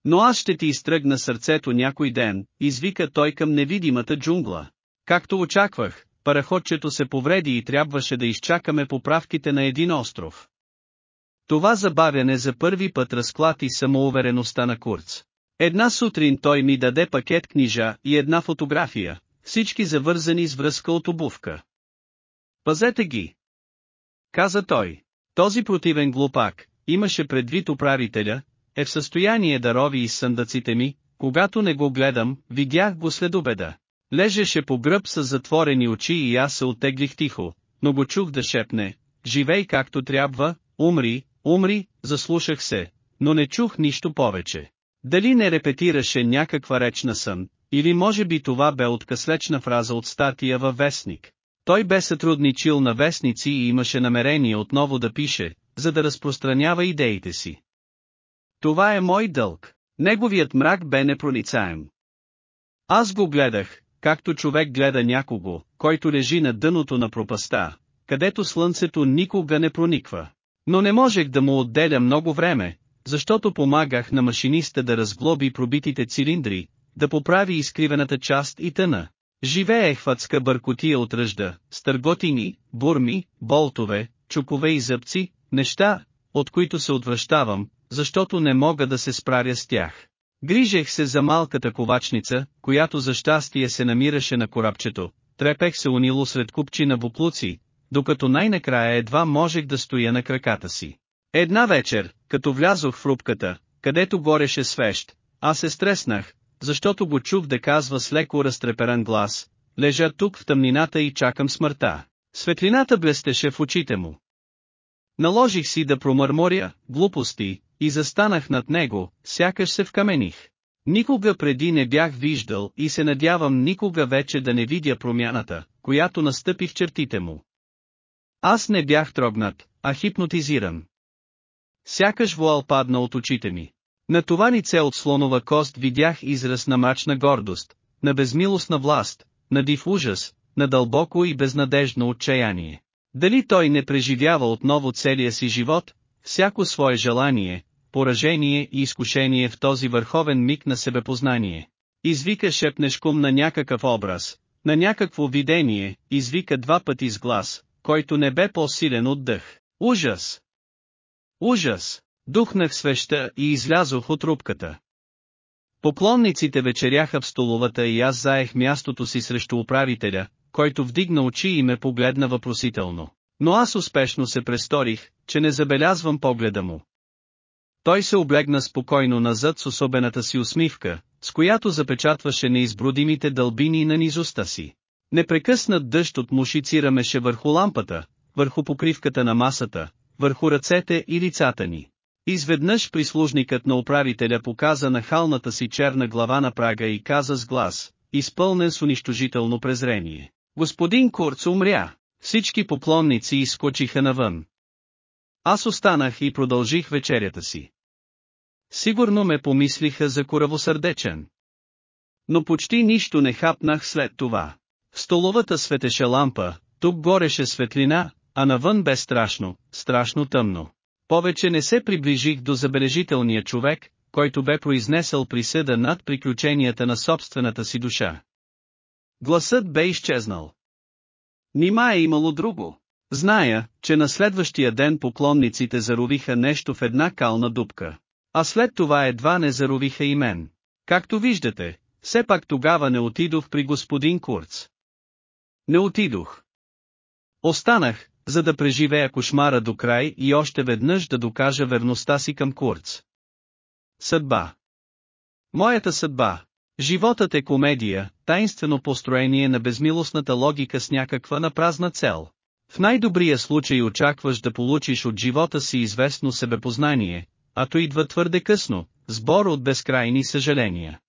Но аз ще ти изтръгна сърцето някой ден, извика той към невидимата джунгла. Както очаквах, параходчето се повреди и трябваше да изчакаме поправките на един остров. Това забавяне за първи път разклати самоувереността на Курц. Една сутрин той ми даде пакет книжа и една фотография, всички завързани с връзка от обувка. Пазете ги! Каза той. Този противен глупак, имаше предвид управителя, е в състояние да рови из съндъците ми, когато не го гледам, видях го след обеда. Лежеше по гръб с затворени очи и аз се оттеглих тихо, но го чух да шепне, живей както трябва, умри, умри, заслушах се, но не чух нищо повече. Дали не репетираше някаква реч на сън, или може би това бе откъслечна фраза от статия във вестник. Той бе сътрудничил на вестници и имаше намерение отново да пише, за да разпространява идеите си. Това е мой дълг. Неговият мрак бе непроницаем. Аз го гледах, както човек гледа някого, който лежи на дъното на пропаста, където слънцето никога не прониква. Но не можех да му отделя много време, защото помагах на машиниста да разглоби пробитите цилиндри, да поправи изкривената част и тъна. Живее хватска бъркотия от ръжда, стърготини, бурми, болтове, чупове и зъбци, неща, от които се отвръщавам, защото не мога да се справя с тях. Грижех се за малката ковачница, която за щастие се намираше на корабчето, трепех се унило сред купчи на буклуци, докато най-накрая едва можех да стоя на краката си. Една вечер, като влязох в рубката, където гореше свещ, аз се стреснах, защото го чух да казва с леко разтреперан глас, лежа тук в тъмнината и чакам смъртта. Светлината блестеше в очите му. Наложих си да промърморя, глупости, и застанах над него, сякаш се вкамених. Никога преди не бях виждал и се надявам никога вече да не видя промяната, която настъпи в чертите му. Аз не бях трогнат, а хипнотизиран. Сякаш вуал падна от очите ми. На това лице от слонова кост видях израз на мрачна гордост, на безмилостна власт, на див ужас, на дълбоко и безнадежно отчаяние. Дали той не преживява отново целия си живот, всяко свое желание, поражение и изкушение в този върховен миг на себепознание. Извика шепнешком на някакъв образ, на някакво видение, извика два пъти с глас, който не бе по-силен от дъх. Ужас! Ужас! Духнах свеща и излязох от рубката. Поклонниците вечеряха в столовата и аз заех мястото си срещу управителя, който вдигна очи и ме погледна въпросително. Но аз успешно се престорих, че не забелязвам погледа му. Той се облегна спокойно назад с особената си усмивка, с която запечатваше неизбродимите дълбини на низостта си. Непрекъснат дъжд от мушици рамеше върху лампата, върху покривката на масата, върху ръцете и лицата ни. Изведнъж прислужникът на управителя показа на халната си черна глава на прага и каза с глас, изпълнен с унищожително презрение. Господин Курц умря. Всички поклонници изскочиха навън. Аз останах и продължих вечерята си. Сигурно ме помислиха за коравосърдечен. Но почти нищо не хапнах след това. В столовата светеше лампа, тук гореше светлина, а навън бе страшно, страшно тъмно. Повече не се приближих до забележителния човек, който бе произнесъл присъда над приключенията на собствената си душа. Гласът бе изчезнал. Нима е имало друго. Зная, че на следващия ден поклонниците заровиха нещо в една кална дупка. А след това едва не заровиха и мен. Както виждате, все пак тогава не отидох при господин Курц. Не отидох. Останах, за да преживея кошмара до край и още веднъж да докажа верността си към Курц. Съдба Моята съдба Животът е комедия, таинствено построение на безмилостната логика с някаква напразна цел. В най-добрия случай очакваш да получиш от живота си известно себепознание, а то идва твърде късно, сбор от безкрайни съжаления.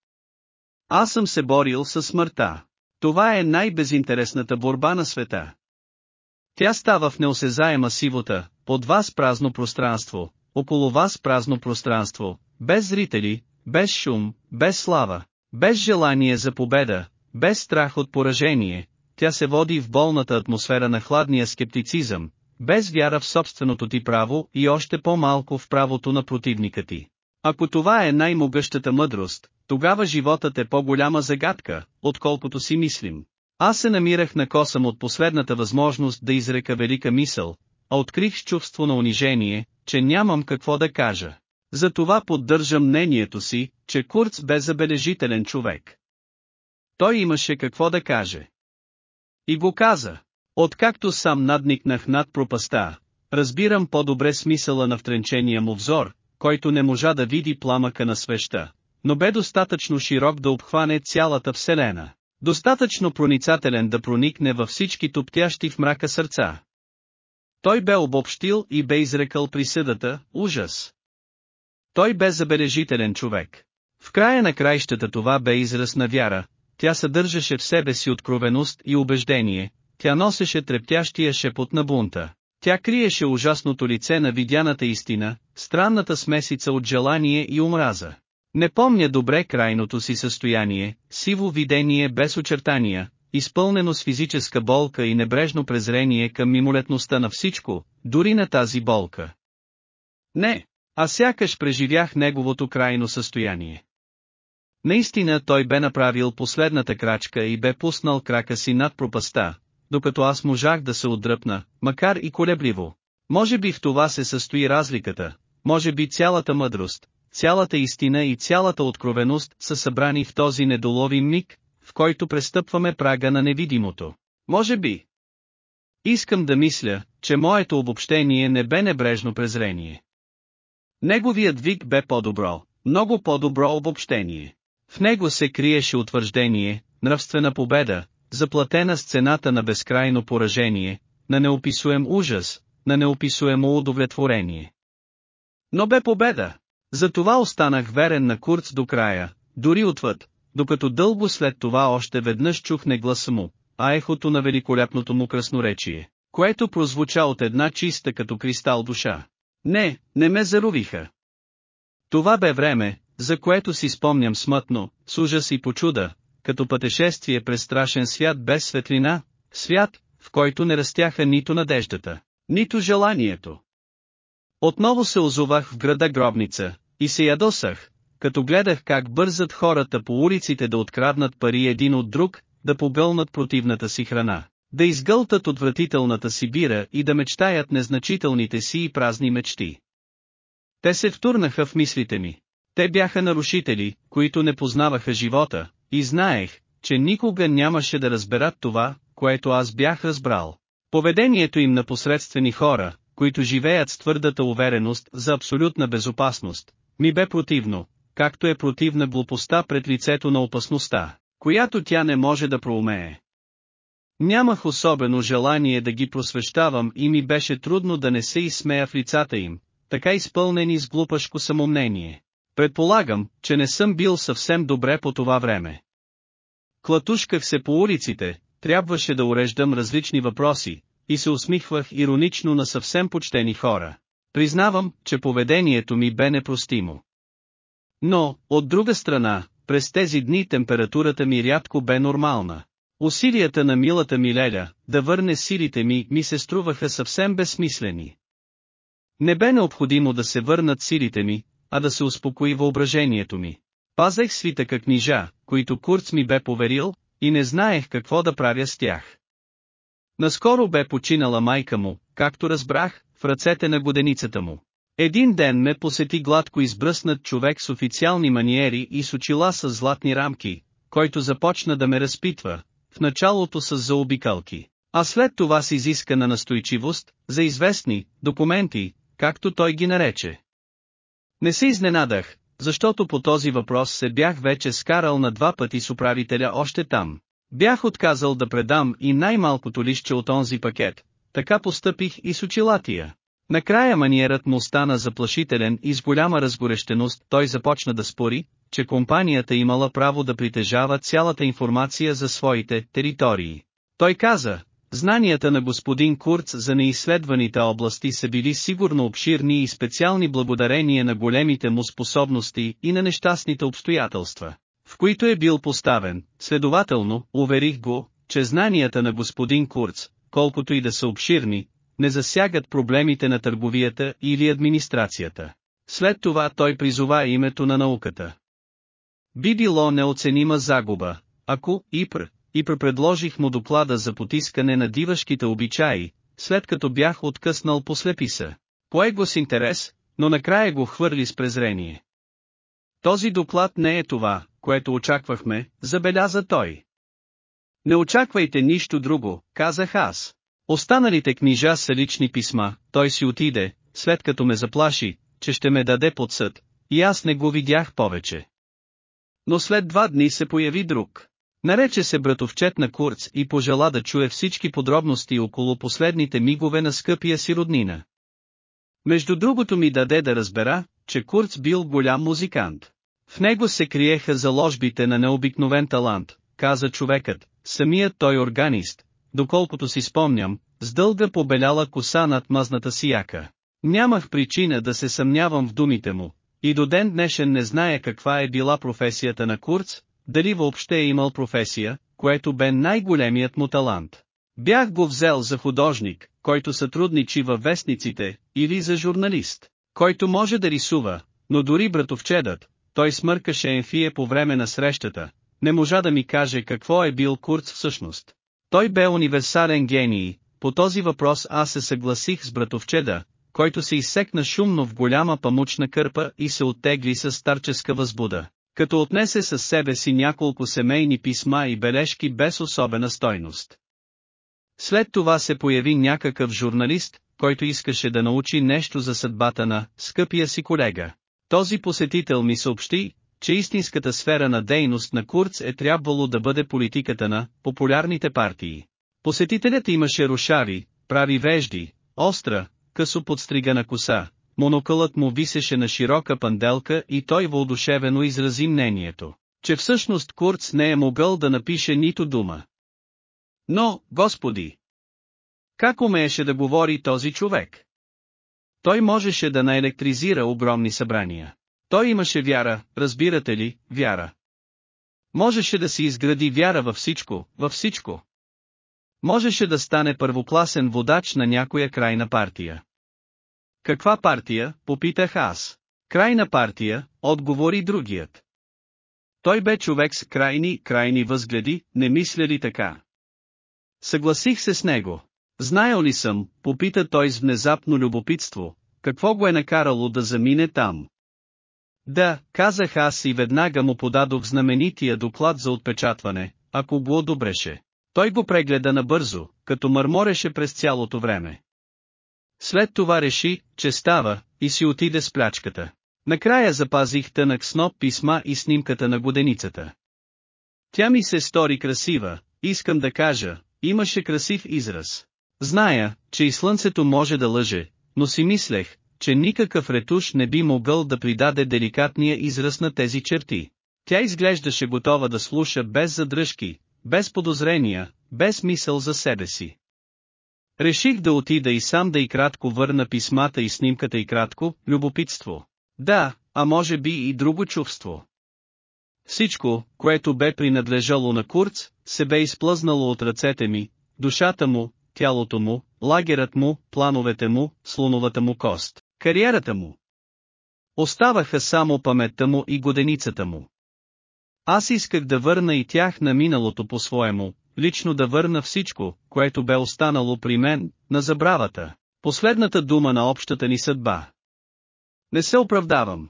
Аз съм се борил със смъртта. Това е най-безинтересната борба на света. Тя става в неосезаема сивота, под вас празно пространство, около вас празно пространство, без зрители, без шум, без слава, без желание за победа, без страх от поражение, тя се води в болната атмосфера на хладния скептицизъм, без вяра в собственото ти право и още по-малко в правото на противника ти. Ако това е най-могъщата мъдрост, тогава животът е по-голяма загадка, отколкото си мислим. Аз се намирах на косъм от последната възможност да изрека велика мисъл, а открих с чувство на унижение, че нямам какво да кажа. Затова поддържам мнението си, че Курц бе забележителен човек. Той имаше какво да каже. И го каза. Откакто сам надникнах над пропаста, разбирам по-добре смисъла на втренчения му взор, който не можа да види пламъка на свеща, но бе достатъчно широк да обхване цялата Вселена. Достатъчно проницателен да проникне във всички топтящи в мрака сърца. Той бе обобщил и бе изрекал присъдата, ужас. Той бе забележителен човек. В края на краищата това бе израз на вяра, тя съдържаше в себе си откровеност и убеждение, тя носеше трептящия шепот на бунта. Тя криеше ужасното лице на видяната истина, странната смесица от желание и омраза. Не помня добре крайното си състояние, сиво видение без очертания, изпълнено с физическа болка и небрежно презрение към мимолетността на всичко, дори на тази болка. Не, а сякаш преживях неговото крайно състояние. Наистина той бе направил последната крачка и бе пуснал крака си над пропаста, докато аз можах да се отдръпна, макар и колебливо. Може би в това се състои разликата, може би цялата мъдрост, цялата истина и цялата откровеност са събрани в този недоловим миг, в който престъпваме прага на невидимото. Може би. Искам да мисля, че моето обобщение не бе небрежно презрение. Неговият вик бе по-добро, много по-добро обобщение. В него се криеше утвърждение, нравствена победа, заплатена с цената на безкрайно поражение, на неописуем ужас, на неописуемо удовлетворение. Но бе победа. Затова останах верен на Курц до края, дори отвъд, докато дълго след това още веднъж чухне гласа му, а ехото на великолепното му красноречие, което прозвуча от една чиста като кристал душа. Не, не ме зарувиха. Това бе време, за което си спомням смътно, с ужас и почуда, като пътешествие през страшен свят без светлина, свят, в който не растяха нито надеждата, нито желанието. Отново се озовах в града гробница, и се ядосах, като гледах как бързат хората по улиците да откраднат пари един от друг, да побълнат противната си храна, да изгълтат отвратителната си бира и да мечтаят незначителните си и празни мечти. Те се втурнаха в мислите ми. Те бяха нарушители, които не познаваха живота, и знаех, че никога нямаше да разберат това, което аз бях разбрал. Поведението им на посредствени хора, които живеят с твърдата увереност за абсолютна безопасност, ми бе противно, както е противна глупостта пред лицето на опасността, която тя не може да проумее. Нямах особено желание да ги просвещавам и ми беше трудно да не се изсмея в лицата им, така изпълнени с глупашко самомнение. Предполагам, че не съм бил съвсем добре по това време. Клатушках се по улиците, трябваше да уреждам различни въпроси, и се усмихвах иронично на съвсем почтени хора. Признавам, че поведението ми бе непростимо. Но, от друга страна, през тези дни температурата ми рядко бе нормална. Усилията на милата ми Леля, да върне силите ми, ми се струваха съвсем безсмислени. Не бе необходимо да се върнат силите ми, а да се успокои въображението ми. Пазех свитъка книжа, които Курц ми бе поверил, и не знаех какво да правя с тях. Наскоро бе починала майка му, както разбрах, в ръцете на годеницата му. Един ден ме посети гладко избръснат човек с официални маниери и с очила с златни рамки, който започна да ме разпитва, в началото с заобикалки, а след това с изискана настойчивост, за известни документи, както той ги нарече. Не се изненадах, защото по този въпрос се бях вече скарал на два пъти с управителя още там. Бях отказал да предам и най-малкото лище от онзи пакет, така постъпих и с очилатия. Накрая маниерът му стана заплашителен и с голяма разгорещеност той започна да спори, че компанията имала право да притежава цялата информация за своите територии. Той каза, знанията на господин Курц за неизследваните области са били сигурно обширни и специални благодарение на големите му способности и на нещастните обстоятелства, в които е бил поставен, следователно, уверих го, че знанията на господин Курц, колкото и да са обширни, не засягат проблемите на търговията или администрацията. След това той призова името на науката. Би било неоценима загуба, ако ИПР, ИПР предложих му доклада за потискане на дивашките обичаи, след като бях откъснал по слеписа. Пое го с интерес, но накрая го хвърли с презрение. Този доклад не е това, което очаквахме, забеляза той. Не очаквайте нищо друго, казах аз. Останалите книжа са лични писма, той си отиде, след като ме заплаши, че ще ме даде под съд, и аз не го видях повече. Но след два дни се появи друг. Нарече се братовчет на Курц и пожела да чуе всички подробности около последните мигове на скъпия си роднина. Между другото ми даде да разбера, че Курц бил голям музикант. В него се криеха заложбите на необикновен талант, каза човекът, самият той органист, доколкото си спомням, с дълга побеляла коса над мазната си яка. Нямах причина да се съмнявам в думите му, и до ден днешен не зная каква е била професията на Курц, дали въобще е имал професия, което бе най-големият му талант. Бях го взел за художник, който сътрудничи във вестниците, или за журналист, който може да рисува, но дори братовчедът, той смъркаше Енфие по време на срещата, не можа да ми каже какво е бил Курц всъщност. Той бе универсален гений, по този въпрос аз се съгласих с братовчеда, който се изсекна шумно в голяма памучна кърпа и се оттегли с старческа възбуда, като отнесе със себе си няколко семейни писма и бележки без особена стойност. След това се появи някакъв журналист, който искаше да научи нещо за съдбата на скъпия си колега. Този посетител ми съобщи, че истинската сфера на дейност на Курц е трябвало да бъде политиката на популярните партии. Посетителят имаше рушари, прави вежди, остра, късо подстригана коса, монокълът му висеше на широка панделка и той въодушевено изрази мнението, че всъщност Курц не е могъл да напише нито дума. Но, господи! Как умееше да говори този човек? Той можеше да наелектризира огромни събрания. Той имаше вяра, разбирате ли, вяра. Можеше да си изгради вяра във всичко, във всичко. Можеше да стане първокласен водач на някоя крайна партия. Каква партия, попитах аз. Крайна партия, отговори другият. Той бе човек с крайни, крайни възгледи, не мисля ли така? Съгласих се с него. Знаел ли съм, попита той с внезапно любопитство, какво го е накарало да замине там? Да, казах аз и веднага му подадох знаменития доклад за отпечатване, ако го одобреше. Той го прегледа набързо, като мърмореше през цялото време. След това реши, че става, и си отиде с плячката. Накрая запазих тънък сноп писма и снимката на годеницата. Тя ми се стори красива, искам да кажа, имаше красив израз. Зная, че и слънцето може да лъже, но си мислех, че никакъв ретуш не би могъл да придаде деликатния израз на тези черти. Тя изглеждаше готова да слуша без задръжки, без подозрения, без мисъл за себе си. Реших да отида и сам да и кратко върна писмата и снимката и кратко, любопитство. Да, а може би и друго чувство. Всичко, което бе принадлежало на Курц, се бе изплъзнало от ръцете ми, душата му, тялото му, лагерът му, плановете му, слоновата му кост, кариерата му. Оставаха само паметта му и годеницата му. Аз исках да върна и тях на миналото по-своему, лично да върна всичко, което бе останало при мен, на забравата, последната дума на общата ни съдба. Не се оправдавам.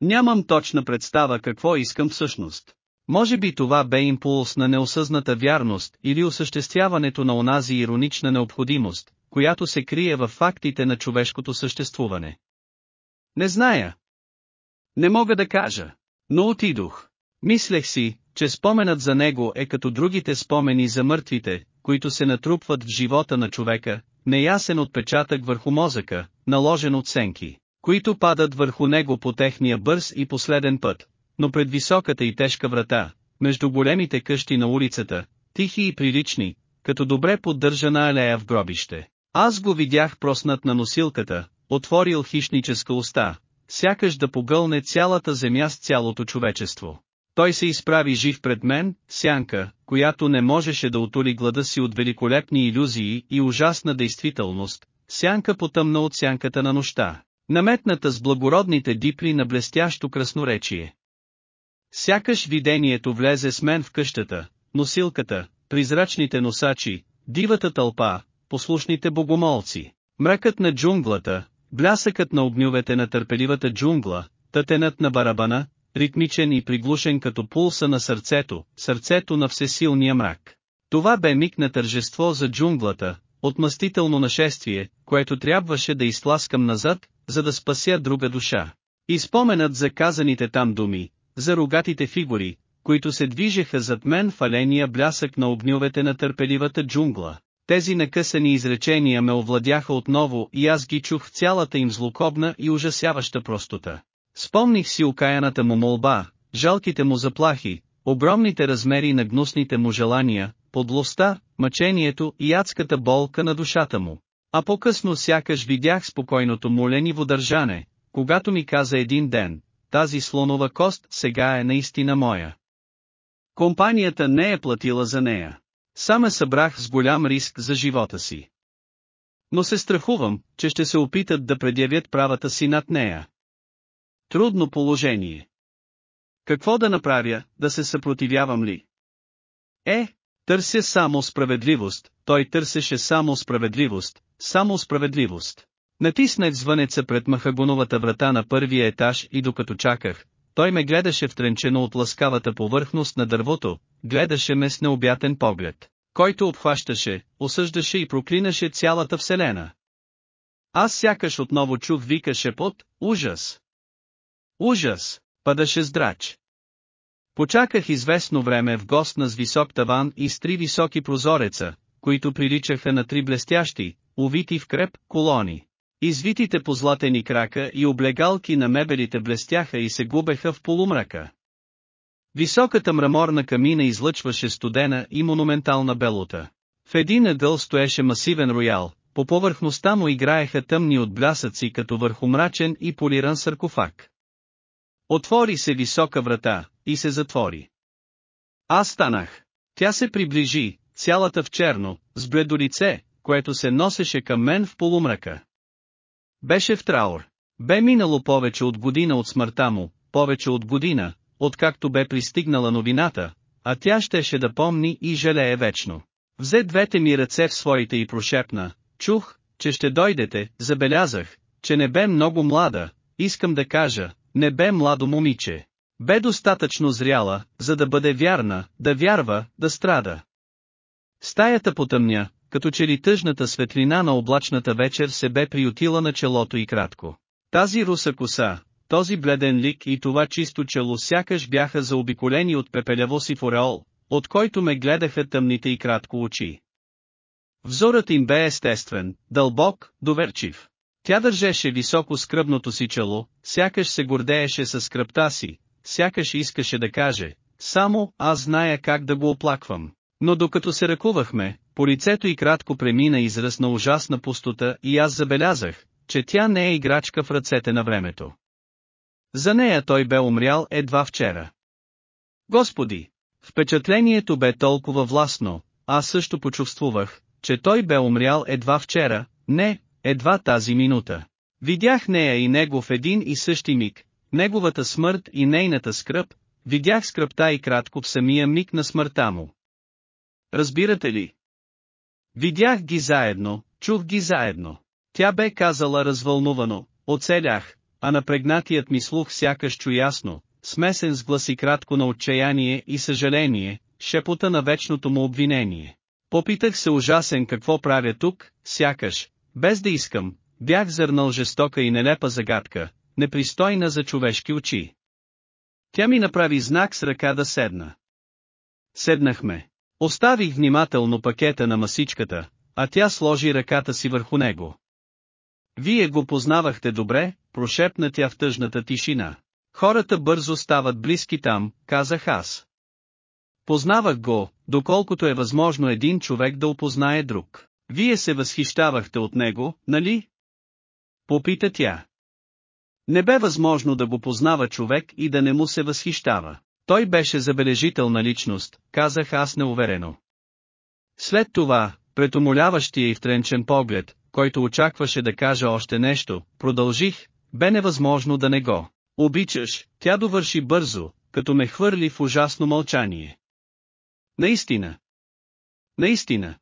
Нямам точна представа какво искам всъщност. Може би това бе импулс на неосъзната вярност или осъществяването на онази иронична необходимост, която се крие в фактите на човешкото съществуване. Не зная. Не мога да кажа. Но отидох. Мислех си, че споменът за него е като другите спомени за мъртвите, които се натрупват в живота на човека, неясен отпечатък върху мозъка, наложен от сенки, които падат върху него по техния бърз и последен път, но пред високата и тежка врата, между големите къщи на улицата, тихи и прилични, като добре поддържана алея в гробище. Аз го видях проснат на носилката, отворил хищническа уста, сякаш да погълне цялата земя с цялото човечество. Той се изправи жив пред мен, сянка, която не можеше да отули глада си от великолепни иллюзии и ужасна действителност, сянка потъмна от сянката на нощта, наметната с благородните дипли на блестящо красноречие. Сякаш видението влезе с мен в къщата, носилката, призрачните носачи, дивата тълпа, послушните богомолци, мракът на джунглата, блясъкът на огнювете на търпеливата джунгла, тътенът на барабана, ритмичен и приглушен като пулса на сърцето, сърцето на всесилния мрак. Това бе миг на тържество за джунглата, отмъстително нашествие, което трябваше да изтласкам назад, за да спася друга душа. И споменът за казаните там думи, за рогатите фигури, които се движеха зад мен в аления блясък на огньовете на търпеливата джунгла. Тези накъсани изречения ме овладяха отново и аз ги чух цялата им злокобна и ужасяваща простота. Спомних си окаяната му молба, жалките му заплахи, огромните размери на гнусните му желания, подлостта, мъчението и адската болка на душата му. А по-късно сякаш видях спокойното му лениво държане, когато ми каза един ден, тази слонова кост сега е наистина моя. Компанията не е платила за нея. Саме събрах с голям риск за живота си. Но се страхувам, че ще се опитат да предявят правата си над нея. Трудно положение. Какво да направя, да се съпротивявам ли? Е, търся само справедливост, той търсеше само справедливост, само справедливост. Натиснах звънеца пред махагоновата врата на първия етаж и докато чаках, той ме гледаше втренчено от ласкавата повърхност на дървото, гледаше ме с необятен поглед, който обхващаше, осъждаше и проклинаше цялата вселена. Аз сякаш отново чух вика шепот, ужас. Ужас, падаше здрач. Почаках известно време в гостна с висок таван и с три високи прозореца, които приличаха на три блестящи, увити в креп, колони. Извитите по златени крака и облегалки на мебелите блестяха и се губеха в полумрака. Високата мраморна камина излъчваше студена и монументална белота. В един ъгъл стоеше масивен роял, по повърхността му играеха тъмни отблясъци като върху мрачен и полиран саркофаг. Отвори се висока врата, и се затвори. Аз станах. Тя се приближи, цялата в черно, с бледо лице, което се носеше към мен в полумрака. Беше в траур. Бе минало повече от година от смъртта му, повече от година, откакто бе пристигнала новината, а тя щеше да помни и жалее вечно. Взе двете ми ръце в своите и прошепна, чух, че ще дойдете, забелязах, че не бе много млада, искам да кажа, не бе младо момиче. Бе достатъчно зряла, за да бъде вярна, да вярва, да страда. Стаята потъмня, като че ли тъжната светлина на облачната вечер се бе приютила на челото и кратко. Тази руса коса, този бледен лик и това чисто чело сякаш бяха заобиколени от пепеляво си фореол, от който ме гледаха тъмните и кратко очи. Взорът им бе естествен, дълбок, доверчив. Тя държеше високо скръбното си чело, сякаш се гордееше със скръпта си, сякаш искаше да каже, само аз зная как да го оплаквам. Но докато се ръкувахме, по лицето й кратко премина израз на ужасна пустота и аз забелязах, че тя не е играчка в ръцете на времето. За нея той бе умрял едва вчера. Господи! Впечатлението бе толкова властно, аз също почувствувах, че той бе умрял едва вчера, не, едва тази минута. Видях нея и него в един и същи миг, неговата смърт и нейната скръп, видях скръпта и кратко в самия миг на смъртта му. Разбирате ли? Видях ги заедно, чух ги заедно. Тя бе казала развълнувано, оцелях, а напрегнатият ми слух сякаш чу ясно, смесен с гласи кратко на отчаяние и съжаление, шепота на вечното му обвинение. Попитах се ужасен какво правя тук, сякаш, без да искам, бях зърнал жестока и нелепа загадка, непристойна за човешки очи. Тя ми направи знак с ръка да седна. Седнахме. Оставих внимателно пакета на масичката, а тя сложи ръката си върху него. Вие го познавахте добре, прошепна тя в тъжната тишина. Хората бързо стават близки там, казах аз. Познавах го, доколкото е възможно един човек да опознае друг. Вие се възхищавахте от него, нали? Попита тя. Не бе възможно да го познава човек и да не му се възхищава. Той беше забележителна личност, казах аз неуверено. След това, пред умоляващия и втренчен поглед, който очакваше да каже още нещо, продължих, бе невъзможно да не го. Обичаш, тя довърши бързо, като ме хвърли в ужасно мълчание. Наистина. Наистина.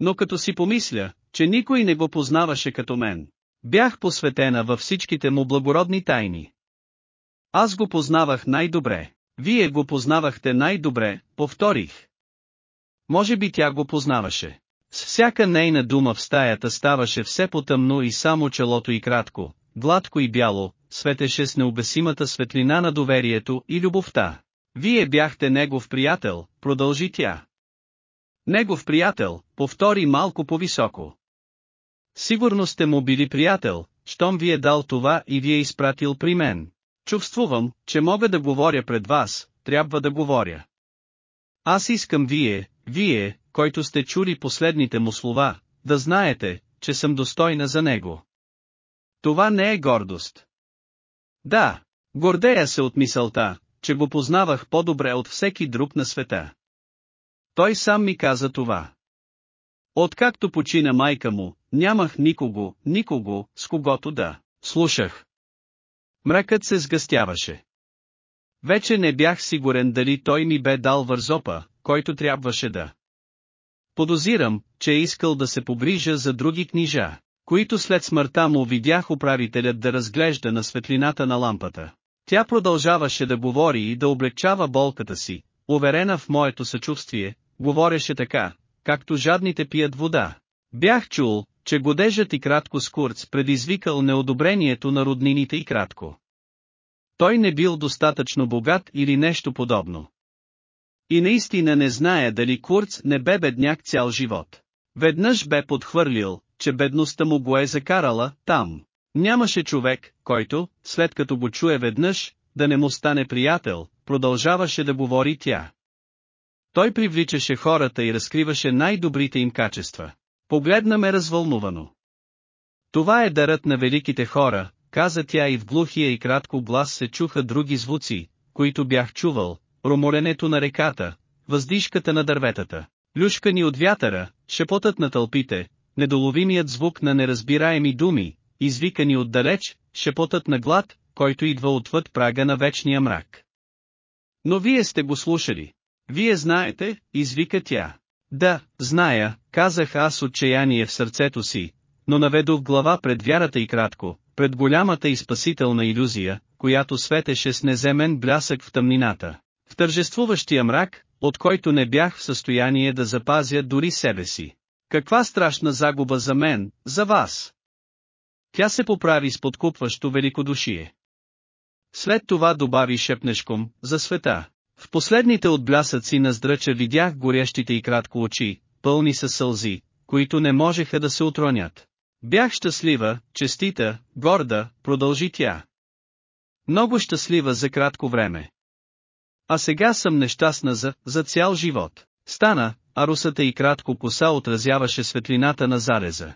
Но като си помисля, че никой не го познаваше като мен, бях посветена във всичките му благородни тайни. Аз го познавах най-добре, вие го познавахте най-добре, повторих. Може би тя го познаваше. С всяка нейна дума в стаята ставаше все по-тъмно и само челото и кратко, гладко и бяло, светеше с необесимата светлина на доверието и любовта. Вие бяхте негов приятел, продължи тя. Негов приятел, повтори малко по-високо. Сигурно сте му били приятел, щом ви е дал това и ви е изпратил при мен. Чувствувам, че мога да говоря пред вас, трябва да говоря. Аз искам вие, вие, който сте чули последните му слова, да знаете, че съм достойна за него. Това не е гордост. Да, гордея се от мисълта, че го познавах по-добре от всеки друг на света. Той сам ми каза това. Откакто почина майка му, нямах никого, никого, с когото да слушах. Мракът се сгъстяваше. Вече не бях сигурен дали той ми бе дал вързопа, който трябваше да. Подозирам, че е искал да се погрижа за други книжа, които след смъртта му видях управителят да разглежда на светлината на лампата. Тя продължаваше да говори и да облегчава болката си, уверена в моето съчувствие, говореше така, както жадните пият вода. Бях чул, че годежът и кратко скурц предизвикал неодобрението на роднините и кратко. Той не бил достатъчно богат или нещо подобно. И наистина не зная дали Курц не бе бедняк цял живот. Веднъж бе подхвърлил, че бедността му го е закарала там. Нямаше човек, който, след като го чуе веднъж, да не му стане приятел, продължаваше да говори тя. Той привличаше хората и разкриваше най-добрите им качества. Погледна ме развълнувано. Това е дарът на великите хора, каза тя и в глухия и кратко глас се чуха други звуци, които бях чувал, ромоленето на реката, въздишката на дърветата, люшкани от вятъра, шепотът на тълпите, недоловимият звук на неразбираеми думи, извикани отдалеч, шепотът на глад, който идва отвъд прага на вечния мрак. Но вие сте го слушали. Вие знаете, извика тя. Да, зная, казах аз отчаяние в сърцето си, но наведох глава пред вярата и кратко, пред голямата и спасителна иллюзия, която светеше с неземен блясък в тъмнината. В тържествуващия мрак, от който не бях в състояние да запазя дори себе си. Каква страшна загуба за мен, за вас! Тя се поправи с подкупващо великодушие. След това добави шепнешком, за света. В последните отблясъци на здрача видях горещите и кратко очи, пълни със сълзи, които не можеха да се отронят. Бях щастлива, честита, горда, продължи тя. Много щастлива за кратко време. А сега съм нещастна за, за цял живот. Стана, а русата и кратко коса отразяваше светлината на зареза.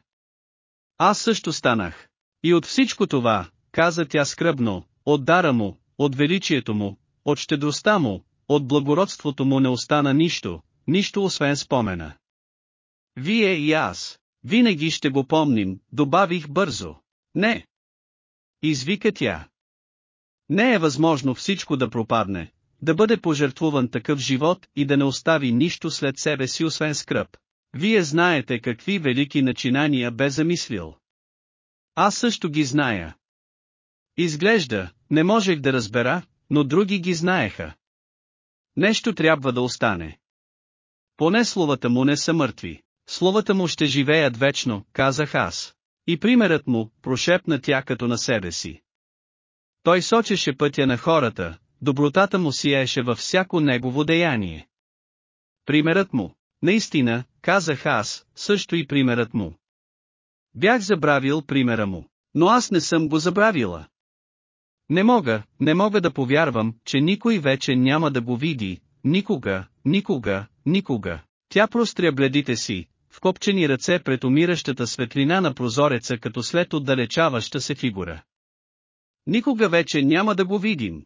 Аз също станах. И от всичко това, каза тя скръбно, от дара му, от величието му, от щедростта му, от благородството му не остана нищо, нищо освен спомена. Вие и аз, винаги ще го помним, добавих бързо. Не. Извика тя. Не е възможно всичко да пропадне, да бъде пожертвуван такъв живот и да не остави нищо след себе си освен скръп. Вие знаете какви велики начинания бе замислил. Аз също ги зная. Изглежда, не можех да разбера, но други ги знаеха. Нещо трябва да остане. Поне словата му не са мъртви. Словата му ще живеят вечно, казах аз. И примерът му, прошепна тя като на себе си. Той сочеше пътя на хората, добротата му сияеше във всяко негово деяние. Примерът му, наистина, казах аз, също и примерът му. Бях забравил примера му, но аз не съм го забравила. Не мога, не мога да повярвам, че никой вече няма да го види, никога, никога, никога. Тя простря бледите си, вкопчени ръце пред умиращата светлина на прозореца като след отдалечаваща се фигура. Никога вече няма да го видим.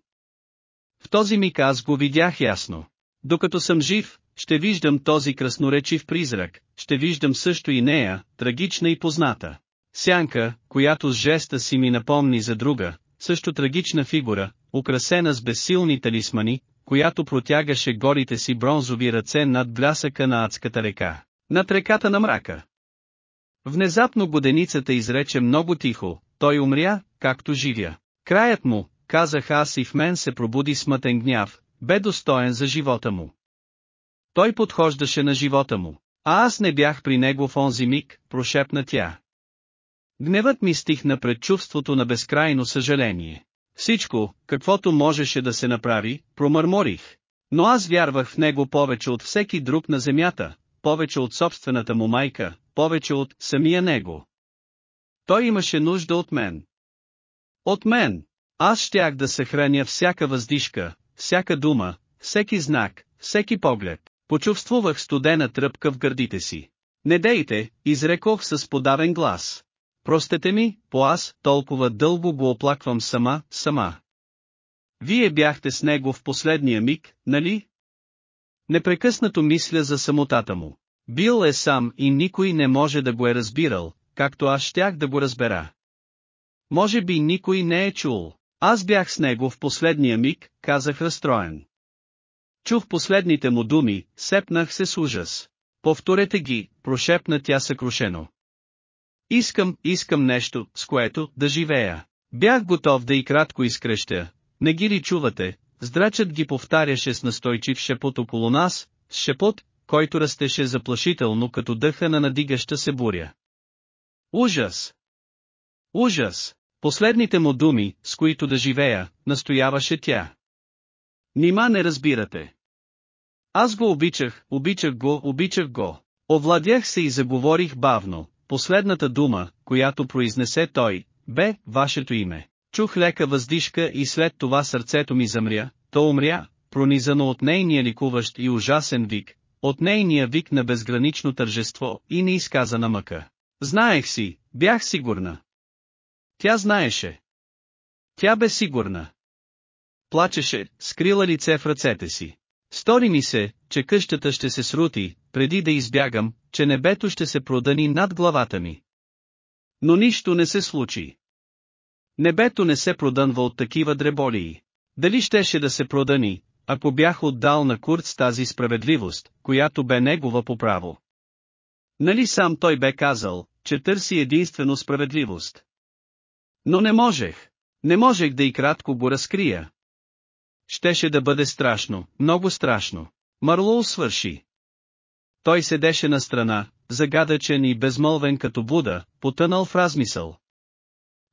В този миг аз го видях ясно. Докато съм жив, ще виждам този красноречив призрак, ще виждам също и нея, трагична и позната. Сянка, която с жеста си ми напомни за друга, също трагична фигура, украсена с безсилни талисмани, която протягаше горите си бронзови ръце над блясъка на адската река, над реката на мрака. Внезапно годеницата изрече много тихо, той умря, както живя. Краят му, казах аз и в мен се пробуди смътен гняв, бе достоен за живота му. Той подхождаше на живота му, а аз не бях при него в онзи миг, прошепна тя. Гневът ми стихна пред чувството на безкрайно съжаление. Всичко, каквото можеше да се направи, промърморих. Но аз вярвах в него повече от всеки друг на земята, повече от собствената му майка, повече от самия него. Той имаше нужда от мен. От мен. Аз щях да съхраня всяка въздишка, всяка дума, всеки знак, всеки поглед. Почувствувах студена тръпка в гърдите си. Не дейте, изрекох с подавен глас. Простете ми, по аз, толкова дълго го оплаквам сама, сама. Вие бяхте с него в последния миг, нали? Непрекъснато мисля за самотата му. Бил е сам и никой не може да го е разбирал, както аз щях да го разбера. Може би никой не е чул. Аз бях с него в последния миг, казах разстроен. Чух последните му думи, сепнах се с ужас. Повторете ги, прошепна тя съкрушено. Искам, искам нещо, с което да живея. Бях готов да и кратко изкрещя. Не ги ли чувате? Здрачът ги повтаряше с настойчив шепот около нас, с шепот, който растеше заплашително като дъха на надигаща се буря. Ужас! Ужас! Последните му думи, с които да живея, настояваше тя. Нима не разбирате. Аз го обичах, обичах го, обичах го. Овладях се и заговорих бавно, Последната дума, която произнесе той, бе вашето име. Чух лека въздишка и след това сърцето ми замря, то умря, пронизано от нейния ликуващ и ужасен вик, от нейния вик на безгранично тържество и неизказана мъка. Знаех си, бях сигурна. Тя знаеше. Тя бе сигурна. Плачеше, скрила лице в ръцете си. Стори ми се, че къщата ще се срути, преди да избягам, че небето ще се продани над главата ми. Но нищо не се случи. Небето не се продънва от такива дреболии. Дали щеше да се продани, ако бях отдал на Курц тази справедливост, която бе негова по право? Нали сам той бе казал, че търси единствено справедливост? Но не можех. Не можех да и кратко го разкрия. Щеше да бъде страшно, много страшно. Марлоу свърши. Той седеше на страна, загадъчен и безмълвен като Буда, потънал в размисъл.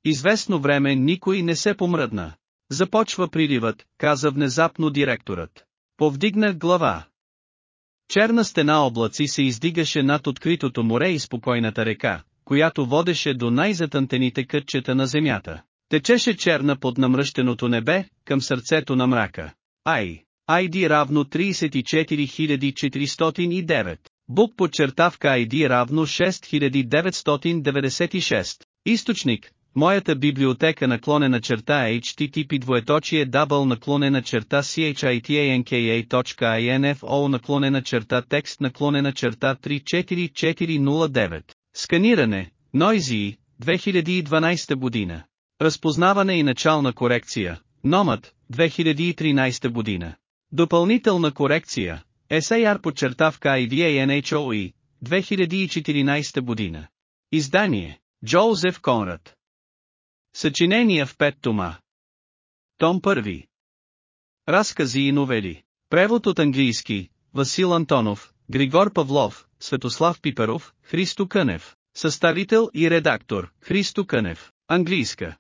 Известно време никой не се помръдна. Започва приливът, каза внезапно директорът. Повдигнах глава. Черна стена облаци се издигаше над откритото море и спокойната река, която водеше до най-затънтените кътчета на земята. Течеше черна под намръщеното небе, към сърцето на мрака. Ай! ID равно 34409. Бук подчертавка ID равно 6996. Източник. Моята библиотека наклонена черта HTTP двоеточие дабл наклонена черта CHITANKA.info наклонена черта текст наклонена черта 34409. Сканиране. Noisy, 2012 година. Разпознаване и начална корекция. Номът, 2013 година. Допълнителна корекция. SAR подчертавка IVANHOE, 2014 година. Издание. Джозеф Конрад. Съчинения в пет тома. Том първи. Разкази и новели. Превод от английски. Васил Антонов, Григор Павлов, Светослав Пиперов, Христо Кънев. Съставител и редактор, Христо Кънев. Английска.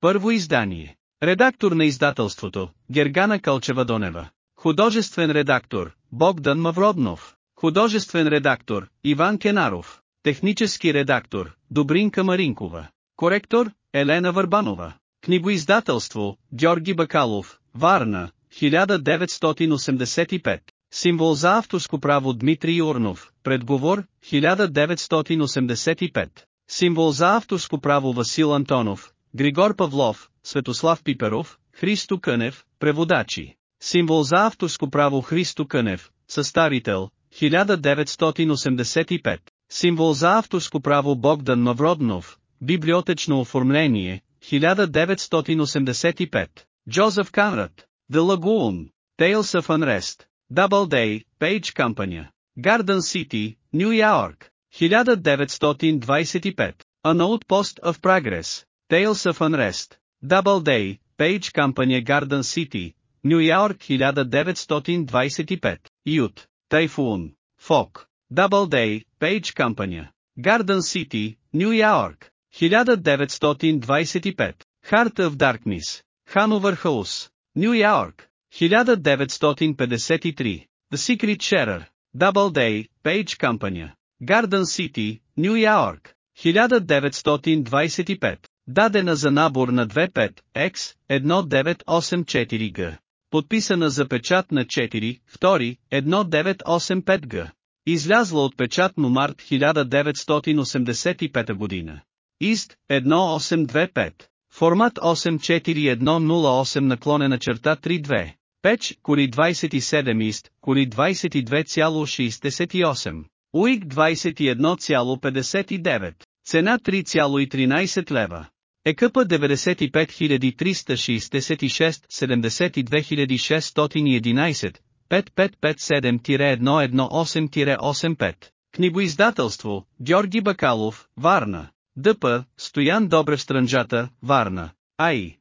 Първо издание. Редактор на издателството, Гергана Калчева-Донева. Художествен редактор, Богдан Мавроднов. Художествен редактор, Иван Кенаров. Технически редактор, Добринка Маринкова. Коректор, Елена Върбанова. Книгоиздателство, Георги Бакалов, Варна, 1985. Символ за авторско право Дмитрий Урнов, предговор, 1985. Символ за авторско право Васил Антонов, Григор Павлов, Светослав Пиперов, Христо Кънев, преводачи. Символ за авторско право Христо Кънев, съставител, 1985. Символ за авторско право Богдан Мавроднов, библиотечно оформление, 1985. Джозеф Канрад, The Lagoon, Tales of Unrest, Doubleday, Page Company, Garden City, New York, 1925. A Note Post of Progress, Tales of Unrest, Doubleday, Page Company Garden City, New York 1925. Ют, Typhoon, Fog, Doubleday, Page Company, Garden City, New York, 1925. Heart of Darkness, Hanover House, New York, 1953. The Secret Sharer, Doubleday, Page Company, Garden City, New York, 1925. Дадена за набор на 25, X, 1984G. Подписана за печат на 4, 2, 1985G. Излязла от печатно март 1985 година. Ист, 1825. Формат 84108 наклонена черта 32. Печ, кори 27 ист, кори 22,68. УИК 21,59. Цена 3,13 лева. ЕКП 95366 72611 5557-118-85. Книгоиздателство, Георги Бакалов, Варна. ДП, Стоян Добрев Странджата, Варна. АИ.